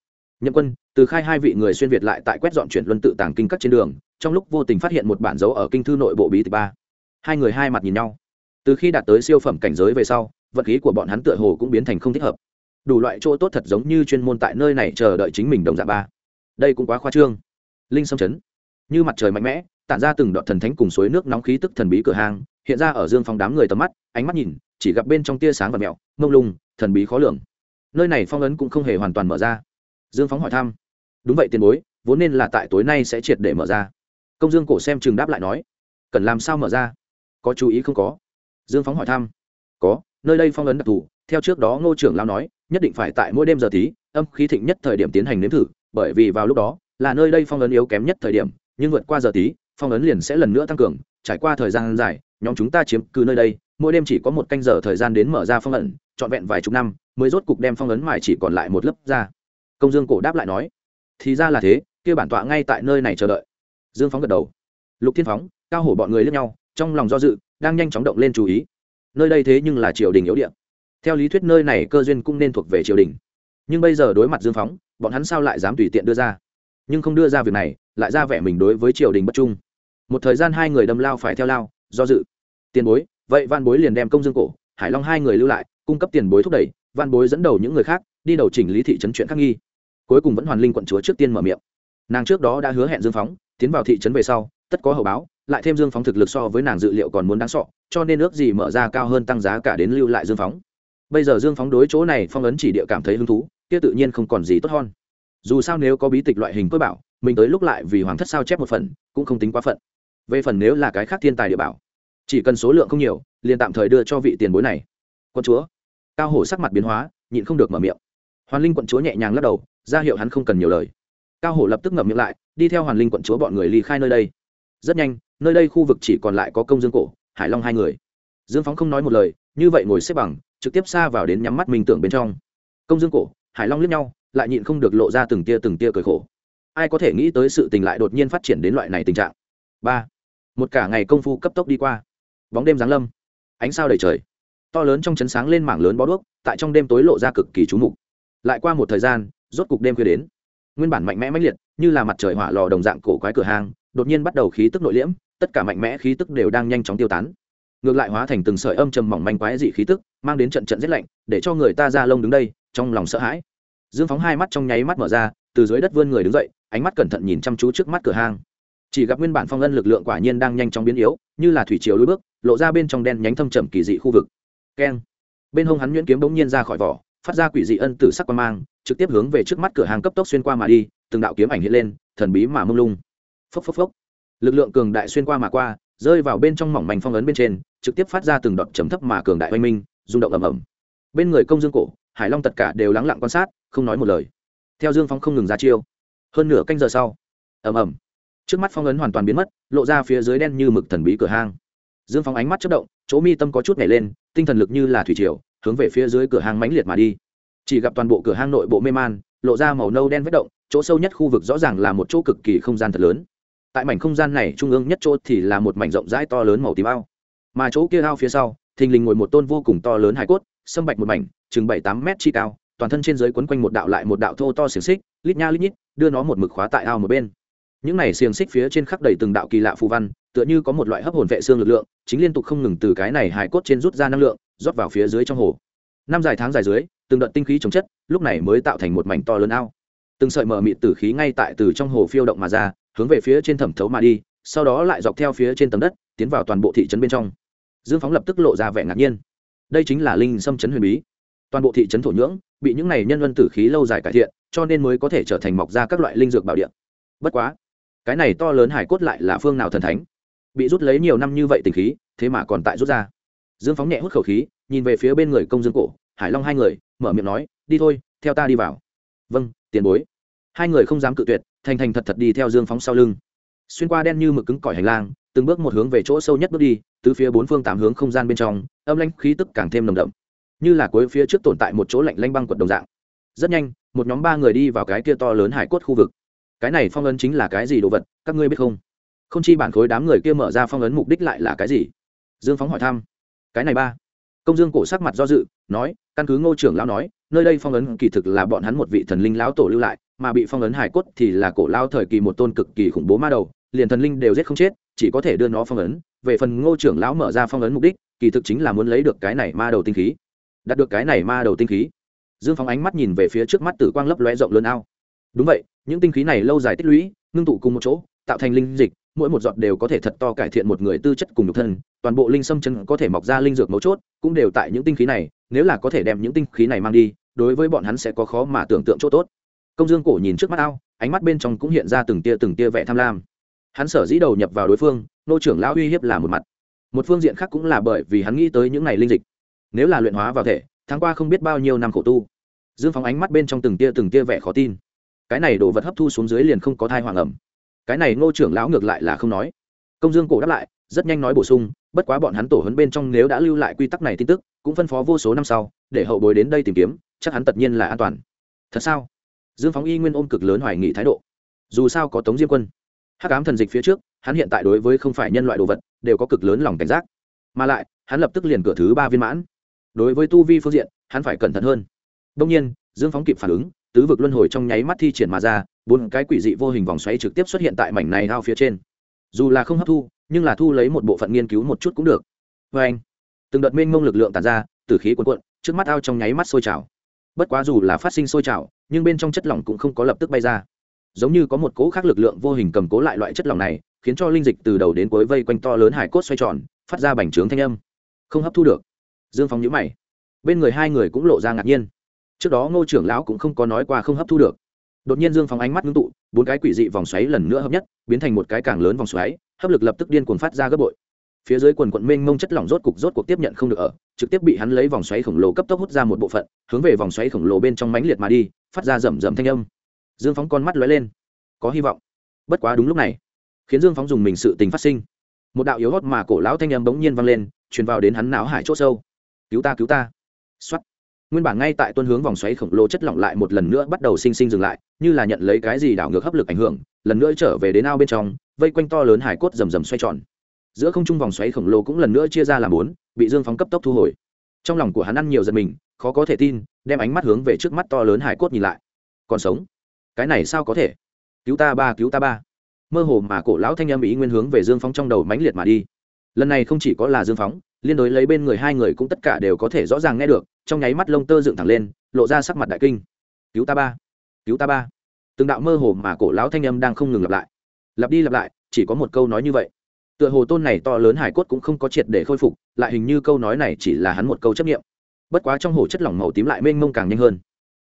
Nhậm quân, từ khai hai vị người xuyên việt lại tại quét dọn chuyển luân tự tàng kinh các trên đường, trong lúc vô tình phát hiện một bản dấu ở kinh thư nội bộ bí tịch ba. Hai người hai mặt nhìn nhau. Từ khi đạt tới siêu phẩm cảnh giới về sau vật khí của bọn hắn tựa hồ cũng biến thành không thích hợp. Đủ loại chỗ tốt thật giống như chuyên môn tại nơi này chờ đợi chính mình đồng dạng ba. Đây cũng quá khoa trương. Linh sâm chấn. Như mặt trời mạnh mẽ, tản ra từng đoạn thần thánh cùng suối nước nóng khí tức thần bí cửa hàng, hiện ra ở dương phong đám người tầm mắt, ánh mắt nhìn, chỉ gặp bên trong tia sáng và mẹo, mông lung, thần bí khó lường. Nơi này phong ấn cũng không hề hoàn toàn mở ra. Dương phóng hỏi thăm. Đúng vậy tiền bối, vốn nên là tại tối nay sẽ triệt để mở ra. Công dương cổ xem chừng đáp lại nói. Cần làm sao mở ra? Có chú ý không có? Dương phóng hỏi thăm. Có nơi đây phong ấn đặc thù, theo trước đó ngô trưởng lao nói, nhất định phải tại mỗi đêm giờ tí, âm khí thịnh nhất thời điểm tiến hành nếm thử, bởi vì vào lúc đó, là nơi đây phong ấn yếu kém nhất thời điểm, nhưng vượt qua giờ tí, phong ấn liền sẽ lần nữa tăng cường, trải qua thời gian dài, nhóm chúng ta chiếm cứ nơi đây, mỗi đêm chỉ có một canh giờ thời gian đến mở ra phong ấn, trọn vẹn vài chục năm, mới rốt cục đem phong ấn mài chỉ còn lại một lớp ra. Công dương cổ đáp lại nói, thì ra là thế, kia bản tọa ngay tại nơi này chờ đợi. Dương phóng gật đầu. Lục thiên phóng, cao hổ bọn người lướt nhau, trong lòng do dự, đang nhanh chóng động lên chú ý nơi đây thế nhưng là triều đình yếu điện theo lý thuyết nơi này cơ duyên cũng nên thuộc về triều đình. Nhưng bây giờ đối mặt dương phóng, bọn hắn sao lại dám tùy tiện đưa ra? Nhưng không đưa ra việc này, lại ra vẻ mình đối với triều đình bất trung. Một thời gian hai người đâm lao phải theo lao, do dự. Tiền bối, vậy văn bối liền đem công dương cổ, hải long hai người lưu lại, cung cấp tiền bối thúc đẩy văn bối dẫn đầu những người khác, đi đầu chỉnh lý thị trấn chuyện khắc nghi. Cuối cùng vẫn hoàn linh quận chúa trước tiên mở miệng. Nàng trước đó đã hứa hẹn dương phóng tiến vào thị trấn về sau, tất có hậu báo, lại thêm dương phóng thực lực so với nàng dự liệu còn muốn đáng sọ cho nên ước gì mở ra cao hơn tăng giá cả đến lưu lại dương phóng. Bây giờ dương phóng đối chỗ này phong ấn chỉ địa cảm thấy hứng thú, kia tự nhiên không còn gì tốt hơn. Dù sao nếu có bí tịch loại hình cơ bảo, mình tới lúc lại vì hoàng thất sao chép một phần, cũng không tính quá phận. Về phần nếu là cái khác thiên tài địa bảo, chỉ cần số lượng không nhiều, liền tạm thời đưa cho vị tiền bối này. Quân chúa, cao hổ sắc mặt biến hóa, nhịn không được mở miệng. Hoàn linh quận chúa nhẹ nhàng lắc đầu, ra hiệu hắn không cần nhiều lời cao hổ lập tức ngậm miệng lại, đi theo hoàn linh quận chúa bọn người ly khai nơi đây. Rất nhanh, nơi đây khu vực chỉ còn lại có công dương cổ, hải long hai người. Dương phóng không nói một lời, như vậy ngồi xếp bằng, trực tiếp xa vào đến nhắm mắt mình tưởng bên trong. Công dương cổ, hải long liếc nhau, lại nhịn không được lộ ra từng tia từng tia cười khổ. Ai có thể nghĩ tới sự tình lại đột nhiên phát triển đến loại này tình trạng? Ba, một cả ngày công phu cấp tốc đi qua. Bóng đêm giáng lâm, ánh sao đầy trời. To lớn trong chấn sáng lên mảng lớn bó đuốc, tại trong đêm tối lộ ra cực kỳ trú mục. Lại qua một thời gian, rốt cục đêm khuya đến nguyên bản mạnh mẽ mãnh liệt, như là mặt trời hỏa lò đồng dạng cổ quái cửa hàng đột nhiên bắt đầu khí tức nội liễm, tất cả mạnh mẽ khí tức đều đang nhanh chóng tiêu tán. Ngược lại hóa thành từng sợi âm trầm mỏng manh quái dị khí tức, mang đến trận trận rét lạnh, để cho người ta ra lông đứng đây, trong lòng sợ hãi. Dương phóng hai mắt trong nháy mắt mở ra, từ dưới đất vươn người đứng dậy, ánh mắt cẩn thận nhìn chăm chú trước mắt cửa hàng. chỉ gặp nguyên bản phong ân lực lượng quả nhiên đang nhanh chóng biến yếu, như là thủy chiều lối bước, lộ ra bên trong đen nhánh thâm trầm kỳ dị khu vực. Keng. Bên hông hắn nhuyễn kiếm bỗng nhiên ra khỏi vỏ phát ra quỷ dị ân tử sắc quan mang, trực tiếp hướng về trước mắt cửa hàng cấp tốc xuyên qua mà đi, từng đạo kiếm ảnh hiện lên, thần bí mà mông lung. Phốc phốc phốc. Lực lượng cường đại xuyên qua mà qua, rơi vào bên trong mỏng mảnh phong ấn bên trên, trực tiếp phát ra từng đọt chấm thấp mà cường đại oanh minh, rung động ầm ầm. Bên người công dương cổ, hải long tất cả đều lắng lặng quan sát, không nói một lời. Theo dương phong không ngừng ra chiêu. Hơn nửa canh giờ sau, ầm ầm. Trước mắt phong ấn hoàn toàn biến mất, lộ ra phía dưới đen như mực thần bí cửa hang. Dương phong ánh mắt chất động, chỗ mi tâm có chút nhảy lên, tinh thần lực như là thủy triều hướng về phía dưới cửa hang mãnh liệt mà đi. Chỉ gặp toàn bộ cửa hang nội bộ mê man, lộ ra màu nâu đen vết động, chỗ sâu nhất khu vực rõ ràng là một chỗ cực kỳ không gian thật lớn. Tại mảnh không gian này trung ương nhất chỗ thì là một mảnh rộng rãi to lớn màu tím ao. Mà chỗ kia ao phía sau, thình lình ngồi một tôn vô cùng to lớn hải cốt, sâm bạch một mảnh, chừng bảy tám mét chi cao, toàn thân trên dưới quấn quanh một đạo lại một đạo thô to xiềng xích, lít nha lít nhít, đưa nó một mực khóa tại ao một bên. Những này xiềng xích phía trên khắc đầy từng đạo kỳ lạ phù văn, tựa như có một loại hấp hồn vệ xương lực lượng, chính liên tục không ngừng từ cái này hải cốt trên rút ra năng lượng rót vào phía dưới trong hồ. Năm dài tháng dài dưới, từng đợt tinh khí chống chất, lúc này mới tạo thành một mảnh to lớn ao. Từng sợi mờ mịt tử khí ngay tại từ trong hồ phiêu động mà ra, hướng về phía trên thẩm thấu mà đi, sau đó lại dọc theo phía trên tầng đất, tiến vào toàn bộ thị trấn bên trong. Dương phóng lập tức lộ ra vẻ ngạc nhiên. Đây chính là linh xâm chấn huyền bí. Toàn bộ thị trấn thổ nhưỡng, bị những này nhân luân tử khí lâu dài cải thiện, cho nên mới có thể trở thành mọc ra các loại linh dược bảo điện. Bất quá, cái này to lớn hải cốt lại là phương nào thần thánh? Bị rút lấy nhiều năm như vậy tình khí, thế mà còn tại rút ra dương phóng nhẹ hút khẩu khí, nhìn về phía bên người công dương cổ, hải long hai người, mở miệng nói, đi thôi, theo ta đi vào. Vâng tiền bối. Hai người không dám cự tuyệt, thành thành thật thật đi theo dương phóng sau lưng. Xuyên qua đen như mực cứng cỏi hành lang, từng bước một hướng về chỗ sâu nhất bước đi từ phía bốn phương tám hướng không gian bên trong, âm lanh khí tức càng thêm nồng đậm. Như là cuối phía trước tồn tại một chỗ lạnh lanh băng quật đồng dạng. Rất nhanh, một nhóm ba người đi vào cái kia to lớn hải cốt khu vực. Cái này phong ấn chính là cái gì đồ vật, các ngươi biết không? Không chi bản khối đám người kia mở ra phong ấn mục đích lại là cái gì? Dương phóng hỏi thăm cái này ba. Công dương cổ sắc mặt do dự, nói, căn cứ ngô trưởng lão nói, nơi đây phong ấn kỳ thực là bọn hắn một vị thần linh lão tổ lưu lại, mà bị phong ấn hải cốt thì là cổ lao thời kỳ một tôn cực kỳ khủng bố ma đầu, liền thần linh đều giết không chết, chỉ có thể đưa nó phong ấn. Về phần ngô trưởng lão mở ra phong ấn mục đích, kỳ thực chính là muốn lấy được cái này ma đầu tinh khí. Đạt được cái này ma đầu tinh khí, dương phóng ánh mắt nhìn về phía trước mắt tử quang lấp lóe rộng lớn ao. Đúng vậy, những tinh khí này lâu dài tích lũy, ngưng tụ cùng một chỗ, tạo thành linh dịch mỗi một giọt đều có thể thật to cải thiện một người tư chất cùng nhục thân, toàn bộ linh sâm chân có thể mọc ra linh dược mấu chốt, cũng đều tại những tinh khí này, nếu là có thể đem những tinh khí này mang đi, đối với bọn hắn sẽ có khó mà tưởng tượng chỗ tốt. Công dương cổ nhìn trước mắt ao, ánh mắt bên trong cũng hiện ra từng tia từng tia vẻ tham lam. Hắn sở dĩ đầu nhập vào đối phương, nô trưởng lão uy hiếp là một mặt. Một phương diện khác cũng là bởi vì hắn nghĩ tới những ngày linh dịch. Nếu là luyện hóa vào thể, tháng qua không biết bao nhiêu năm khổ tu. Dương phóng ánh mắt bên trong từng tia từng tia vẻ khó tin. Cái này đồ vật hấp thu xuống dưới liền không có thai hoàng ẩm cái này ngô trưởng lão ngược lại là không nói. Công dương cổ đáp lại, rất nhanh nói bổ sung, bất quá bọn hắn tổ hấn bên trong nếu đã lưu lại quy tắc này tin tức, cũng phân phó vô số năm sau, để hậu bối đến đây tìm kiếm, chắc hắn tất nhiên là an toàn. Thật sao? Dương phóng y nguyên ôm cực lớn hoài nghị thái độ. Dù sao có tống diêm quân, hắc ám thần dịch phía trước, hắn hiện tại đối với không phải nhân loại đồ vật, đều có cực lớn lòng cảnh giác. Mà lại, hắn lập tức liền cửa thứ ba viên mãn. Đối với tu vi phương diện, hắn phải cẩn thận hơn. Đông nhiên, dương phóng kịp phản ứng, tứ vực luân hồi trong nháy mắt thi triển mà ra bốn cái quỷ dị vô hình vòng xoáy trực tiếp xuất hiện tại mảnh này ao phía trên. Dù là không hấp thu, nhưng là thu lấy một bộ phận nghiên cứu một chút cũng được. Vê anh, từng đợt mênh mông lực lượng tàn ra, từ khí cuộn cuộn, trước mắt ao trong nháy mắt sôi trào. Bất quá dù là phát sinh sôi trào, nhưng bên trong chất lỏng cũng không có lập tức bay ra. Giống như có một cỗ khác lực lượng vô hình cầm cố lại loại chất lỏng này, khiến cho linh dịch từ đầu đến cuối vây quanh to lớn hải cốt xoay tròn, phát ra bành trướng thanh âm. Không hấp thu được. Dương phong nhữ mày. Bên người hai người cũng lộ ra ngạc nhiên. Trước đó ngô trưởng lão cũng không có nói qua không hấp thu được đột nhiên dương phóng ánh mắt ngưng tụ, bốn cái quỷ dị vòng xoáy lần nữa hợp nhất, biến thành một cái càng lớn vòng xoáy, hấp lực lập tức điên cuồng phát ra gấp bội. Phía dưới quần quận mênh mông chất lỏng rốt cục rốt cuộc tiếp nhận không được ở, trực tiếp bị hắn lấy vòng xoáy khổng lồ cấp tốc hút ra một bộ phận, hướng về vòng xoáy khổng lồ bên trong mánh liệt mà đi, phát ra rầm rầm thanh âm. Dương phóng con mắt lóe lên. Có hy vọng. Bất quá đúng lúc này, khiến dương phóng dùng mình sự tình phát sinh. Một đạo yếu hót mà cổ lão thanh âm bỗng nhiên vang lên, truyền vào đến hắn não hải c h ỗ sâu. Cứu ta cứu ta. X nguyên bản ngay tại tuân hướng vòng xoáy khổng lồ chất lỏng lại một lần nữa bắt đầu sinh sinh dừng lại, như là nhận lấy cái gì đảo ngược hấp lực ảnh hưởng, lần nữa trở về đến ao bên trong, vây quanh to lớn hải cốt rầm rầm xoay tròn. Giữa không trung vòng xoáy khổng lồ cũng lần nữa chia ra làm bốn, bị dương phóng cấp tốc thu hồi. Trong lòng của hắn ăn nhiều giật mình, khó có thể tin, đem ánh mắt hướng về trước mắt to lớn hải cốt nhìn lại. Còn sống? Cái này sao có thể? Cứu ta ba, cứu ta ba. Mơ hồ mà cổ lão thanh âm ý nguyên hướng về dương phóng trong đầu mãnh liệt mà đi. Lần này không chỉ có là dương phóng liên đối lấy bên người hai người cũng tất cả đều có thể rõ ràng nghe được, trong nháy mắt lông tơ dựng thẳng lên, lộ ra sắc mặt đại kinh. Cứu ta ba, cứu ta ba. Từng đạo mơ hồ mà cổ lão thanh âm đang không ngừng lặp lại. Lặp đi lặp lại, chỉ có một câu nói như vậy. Tựa hồ tôn này to lớn hải cốt cũng không có triệt để khôi phục, lại hình như câu nói này chỉ là hắn một câu chấp nghiệm bất quá trong hồ chất lỏng màu tím lại mênh mông càng nhanh hơn.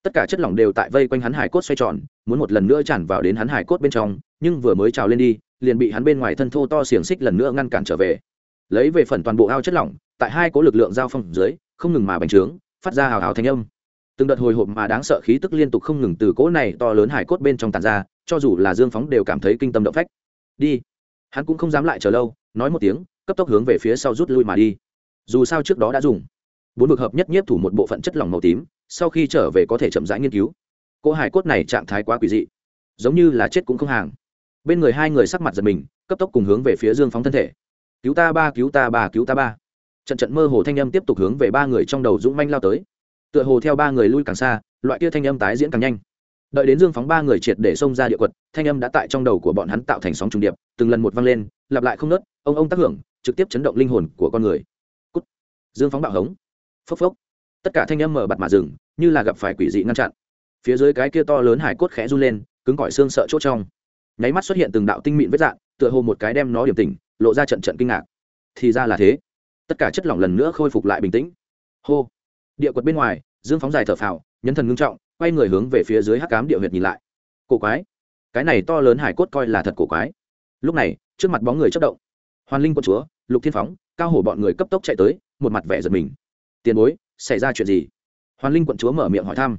Tất cả chất lỏng đều tại vây quanh hắn hải cốt xoay tròn, muốn một lần nữa tràn vào đến hắn hải cốt bên trong, nhưng vừa mới trào lên đi, liền bị hắn bên ngoài thân thô to xiềng xích lần nữa ngăn cản trở về lấy về phần toàn bộ ao chất lỏng, tại hai cố lực lượng giao phong dưới, không ngừng mà bành trướng, phát ra hào hào thanh âm. Từng đợt hồi hộp mà đáng sợ khí tức liên tục không ngừng từ cỗ này to lớn hải cốt bên trong tàn ra, cho dù là dương phóng đều cảm thấy kinh tâm động phách. Đi. Hắn cũng không dám lại chờ lâu, nói một tiếng, cấp tốc hướng về phía sau rút lui mà đi. Dù sao trước đó đã dùng. Bốn vực hợp nhất nhiếp thủ một bộ phận chất lỏng màu tím, sau khi trở về có thể chậm rãi nghiên cứu. Cỗ hải cốt này trạng thái quá quỷ dị. Giống như là chết cũng không hàng. Bên người hai người sắc mặt giật mình, cấp tốc cùng hướng về phía dương phóng thân thể cứu ta ba, cứu ta ba, cứu ta ba. Trận trận mơ hồ thanh âm tiếp tục hướng về ba người trong đầu dũng manh lao tới. Tựa hồ theo ba người lui càng xa, loại kia thanh âm tái diễn càng nhanh. Đợi đến dương phóng ba người triệt để xông ra địa quật, thanh âm đã tại trong đầu của bọn hắn tạo thành sóng trùng điệp, từng lần một vang lên, lặp lại không nớt ông ông tác hưởng, trực tiếp chấn động linh hồn của con người. Cút. dương phóng bạo hống. Phốc phốc. Tất cả thanh âm mở bặt mà rừng như là gặp phải quỷ dị ngăn chặn. Phía dưới cái kia to lớn hải cốt khẽ run lên, cứng cỏi xương sợ chỗ trong. Nháy mắt xuất hiện từng đạo tinh mịn vết dạng tựa hồ một cái đem nó điểm tỉnh lộ ra trận trận kinh ngạc. Thì ra là thế. Tất cả chất lỏng lần nữa khôi phục lại bình tĩnh. Hô. Địa quật bên ngoài, dương phóng dài thở phào, nhấn thần ngưng trọng, quay người hướng về phía dưới hắc cám địa huyệt nhìn lại. Cổ quái. Cái này to lớn hải cốt coi là thật cổ quái. Lúc này, trước mặt bóng người chất động. Hoàn linh quân chúa, lục thiên phóng, cao hổ bọn người cấp tốc chạy tới, một mặt vẻ giật mình. Tiền bối, xảy ra chuyện gì? Hoàn linh quận chúa mở miệng hỏi thăm.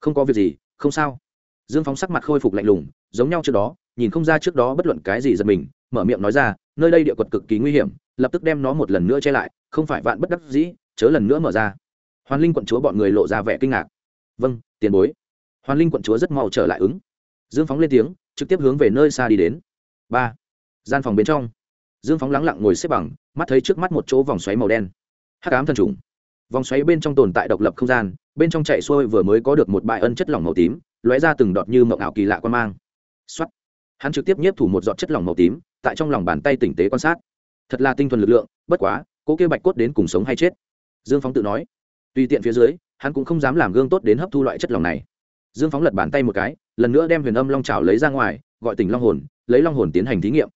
Không có việc gì, không sao. Dương phóng sắc mặt khôi phục lạnh lùng, giống nhau trước đó nhìn không ra trước đó bất luận cái gì giật mình, mở miệng nói ra, nơi đây địa quật cực kỳ nguy hiểm, lập tức đem nó một lần nữa che lại, không phải vạn bất đắc dĩ, chớ lần nữa mở ra. Hoàn linh quận chúa bọn người lộ ra vẻ kinh ngạc. Vâng tiền bối. Hoàn linh quận chúa rất mau trở lại ứng. Dương phóng lên tiếng, trực tiếp hướng về nơi xa đi đến. Ba. Gian phòng bên trong. Dương phóng lắng lặng ngồi xếp bằng, mắt thấy trước mắt một chỗ vòng xoáy màu đen. Hắc ám thần trùng. Vòng xoáy bên trong tồn tại độc lập không gian, bên trong chạy xuôi vừa mới có được một bãi ân chất lỏng màu tím, lóe ra từng đọt như mộng ảo kỳ lạ quan mang. Xuất hắn trực tiếp nhiếp thủ một giọt chất lỏng màu tím, tại trong lòng bàn tay tỉnh tế quan sát. Thật là tinh thuần lực lượng, bất quá, cố kêu bạch cốt đến cùng sống hay chết? Dương phóng tự nói. Tùy tiện phía dưới, hắn cũng không dám làm gương tốt đến hấp thu loại chất lỏng này. Dương phóng lật bàn tay một cái, lần nữa đem huyền âm long trào lấy ra ngoài, gọi tỉnh long hồn, lấy long hồn tiến hành thí nghiệm.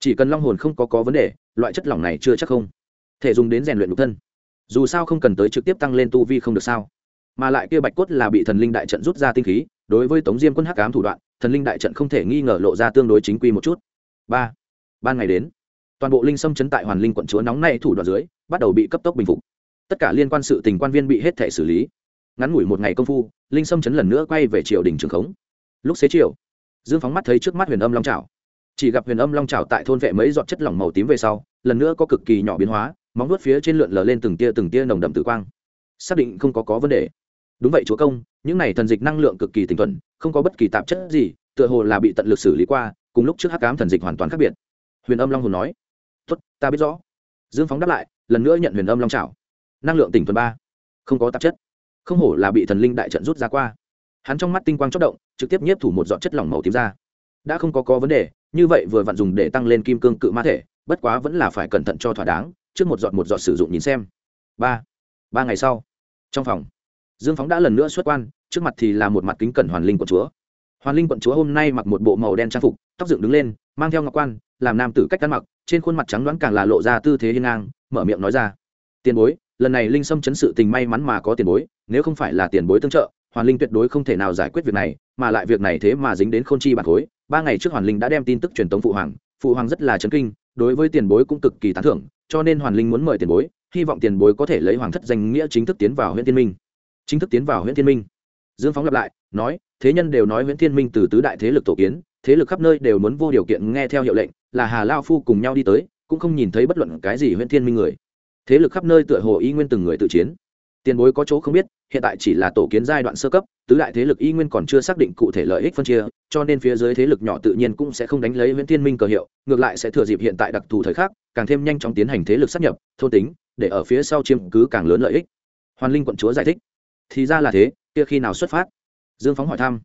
Chỉ cần long hồn không có có vấn đề, loại chất lỏng này chưa chắc không thể dùng đến rèn luyện nhục thân. Dù sao không cần tới trực tiếp tăng lên tu vi không được sao? Mà lại kia bạch cốt là bị thần linh đại trận rút ra tinh khí, đối với tống diêm quân hắc cám thủ đoạn thần linh đại trận không thể nghi ngờ lộ ra tương đối chính quy một chút. Ba, ban ngày đến. Toàn bộ linh xâm chấn tại hoàn linh quận chúa nóng nay thủ đoạn dưới, bắt đầu bị cấp tốc bình phục. Tất cả liên quan sự tình quan viên bị hết thể xử lý. Ngắn ngủi một ngày công phu, linh xâm chấn lần nữa quay về triều đình trường khống. Lúc xế chiều, dương phóng mắt thấy trước mắt huyền âm long trào chỉ gặp huyền âm long trào tại thôn vệ mấy giọt chất lỏng màu tím về sau, lần nữa có cực kỳ nhỏ biến hóa, móng nuốt phía trên lượn lờ lên từng tia từng tia nồng đậm tử quang. Xác định không có có vấn đề đúng vậy chúa công, những này thần dịch năng lượng cực kỳ tinh thuần, không có bất kỳ tạp chất gì, tựa hồ là bị tận lực xử lý qua, cùng lúc trước hắc cám thần dịch hoàn toàn khác biệt. Huyền âm long hồn nói, tốt, ta biết rõ. Dương phóng đáp lại, lần nữa nhận huyền âm long trào năng lượng tỉnh thuần ba, không có tạp chất. Không hổ là bị thần linh đại trận rút ra qua. Hắn trong mắt tinh quang chất động, trực tiếp nhiếp thủ một giọt chất lỏng màu tím ra. Đã không có có vấn đề, như vậy vừa vặn dùng để tăng lên kim cương cự ma thể, bất quá vẫn là phải cẩn thận cho thỏa đáng, trước một giọt một giọt sử dụng nhìn xem. Ba ba ngày sau, trong phòng dương phóng đã lần nữa xuất quan, trước mặt thì là một mặt kính cẩn hoàn linh quận chúa. Hoàn linh quận chúa hôm nay mặc một bộ màu đen trang phục, tóc dựng đứng lên, mang theo ngọc quan, làm nam tử cách ăn mặc, trên khuôn mặt trắng đoán càng là lộ ra tư thế hiên ngang, mở miệng nói ra. Tiền bối, lần này linh sâm chấn sự tình may mắn mà có tiền bối, nếu không phải là tiền bối tương trợ, hoàn linh tuyệt đối không thể nào giải quyết việc này, mà lại việc này thế mà dính đến khôn chi bản khối. Ba ngày trước hoàn linh đã đem tin tức truyền tống phụ hoàng phụ hoàng rất là chấn kinh, đối với tiền bối cũng cực kỳ tán thưởng, cho nên hoàn linh muốn mời tiền bối, hy vọng tiền bối có thể lấy hoàng thất danh nghĩa chính thức tiến vào huyện tiên minh chính thức tiến vào huyện thiên minh. Dương phóng lặp lại, nói, thế nhân đều nói huyện thiên minh từ tứ đại thế lực tổ kiến, thế lực khắp nơi đều muốn vô điều kiện nghe theo hiệu lệnh, là hà lao phu cùng nhau đi tới, cũng không nhìn thấy bất luận cái gì huyện thiên minh người. Thế lực khắp nơi tựa hồ y nguyên từng người tự chiến. Tiền bối có chỗ không biết, hiện tại chỉ là tổ kiến giai đoạn sơ cấp, tứ đại thế lực y nguyên còn chưa xác định cụ thể lợi ích phân chia, cho nên phía dưới thế lực nhỏ tự nhiên cũng sẽ không đánh lấy huyện thiên minh cờ hiệu, ngược lại sẽ thừa dịp hiện tại đặc thù thời khắc, càng thêm nhanh chóng tiến hành thế lực sắp nhập, thôn tính, để ở phía sau chiếm cứ càng lớn lợi ích. Hoàn linh quận chúa giải thích thì ra là thế, kia khi nào xuất phát? Dương phóng hỏi thăm.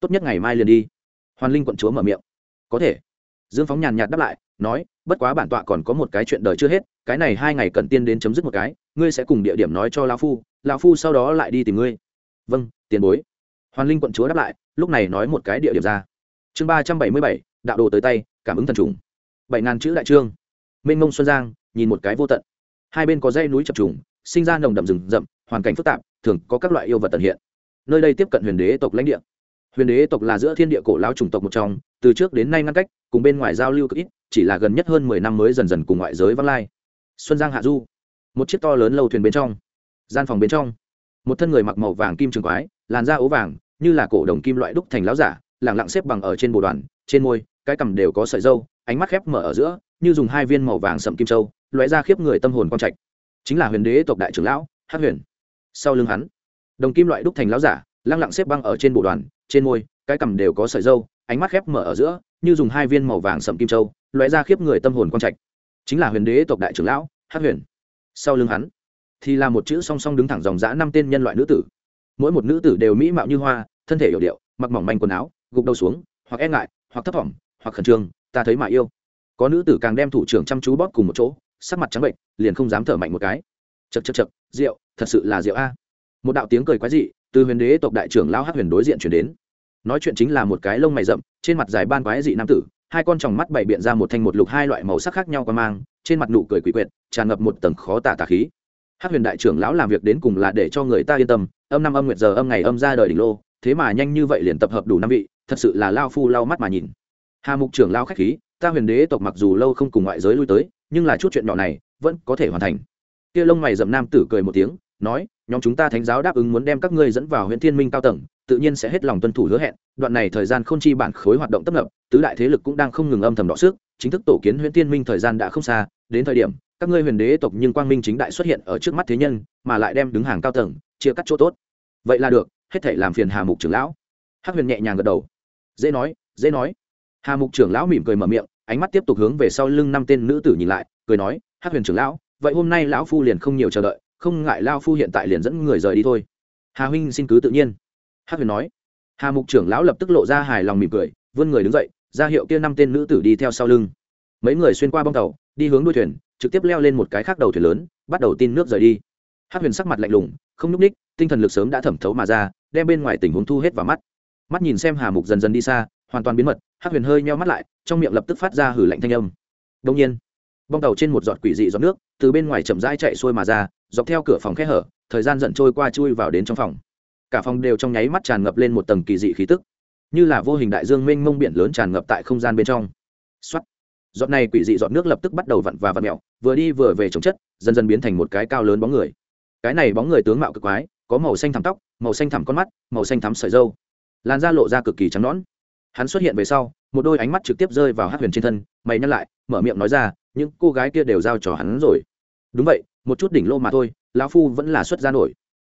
Tốt nhất ngày mai liền đi. Hoàn linh quận chúa mở miệng. Có thể. Dương phóng nhàn nhạt đáp lại, nói, bất quá bản tọa còn có một cái chuyện đời chưa hết, cái này hai ngày cần tiên đến chấm dứt một cái, ngươi sẽ cùng địa điểm nói cho lão phu lão phu sau đó lại đi tìm ngươi. Vâng tiền bối. Hoàn linh quận chúa đáp lại, lúc này nói một cái địa điểm ra. Chương ba trăm bảy mươi bảy, đạo đồ tới tay, cảm ứng thần trùng. Bảy ngàn chữ đại trương. Mênh mông xuân giang, nhìn một cái vô tận. Hai bên có dây núi chập trùng sinh ra nồng đậm rừng rậm, hoàn cảnh phức tạp, thường có các loại yêu vật tận hiện. Nơi đây tiếp cận huyền đế tộc lãnh địa. Huyền đế tộc là giữa thiên địa cổ lão chủng tộc một trong, từ trước đến nay ngăn cách, cùng bên ngoài giao lưu cực ít, chỉ là gần nhất hơn mười năm mới dần dần cùng ngoại giới văng lai. Xuân giang hạ du, một chiếc to lớn lâu thuyền bên trong, gian phòng bên trong, một thân người mặc màu vàng kim trường quái, làn da ố vàng, như là cổ đồng kim loại đúc thành láo giả, lẳng lặng xếp bằng ở trên bồ đoàn, trên môi, cái cằm đều có sợi dâu ánh mắt khép mở ở giữa, như dùng hai viên màu vàng sậm kim châu, lóe ra khiếp người tâm hồn quang trạch chính là huyền đế tộc đại trưởng lão hát huyền. Sau lưng hắn, đồng kim loại đúc thành lão giả, lăng lặng xếp băng ở trên bộ đoàn, trên môi, cái cằm đều có sợi dâu ánh mắt khép mở ở giữa, như dùng hai viên màu vàng sậm kim châu loại ra khiếp người tâm hồn quang trạch. Chính là huyền đế tộc đại trưởng lão hát huyền. Sau lưng hắn, thì là một chữ song song đứng thẳng dòng dã năm tên nhân loại nữ tử. Mỗi một nữ tử đều mỹ mạo như hoa, thân thể hiểu điệu, mặc mỏng manh quần áo, gục đầu xuống, hoặc e ngại, hoặc thấp thỏm, hoặc khẩn trương, ta thấy mà yêu. Có nữ tử càng đem thủ trưởng chăm chú bóp cùng một chỗ sắc mặt trắng bệnh, liền không dám thở mạnh một cái. Chật chật chật rượu, thật sự là rượu a. Một đạo tiếng cười quái dị từ huyền đế tộc đại trưởng lao hát huyền đối diện chuyển đến. Nói chuyện chính là một cái lông mày rậm, trên mặt dài ban quái dị nam tử, hai con tròng mắt bày biện ra một thanh một lục hai loại màu sắc khác nhau qua mang, trên mặt nụ cười quỷ quyệt, tràn ngập một tầng khó tả tà khí. Hát huyền đại trưởng lão làm việc đến cùng là để cho người ta yên tâm, âm năm âm nguyệt giờ âm ngày âm ra đời đỉnh lô, thế mà nhanh như vậy liền tập hợp đủ năm vị, thật sự là lao phu lao mắt mà nhìn. Hà mục trưởng lao khách khí ta huyền đế tộc mặc dù lâu không cùng ngoại giới lui tới, nhưng là chút chuyện nhỏ này vẫn có thể hoàn thành. Kia lông mày dậm nam tử cười một tiếng, nói, nhóm chúng ta thánh giáo đáp ứng muốn đem các ngươi dẫn vào huyện thiên minh cao tầng, tự nhiên sẽ hết lòng tuân thủ hứa hẹn, đoạn này thời gian không chi bản khối hoạt động tấp nập, tứ đại thế lực cũng đang không ngừng âm thầm đọ sức, chính thức tổ kiến huyện thiên minh thời gian đã không xa, đến thời điểm, các ngươi huyền đế tộc nhưng quang minh chính đại xuất hiện ở trước mắt thế nhân, mà lại đem đứng hàng cao tầng, chia cắt chỗ tốt. Vậy là được, hết thể làm phiền hà mục trưởng lão. Hắc huyền nhẹ nhàng gật đầu. Dễ nói dễ nói. Hà mục trưởng lão mỉm cười mở miệng ánh mắt tiếp tục hướng về sau lưng năm tên nữ tử nhìn lại, cười nói, hắc huyền trưởng lão, vậy hôm nay lão phu liền không nhiều chờ đợi, không ngại lao phu hiện tại liền dẫn người rời đi thôi. Hà huynh xin cứ tự nhiên. Hắc huyền nói. Hà mục trưởng lão lập tức lộ ra hài lòng mỉm cười, vươn người đứng dậy, ra hiệu kia năm tên nữ tử đi theo sau lưng. Mấy người xuyên qua bong tàu, đi hướng đuôi thuyền, trực tiếp leo lên một cái khác đầu thuyền lớn, bắt đầu tin nước rời đi. Hắc huyền sắc mặt lạnh lùng, không n ú c ních tinh thần lực sớm đã thẩm thấu mà ra, đem bên ngoài tình huống thu hết vào mắt. Mắt nhìn xem hà mục dần dần đi xa hoàn toàn biến mật, hắc huyền hơi meo mắt lại, trong miệng lập tức phát ra hử lạnh thanh âm. Đông nhiên, bong tàu trên một giọt quỷ dị giọt nước từ bên ngoài chậm rãi chạy xuôi mà ra, dọc theo cửa phòng khe hở, thời gian dần trôi qua chui vào đến trong phòng. Cả phòng đều trong nháy mắt tràn ngập lên một tầng kỳ dị khí tức, như là vô hình đại dương mênh mông biển lớn tràn ngập tại không gian bên trong. Xuất giọt này quỷ dị giọt nước lập tức bắt đầu vặn và vặn mẹo vừa đi vừa về chống chất, dần dần biến thành một cái cao lớn bóng người. Cái này bóng người tướng mạo cực quái, có màu xanh thẳm tóc, màu xanh thẳm con mắt, màu xanh thắm sợi dâu làn da lộ ra cực kỳ trắng nõn hắn xuất hiện về sau, một đôi ánh mắt trực tiếp rơi vào hát huyền trên thân, mày nhắc lại, mở miệng nói ra, những cô gái kia đều giao cho hắn rồi. Đúng vậy, một chút đỉnh lô mà thôi, lão phu vẫn là xuất gia nổi.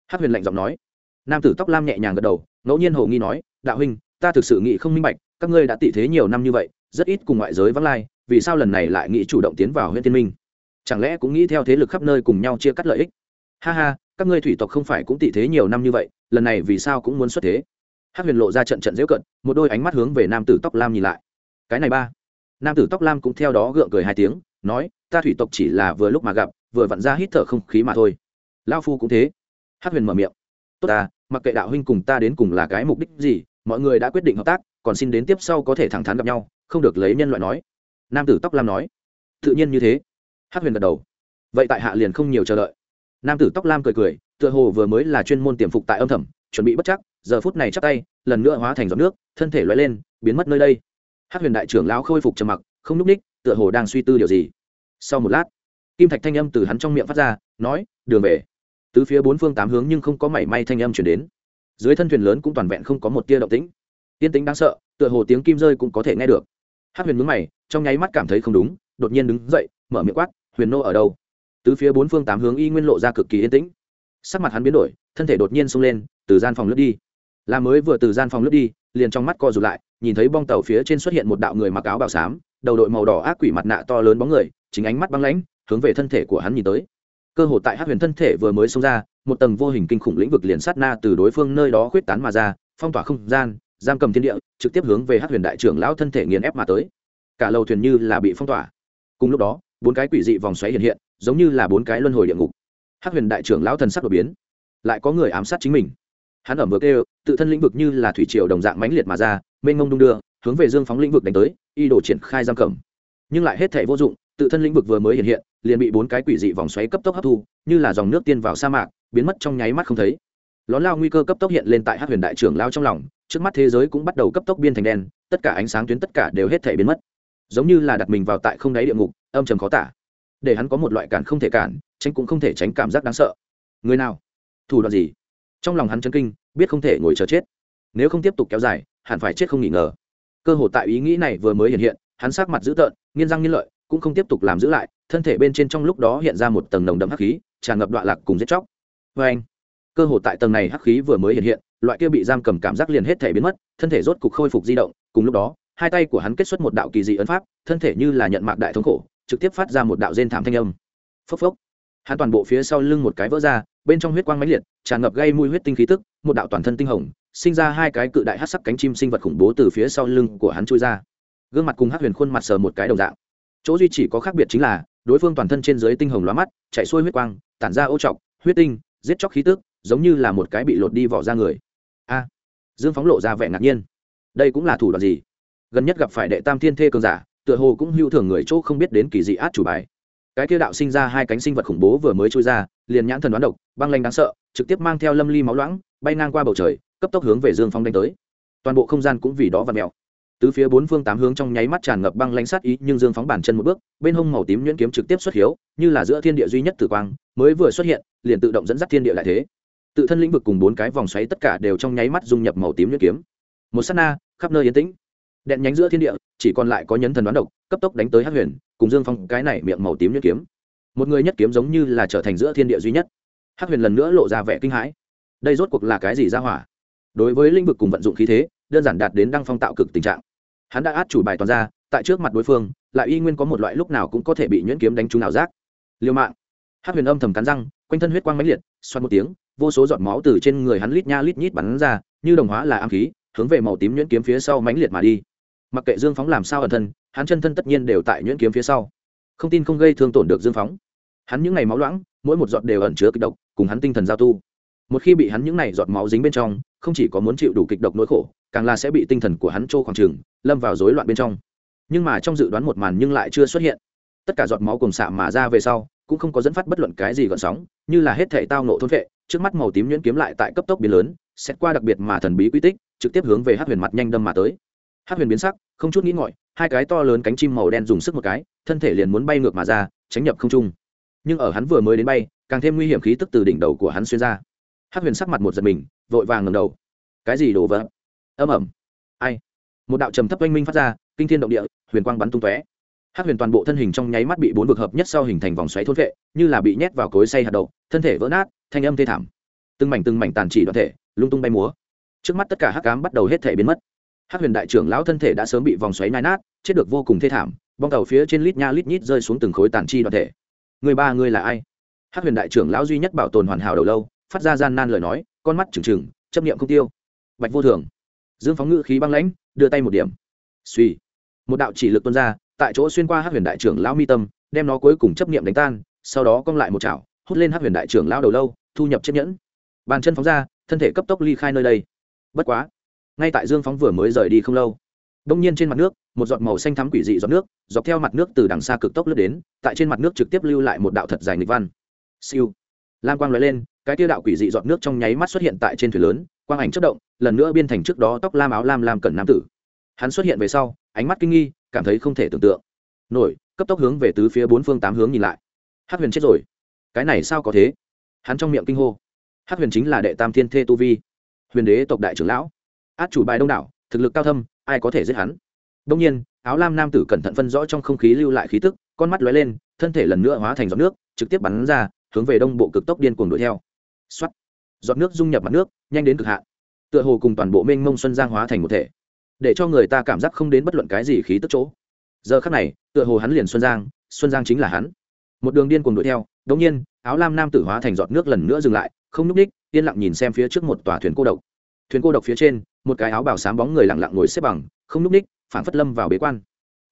Hát huyền lạnh giọng nói. Nam tử tóc lam nhẹ nhàng gật đầu, ngẫu nhiên hồ nghi nói, đạo huynh, ta thực sự nghĩ không minh bạch, các ngươi đã tị thế nhiều năm như vậy, rất ít cùng ngoại giới vắng lai, vì sao lần này lại nghĩ chủ động tiến vào huyện tiên minh? Chẳng lẽ cũng nghĩ theo thế lực khắp nơi cùng nhau chia cắt lợi ích? Ha ha, các ngươi thủy tộc không phải cũng tị thế nhiều năm như vậy, lần này vì sao cũng muốn xuất thế? Hát huyền lộ ra trận trận dễu cận một đôi ánh mắt hướng về nam tử tóc lam nhìn lại. Cái này ba. Nam tử tóc lam cũng theo đó gượng cười hai tiếng, nói, ta thủy tộc chỉ là vừa lúc mà gặp, vừa vặn ra hít thở không khí mà thôi. Lao phu cũng thế. Hát huyền mở miệng, tốt ta, mặc kệ đạo huynh cùng ta đến cùng là cái mục đích gì, mọi người đã quyết định hợp tác, còn xin đến tiếp sau có thể thẳng thắn gặp nhau, không được lấy nhân loại nói. Nam tử tóc lam nói, tự nhiên như thế. Hát huyền gật đầu, vậy tại hạ liền không nhiều chờ đợi. Nam tử tóc lam cười cười, tựa hồ vừa mới là chuyên môn tiềm phục tại âm thầm chuẩn bị bất chắc, giờ phút này chắc tay, lần nữa hóa thành giọt nước, thân thể loay lên, biến mất nơi đây. Hát huyền đại trưởng lão khôi phục trầm mặc, không n ú c ních, tựa hồ đang suy tư điều gì. Sau một lát, kim thạch thanh âm từ hắn trong miệng phát ra, nói, đường về. Tứ phía bốn phương tám hướng nhưng không có mảy may thanh âm chuyển đến. Dưới thân thuyền lớn cũng toàn vẹn không có một tia động tĩnh. Tiên tính đáng sợ, tựa hồ tiếng kim rơi cũng có thể nghe được. Hát huyền mướn mày, trong nháy mắt cảm thấy không đúng, đột nhiên đứng dậy, mở miệng quát, huyền nô ở đâu? Tứ phía bốn phương tám hướng y nguyên lộ ra cực kỳ yên tĩnh. Sắc mặt hắn biến đổi, thân thể đột nhiên xông lên từ gian phòng lướt đi. Là mới vừa từ gian phòng lướt đi, liền trong mắt co rụt lại, nhìn thấy bong tàu phía trên xuất hiện một đạo người mặc áo bào xám, đầu đội màu đỏ ác quỷ mặt nạ to lớn bóng người, chính ánh mắt băng lãnh, hướng về thân thể của hắn nhìn tới. Cơ hội tại hát huyền thân thể vừa mới xông ra, một tầng vô hình kinh khủng lĩnh vực liền sát na từ đối phương nơi đó khuyết tán mà ra, phong tỏa không gian, giam cầm thiên địa, trực tiếp hướng về hát huyền đại trưởng lão thân thể nghiền ép mà tới. Cả lầu thuyền như là bị phong tỏa. Cùng lúc đó, bốn cái quỷ dị vòng xoáy hiện hiện, giống như là bốn cái luân hồi địa ngục. Hát huyền đại trưởng lão thần sắc đột biến, lại có người ám sát chính mình hắn ở vừa kêu, tự thân lĩnh vực như là thủy triều đồng dạng mãnh liệt mà ra, mênh ngông đung đưa, hướng về dương phóng lĩnh vực đánh tới, y đổ triển khai giam cầm. Nhưng lại hết thể vô dụng, tự thân lĩnh vực vừa mới hiện hiện, liền bị bốn cái quỷ dị vòng xoáy cấp tốc hấp thu, như là dòng nước tiên vào sa mạc, biến mất trong nháy mắt không thấy. Lón lao nguy cơ cấp tốc hiện lên tại hát huyền đại trưởng lao trong lòng, trước mắt thế giới cũng bắt đầu cấp tốc biên thành đen, tất cả ánh sáng tuyến tất cả đều hết thể biến mất. Giống như là đặt mình vào tại không đáy địa ngục, âm trầm khó tả. Để hắn có một loại cản không thể cản, tránh cũng không thể tránh cảm giác đáng sợ. Người nào? Thủ đoạn gì? Trong lòng hắn chấn kinh, biết không thể ngồi chờ chết. Nếu không tiếp tục kéo dài, hẳn phải chết không nghỉ ngờ. Cơ hội tại ý nghĩ này vừa mới hiện hiện, hắn sát mặt dữ tợn, nghiên răng nghiên lợi, cũng không tiếp tục làm giữ lại, thân thể bên trên trong lúc đó hiện ra một tầng nồng đậm hắc khí, tràn ngập đoạn lạc cùng giết chóc. Vê anh, cơ hội tại tầng này hắc khí vừa mới hiện hiện, loại kia bị giam cầm cảm giác liền hết thể biến mất, thân thể rốt cục khôi phục di động, cùng lúc đó, hai tay của hắn kết xuất một đạo kỳ dị ấn pháp, thân thể như là nhận mạc đại thống khổ, trực tiếp phát ra một đạo rên thảm thanh âm. Phốc phốc. Hắn toàn bộ phía sau lưng một cái vỡ ra, bên trong huyết quang mãnh liệt tràn ngập gây mùi huyết tinh khí tức, một đạo toàn thân tinh hồng, sinh ra hai cái cự đại hát sắc cánh chim sinh vật khủng bố từ phía sau lưng của hắn chui ra. Gương mặt cùng hát huyền khuôn mặt sờ một cái đồng dạng. Chỗ duy chỉ có khác biệt chính là, đối phương toàn thân trên dưới tinh hồng lóa mắt chạy xuôi huyết quang, tản ra ô trọc, huyết tinh, giết chóc khí tức, giống như là một cái bị lột đi vỏ ra người. A! Dương phóng lộ ra vẻ ngạc nhiên. Đây cũng là thủ đoạn gì? Gần nhất gặp phải đệ tam thiên thê cường giả, tựa hồ cũng hưu thường người chỗ không biết đến kỳ dị át chủ bài. Cái kia đạo sinh ra hai cánh sinh vật khủng bố vừa mới trôi ra, liền nhãn thần đoán độc, băng lanh đáng sợ trực tiếp mang theo lâm ly máu loãng, bay ngang qua bầu trời, cấp tốc hướng về dương phong đánh tới. Toàn bộ không gian cũng vì đó và mèo từ phía bốn phương tám hướng trong nháy mắt tràn ngập băng lãnh sát ý, nhưng dương phóng bản chân một bước, bên hông màu tím nhuyễn kiếm trực tiếp xuất hiếu, như là giữa thiên địa duy nhất tử quang, mới vừa xuất hiện, liền tự động dẫn dắt thiên địa lại thế. Tự thân lĩnh vực cùng bốn cái vòng xoáy tất cả đều trong nháy mắt dung nhập màu tím nhuyễn kiếm. Một sát na, khắp nơi yên tĩnh. Đèn nhánh giữa thiên địa, chỉ còn lại có nhấn thần đoán độc, cấp tốc đánh tới hắc huyền, cùng dương phong cái này miệng màu tím nhuyễn kiếm. Một người nhất kiếm giống như là trở thành giữa thiên địa duy nhất hắc huyền lần nữa lộ ra vẻ kinh hãi. Đây rốt cuộc là cái gì ra hỏa? Đối với lĩnh vực cùng vận dụng khí thế, đơn giản đạt đến đăng phong tạo cực tình trạng. Hắn đã át chủ bài toàn ra, tại trước mặt đối phương, lại y nguyên có một loại lúc nào cũng có thể bị nhuyễn kiếm đánh trúng nào giác. Liêu mạng. Hắc huyền âm thầm cắn răng, quanh thân huyết quang mãnh liệt xoan một tiếng, vô số giọt máu từ trên người hắn lít nha lít nhít bắn ra, như đồng hóa là ám khí, hướng về màu tím nhuyễn kiếm phía sau mãnh liệt mà đi. Mặc kệ dương phóng làm sao ẩn thân, hắn chân thân tất nhiên đều tại nhuyễn kiếm phía sau. Không tin không gây thương tổn được dương phóng. Hắn những ngày máu loãng mỗi một giọt đều ẩn chứa kịch độc, cùng hắn tinh thần giao tu. Một khi bị hắn những này giọt máu dính bên trong, không chỉ có muốn chịu đủ kịch độc nỗi khổ, càng là sẽ bị tinh thần của hắn trô khoảng trường lâm vào rối loạn bên trong. Nhưng mà trong dự đoán một màn nhưng lại chưa xuất hiện. Tất cả giọt máu cùng xạ mà ra về sau, cũng không có dẫn phát bất luận cái gì gợn sóng, như là hết thể tao nộ thôn vệ, trước mắt màu tím nhuyễn kiếm lại tại cấp tốc biến lớn, xét qua đặc biệt mà thần bí quy tích, trực tiếp hướng về hát huyền mặt nhanh đâm mà tới. Hát huyền biến sắc, không chút nghĩ ngọi hai cái to lớn cánh chim màu đen dùng sức một cái, thân thể liền muốn bay ngược mà ra, tránh nhập không trung nhưng ở hắn vừa mới đến bay, càng thêm nguy hiểm khí tức từ đỉnh đầu của hắn xuyên ra. Hắc huyền sắc mặt một giật mình, vội vàng ngầm đầu. Cái gì đổ vỡ âm ẩm. Ai? Một đạo trầm thấp oanh minh phát ra, kinh thiên động địa, huyền quang bắn tung tóe. Hắc huyền toàn bộ thân hình trong nháy mắt bị bốn vực hợp nhất sau hình thành vòng xoáy thốt vệ, như là bị nhét vào cối say hạt đậu, thân thể vỡ nát, thanh âm thê thảm. Từng mảnh từng mảnh tàn chỉ đoạn thể, lung tung bay múa. Trước mắt tất cả hắc cám bắt đầu hết thể biến mất. Hắc huyền đại trưởng lão thân thể đã sớm bị vòng xoáy nai nát, chết được vô cùng thê thảm, bong tàu phía trên lít nha lít nhít rơi xuống từng khối tàn chi đoạn thể người ba người là ai? Hắc huyền đại trưởng lão duy nhất bảo tồn hoàn hảo đầu lâu, phát ra gian nan lời nói, con mắt trừng trừng, chấp niệm không tiêu. Bạch vô thường. Dương phóng ngự khí băng lãnh, đưa tay một điểm. Suy một đạo chỉ lực tuân ra, tại chỗ xuyên qua hắc huyền đại trưởng lão mi tâm, đem nó cuối cùng chấp niệm đánh tan, sau đó cong lại một chảo, hút lên hắc huyền đại trưởng lão đầu lâu, thu nhập chiếc nhẫn. Bàn chân phóng ra, thân thể cấp tốc ly khai nơi đây. Bất quá, ngay tại dương phóng vừa mới rời đi không lâu đông nhiên trên mặt nước, một giọt màu xanh thắm quỷ dị giọt nước, dọc theo mặt nước từ đằng xa cực tốc lướt đến, tại trên mặt nước trực tiếp lưu lại một đạo thật dài nghịch văn. Siêu. Lam quang lóe lên, cái tiêu đạo quỷ dị giọt nước trong nháy mắt xuất hiện tại trên thuyền lớn, quang ảnh chớp động, lần nữa biên thành trước đó tóc lam áo lam lam cẩn nam tử. Hắn xuất hiện về sau, ánh mắt kinh nghi, cảm thấy không thể tưởng tượng. Nổi, cấp tốc hướng về tứ phía bốn phương tám hướng nhìn lại. Hắc huyền chết rồi. Cái này sao có thế? Hắn trong miệng kinh hô. Hắc huyền chính là đệ tam thiên thê tu vi. Huyền đế tộc đại trưởng lão. Át chủ bài đông đảo thực lực cao thâm, ai có thể giết hắn? Đông nhiên, áo lam nam tử cẩn thận phân rõ trong không khí lưu lại khí tức, con mắt lóe lên, thân thể lần nữa hóa thành giọt nước, trực tiếp bắn ra, hướng về đông bộ cực tốc điên cuồng đuổi theo. Xuất giọt nước dung nhập mặt nước, nhanh đến cực hạn. Tựa hồ cùng toàn bộ mênh mông xuân giang hóa thành một thể. Để cho người ta cảm giác không đến bất luận cái gì khí tức chỗ. Giờ khắc này, tựa hồ hắn liền xuân giang xuân giang chính là hắn. Một đường điên cuồng đuổi theo, đống nhiên, áo lam nam tử hóa thành giọt nước lần nữa dừng lại, không nhúc ních yên lặng nhìn xem phía trước một tòa thuyền cô độc. Thuyền cô độc phía trên một cái áo bào sám bóng người lặng lặng ngồi xếp bằng, không núp ních phản phất lâm vào bế quan.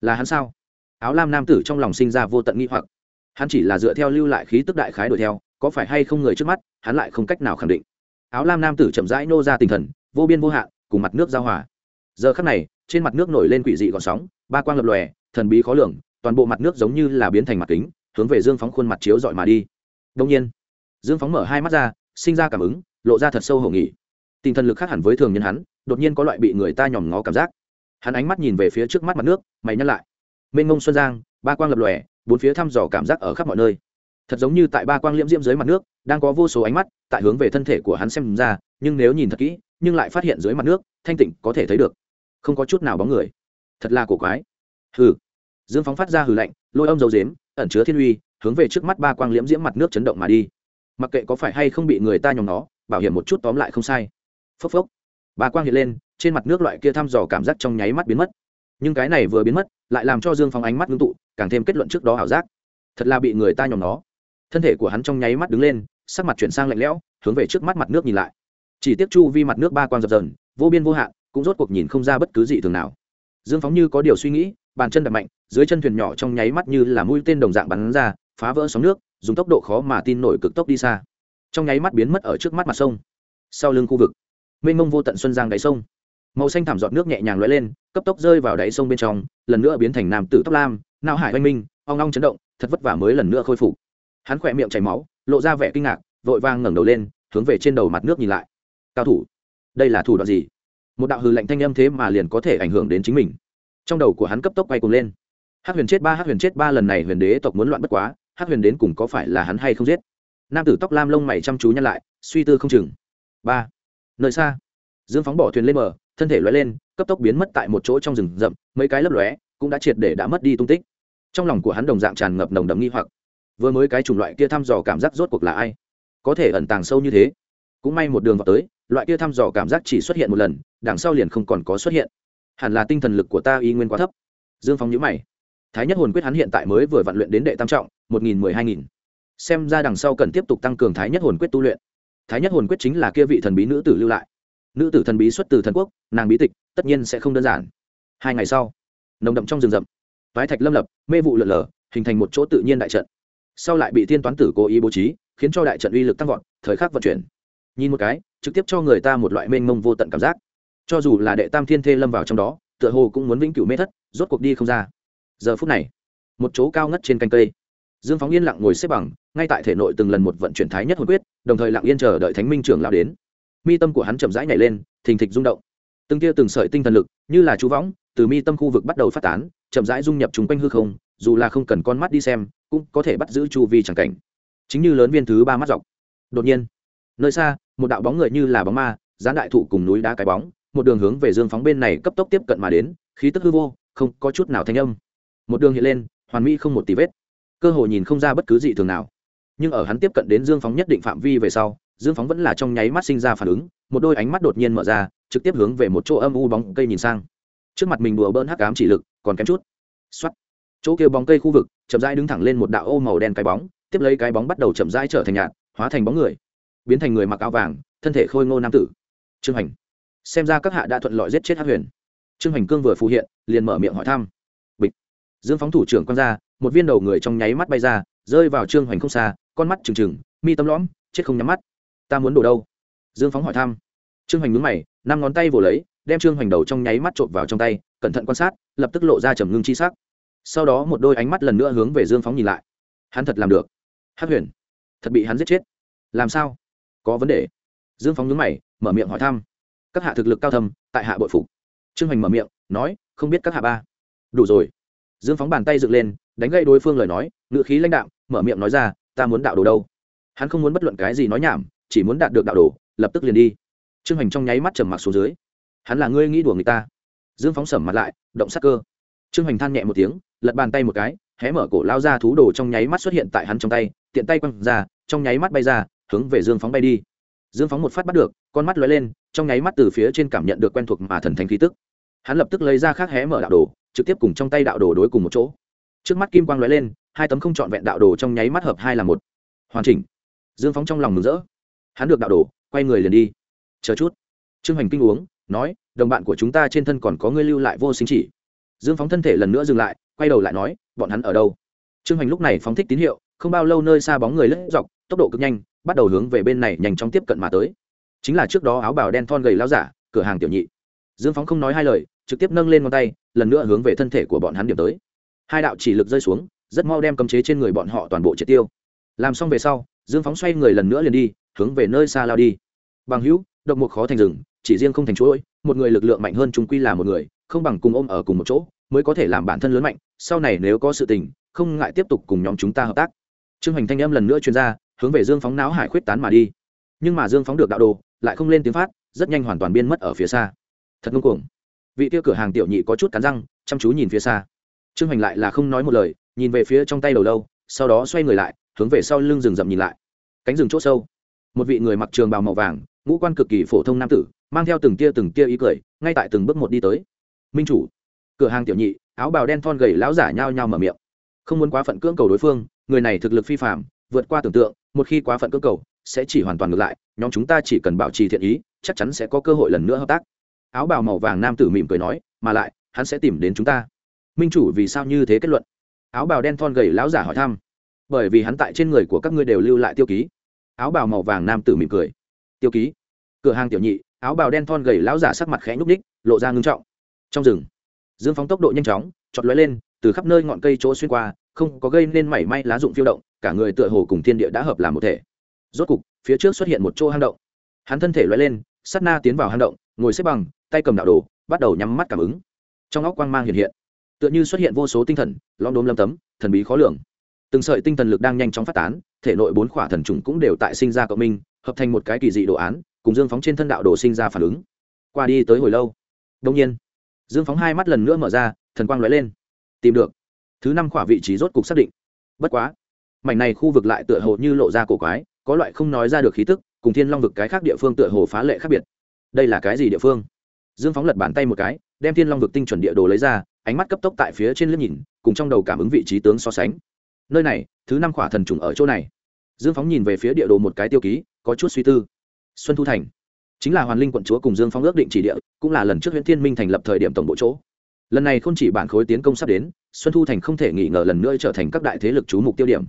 Là hắn sao? Áo lam nam tử trong lòng sinh ra vô tận nghi hoặc. Hắn chỉ là dựa theo lưu lại khí tức đại khái đuổi theo, có phải hay không người trước mắt, hắn lại không cách nào khẳng định. Áo lam nam tử chậm rãi nô ra tinh thần, vô biên vô hạn, cùng mặt nước giao hòa. Giờ khắc này, trên mặt nước nổi lên quỷ dị gọn sóng, ba quang lập lòe, thần bí khó lường, toàn bộ mặt nước giống như là biến thành mặt kính, hướng về dương phóng khuôn mặt chiếu dọi mà đi. Đông nhiên, dương phóng mở hai mắt ra, sinh ra cảm ứng, lộ ra thật sâu hổ nghỉ tinh thần lực khác hẳn với thường nhân hắn, đột nhiên có loại bị người ta nhòm ngó cảm giác. Hắn ánh mắt nhìn về phía trước mắt mặt nước, mày nhắc lại. Mênh ngông xuân giang, ba quang lập lòe, bốn phía thăm dò cảm giác ở khắp mọi nơi. Thật giống như tại ba quang liễm diễm dưới mặt nước, đang có vô số ánh mắt tại hướng về thân thể của hắn xem ra, nhưng nếu nhìn thật kỹ, nhưng lại phát hiện dưới mặt nước, thanh tịnh có thể thấy được. Không có chút nào bóng người. Thật là cổ quái. Hừ. Dương phóng phát ra hừ lạnh, lôi âm dầu dếm, ẩn chứa thiên uy, hướng về trước mắt ba quang liễm diễm mặt nước chấn động mà đi. Mặc kệ có phải hay không bị người ta nhòm nó bảo hiểm một chút tóm lại không sai phốc phốc. Ba quang hiện lên, trên mặt nước loại kia thăm dò cảm giác trong nháy mắt biến mất. Nhưng cái này vừa biến mất, lại làm cho dương Phong ánh mắt ngưng tụ, càng thêm kết luận trước đó ảo giác. Thật là bị người ta nhòm nó. Thân thể của hắn trong nháy mắt đứng lên, sắc mặt chuyển sang lạnh lẽo, hướng về trước mắt mặt nước nhìn lại. Chỉ tiếc chu vi mặt nước ba quang dập dần vô biên vô hạn, cũng rốt cuộc nhìn không ra bất cứ gì thường nào. Dương phóng như có điều suy nghĩ, bàn chân đập mạnh, dưới chân thuyền nhỏ trong nháy mắt như là mũi tên đồng dạng bắn ra, phá vỡ sóng nước, dùng tốc độ khó mà tin nổi cực tốc đi xa. Trong nháy mắt biến mất ở trước mắt mặt sông. Sau lưng khu vực mênh mông vô tận xuân giang đáy sông. Màu xanh thảm giọt nước nhẹ nhàng lóe lên, cấp tốc rơi vào đáy sông bên trong, lần nữa biến thành nam tử tóc lam nao hải oanh minh, ong ong chấn động, thật vất vả mới lần nữa khôi phục. Hắn khỏe miệng chảy máu, lộ ra vẻ kinh ngạc, vội vang ngẩng đầu lên, hướng về trên đầu mặt nước nhìn lại. Cao thủ, đây là thủ đoạn gì? Một đạo hư lạnh thanh âm thế mà liền có thể ảnh hưởng đến chính mình. Trong đầu của hắn cấp tốc quay cuồng lên. Hát huyền chết ba hát huyền chết ba lần này huyền đế tộc muốn loạn bất quá hát huyền đến cùng có phải là hắn hay không giết? Nam tử tóc lam lông mày chăm chú nhăn lại, suy tư không chừng. Ba nơi xa. Dương phóng bỏ thuyền lên bờ, thân thể loay lên, cấp tốc biến mất tại một chỗ trong rừng rậm, mấy cái lấp lóe, cũng đã triệt để đã mất đi tung tích. Trong lòng của hắn đồng dạng tràn ngập nồng đậm nghi hoặc. Vừa mới cái chủng loại kia thăm dò cảm giác rốt cuộc là ai? Có thể ẩn tàng sâu như thế? Cũng may một đường vào tới, loại kia thăm dò cảm giác chỉ xuất hiện một lần, đằng sau liền không còn có xuất hiện. Hẳn là tinh thần lực của ta y nguyên quá thấp. Dương phóng nhữ mày. Thái nhất hồn quyết hắn hiện tại mới vừa vận luyện đến đệ tam trọng, một nghìn mười hai nghìn. Xem ra đằng sau cần tiếp tục tăng cường thái nhất hồn quyết tu luyện thái nhất hồn quyết chính là kia vị thần bí nữ tử lưu lại. Nữ tử thần bí xuất từ thần quốc, nàng bí tịch, tất nhiên sẽ không đơn giản. Hai ngày sau, nồng đậm trong rừng rậm, toái thạch lâm lập, mê vụ lượn lờ, hình thành một chỗ tự nhiên đại trận. Sau lại bị thiên toán tử cố ý bố trí, khiến cho đại trận uy lực tăng vọt, thời khắc vận chuyển. Nhìn một cái, trực tiếp cho người ta một loại mênh mông vô tận cảm giác. Cho dù là đệ tam thiên thê lâm vào trong đó, tựa hồ cũng muốn vĩnh cửu mê thất, rốt cuộc đi không ra. Giờ phút này, một chỗ cao ngất trên canh cây, dương phóng yên lặng ngồi xếp bằng, ngay tại thể nội từng lần một vận chuyển thái nhất hồn quyết đồng thời lặng yên chờ đợi thánh minh trưởng lão đến. Mi tâm của hắn chậm rãi nhảy lên, thình thịch rung động. Từng tia từng sợi tinh thần lực, như là chú võng, từ mi tâm khu vực bắt đầu phát tán, chậm rãi dung nhập chúng quanh hư không, dù là không cần con mắt đi xem, cũng có thể bắt giữ chu vi chẳng cảnh. Chính như lớn viên thứ ba mắt dọc. Đột nhiên, nơi xa, một đạo bóng người như là bóng ma, gián đại thụ cùng núi đá cái bóng, một đường hướng về dương phóng bên này cấp tốc tiếp cận mà đến, khí tức hư vô, không có chút nào thanh âm. Một đường hiện lên, hoàn mỹ không một tí vết. Cơ hội nhìn không ra bất cứ gì thường nào nhưng ở hắn tiếp cận đến dương phóng nhất định phạm vi về sau, dương phóng vẫn là trong nháy mắt sinh ra phản ứng, một đôi ánh mắt đột nhiên mở ra, trực tiếp hướng về một chỗ âm u bóng cây nhìn sang. Trước mặt mình đùa bỡn hắc ám chỉ lực, còn kém chút. Xuất chỗ kia bóng cây khu vực, chậm rãi đứng thẳng lên một đạo ô màu đen cái bóng, tiếp lấy cái bóng bắt đầu chậm rãi trở thành nhạt, hóa thành bóng người, biến thành người mặc áo vàng, thân thể khôi ngô nam tử. Trương hành xem ra các hạ đã thuận lợi giết chết hắc huyền. Trương hành cương vừa phù hiện, liền mở miệng hỏi thăm. Bịch. Dương phóng thủ trưởng quang ra, một viên đầu người trong nháy mắt bay ra, rơi vào trương hoành không xa con mắt trừng trừng, mi tâm lõm, chết không nhắm mắt. Ta muốn đổ đâu? Dương phóng hỏi thăm. Trương hoành nhúng mày, năm ngón tay vồ lấy, đem trương hoành đầu trong nháy mắt trộm vào trong tay, cẩn thận quan sát, lập tức lộ ra trầm ngưng chi sắc. Sau đó một đôi ánh mắt lần nữa hướng về dương phóng nhìn lại. Hắn thật làm được. Hát huyền, thật bị hắn giết chết. Làm sao? Có vấn đề. Dương phóng nhúng mày, mở miệng hỏi thăm. Các hạ thực lực cao thầm tại hạ bội phục. Trương hoành mở miệng, nói, không biết các hạ ba. Đủ rồi. Dương phóng bàn tay dựng lên, đánh gây đối phương lời nói ngự khí lãnh đạo mở miệng nói ra ta muốn đạo đồ đâu? Hắn không muốn bất luận cái gì nói nhảm, chỉ muốn đạt được đạo đồ, lập tức liền đi. Trương hoành trong nháy mắt trầm mặc xuống dưới. Hắn là ngươi nghĩ đùa người ta. Dương phóng sầm mặt lại, động sắc cơ. Trương hoành than nhẹ một tiếng, lật bàn tay một cái, hé mở cổ lao ra thú đồ trong nháy mắt xuất hiện tại hắn trong tay, tiện tay quăng ra, trong nháy mắt bay ra, hướng về dương phóng bay đi. Dương phóng một phát bắt được, con mắt lóe lên, trong nháy mắt từ phía trên cảm nhận được quen thuộc mà thần thánh khí tức. Hắn lập tức lấy ra khác hé mở đạo đồ, trực tiếp cùng trong tay đạo đồ đối cùng một chỗ. Trước mắt kim quang lóe lên hai tấm không trọn vẹn đạo đồ trong nháy mắt hợp hai là một. Hoàn chỉnh. Dương phóng trong lòng mừng rỡ. Hắn được đạo đồ, quay người liền đi. Chờ chút. Trương hoành kinh uống, nói, đồng bạn của chúng ta trên thân còn có ngươi lưu lại vô sinh chỉ. Dương phóng thân thể lần nữa dừng lại, quay đầu lại nói, bọn hắn ở đâu? Trương hoành lúc này phóng thích tín hiệu, không bao lâu nơi xa bóng người lướt dọc, tốc độ cực nhanh, bắt đầu hướng về bên này nhanh chóng tiếp cận mà tới. Chính là trước đó áo bào đen thon gầy lao giả, cửa hàng tiểu nhị. Dương phóng không nói hai lời, trực tiếp nâng lên ngón tay, lần nữa hướng về thân thể của bọn hắn điểm tới. Hai đạo chỉ lực rơi xuống rất mau đem cấm chế trên người bọn họ toàn bộ triệt tiêu. Làm xong về sau, dương phóng xoay người lần nữa liền đi, hướng về nơi xa lao đi. Bằng hữu, độc mục khó thành rừng, chỉ riêng không thành chuỗi, một người lực lượng mạnh hơn chúng quy là một người, không bằng cùng ôm ở cùng một chỗ, mới có thể làm bản thân lớn mạnh, sau này nếu có sự tình, không ngại tiếp tục cùng nhóm chúng ta hợp tác. Trương hoành thanh âm lần nữa chuyên ra, hướng về dương phóng não hải khuyết tán mà đi. Nhưng mà dương phóng được đạo đồ, lại không lên tiếng phát, rất nhanh hoàn toàn biên mất ở phía xa. Thật ngông cuồng. Vị tiêu cửa hàng tiểu nhị có chút cắn răng, chăm chú nhìn phía xa. Trương hoành lại là không nói một lời nhìn về phía trong tay đầu lâu, sau đó xoay người lại, hướng về sau lưng rừng rậm nhìn lại. Cánh rừng c h ỗ sâu. Một vị người mặc trường bào màu vàng, ngũ quan cực kỳ phổ thông nam tử, mang theo từng tia từng tia ý cười, ngay tại từng bước một đi tới. Minh chủ. Cửa hàng tiểu nhị, áo bào đen thon gầy lão giả nhao nhao mở miệng. Không muốn quá phận cưỡng cầu đối phương, người này thực lực phi phạm vượt qua tưởng tượng, một khi quá phận cưỡng cầu, sẽ chỉ hoàn toàn ngược lại, nhóm chúng ta chỉ cần bảo trì thiện ý, chắc chắn sẽ có cơ hội lần nữa hợp tác. Áo bào màu vàng nam tử mỉm cười nói, mà lại, hắn sẽ tìm đến chúng ta. Minh chủ vì sao như thế kết luận? Áo bào đen thon gầy lão giả hỏi thăm. Bởi vì hắn tại trên người của các ngươi đều lưu lại tiêu ký. Áo bào màu vàng nam tử mỉm cười. Tiêu ký? Cửa hàng tiểu nhị, áo bào đen thon gầy lão giả sắc mặt khẽ nhúc ních lộ ra ngưng trọng. Trong rừng, dương phóng tốc độ nhanh chóng chọt lóe lên, từ khắp nơi ngọn cây chỗ xuyên qua, không có gây nên mảy may lá dụng phiêu động, cả người tựa hồ cùng thiên địa đã hợp làm một thể. Rốt cục, phía trước xuất hiện một chỗ hang động. Hắn thân thể lóe lên sắt na tiến vào hang động, ngồi xếp bằng, tay cầm đạo đồ, bắt đầu nhắm mắt cảm ứng. Trong óc quang mang hiện hiện tựa như xuất hiện vô số tinh thần lom đốm lâm tấm, thần bí khó lường. Từng sợi tinh thần lực đang nhanh chóng phát tán, thể nội bốn khỏa thần trùng cũng đều tại sinh ra cộng minh, hợp thành một cái kỳ dị đồ án, cùng dương phóng trên thân đạo đồ sinh ra phản ứng. Qua đi tới hồi lâu đông nhiên, dương phóng hai mắt lần nữa mở ra, thần quang lóe lên. Tìm được. Thứ năm khỏa vị trí rốt cục xác định. Bất quá, mảnh này khu vực lại tựa hồ như lộ ra cổ quái, có loại không nói ra được khí tức, cùng thiên long vực cái khác địa phương tựa hồ phá lệ khác biệt. Đây là cái gì địa phương? Dương phóng lật bàn tay một cái, đem thiên long vực tinh chuẩn địa đồ lấy ra ánh mắt cấp tốc tại phía trên liếc nhìn, cùng trong đầu cảm ứng vị trí tướng so sánh. Nơi này, thứ năm khỏa thần trùng ở chỗ này. Dương phóng nhìn về phía địa đồ một cái tiêu ký, có chút suy tư. Xuân thu thành. Chính là hoàn linh quận chúa cùng dương phóng ước định chỉ địa, cũng là lần trước huyện thiên minh thành lập thời điểm tổng bộ chỗ. Lần này không chỉ bản khối tiến công sắp đến, xuân thu thành không thể nghỉ ngờ lần nữa trở thành các đại thế lực chú mục tiêu điểm.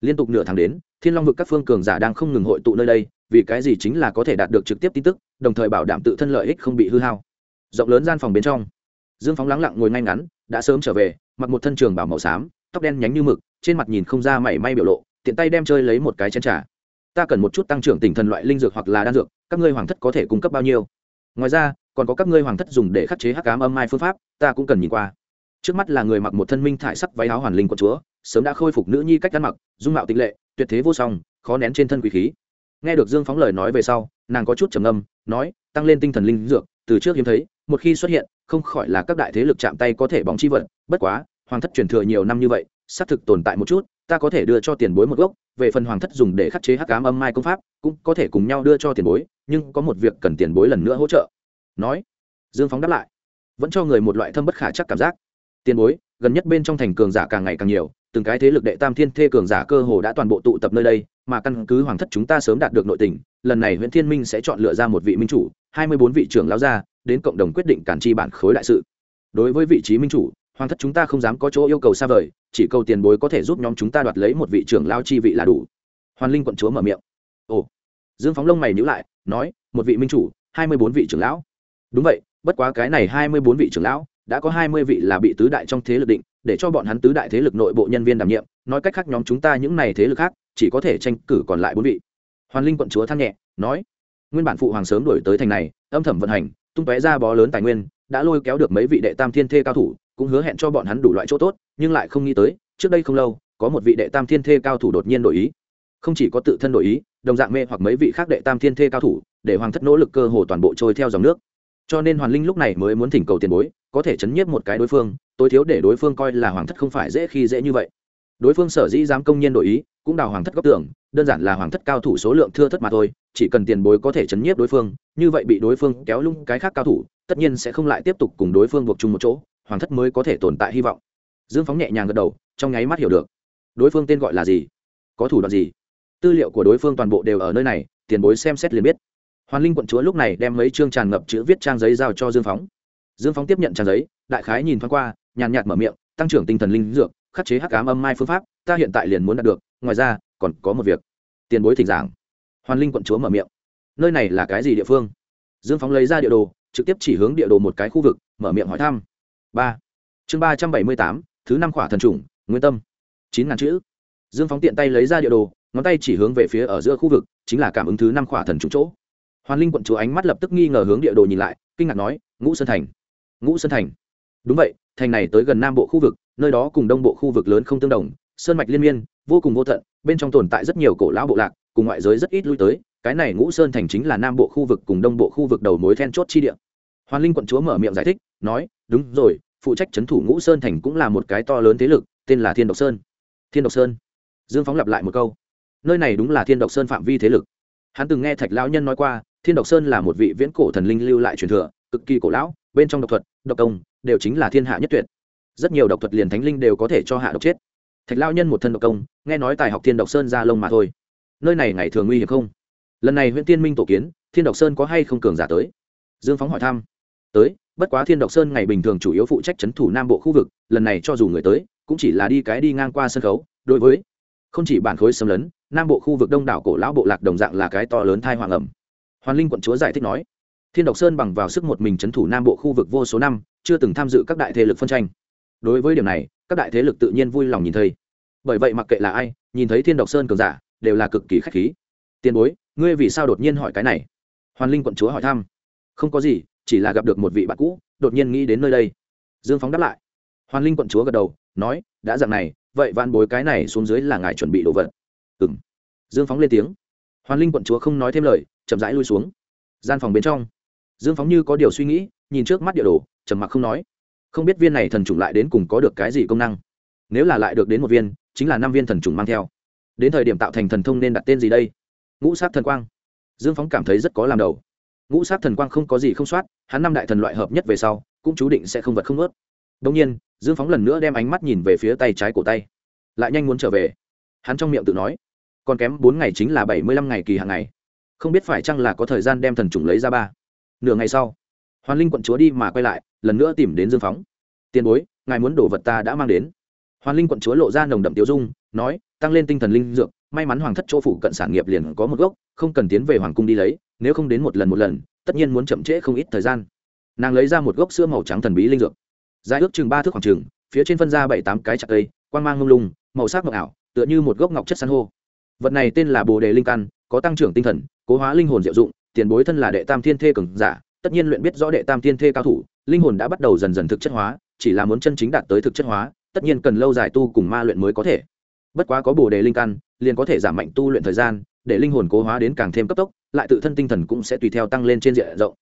Liên tục nửa tháng đến, thiên long vực các phương cường giả đang không ngừng hội tụ nơi đây, vì cái gì chính là có thể đạt được trực tiếp tin tức, đồng thời bảo đảm tự thân lợi ích không bị hư hao. Rộng lớn gian phòng bên trong dương phóng lắng lặng ngồi ngay ngắn, đã sớm trở về, mặc một thân trường bảo màu xám, tóc đen nhánh như mực, trên mặt nhìn không ra mảy may biểu lộ, tiện tay đem chơi lấy một cái chén trà. Ta cần một chút tăng trưởng tinh thần loại linh dược hoặc là đan dược, các ngươi hoàng thất có thể cung cấp bao nhiêu? Ngoài ra, còn có các ngươi hoàng thất dùng để khắc chế hắc cám âm mai phương pháp, ta cũng cần nhìn qua. Trước mắt là người mặc một thân minh thải sắc váy áo hoàn linh của chúa, sớm đã khôi phục nữ nhi cách ăn mặc, dung mạo tịch lệ, tuyệt thế vô song, khó nén trên thân quý khí. Nghe được dương phóng lời nói về sau, nàng có chút trầm âm nói, tăng lên tinh thần linh dược, từ trước hiếm thấy, một khi xuất hiện không khỏi là các đại thế lực chạm tay có thể bóng chi vật, bất quá, hoàng thất truyền thừa nhiều năm như vậy, xác thực tồn tại một chút, ta có thể đưa cho tiền bối một gốc, về phần hoàng thất dùng để khắc chế hắc cám âm mai công pháp, cũng có thể cùng nhau đưa cho tiền bối, nhưng có một việc cần tiền bối lần nữa hỗ trợ. Nói, dương phóng đáp lại, vẫn cho người một loại thâm bất khả chắc cảm giác. Tiền bối, gần nhất bên trong thành cường giả càng ngày càng nhiều, từng cái thế lực đệ tam thiên thê cường giả cơ hồ đã toàn bộ tụ tập nơi đây, mà căn cứ hoàng thất chúng ta sớm đạt được nội tình, lần này huyện thiên minh sẽ chọn lựa ra một vị minh chủ, hai mươi bốn vị trưởng lão gia đến cộng đồng quyết định cản tri bản khối đại sự. Đối với vị trí minh chủ, hoàng thất chúng ta không dám có chỗ yêu cầu xa vời, chỉ cầu tiền bối có thể giúp nhóm chúng ta đoạt lấy một vị trưởng lao chi vị là đủ. Hoàn linh quận chúa mở miệng. Ồ. Dương phóng lông mày nhữ lại, nói, một vị minh chủ, hai mươi bốn vị trưởng lão. Đúng vậy, bất quá cái này hai mươi bốn vị trưởng lão, đã có hai mươi vị là bị tứ đại trong thế lực định, để cho bọn hắn tứ đại thế lực nội bộ nhân viên đảm nhiệm, nói cách khác nhóm chúng ta những này thế lực khác, chỉ có thể tranh cử còn lại bốn vị. Hoàn linh quận chúa than nhẹ, nói, nguyên bản phụ hoàng sớm đổi tới thành này, âm thầm vận hành tung tóe ra bó lớn tài nguyên, đã lôi kéo được mấy vị đệ tam thiên thê cao thủ, cũng hứa hẹn cho bọn hắn đủ loại chỗ tốt, nhưng lại không nghĩ tới, trước đây không lâu, có một vị đệ tam thiên thê cao thủ đột nhiên đổi ý. Không chỉ có tự thân đổi ý, đồng dạng mê hoặc mấy vị khác đệ tam thiên thê cao thủ, để hoàng thất nỗ lực cơ hồ toàn bộ trôi theo dòng nước. Cho nên hoàn linh lúc này mới muốn thỉnh cầu tiền bối, có thể chấn nhiếp một cái đối phương, tối thiếu để đối phương coi là hoàng thất không phải dễ khi dễ như vậy. Đối phương sở dĩ dám công nhiên đổi ý, cũng đào hoàng thất góc tưởng đơn giản là hoàng thất cao thủ số lượng thưa thất mà thôi chỉ cần tiền bối có thể chấn nhiếp đối phương, như vậy bị đối phương kéo lung cái khác cao thủ, tất nhiên sẽ không lại tiếp tục cùng đối phương buộc chung một chỗ, hoàng thất mới có thể tồn tại hy vọng. Dương phóng nhẹ nhàng gật đầu, trong nháy mắt hiểu được. Đối phương tên gọi là gì? Có thủ đoạn gì? Tư liệu của đối phương toàn bộ đều ở nơi này, tiền bối xem xét liền biết. Hoàn linh quận chúa lúc này đem mấy chương tràn ngập chữ viết trang giấy giao cho dương phóng. Dương phóng tiếp nhận trang giấy, đại khái nhìn thoáng qua, nhàn nhạt mở miệng, tăng trưởng tinh thần linh dược, khắc chế hắc ám âm mai phương pháp, ta hiện tại liền muốn đạt được, ngoài ra, còn có một việc. Tiền bối thỉnh giảng hoàn linh quận chúa mở miệng. Nơi này là cái gì địa phương? Dương phóng lấy ra địa đồ, trực tiếp chỉ hướng địa đồ một cái khu vực, mở miệng hỏi thăm. Ba. Chương ba trăm bảy mươi tám, thứ năm khỏa thần trùng, nguyên tâm. Chín ngàn chữ. Dương phóng tiện tay lấy ra địa đồ, ngón tay chỉ hướng về phía ở giữa khu vực, chính là cảm ứng thứ năm khỏa thần trùng chỗ. Hoàn linh quận chúa ánh mắt lập tức nghi ngờ hướng địa đồ nhìn lại, kinh ngạc nói, ngũ sơn thành. Ngũ sơn thành. Đúng vậy, thành này tới gần nam bộ khu vực, nơi đó cùng đông bộ khu vực lớn không tương đồng, sơn mạch liên miên, vô cùng vô tận, bên trong tồn tại rất nhiều cổ lão bộ lạc cùng ngoại giới rất ít lui tới, cái này ngũ sơn thành chính là nam bộ khu vực cùng đông bộ khu vực đầu mối then chốt chi địa. Hoàn linh quận chúa mở miệng giải thích, nói, đúng rồi, phụ trách c thủ ngũ sơn thành cũng là một cái to lớn thế lực, tên là thiên độc sơn. Thiên độc sơn. Dương phóng lặp lại một câu, nơi này đúng là thiên độc sơn phạm vi thế lực. Hắn từng nghe thạch lão nhân nói qua, thiên độc sơn là một vị viễn cổ thần linh lưu lại truyền thừa, cực kỳ cổ lão, bên trong độc thuật, độc công, đều chính là thiên hạ nhất tuyệt. Rất nhiều độc thuật liền thánh linh đều có thể cho hạ độc chết. Thạch lao nhân một thân độc công, nghe nói tài học thiên độc sơn ra lông mà thôi nơi này ngày thường nguy hiểm không? Lần này huyện tiên minh tổ kiến, thiên độc sơn có hay không cường giả tới? Dương phóng hỏi thăm. Tới, bất quá thiên độc sơn ngày bình thường chủ yếu phụ trách c h ấ n thủ nam bộ khu vực, lần này cho dù người tới, cũng chỉ là đi cái đi ngang qua sân khấu, đối với không chỉ bản khối xâm lấn, nam bộ khu vực đông đảo cổ lão bộ lạc đồng dạng là cái to lớn thai hoàng ẩm. Hoàn linh quận chúa giải thích nói, thiên độc sơn bằng vào sức một mình c h ấ n thủ nam bộ khu vực vô số năm, chưa từng tham dự các đại thế lực phân tranh. Đối với điểm này, các đại thế lực tự nhiên vui lòng nhìn thấy. Bởi vậy mặc kệ là ai, nhìn thấy thiên độc sơn cường giả đều là cực kỳ khách khí. Tiền bối, ngươi vì sao đột nhiên hỏi cái này? Hoàn linh quận chúa hỏi thăm. Không có gì, chỉ là gặp được một vị bạn cũ, đột nhiên nghĩ đến nơi đây. Dương phóng đáp lại. Hoàn linh quận chúa gật đầu, nói, đã dặn này, vậy van bối cái này xuống dưới là ngài chuẩn bị đồ vật. Ừng dương phóng lên tiếng. Hoàn linh quận chúa không nói thêm lời, chậm rãi lui xuống. Gian phòng bên trong. Dương phóng như có điều suy nghĩ, nhìn trước mắt địa đồ, trầm mặc không nói. Không biết viên này thần trùng lại đến cùng có được cái gì công năng. Nếu là lại được đến một viên, chính là năm viên thần trùng mang theo đến thời điểm tạo thành thần thông nên đặt tên gì đây? Ngũ sát thần quang. Dương phóng cảm thấy rất có làm đầu. Ngũ sát thần quang không có gì không soát, hắn năm đại thần loại hợp nhất về sau, cũng chú định sẽ không vật không ướt. Đông nhiên, dương phóng lần nữa đem ánh mắt nhìn về phía tay trái cổ tay. Lại nhanh muốn trở về. Hắn trong miệng tự nói, còn kém bốn ngày chính là bảy mươi lăm ngày kỳ hàng ngày. Không biết phải chăng là có thời gian đem thần trùng lấy ra ba. Nửa ngày sau, hoàn linh quận chúa đi mà quay lại, lần nữa tìm đến dương phóng. Tiền bối, ngài muốn đổ vật ta đã mang đến. Hoàn linh quận chúa lộ ra nồng đậm tiêu dung, nói tăng lên tinh thần linh dược, may mắn hoàng thất chỗ phủ cận sản nghiệp liền có một gốc, không cần tiến về hoàng cung đi lấy, nếu không đến một lần một lần, tất nhiên muốn chậm trễ không ít thời gian. Nàng lấy ra một gốc sữa màu trắng thần bí linh dược. Dài ước chừng ba thước khoảng chừng, phía trên phân ra bảy tám cái chặt cây, quang mang ngông lung, màu sắc ngọc ảo, tựa như một gốc ngọc chất san hô. Vật này tên là bồ đề linh căn, có tăng trưởng tinh thần, cố hóa linh hồn diệu dụng, tiền bối thân là đệ tam thiên thê cường giả, tất nhiên luyện biết rõ đệ tam thiên thê cao thủ, linh hồn đã bắt đầu dần dần thực chất hóa, chỉ là muốn chân chính đạt tới thực chất hóa, tất nhiên cần lâu dài tu cùng ma luyện mới có thể bất quá có bồ đề linh căn, liền có thể giảm mạnh tu luyện thời gian, để linh hồn cố hóa đến càng thêm cấp tốc, lại tự thân tinh thần cũng sẽ tùy theo tăng lên trên diện rộng.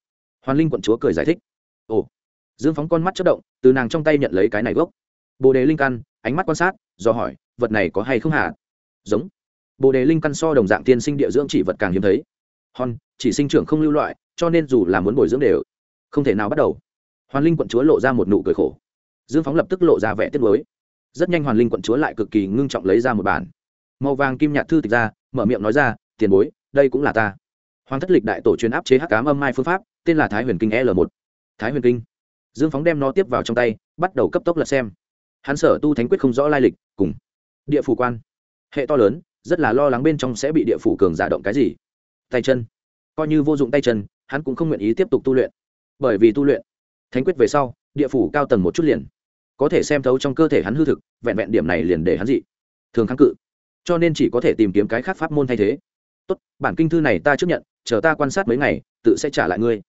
Hoàn linh quận chúa cười giải thích. Ồ. Dương phóng con mắt chất động, từ nàng trong tay nhận lấy cái này gốc. Bồ đề linh căn, ánh mắt quan sát, do hỏi, vật này có hay không hả? Giống. Bồ đề linh căn so đồng dạng tiên sinh địa dưỡng chỉ vật càng hiếm thấy. Hon, chỉ sinh trưởng không lưu loại, cho nên dù là muốn bồi dưỡng đều không thể nào bắt đầu. Hoàn linh quận chúa lộ ra một nụ cười khổ. Dương phóng lập tức lộ ra vẻ tiết mới rất nhanh hoàn linh quận chúa lại cực kỳ ngưng trọng lấy ra một bản. Màu vàng kim nhạt thư tịch ra, mở miệng nói ra, tiền bối, đây cũng là ta. Hoàng thất lịch đại tổ truyền áp chế hắc cám âm mai phương pháp, tên là thái huyền kinh l một. Thái huyền kinh. Dương phóng đem nó tiếp vào trong tay, bắt đầu cấp tốc lật xem. Hắn sở tu thánh quyết không rõ lai lịch, cùng địa phủ quan. Hệ to lớn, rất là lo lắng bên trong sẽ bị địa phủ cường giả động cái gì. Tay chân. Coi như vô dụng tay chân, hắn cũng không nguyện ý tiếp tục tu luyện. Bởi vì tu luyện thánh quyết về sau, địa phủ cao tầng một chút liền có thể xem thấu trong cơ thể hắn hư thực, vẹn vẹn điểm này liền để hắn dị thường kháng cự. Cho nên chỉ có thể tìm kiếm cái khác pháp môn thay thế. Tốt, bản kinh thư này ta chấp nhận, chờ ta quan sát mấy ngày, tự sẽ trả lại ngươi.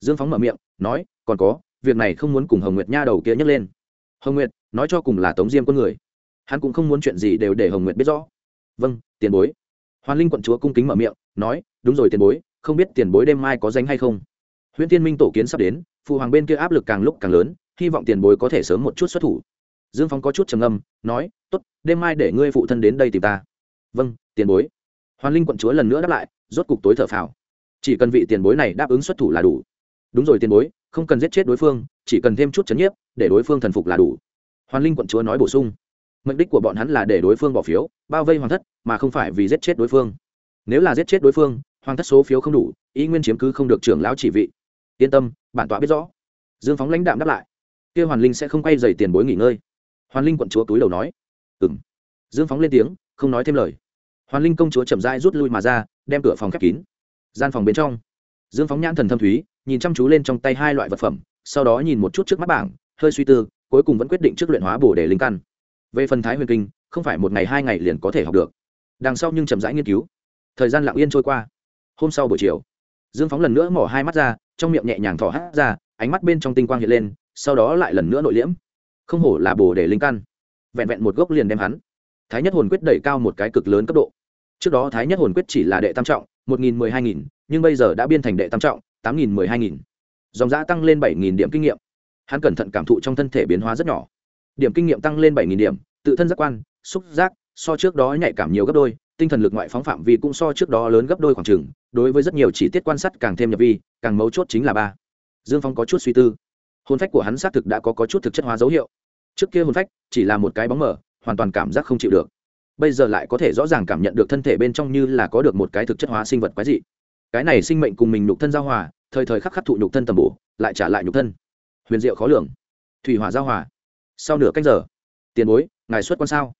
Dương phóng mở miệng, nói, còn có, việc này không muốn cùng hồng nguyệt nha đầu kia nhấc lên. Hồng nguyệt, nói cho cùng là tống diêm con người. Hắn cũng không muốn chuyện gì đều để hồng nguyệt biết rõ. Vâng tiền bối. Hoàn linh quận chúa cung kính mở miệng, nói, đúng rồi tiền bối, không biết tiền bối đêm mai có danh hay không. Huyễn tiên minh tổ kiến sắp đến, phụ hoàng bên kia áp lực càng lúc càng lớn hy vọng tiền bối có thể sớm một chút xuất thủ. Dương phong có chút trầm âm nói t ố t đêm mai để ngươi phụ thân đến đây tìm ta. Vâng tiền bối. Hoàn linh quận chúa lần nữa đáp lại, rốt cục tối thở phào. Chỉ cần vị tiền bối này đáp ứng xuất thủ là đủ. Đúng rồi tiền bối, không cần giết chết đối phương, chỉ cần thêm chút chấn nhiếp, để đối phương thần phục là đủ. Hoàn linh quận chúa nói bổ sung. Mục đích của bọn hắn là để đối phương bỏ phiếu, bao vây hoàng thất, mà không phải vì giết chết đối phương. Nếu là giết chết đối phương, hoàng thất số phiếu không đủ, ý nguyên chiếm cứ không được trưởng lão chỉ vị. Yên tâm, bản tọa biết rõ. Dương phóng lãnh đạm đáp lại kia hoàn linh sẽ không quay dày tiền bối nghỉ ngơi. Hoàn linh quận chúa túi đầu nói. Ừ m dương phóng lên tiếng, không nói thêm lời. Hoàn linh công chúa chậm rãi rút lui mà ra, đem cửa phòng khép kín. Gian phòng bên trong. Dương phóng nhãn thần thâm thúy, nhìn chăm chú lên trong tay hai loại vật phẩm, sau đó nhìn một chút trước mắt bảng, hơi suy tư, cuối cùng vẫn quyết định trước luyện hóa bổ để linh căn. Về phần thái huyền kinh, không phải một ngày hai ngày liền có thể học được. Đằng sau nhưng chậm rãi nghiên cứu. Thời gian lặng yên trôi qua. Hôm sau buổi chiều, dương phóng lần nữa mỏ hai mắt ra, trong miệng nhẹ nhàng thỏ hát ra, ánh mắt bên trong tinh quang hiện lên sau đó lại lần nữa nội liễm. Không hổ là bồ để linh căn. Vẹn vẹn một gốc liền đem hắn. Thái nhất hồn quyết đẩy cao một cái cực lớn cấp độ. Trước đó thái nhất hồn quyết chỉ là đệ tam trọng, một nghìn mười hai nghìn, nhưng bây giờ đã biên thành đệ tam trọng, tám nghìn mười hai nghìn. Dòng giã tăng lên bảy nghìn điểm kinh nghiệm. Hắn cẩn thận cảm thụ trong thân thể biến hóa rất nhỏ. Điểm kinh nghiệm tăng lên bảy nghìn điểm, tự thân giác quan, xúc giác, so trước đó nhạy cảm nhiều gấp đôi, tinh thần lực ngoại phóng phạm vi cũng so trước đó lớn gấp đôi khoảng trừng đối với rất nhiều chỉ tiết quan sát càng thêm nhập vi, càng mấu chốt chính là ba. Dương phong có chút suy tư hồn phách của hắn xác thực đã có, có chút thực chất hóa dấu hiệu. Trước kia hồn phách chỉ là một cái bóng mờ, hoàn toàn cảm giác không chịu được. Bây giờ lại có thể rõ ràng cảm nhận được thân thể bên trong như là có được một cái thực chất hóa sinh vật quái dị. Cái này sinh mệnh cùng mình nhục thân giao hòa thời thời khắc khắc thụ nhục thân tầm bổ lại trả lại nhục thân. Huyền diệu khó lường. Thủy hỏa giao hòa. Sau nửa cách giờ tiền bối ngài xuất quan sao?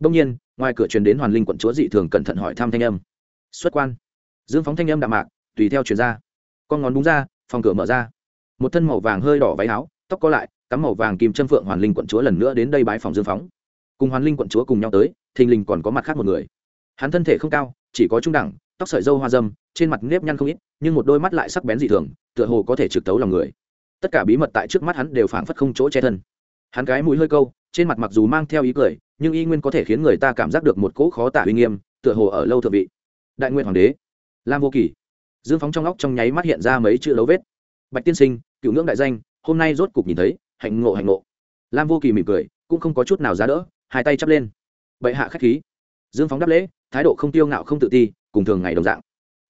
Đông nhiên ngoài cửa truyền đến hoàn linh quận chúa dị thường cẩn thận hỏi thăm thanh âm. Xuất quan. Dương phóng thanh âm đạm mạc tùy theo truyền ra. Con ngón búng ra phòng cửa mở ra một thân màu vàng hơi đỏ váy áo, tóc có lại, cắm màu vàng kim châm phượng hoàn linh quận chúa lần nữa đến đây bái phòng dương phóng. Cùng hoàn linh quận chúa cùng nhau tới, thình lình còn có mặt khác một người. Hắn thân thể không cao, chỉ có trung đẳng, tóc sợi dâu hoa dâm, trên mặt nếp nhăn không ít, nhưng một đôi mắt lại sắc bén dị thường, tựa hồ có thể trực tấu lòng người. Tất cả bí mật tại trước mắt hắn đều phảng phất không chỗ che thân. Hắn cái mũi hơi câu, trên mặt mặc dù mang theo ý cười, nhưng y nguyên có thể khiến người ta cảm giác được một cỗ khó tả uy nghiêm, tựa hồ ở lâu thượng vị. Đại nguyên hoàng đế. Lam vô kỳ dương phóng trong óc trong nháy mắt hiện ra mấy chữ dấu vết. Bạch tiên sinh cựu ngưỡng đại danh, hôm nay rốt cục nhìn thấy, hạnh ngộ hạnh ngộ. Lam vô kỳ mỉm cười, cũng không có chút nào giá đỡ, hai tay chắp lên. Bệ hạ k h á c h khí. Dương phóng đáp lễ, thái độ không tiêu ngạo, không tự ti, cùng thường ngày đồng dạng.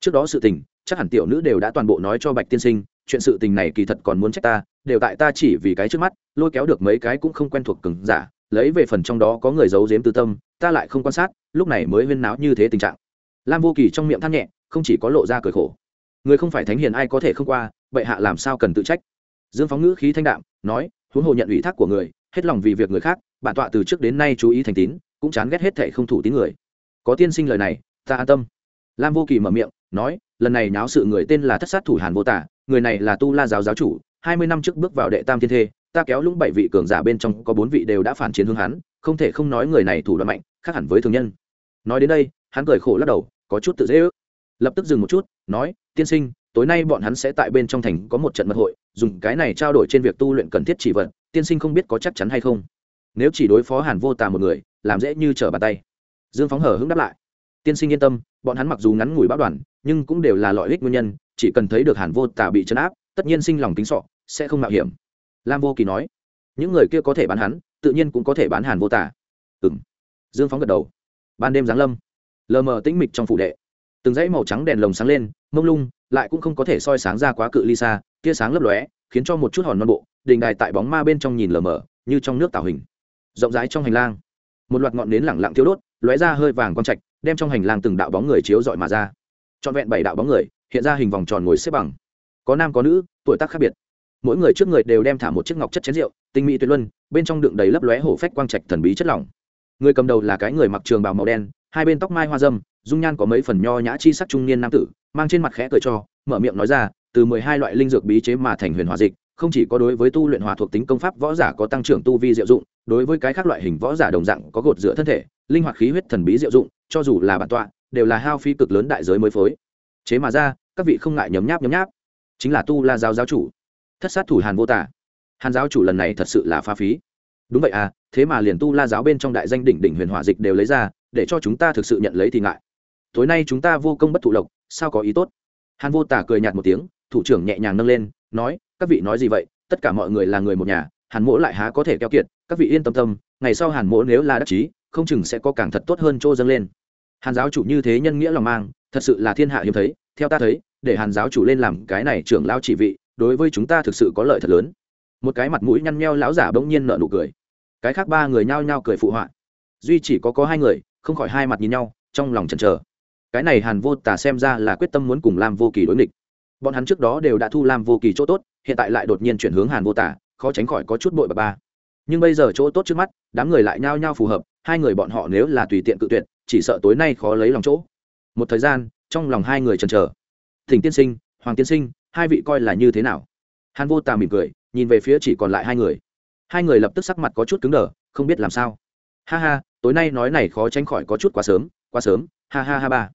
Trước đó sự tình, chắc hẳn tiểu nữ đều đã toàn bộ nói cho bạch tiên sinh, chuyện sự tình này kỳ thật còn muốn trách ta, đều tại ta chỉ vì cái trước mắt, lôi kéo được mấy cái cũng không quen thuộc cứng giả, lấy về phần trong đó có người giấu giếm tư tâm, ta lại không quan sát, lúc này mới huyên náo như thế tình trạng. Lam vô kỳ trong miệng than nhẹ, không chỉ có lộ ra cười khổ. Người không phải thánh hiền ai có thể không qua bệ hạ làm sao cần tự trách? Dương phóng ngữ khí thanh đạm, nói, huống hồ nhận ủy thác của người, hết lòng vì việc người khác, bản tọa từ trước đến nay chú ý thành tín, cũng chán ghét hết thệ không thủ tín người. Có tiên sinh lời này, ta an tâm. Lam vô kỳ mở miệng, nói, lần này nháo sự người tên là thất sát thủ hàn vô tả, người này là tu la giáo giáo chủ, hai mươi năm trước bước vào đệ tam thiên thê, ta kéo lũng bảy vị cường giả bên trong có bốn vị đều đã phản chiến hướng hắn, không thể không nói người này thủ đoạn mạnh, khác hẳn với thường nhân. Nói đến đây, hắn cười khổ lắc đầu, có chút tự dễ ước. Lập tức dừng một chút, nói, tiên sinh tối nay bọn hắn sẽ tại bên trong thành có một trận mật hội, dùng cái này trao đổi trên việc tu luyện cần thiết chỉ vật, tiên sinh không biết có chắc chắn hay không? Nếu chỉ đối phó hàn vô tà một người, làm dễ như trở bàn tay. Dương phóng hở hứng đáp lại. Tiên sinh yên tâm, bọn hắn mặc dù ngắn ngủi báo đoàn, nhưng cũng đều là lợi ích nguyên nhân, chỉ cần thấy được hàn vô tà bị chấn áp, tất nhiên sinh lòng tính sọ, sẽ không mạo hiểm. Lam vô kỳ nói. Những người kia có thể bán hắn, tự nhiên cũng có thể bán hàn vô tà. Ừ m dương phóng gật đầu. Ban đêm giáng lâm. Lờ mờ tĩnh mịch trong phủ đệ. Từng dãy màu trắng đèn lồng sáng lên mông lung lại cũng không có thể soi sáng ra quá cự ly xa, tia sáng lấp lóe, khiến cho một chút hòn non bộ, đình đài tại bóng ma bên trong nhìn lờ mờ, như trong nước tạo hình. Rộng rãi trong hành lang, một loạt ngọn nến lẳng lặng thiếu đốt, lóe ra hơi vàng quang trạch, đem trong hành lang từng đạo bóng người chiếu dọi mà ra. Trọn vẹn bảy đạo bóng người, hiện ra hình vòng tròn ngồi xếp bằng. Có nam có nữ, tuổi tác khác biệt. Mỗi người trước người đều đem thả một chiếc ngọc chất chén rượu, tinh mỹ tuyệt luân, bên trong đựng đầy lấp lóe hổ phách quang trạch thần bí chất lỏng. Người cầm đầu là cái người mặc trường bào màu đen hai bên tóc mai hoa dâm, dung nhan có mấy phần nho nhã chi sắc trung niên nam tử, mang trên mặt khẽ cười cho, mở miệng nói ra, từ mười hai loại linh dược bí chế mà thành huyền hòa dịch, không chỉ có đối với tu luyện hòa thuộc tính công pháp võ giả có tăng trưởng tu vi diệu dụng, đối với cái khác loại hình võ giả đồng dạng có gột giữa thân thể, linh hoạt khí huyết thần bí diệu dụng, cho dù là bản tọa, đều là hao phi cực lớn đại giới mới phối. Chế mà ra, các vị không ngại nhấm nháp nhấm nháp. Chính là tu la giáo giáo chủ. Thất sát thủ hàn vô tả. Hàn giáo chủ lần này thật sự là pha phí. Đúng vậy à thế mà liền tu la giáo bên trong đại danh đỉnh đỉnh huyền hỏa dịch đều lấy ra để cho chúng ta thực sự nhận lấy thì ngại. Tối nay chúng ta vô công bất thụ lộc, sao có ý tốt? Hàn vô tả cười nhạt một tiếng, thủ trưởng nhẹ nhàng nâng lên, nói, các vị nói gì vậy? Tất cả mọi người là người một nhà, hàn mỗ lại há có thể keo kiệt, các vị yên tâm tâm, ngày sau hàn mỗ nếu là đắc chí, không chừng sẽ có càng thật tốt hơn chỗ dâng lên. Hàn giáo chủ như thế nhân nghĩa lòng mang, thật sự là thiên hạ hiếm thấy, theo ta thấy, để hàn giáo chủ lên làm cái này trưởng lao chỉ vị, đối với chúng ta thực sự có lợi thật lớn. Một cái mặt mũi nhăn nheo lão giả bỗng nhiên nở nụ cười. Cái khác ba người nhao nhao cười phụ họa. Duy chỉ có có hai người không khỏi hai mặt nhìn nhau, trong lòng chần chờ. Cái này hàn vô tả xem ra là quyết tâm muốn cùng lam vô kỳ đối nghịch. Bọn hắn trước đó đều đã thu lam vô kỳ chỗ tốt, hiện tại lại đột nhiên chuyển hướng hàn vô tả khó tránh khỏi có chút bội bà ba. Nhưng bây giờ chỗ tốt trước mắt, đám người lại nhao nhao phù hợp, hai người bọn họ nếu là tùy tiện cự tuyệt, chỉ sợ tối nay khó lấy lòng chỗ. Một thời gian, trong lòng hai người chần chờ. Thỉnh tiên sinh, hoàng tiên sinh, hai vị coi là như thế nào? Hàn vô tà mỉm cười, nhìn về phía chỉ còn lại hai người. Hai người lập tức sắc mặt có chút cứng đờ, không biết làm sao. Ha ha tối nay nói này khó tránh khỏi có chút quá sớm quá sớm, ha ha ha ba.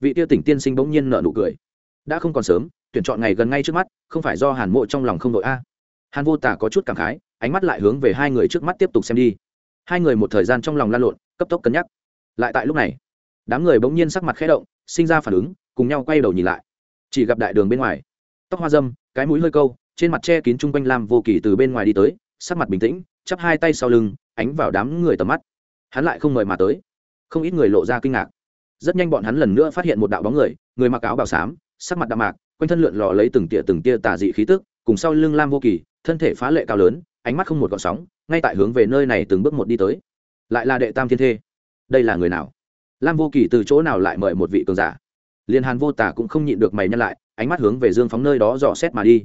Vị tiêu tỉnh tiên sinh bỗng nhiên nợ nụ cười. Đã không còn sớm, tuyển chọn ngày gần ngay trước mắt, không phải do hàn mộ trong lòng không đội a. Hàn vô tả có chút cảm khái, ánh mắt lại hướng về hai người trước mắt tiếp tục xem đi. Hai người một thời gian trong lòng lan lộn, cấp tốc cân nhắc. Lại tại lúc này, đám người bỗng nhiên sắc mặt khẽ động, sinh ra phản ứng, cùng nhau quay đầu nhìn lại. Chỉ gặp đại đường bên ngoài, tóc hoa dâm, cái mũi hơi câu, trên mặt che kín chung quanh lam vô kỳ từ bên ngoài đi tới, sắc mặt bình tĩnh, chắp hai tay sau lưng, ánh vào đám người tầm mắt hắn lại không mời mà tới. Không ít người lộ ra kinh ngạc. Rất nhanh bọn hắn lần nữa phát hiện một đạo bóng người người mặc áo bào xám, sắc mặt đạm mạc, quanh thân lượn lò lấy từng tia từng tia tà dị khí tức, cùng sau lưng lam vô kỳ, thân thể phá lệ cao lớn, ánh mắt không một gọn sóng, ngay tại hướng về nơi này từng bước một đi tới. Lại là đệ tam thiên thê. Đây là người nào? Lam vô kỳ từ chỗ nào lại mời một vị cường giả? Liên hàn vô tả cũng không nhịn được mày nhăn lại, ánh mắt hướng về dương phóng nơi đó dò xét mà đi.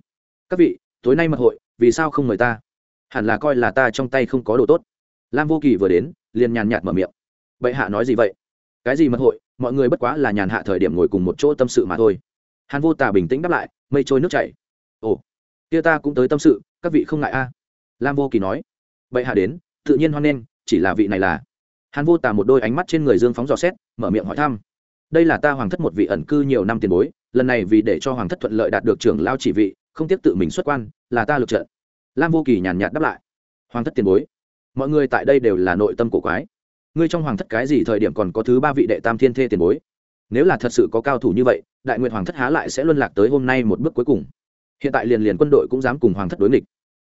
Các vị, tối nay mật hội, vì sao không mời ta? Hẳn là coi là ta trong tay không có đồ tốt. Lam vô kỳ vừa đến liền nhàn nhạt mở miệng. Bệ hạ nói gì vậy? Cái gì mật hội? Mọi người bất quá là nhàn hạ thời điểm ngồi cùng một chỗ tâm sự mà thôi. Hàn vô tả bình tĩnh đáp lại, mây trôi nước chảy. Ồ, kia ta cũng tới tâm sự, các vị không ngại a? Lam vô kỳ nói. Bệ hạ đến, tự nhiên hoan nghênh, chỉ là vị này là. Hàn vô tả một đôi ánh mắt trên người dương phóng dò xét, mở miệng hỏi thăm. Đây là ta hoàng thất một vị ẩn cư nhiều năm tiền bối, lần này vì để cho hoàng thất thuận lợi đạt được trưởng lao chỉ vị, không tiếp tự mình xuất quan, là ta lượt trận lam vô kỳ nhàn nhạt đáp lại. Hoàng thất tiền bối mọi người tại đây đều là nội tâm cổ quái. Ngươi trong hoàng thất cái gì thời điểm còn có thứ ba vị đệ tam thiên thê tiền bối? Nếu là thật sự có cao thủ như vậy, đại nguyện hoàng thất há lại sẽ luân lạc tới hôm nay một bước cuối cùng. Hiện tại liền liền quân đội cũng dám cùng hoàng thất đối nghịch.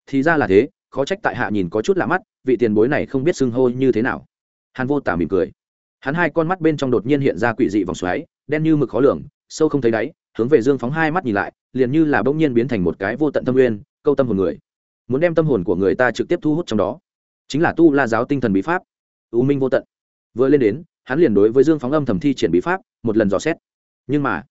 Thì ra là thế, khó trách tại hạ nhìn có chút lạ mắt, vị tiền bối này không biết xưng hô như thế nào. Hàn vô tả mỉm cười. Hắn hai con mắt bên trong đột nhiên hiện ra quỷ dị vòng xoáy, đen như mực khó lường, sâu không thấy đáy, hướng về dương phóng hai mắt nhìn lại, liền như là bỗng nhiên biến thành một cái vô tận tâm nguyên, câu tâm hồn người. Muốn đem tâm hồn của người ta trực tiếp thu hút trong đó chính là tu la giáo tinh thần bí pháp. Ưu minh vô tận. Vừa lên đến, hắn liền đối với dương phóng âm thầm thi triển bí pháp, một lần dò xét. Nhưng mà,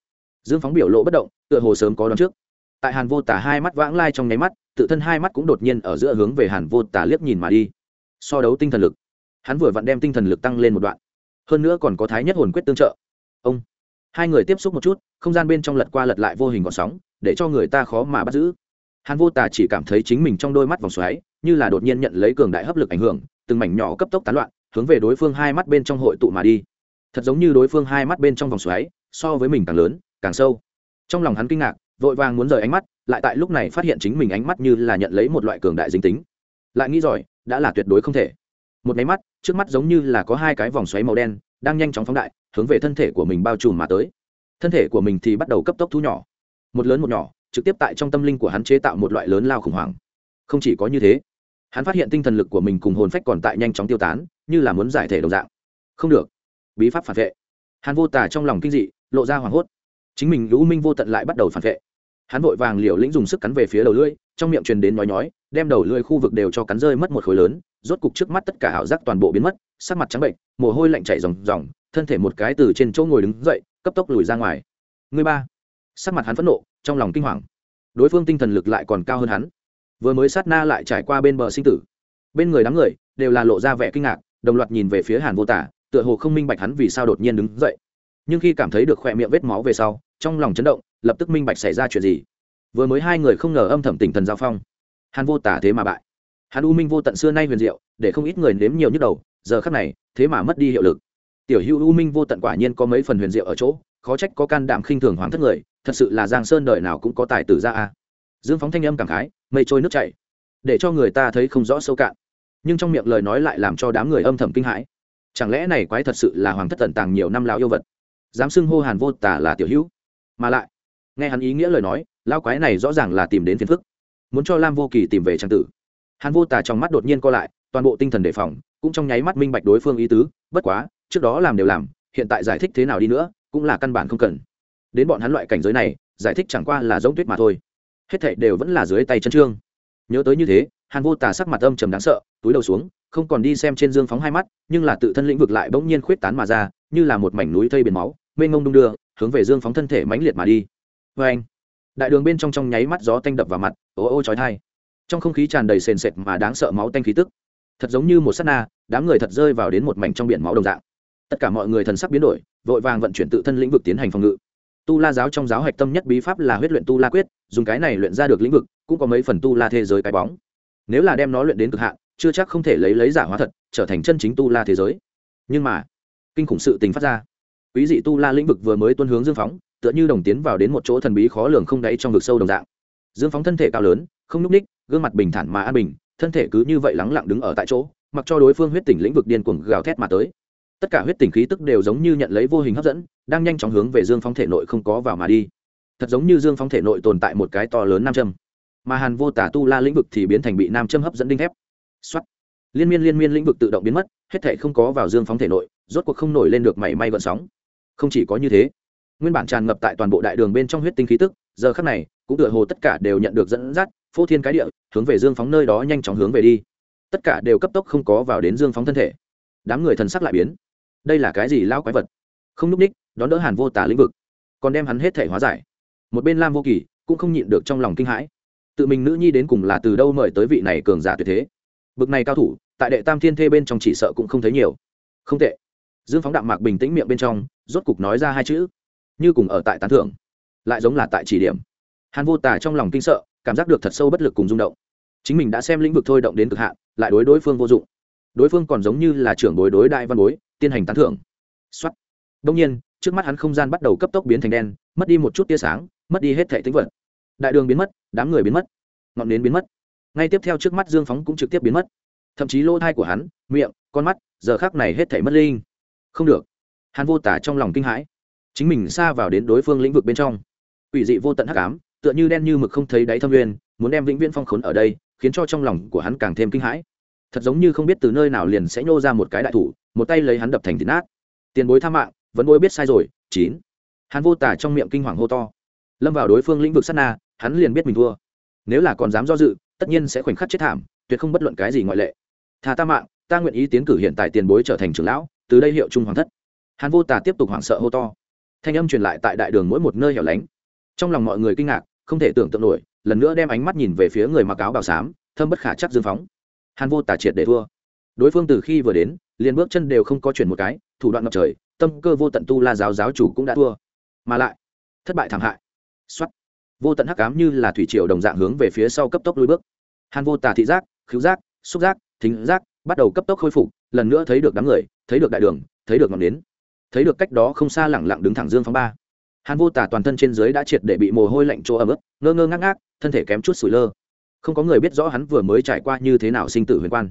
dương phóng biểu lộ bất động, tựa hồ sớm có đón trước. Tại hàn vô tả hai mắt vãng lai trong nháy mắt, tự thân hai mắt cũng đột nhiên ở giữa hướng về hàn vô tả liếc nhìn mà đi. So đấu tinh thần lực, hắn vừa vặn đem tinh thần lực tăng lên một đoạn. Hơn nữa còn có thái nhất hồn quyết tương trợ. Ông, hai người tiếp xúc một chút, không gian bên trong lật qua lật lại vô hình gọn sóng, để cho người ta khó mà bắt giữ. Hàn vô tả chỉ cảm thấy chính mình trong đôi mắt vòng xoáy như là đột nhiên nhận lấy cường đại hấp lực ảnh hưởng, từng mảnh nhỏ cấp tốc tán loạn, hướng về đối phương hai mắt bên trong hội tụ mà đi. Thật giống như đối phương hai mắt bên trong vòng xoáy, so với mình càng lớn, càng sâu. Trong lòng hắn kinh ngạc, vội vàng muốn rời ánh mắt, lại tại lúc này phát hiện chính mình ánh mắt như là nhận lấy một loại cường đại dính tính. Lại nghĩ giỏi đã là tuyệt đối không thể. Một máy mắt, trước mắt giống như là có hai cái vòng xoáy màu đen, đang nhanh chóng phóng đại, hướng về thân thể của mình bao trùm mà tới. Thân thể của mình thì bắt đầu cấp tốc thu nhỏ. Một lớn một nhỏ, trực tiếp tại trong tâm linh của hắn chế tạo một loại lớn lao khủng hoảng. Không chỉ có như thế hắn phát hiện tinh thần lực của mình cùng hồn phách còn tại nhanh chóng tiêu tán, như là muốn giải thể đồng dạng. Không được. Bí pháp phản vệ. Hắn vô tả trong lòng kinh dị, lộ ra hoảng hốt. Chính mình lũ minh vô tận lại bắt đầu phản vệ. Hắn vội vàng liều lĩnh dùng sức cắn về phía đầu lưỡi, trong miệng truyền đến nói nhói, đem đầu lưỡi khu vực đều cho cắn rơi mất một khối lớn, rốt cục trước mắt tất cả ảo giác toàn bộ biến mất, sắc mặt trắng bệnh, mồ hôi lạnh chảy ròng ròng, thân thể một cái từ trên chỗ ngồi đứng dậy, cấp tốc lùi ra ngoài. Người ba. Sắc mặt hắn phẫn nộ, trong lòng kinh hoàng. Đối phương tinh thần lực lại còn cao hơn hắn vừa mới sát na lại trải qua bên bờ sinh tử. Bên người đám người đều là lộ ra vẻ kinh ngạc, đồng loạt nhìn về phía hàn vô tả, tựa hồ không minh bạch hắn vì sao đột nhiên đứng dậy. Nhưng khi cảm thấy được khỏe miệng vết máu về sau, trong lòng chấn động, lập tức minh bạch xảy ra chuyện gì. Vừa mới hai người không ngờ âm thầm tình thần giao phong. Hàn vô tả thế mà bại. Hàn u minh vô tận xưa nay huyền diệu, để không ít người nếm nhiều nhức đầu, giờ khắc này, thế mà mất đi hiệu lực. Tiểu hữu u minh vô tận quả nhiên có mấy phần huyền diệu ở chỗ, khó trách có can đảm khinh thường hoàng thất người, thật sự là giang sơn đời nào cũng có tài tử ra a. Dương phóng thanh âm cảm khái mây trôi nước chảy, để cho người ta thấy không rõ sâu cạn. Nhưng trong miệng lời nói lại làm cho đám người âm thầm kinh hãi. Chẳng lẽ này quái thật sự là hoàng thất tận tàng nhiều năm lão yêu vật? Dám xưng hô hàn vô tả là tiểu hữu. Mà lại, nghe hắn ý nghĩa lời nói, lão quái này rõ ràng là tìm đến phiền phức. Muốn cho lam vô kỳ tìm về trang tử. Hàn vô tả trong mắt đột nhiên co lại, toàn bộ tinh thần đề phòng, cũng trong nháy mắt minh bạch đối phương ý tứ, bất quá, trước đó làm đều làm, hiện tại giải thích thế nào đi nữa, cũng là căn bản không cần. Đến bọn hắn loại cảnh giới này, giải thích chẳng qua là giống tuyết mà thôi hết thảy đều vẫn là dưới tay chân trương. Nhớ tới như thế, hàn vô tả sắc mặt âm trầm đáng sợ, túi đầu xuống, không còn đi xem trên dương phóng hai mắt, nhưng là tự thân lĩnh vực lại bỗng nhiên khuyết tán mà ra, như là một mảnh núi thây biển máu, mênh ngông đung đưa, hướng về dương phóng thân thể mãnh liệt mà đi. Vê anh, đại đường bên trong trong nháy mắt gió tanh đập vào mặt, ô ô chói thai trong không khí tràn đầy sền sệt mà đáng sợ máu tanh khí tức. Thật giống như một s á t na, đám người thật rơi vào đến một mảnh trong biển máu đồng dạng. Tất cả mọi người thần sắc biến đổi, vội vàng vận chuyển tự thân lĩnh vực tiến hành phòng ngự tu la giáo trong giáo hạch tâm nhất bí pháp là huyết luyện tu la quyết, dùng cái này luyện ra được lĩnh vực, cũng có mấy phần tu la thế giới cái bóng. Nếu là đem nó luyện đến cực hạn, chưa chắc không thể lấy lấy giả hóa thật, trở thành chân chính tu la thế giới. Nhưng mà, kinh khủng sự tình phát ra. Quý dị tu la lĩnh vực vừa mới tuân hướng dương phóng, tựa như đồng tiến vào đến một chỗ thần bí khó lường không đáy trong vực sâu đồng dạng. Dương phóng thân thể cao lớn, không nhúc ních gương mặt bình thản mà an bình, thân thể cứ như vậy lắng lặng đứng ở tại chỗ, mặc cho đối phương huyết tỉnh lĩnh vực điên cuồng gào thét mà tới tất cả huyết tình khí tức đều giống như nhận lấy vô hình hấp dẫn, đang nhanh chóng hướng về dương phóng thể nội không có vào mà đi. Thật giống như dương phóng thể nội tồn tại một cái to lớn nam châm. Mà hàn vô tả tu la lĩnh vực thì biến thành bị nam châm hấp dẫn đinh thép. Xuất liên miên liên miên lĩnh vực tự động biến mất, hết thể không có vào dương phóng thể nội, rốt cuộc không nổi lên được mảy may vận sóng. Không chỉ có như thế, nguyên bản tràn ngập tại toàn bộ đại đường bên trong huyết tinh khí tức, giờ khắc này, cũng tựa hồ tất cả đều nhận được dẫn dắt, phô thiên cái địa, hướng về dương phóng nơi đó nhanh chóng hướng về đi. Tất cả đều cấp tốc không có vào đến dương phóng thân thể. Đám người thần sắc lại biến đây là cái gì lao quái vật? Không núp ních, đón đỡ hàn vô tả lĩnh vực. Còn đem hắn hết thể hóa giải. Một bên lam vô kỳ cũng không nhịn được trong lòng kinh hãi. Tự mình nữ nhi đến cùng là từ đâu mời tới vị này cường giả tuyệt thế? Bực này cao thủ, tại đệ tam thiên thê bên trong chỉ sợ cũng không thấy nhiều. Không tệ. Dương phóng đạm mạc bình tĩnh miệng bên trong, rốt cục nói ra hai chữ. Như cùng ở tại tán thưởng, lại giống là tại chỉ điểm. Hàn vô tả trong lòng kinh sợ, cảm giác được thật sâu bất lực cùng rung động. Chính mình đã xem lĩnh vực thôi động đến cực hạn, lại đối đối phương vô dụng. Đối phương còn giống như là trưởng bối đối đại văn bối tiến hành tán thưởng. Xuất đông nhiên, trước mắt hắn không gian bắt đầu cấp tốc biến thành đen, mất đi một chút tia sáng, mất đi hết thể tính vật. Đại đường biến mất, đám người biến mất, ngọn nến biến mất. Ngay tiếp theo trước mắt dương phóng cũng trực tiếp biến mất. Thậm chí lỗ thai của hắn, miệng, con mắt, giờ khác này hết thảy mất linh. Không được. Hắn vô tả trong lòng kinh hãi. Chính mình xa vào đến đối phương lĩnh vực bên trong. Ủy dị vô tận hắc ám, tựa như đen như mực không thấy đáy thâm nguyên, muốn đem vĩnh viễn phong khốn ở đây, khiến cho trong lòng của hắn càng thêm kinh hãi thật giống như không biết từ nơi nào liền sẽ nhô ra một cái đại thủ, một tay lấy hắn đập thành thịt nát. Tiền bối tha mạng, vẫn bối biết sai rồi, chín. Hắn vô tả trong miệng kinh hoàng hô to. Lâm vào đối phương lĩnh vực sát na, hắn liền biết mình thua. Nếu là còn dám do dự, tất nhiên sẽ khoảnh khắc chết thảm, tuyệt không bất luận cái gì ngoại lệ. Tha ta mạng, ta nguyện ý tiến cử hiện tại tiền bối trở thành trưởng lão, từ đây hiệu trung hoàng thất. Hắn vô tả tiếp tục hoảng sợ hô to. Thanh âm truyền lại tại đại đường mỗi một nơi hẻo lánh. Trong lòng mọi người kinh ngạc, không thể tưởng tượng nổi, lần nữa đem ánh mắt nhìn về phía người mặc áo bào xám, thâm bất khả chắc dương phóng hàn vô tà triệt để thua. Đối phương từ khi vừa đến, liền bước chân đều không có chuyển một cái, thủ đoạn ngập trời, tâm cơ vô tận tu la giáo giáo chủ cũng đã thua. Mà lại, thất bại thảm hại. Xuất vô tận hắc ám như là thủy triều đồng dạng hướng về phía sau cấp tốc lùi bước. Hàn vô tà thị giác, khứu giác, xúc giác, thính giác, bắt đầu cấp tốc khôi phục, lần nữa thấy được đám người, thấy được đại đường, thấy được ngọn nến. Thấy được cách đó không xa lẳng lặng đứng thẳng dương phóng ba. Hàn vô tả toàn thân trên dưới đã triệt để bị mồ hôi lạnh chỗ ấm ức ngơ ngơ ngác ngác, thân thể kém chút sủi lơ không có người biết rõ hắn vừa mới trải qua như thế nào sinh tử huyền quan.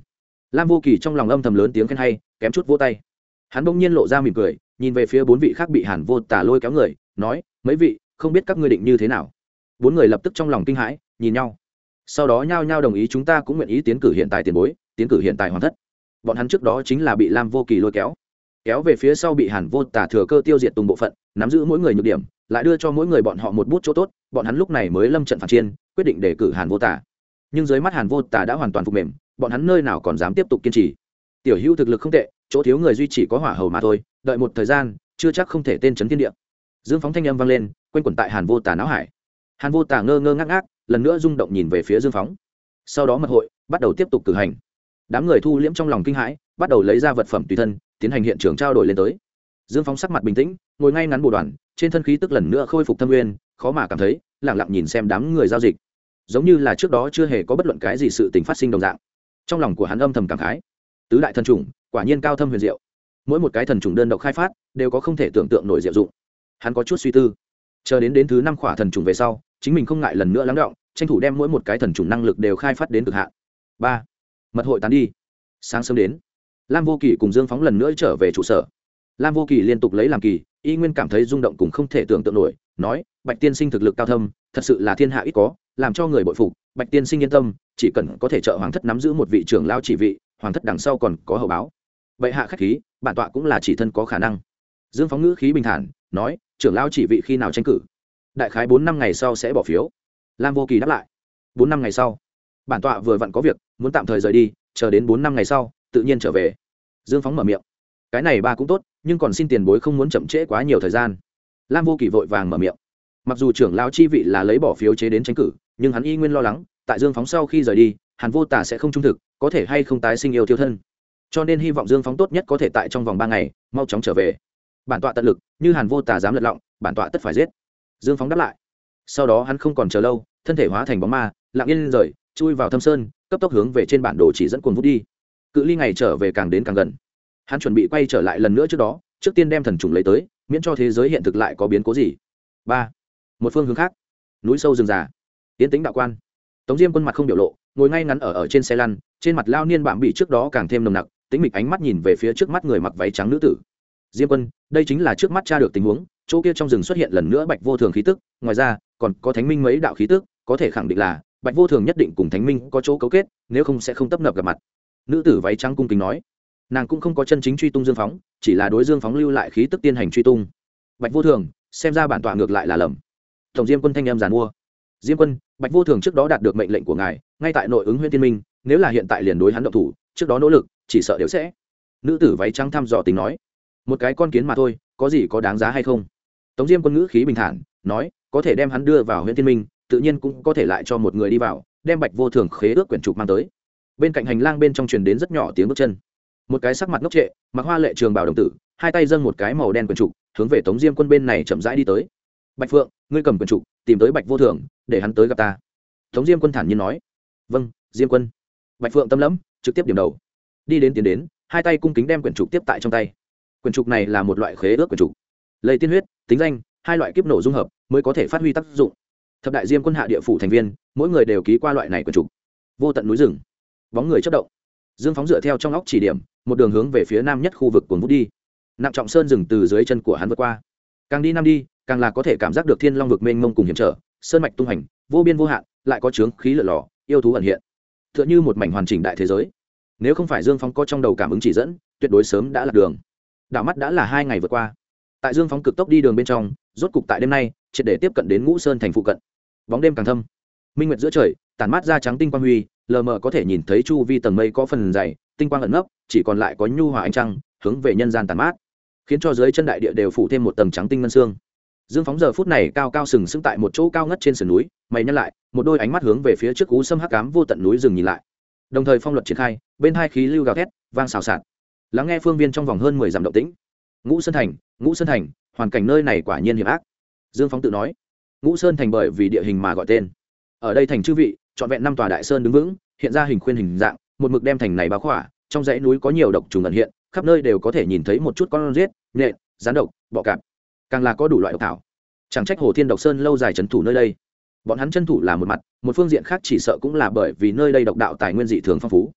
Lam vô kỳ trong lòng âm thầm lớn tiếng khen hay, kém chút vỗ tay. Hắn bỗng nhiên lộ ra mỉm cười, nhìn về phía bốn vị khác bị hàn vô tả lôi kéo người, nói, mấy vị, không biết các ngươi định như thế nào? Bốn người lập tức trong lòng kinh hãi, nhìn nhau. Sau đó nhao nhao đồng ý chúng ta cũng nguyện ý tiến cử hiện tại tiền bối, tiến cử hiện tại hoàn thất. Bọn hắn trước đó chính là bị lam vô kỳ lôi kéo. Kéo về phía sau bị hàn vô tả thừa cơ tiêu diệt tùng bộ phận, nắm giữ mỗi người nhược điểm, lại đưa cho mỗi người bọn họ một bút chỗ tốt, bọn hắn lúc này mới lâm trận phản chiên, quyết định đề cử hàn vô tả nhưng dưới mắt hàn vô tả đã hoàn toàn phục mềm, bọn hắn nơi nào còn dám tiếp tục kiên trì. Tiểu hữu thực lực không tệ, chỗ thiếu người duy chỉ có hỏa hầu mà thôi, đợi một thời gian, chưa chắc không thể tên chấn thiên địa. Dương phóng thanh âm vang lên q u a n quẩn tại hàn vô tả não hải. Hàn vô tả ngơ ngơ ngác ngác, lần nữa rung động nhìn về phía dương phóng. Sau đó mật hội, bắt đầu tiếp tục cử hành. Đám người thu liễm trong lòng kinh hãi, bắt đầu lấy ra vật phẩm tùy thân, tiến hành hiện trường trao đổi lên tới. Dương phóng sắc mặt bình tĩnh, ngồi ngay ngắn bồ đoàn, trên thân khí tức lần nữa khôi phục thâm nguyên khó mà cảm thấy lẳng lặng nhìn xem đám người giao dịch giống như là trước đó chưa hề có bất luận cái gì sự tình phát sinh đồng dạng. Trong lòng của hắn âm thầm cảm khái. Tứ đại thần trùng quả nhiên cao thâm huyền diệu. Mỗi một cái thần trùng đơn độc khai phát, đều có không thể tưởng tượng nổi diệu dụng. Hắn có chút suy tư. Chờ đến đến thứ năm khỏa thần trùng về sau, chính mình không ngại lần nữa lắng động, tranh thủ đem mỗi một cái thần trùng năng lực đều khai phát đến cực hạn. Ba. Mật hội tán đi. Sáng sớm đến. Lam vô kỳ cùng dương phóng lần nữa trở về trụ sở. Lam vô kỳ liên tục lấy làm kỳ, y nguyên cảm thấy rung động cùng không thể tưởng tượng nổi, nói, bạch tiên sinh thực lực cao thâm, thật sự là thiên hạ ít có làm cho người bội phục, bạch tiên sinh yên tâm, chỉ cần có thể trợ hoàng thất nắm giữ một vị trưởng lao chỉ vị, hoàng thất đằng sau còn có hậu báo. Vậy hạ khách khí, bản tọa cũng là chỉ thân có khả năng. Dương phóng ngữ khí bình thản, nói, trưởng lao chỉ vị khi nào tranh cử? Đại khái bốn năm ngày sau sẽ bỏ phiếu. Lam vô kỳ đáp lại, bốn năm ngày sau. Bản tọa vừa vặn có việc, muốn tạm thời rời đi, chờ đến bốn năm ngày sau, tự nhiên trở về. Dương phóng mở miệng, cái này ba cũng tốt, nhưng còn xin tiền bối không muốn chậm trễ quá nhiều thời gian. Lam vô kỳ vội vàng mở miệng, mặc dù trưởng lao chi vị là lấy bỏ phiếu chế đến tranh cử nhưng hắn y nguyên lo lắng, tại dương phóng sau khi rời đi, hàn vô tả sẽ không trung thực, có thể hay không tái sinh yêu thiêu thân. Cho nên hy vọng dương phóng tốt nhất có thể tại trong vòng ba ngày, mau chóng trở về. Bản tọa tận lực, như hàn vô tả dám lật lọng, bản tọa tất phải giết. Dương phóng đáp lại. Sau đó hắn không còn chờ lâu, thân thể hóa thành bóng ma, lặng yên rời, chui vào thâm sơn, cấp tốc hướng về trên bản đồ chỉ dẫn cuồng vút đi. Cự ly ngày trở về càng đến càng gần. Hắn chuẩn bị quay trở lại lần nữa trước đó, trước tiên đem thần trùng lấy tới, miễn cho thế giới hiện thực lại có biến cố gì. Ba. Một phương hướng khác. Núi sâu rừng già tiến tính đạo quan. Tống diêm quân mặt không biểu lộ, ngồi ngay ngắn ở ở trên xe lăn, trên mặt lao niên bạm bị trước đó càng thêm nồng nặc tính mịch ánh mắt nhìn về phía trước mắt người mặc váy trắng nữ tử. Diêm quân, đây chính là trước mắt cha được tình huống, chỗ kia trong rừng xuất hiện lần nữa bạch vô thường khí tức, ngoài ra, còn có thánh minh mấy đạo khí tức, có thể khẳng định là bạch vô thường nhất định cùng thánh minh có chỗ cấu kết, nếu không sẽ không tấp nập gặp mặt. Nữ tử váy trắng cung kính nói. Nàng cũng không có chân chính truy tung dương phóng, chỉ là đối dương phóng lưu lại khí tức tiên hành truy tung. Bạch vô thường, xem ra bản tọa ngược lại là lầm. Tổng diêm quân thanh em giàn mua. Diêm quân bạch vô thường trước đó đạt được mệnh lệnh của ngài, ngay tại nội ứng huyện tiên minh, nếu là hiện tại liền đối hắn động thủ, trước đó nỗ lực, chỉ sợ đều sẽ. Nữ tử váy trắng thăm dò tính nói, một cái con kiến mà thôi, có gì có đáng giá hay không? Tống diêm quân ngữ khí bình thản, nói, có thể đem hắn đưa vào huyện tiên minh, tự nhiên cũng có thể lại cho một người đi vào, đem bạch vô thường khế ước quyển trục mang tới. Bên cạnh hành lang bên trong truyền đến rất nhỏ tiếng bước chân. Một cái sắc mặt ngốc trệ, mặc hoa lệ trường bảo đồng tử, hai tay dâng một cái màu đen quyển trục, hướng về tống diêm quân bên này chậm rãi đi tới. Bạch phượng, ngươi cầm quyển trục, tìm tới bạch vô thường để hắn tới gặp ta. Tống diêm quân thản nhiên nói. Vâng diêm quân. Bạch phượng tâm lẫm, trực tiếp điểm đầu. Đi đến tiến đến, hai tay cung kính đem quyển trục tiếp tại trong tay. Quyển trục này là một loại khế ước quyển trục. Lây tiên huyết, tính danh, hai loại kiếp nổ dung hợp, mới có thể phát huy tác dụng. Thập đại diêm quân hạ địa phủ thành viên, mỗi người đều ký qua loại này quyển trục. Vô tận núi rừng. Bóng người chất động. Dương phóng dựa theo trong óc chỉ điểm, một đường hướng về phía nam nhất khu vực cuồng vút đi. Nặng trọng sơn rừng từ dưới chân của hắn vượt qua. Càng đi nam đi, càng là có thể cảm giác được thiên long vực mênh mông cùng hiểm trở sơn mạch tung hành vô biên vô hạn, lại có chướng khí lợn lò, yêu thú ẩn hiện. T h ư ợ n h ư một mảnh hoàn chỉnh đại thế giới. Nếu không phải dương phóng có trong đầu cảm ứng chỉ dẫn, tuyệt đối sớm đã lạc đường. Đảo mắt đã là hai ngày vượt qua. Tại dương phóng cực tốc đi đường bên trong, rốt cục tại đêm nay, triệt để tiếp cận đến ngũ sơn thành phụ cận. Bóng đêm càng thâm. Minh nguyệt giữa trời, tản mát ra trắng tinh quang huy, lờ mờ có thể nhìn thấy chu vi tầng mây có phần dày, tinh quang ẩn nấp, chỉ còn lại có nhu hòa ánh trăng hướng về nhân gian tàn mát, khiến cho dưới chân đại địa đều phủ thêm một tầng trắng tinh ngân xương dương phóng giờ phút này cao cao sừng sững tại một chỗ cao ngất trên sườn núi, mày nhăn lại, một đôi ánh mắt hướng về phía trước cú sâm hắc cám vô tận núi rừng nhìn lại. Đồng thời phong luật triển khai, bên hai khí lưu gào thét, vang xào xạc. Lắng nghe phương viên trong vòng hơn mười dặm động tĩnh. Ngũ sơn thành, ngũ sơn thành, hoàn cảnh nơi này quả nhiên hiểm ác. Dương phóng tự nói, ngũ sơn thành bởi vì địa hình mà gọi tên. Ở đây thành chư vị, trọn vẹn năm tòa đại sơn đứng vững, hiện ra hình khuyên hình dạng, một mực đem thành này báo khỏa, trong dãy núi có nhiều độc trùng ẩn hiện, khắp nơi đều có thể nhìn thấy một chút con rết nhện rán độc, bọ cạp càng là có đủ loại độc thảo. Chẳng trách hồ thiên độc sơn lâu dài trấn thủ nơi đây. Bọn hắn chân thủ là một mặt, một phương diện khác chỉ sợ cũng là bởi vì nơi đây độc đạo tài nguyên dị thường phong phú.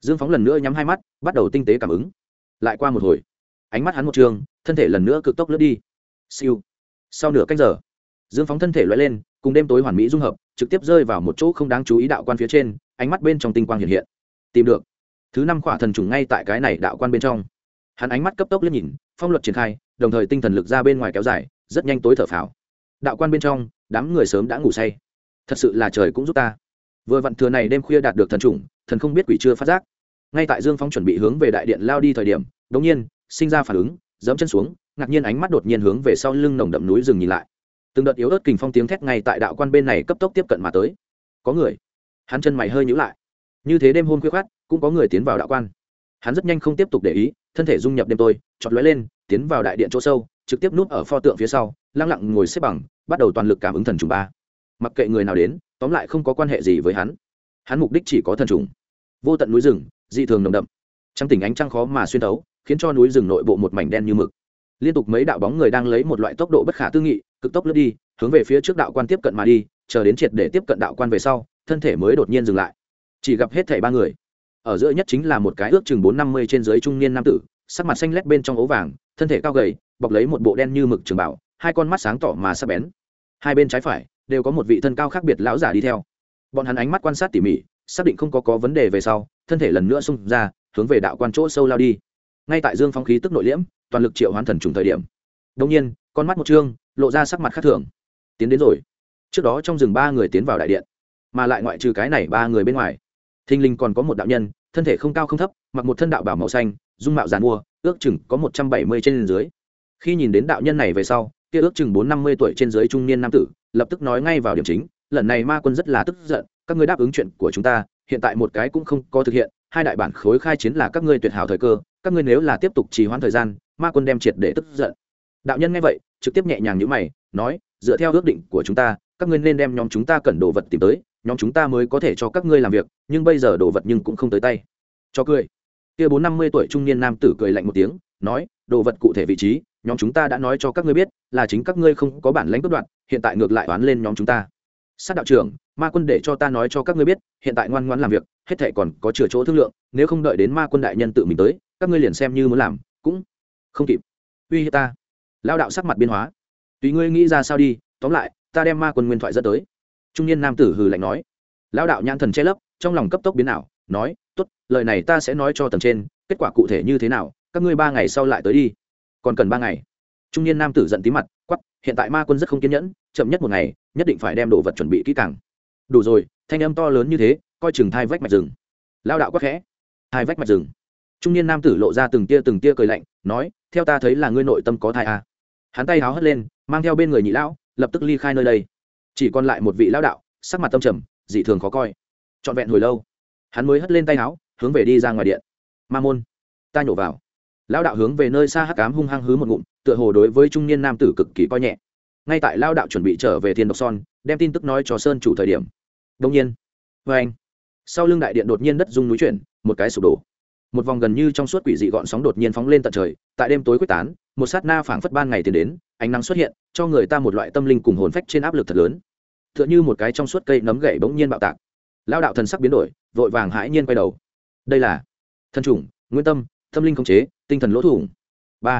Dương phóng lần nữa nhắm hai mắt, bắt đầu tinh tế cảm ứng. Lại qua một hồi, ánh mắt hắn một trường, thân thể lần nữa cực tốc lướt đi. Siêu. Sau nửa canh giờ, dương phóng thân thể loại lên, cùng đêm tối hoàn mỹ dung hợp, trực tiếp rơi vào một chỗ không đáng chú ý đạo quan phía trên, ánh mắt bên trong tinh quang hiện hiện. Tìm được. Thứ năm khỏa thần trùng ngay tại cái này đạo quan bên trong. Hắn ánh mắt cấp tốc liếc nhìn, phong luật triển khai đồng thời tinh thần lực ra bên ngoài kéo dài, rất nhanh tối thở phào. Đạo quan bên trong, đám người sớm đã ngủ say. Thật sự là trời cũng giúp ta. Vừa vặn thừa này đêm khuya đạt được thần trùng thần không biết quỷ chưa phát giác. Ngay tại dương phong chuẩn bị hướng về đại điện lao đi thời điểm đ ỗ n g nhiên, sinh ra phản ứng dẫm chân xuống, ngạc nhiên ánh mắt đột nhiên hướng về sau lưng nồng đậm núi rừng nhìn lại. Từng đợt yếu ớt kình phong tiếng thét ngay tại đạo quan bên này cấp tốc tiếp cận mà tới. Có người. Hắn chân mày hơi nhữ lại. Như thế đêm hôm khuya khát cũng có người tiến vào đạo quan. Hắn rất nhanh không tiếp tục để ý thân thể dung nhập đêm tôi, chọt lóe lên, tiến vào đại điện chỗ sâu, trực tiếp núp ở pho tượng phía sau, lăng lặng ngồi xếp bằng, bắt đầu toàn lực cảm ứng thần trùng ba. Mặc kệ người nào đến, tóm lại không có quan hệ gì với hắn. Hắn mục đích chỉ có thần trùng. Vô tận núi rừng, dị thường nồng đậm. Trăng tỉnh ánh trăng khó mà xuyên tấu khiến cho núi rừng nội bộ một mảnh đen như mực. Liên tục mấy đạo bóng người đang lấy một loại tốc độ bất khả tư nghị, cực tốc lướt đi, hướng về phía trước đạo quan tiếp cận mà đi, chờ đến triệt để tiếp cận đạo quan về sau, thân thể mới đột nhiên dừng lại. Chỉ gặp hết thảy ba người ở giữa nhất chính là một cái ước chừng bốn năm mươi trên dưới trung niên nam tử, sắc mặt xanh lét bên trong ố vàng, thân thể cao gầy, bọc lấy một bộ đen như mực trường bảo, hai con mắt sáng tỏ mà sắc bén. Hai bên trái phải đều có một vị thân cao khác biệt lão giả đi theo. Bọn hắn ánh mắt quan sát tỉ mỉ, xác định không có có vấn đề về sau, thân thể lần nữa xung ra, hướng về đạo quan chỗ sâu lao đi. Ngay tại dương phong khí tức nội liễm, toàn lực triệu hoán thần trùng thời điểm. Đông nhiên, con mắt một chương lộ ra sắc mặt khác thường. Tiến đến rồi. Trước đó trong rừng ba người tiến vào đại điện, mà lại ngoại trừ cái này ba người bên ngoài thinh linh còn có một đạo nhân, thân thể không cao không thấp, mặc một thân đạo bảo màu xanh, dung mạo giàn mua, ước chừng có một trăm bảy mươi trên dưới. Khi nhìn đến đạo nhân này về sau, kia ước chừng bốn năm mươi tuổi trên dưới trung niên nam tử, lập tức nói ngay vào điểm chính, lần này ma quân rất là tức giận, các ngươi đáp ứng chuyện của chúng ta, hiện tại một cái cũng không có thực hiện, hai đại bản khối khai chiến là các ngươi tuyệt hảo thời cơ, các ngươi nếu là tiếp tục trì hoãn thời gian, ma quân đem triệt để tức giận. Đạo nhân nghe vậy, trực tiếp nhẹ nhàng như mày, nói, dựa theo ước định của chúng ta các ngươi nên đem nhóm chúng ta cần đồ vật tìm tới, nhóm chúng ta mới có thể cho các ngươi làm việc, nhưng bây giờ đồ vật nhưng cũng không tới tay. Cho cười. Kia bốn năm mươi tuổi trung niên nam tử cười lạnh một tiếng, nói, đồ vật cụ thể vị trí, nhóm chúng ta đã nói cho các ngươi biết, là chính các ngươi không có bản lãnh cướp đoạn, hiện tại ngược lại oán lên nhóm chúng ta. Sát đạo trưởng, ma quân để cho ta nói cho các ngươi biết, hiện tại ngoan ngoan làm việc, hết thệ còn có chừa chỗ thương lượng, nếu không đợi đến ma quân đại nhân tự mình tới, các ngươi liền xem như muốn làm, cũng không kịp. Uy hiếp ta. Lao đạo sắc mặt biên hóa. Tùy ngươi nghĩ ra sao đi, tóm lại ta đem ma quân nguyên thoại dẫn tới. Trung niên nam tử hừ lạnh nói. Lão đạo nhãn thần che lấp, trong lòng cấp tốc biến ảo, nói, tốt, lời này ta sẽ nói cho tầng trên, kết quả cụ thể như thế nào, các ngươi ba ngày sau lại tới đi. Còn cần ba ngày? Trung niên nam tử giận tí mặt quắp hiện tại ma quân rất không kiên nhẫn, chậm nhất một ngày, nhất định phải đem đồ vật chuẩn bị kỹ càng. Đủ rồi, thanh âm to lớn như thế, coi chừng thai vách mạch rừng. Lao đạo quắc khẽ. Thai vách mạch rừng? Trung niên nam tử lộ ra từng tia từng tia cười lạnh, nói, theo ta thấy là ngươi nội tâm có thai à. hắn tay háo hất lên, mang theo bên người nhị lão lập tức ly khai nơi đây. Chỉ còn lại một vị lão đạo, sắc mặt tâm trầm, dị thường khó coi. Trọn vẹn hồi lâu, hắn mới hất lên tay áo, hướng về đi ra ngoài điện. Ma môn, ta nhổ vào. Lão đạo hướng về nơi xa hắc cám hung hăng hứ một ngụm, tựa hồ đối với trung niên nam tử cực kỳ coi nhẹ. Ngay tại lao đạo chuẩn bị trở về thiên độc son, đem tin tức nói cho sơn chủ thời điểm. Đông nhiên vê anh. Sau lưng đại điện đột nhiên đất rung núi chuyển, một cái sụp đổ. Một vòng gần như trong suốt quỷ dị gọn sóng đột nhiên phóng lên tận trời, tại đêm tối quyết tán một sát na phảng phất ban ngày tiến đến, ánh nắng xuất hiện, cho người ta một loại tâm linh cùng hồn phách trên áp lực thật lớn. T h ư ợ n h ư một cái trong suốt cây nấm gậy bỗng nhiên bạo tạc. Lao đạo thần sắc biến đổi, vội vàng hãi nhiên quay đầu. Đây là thân chủng, nguyên tâm tâm linh không chế, tinh thần lỗ thủng. Ba.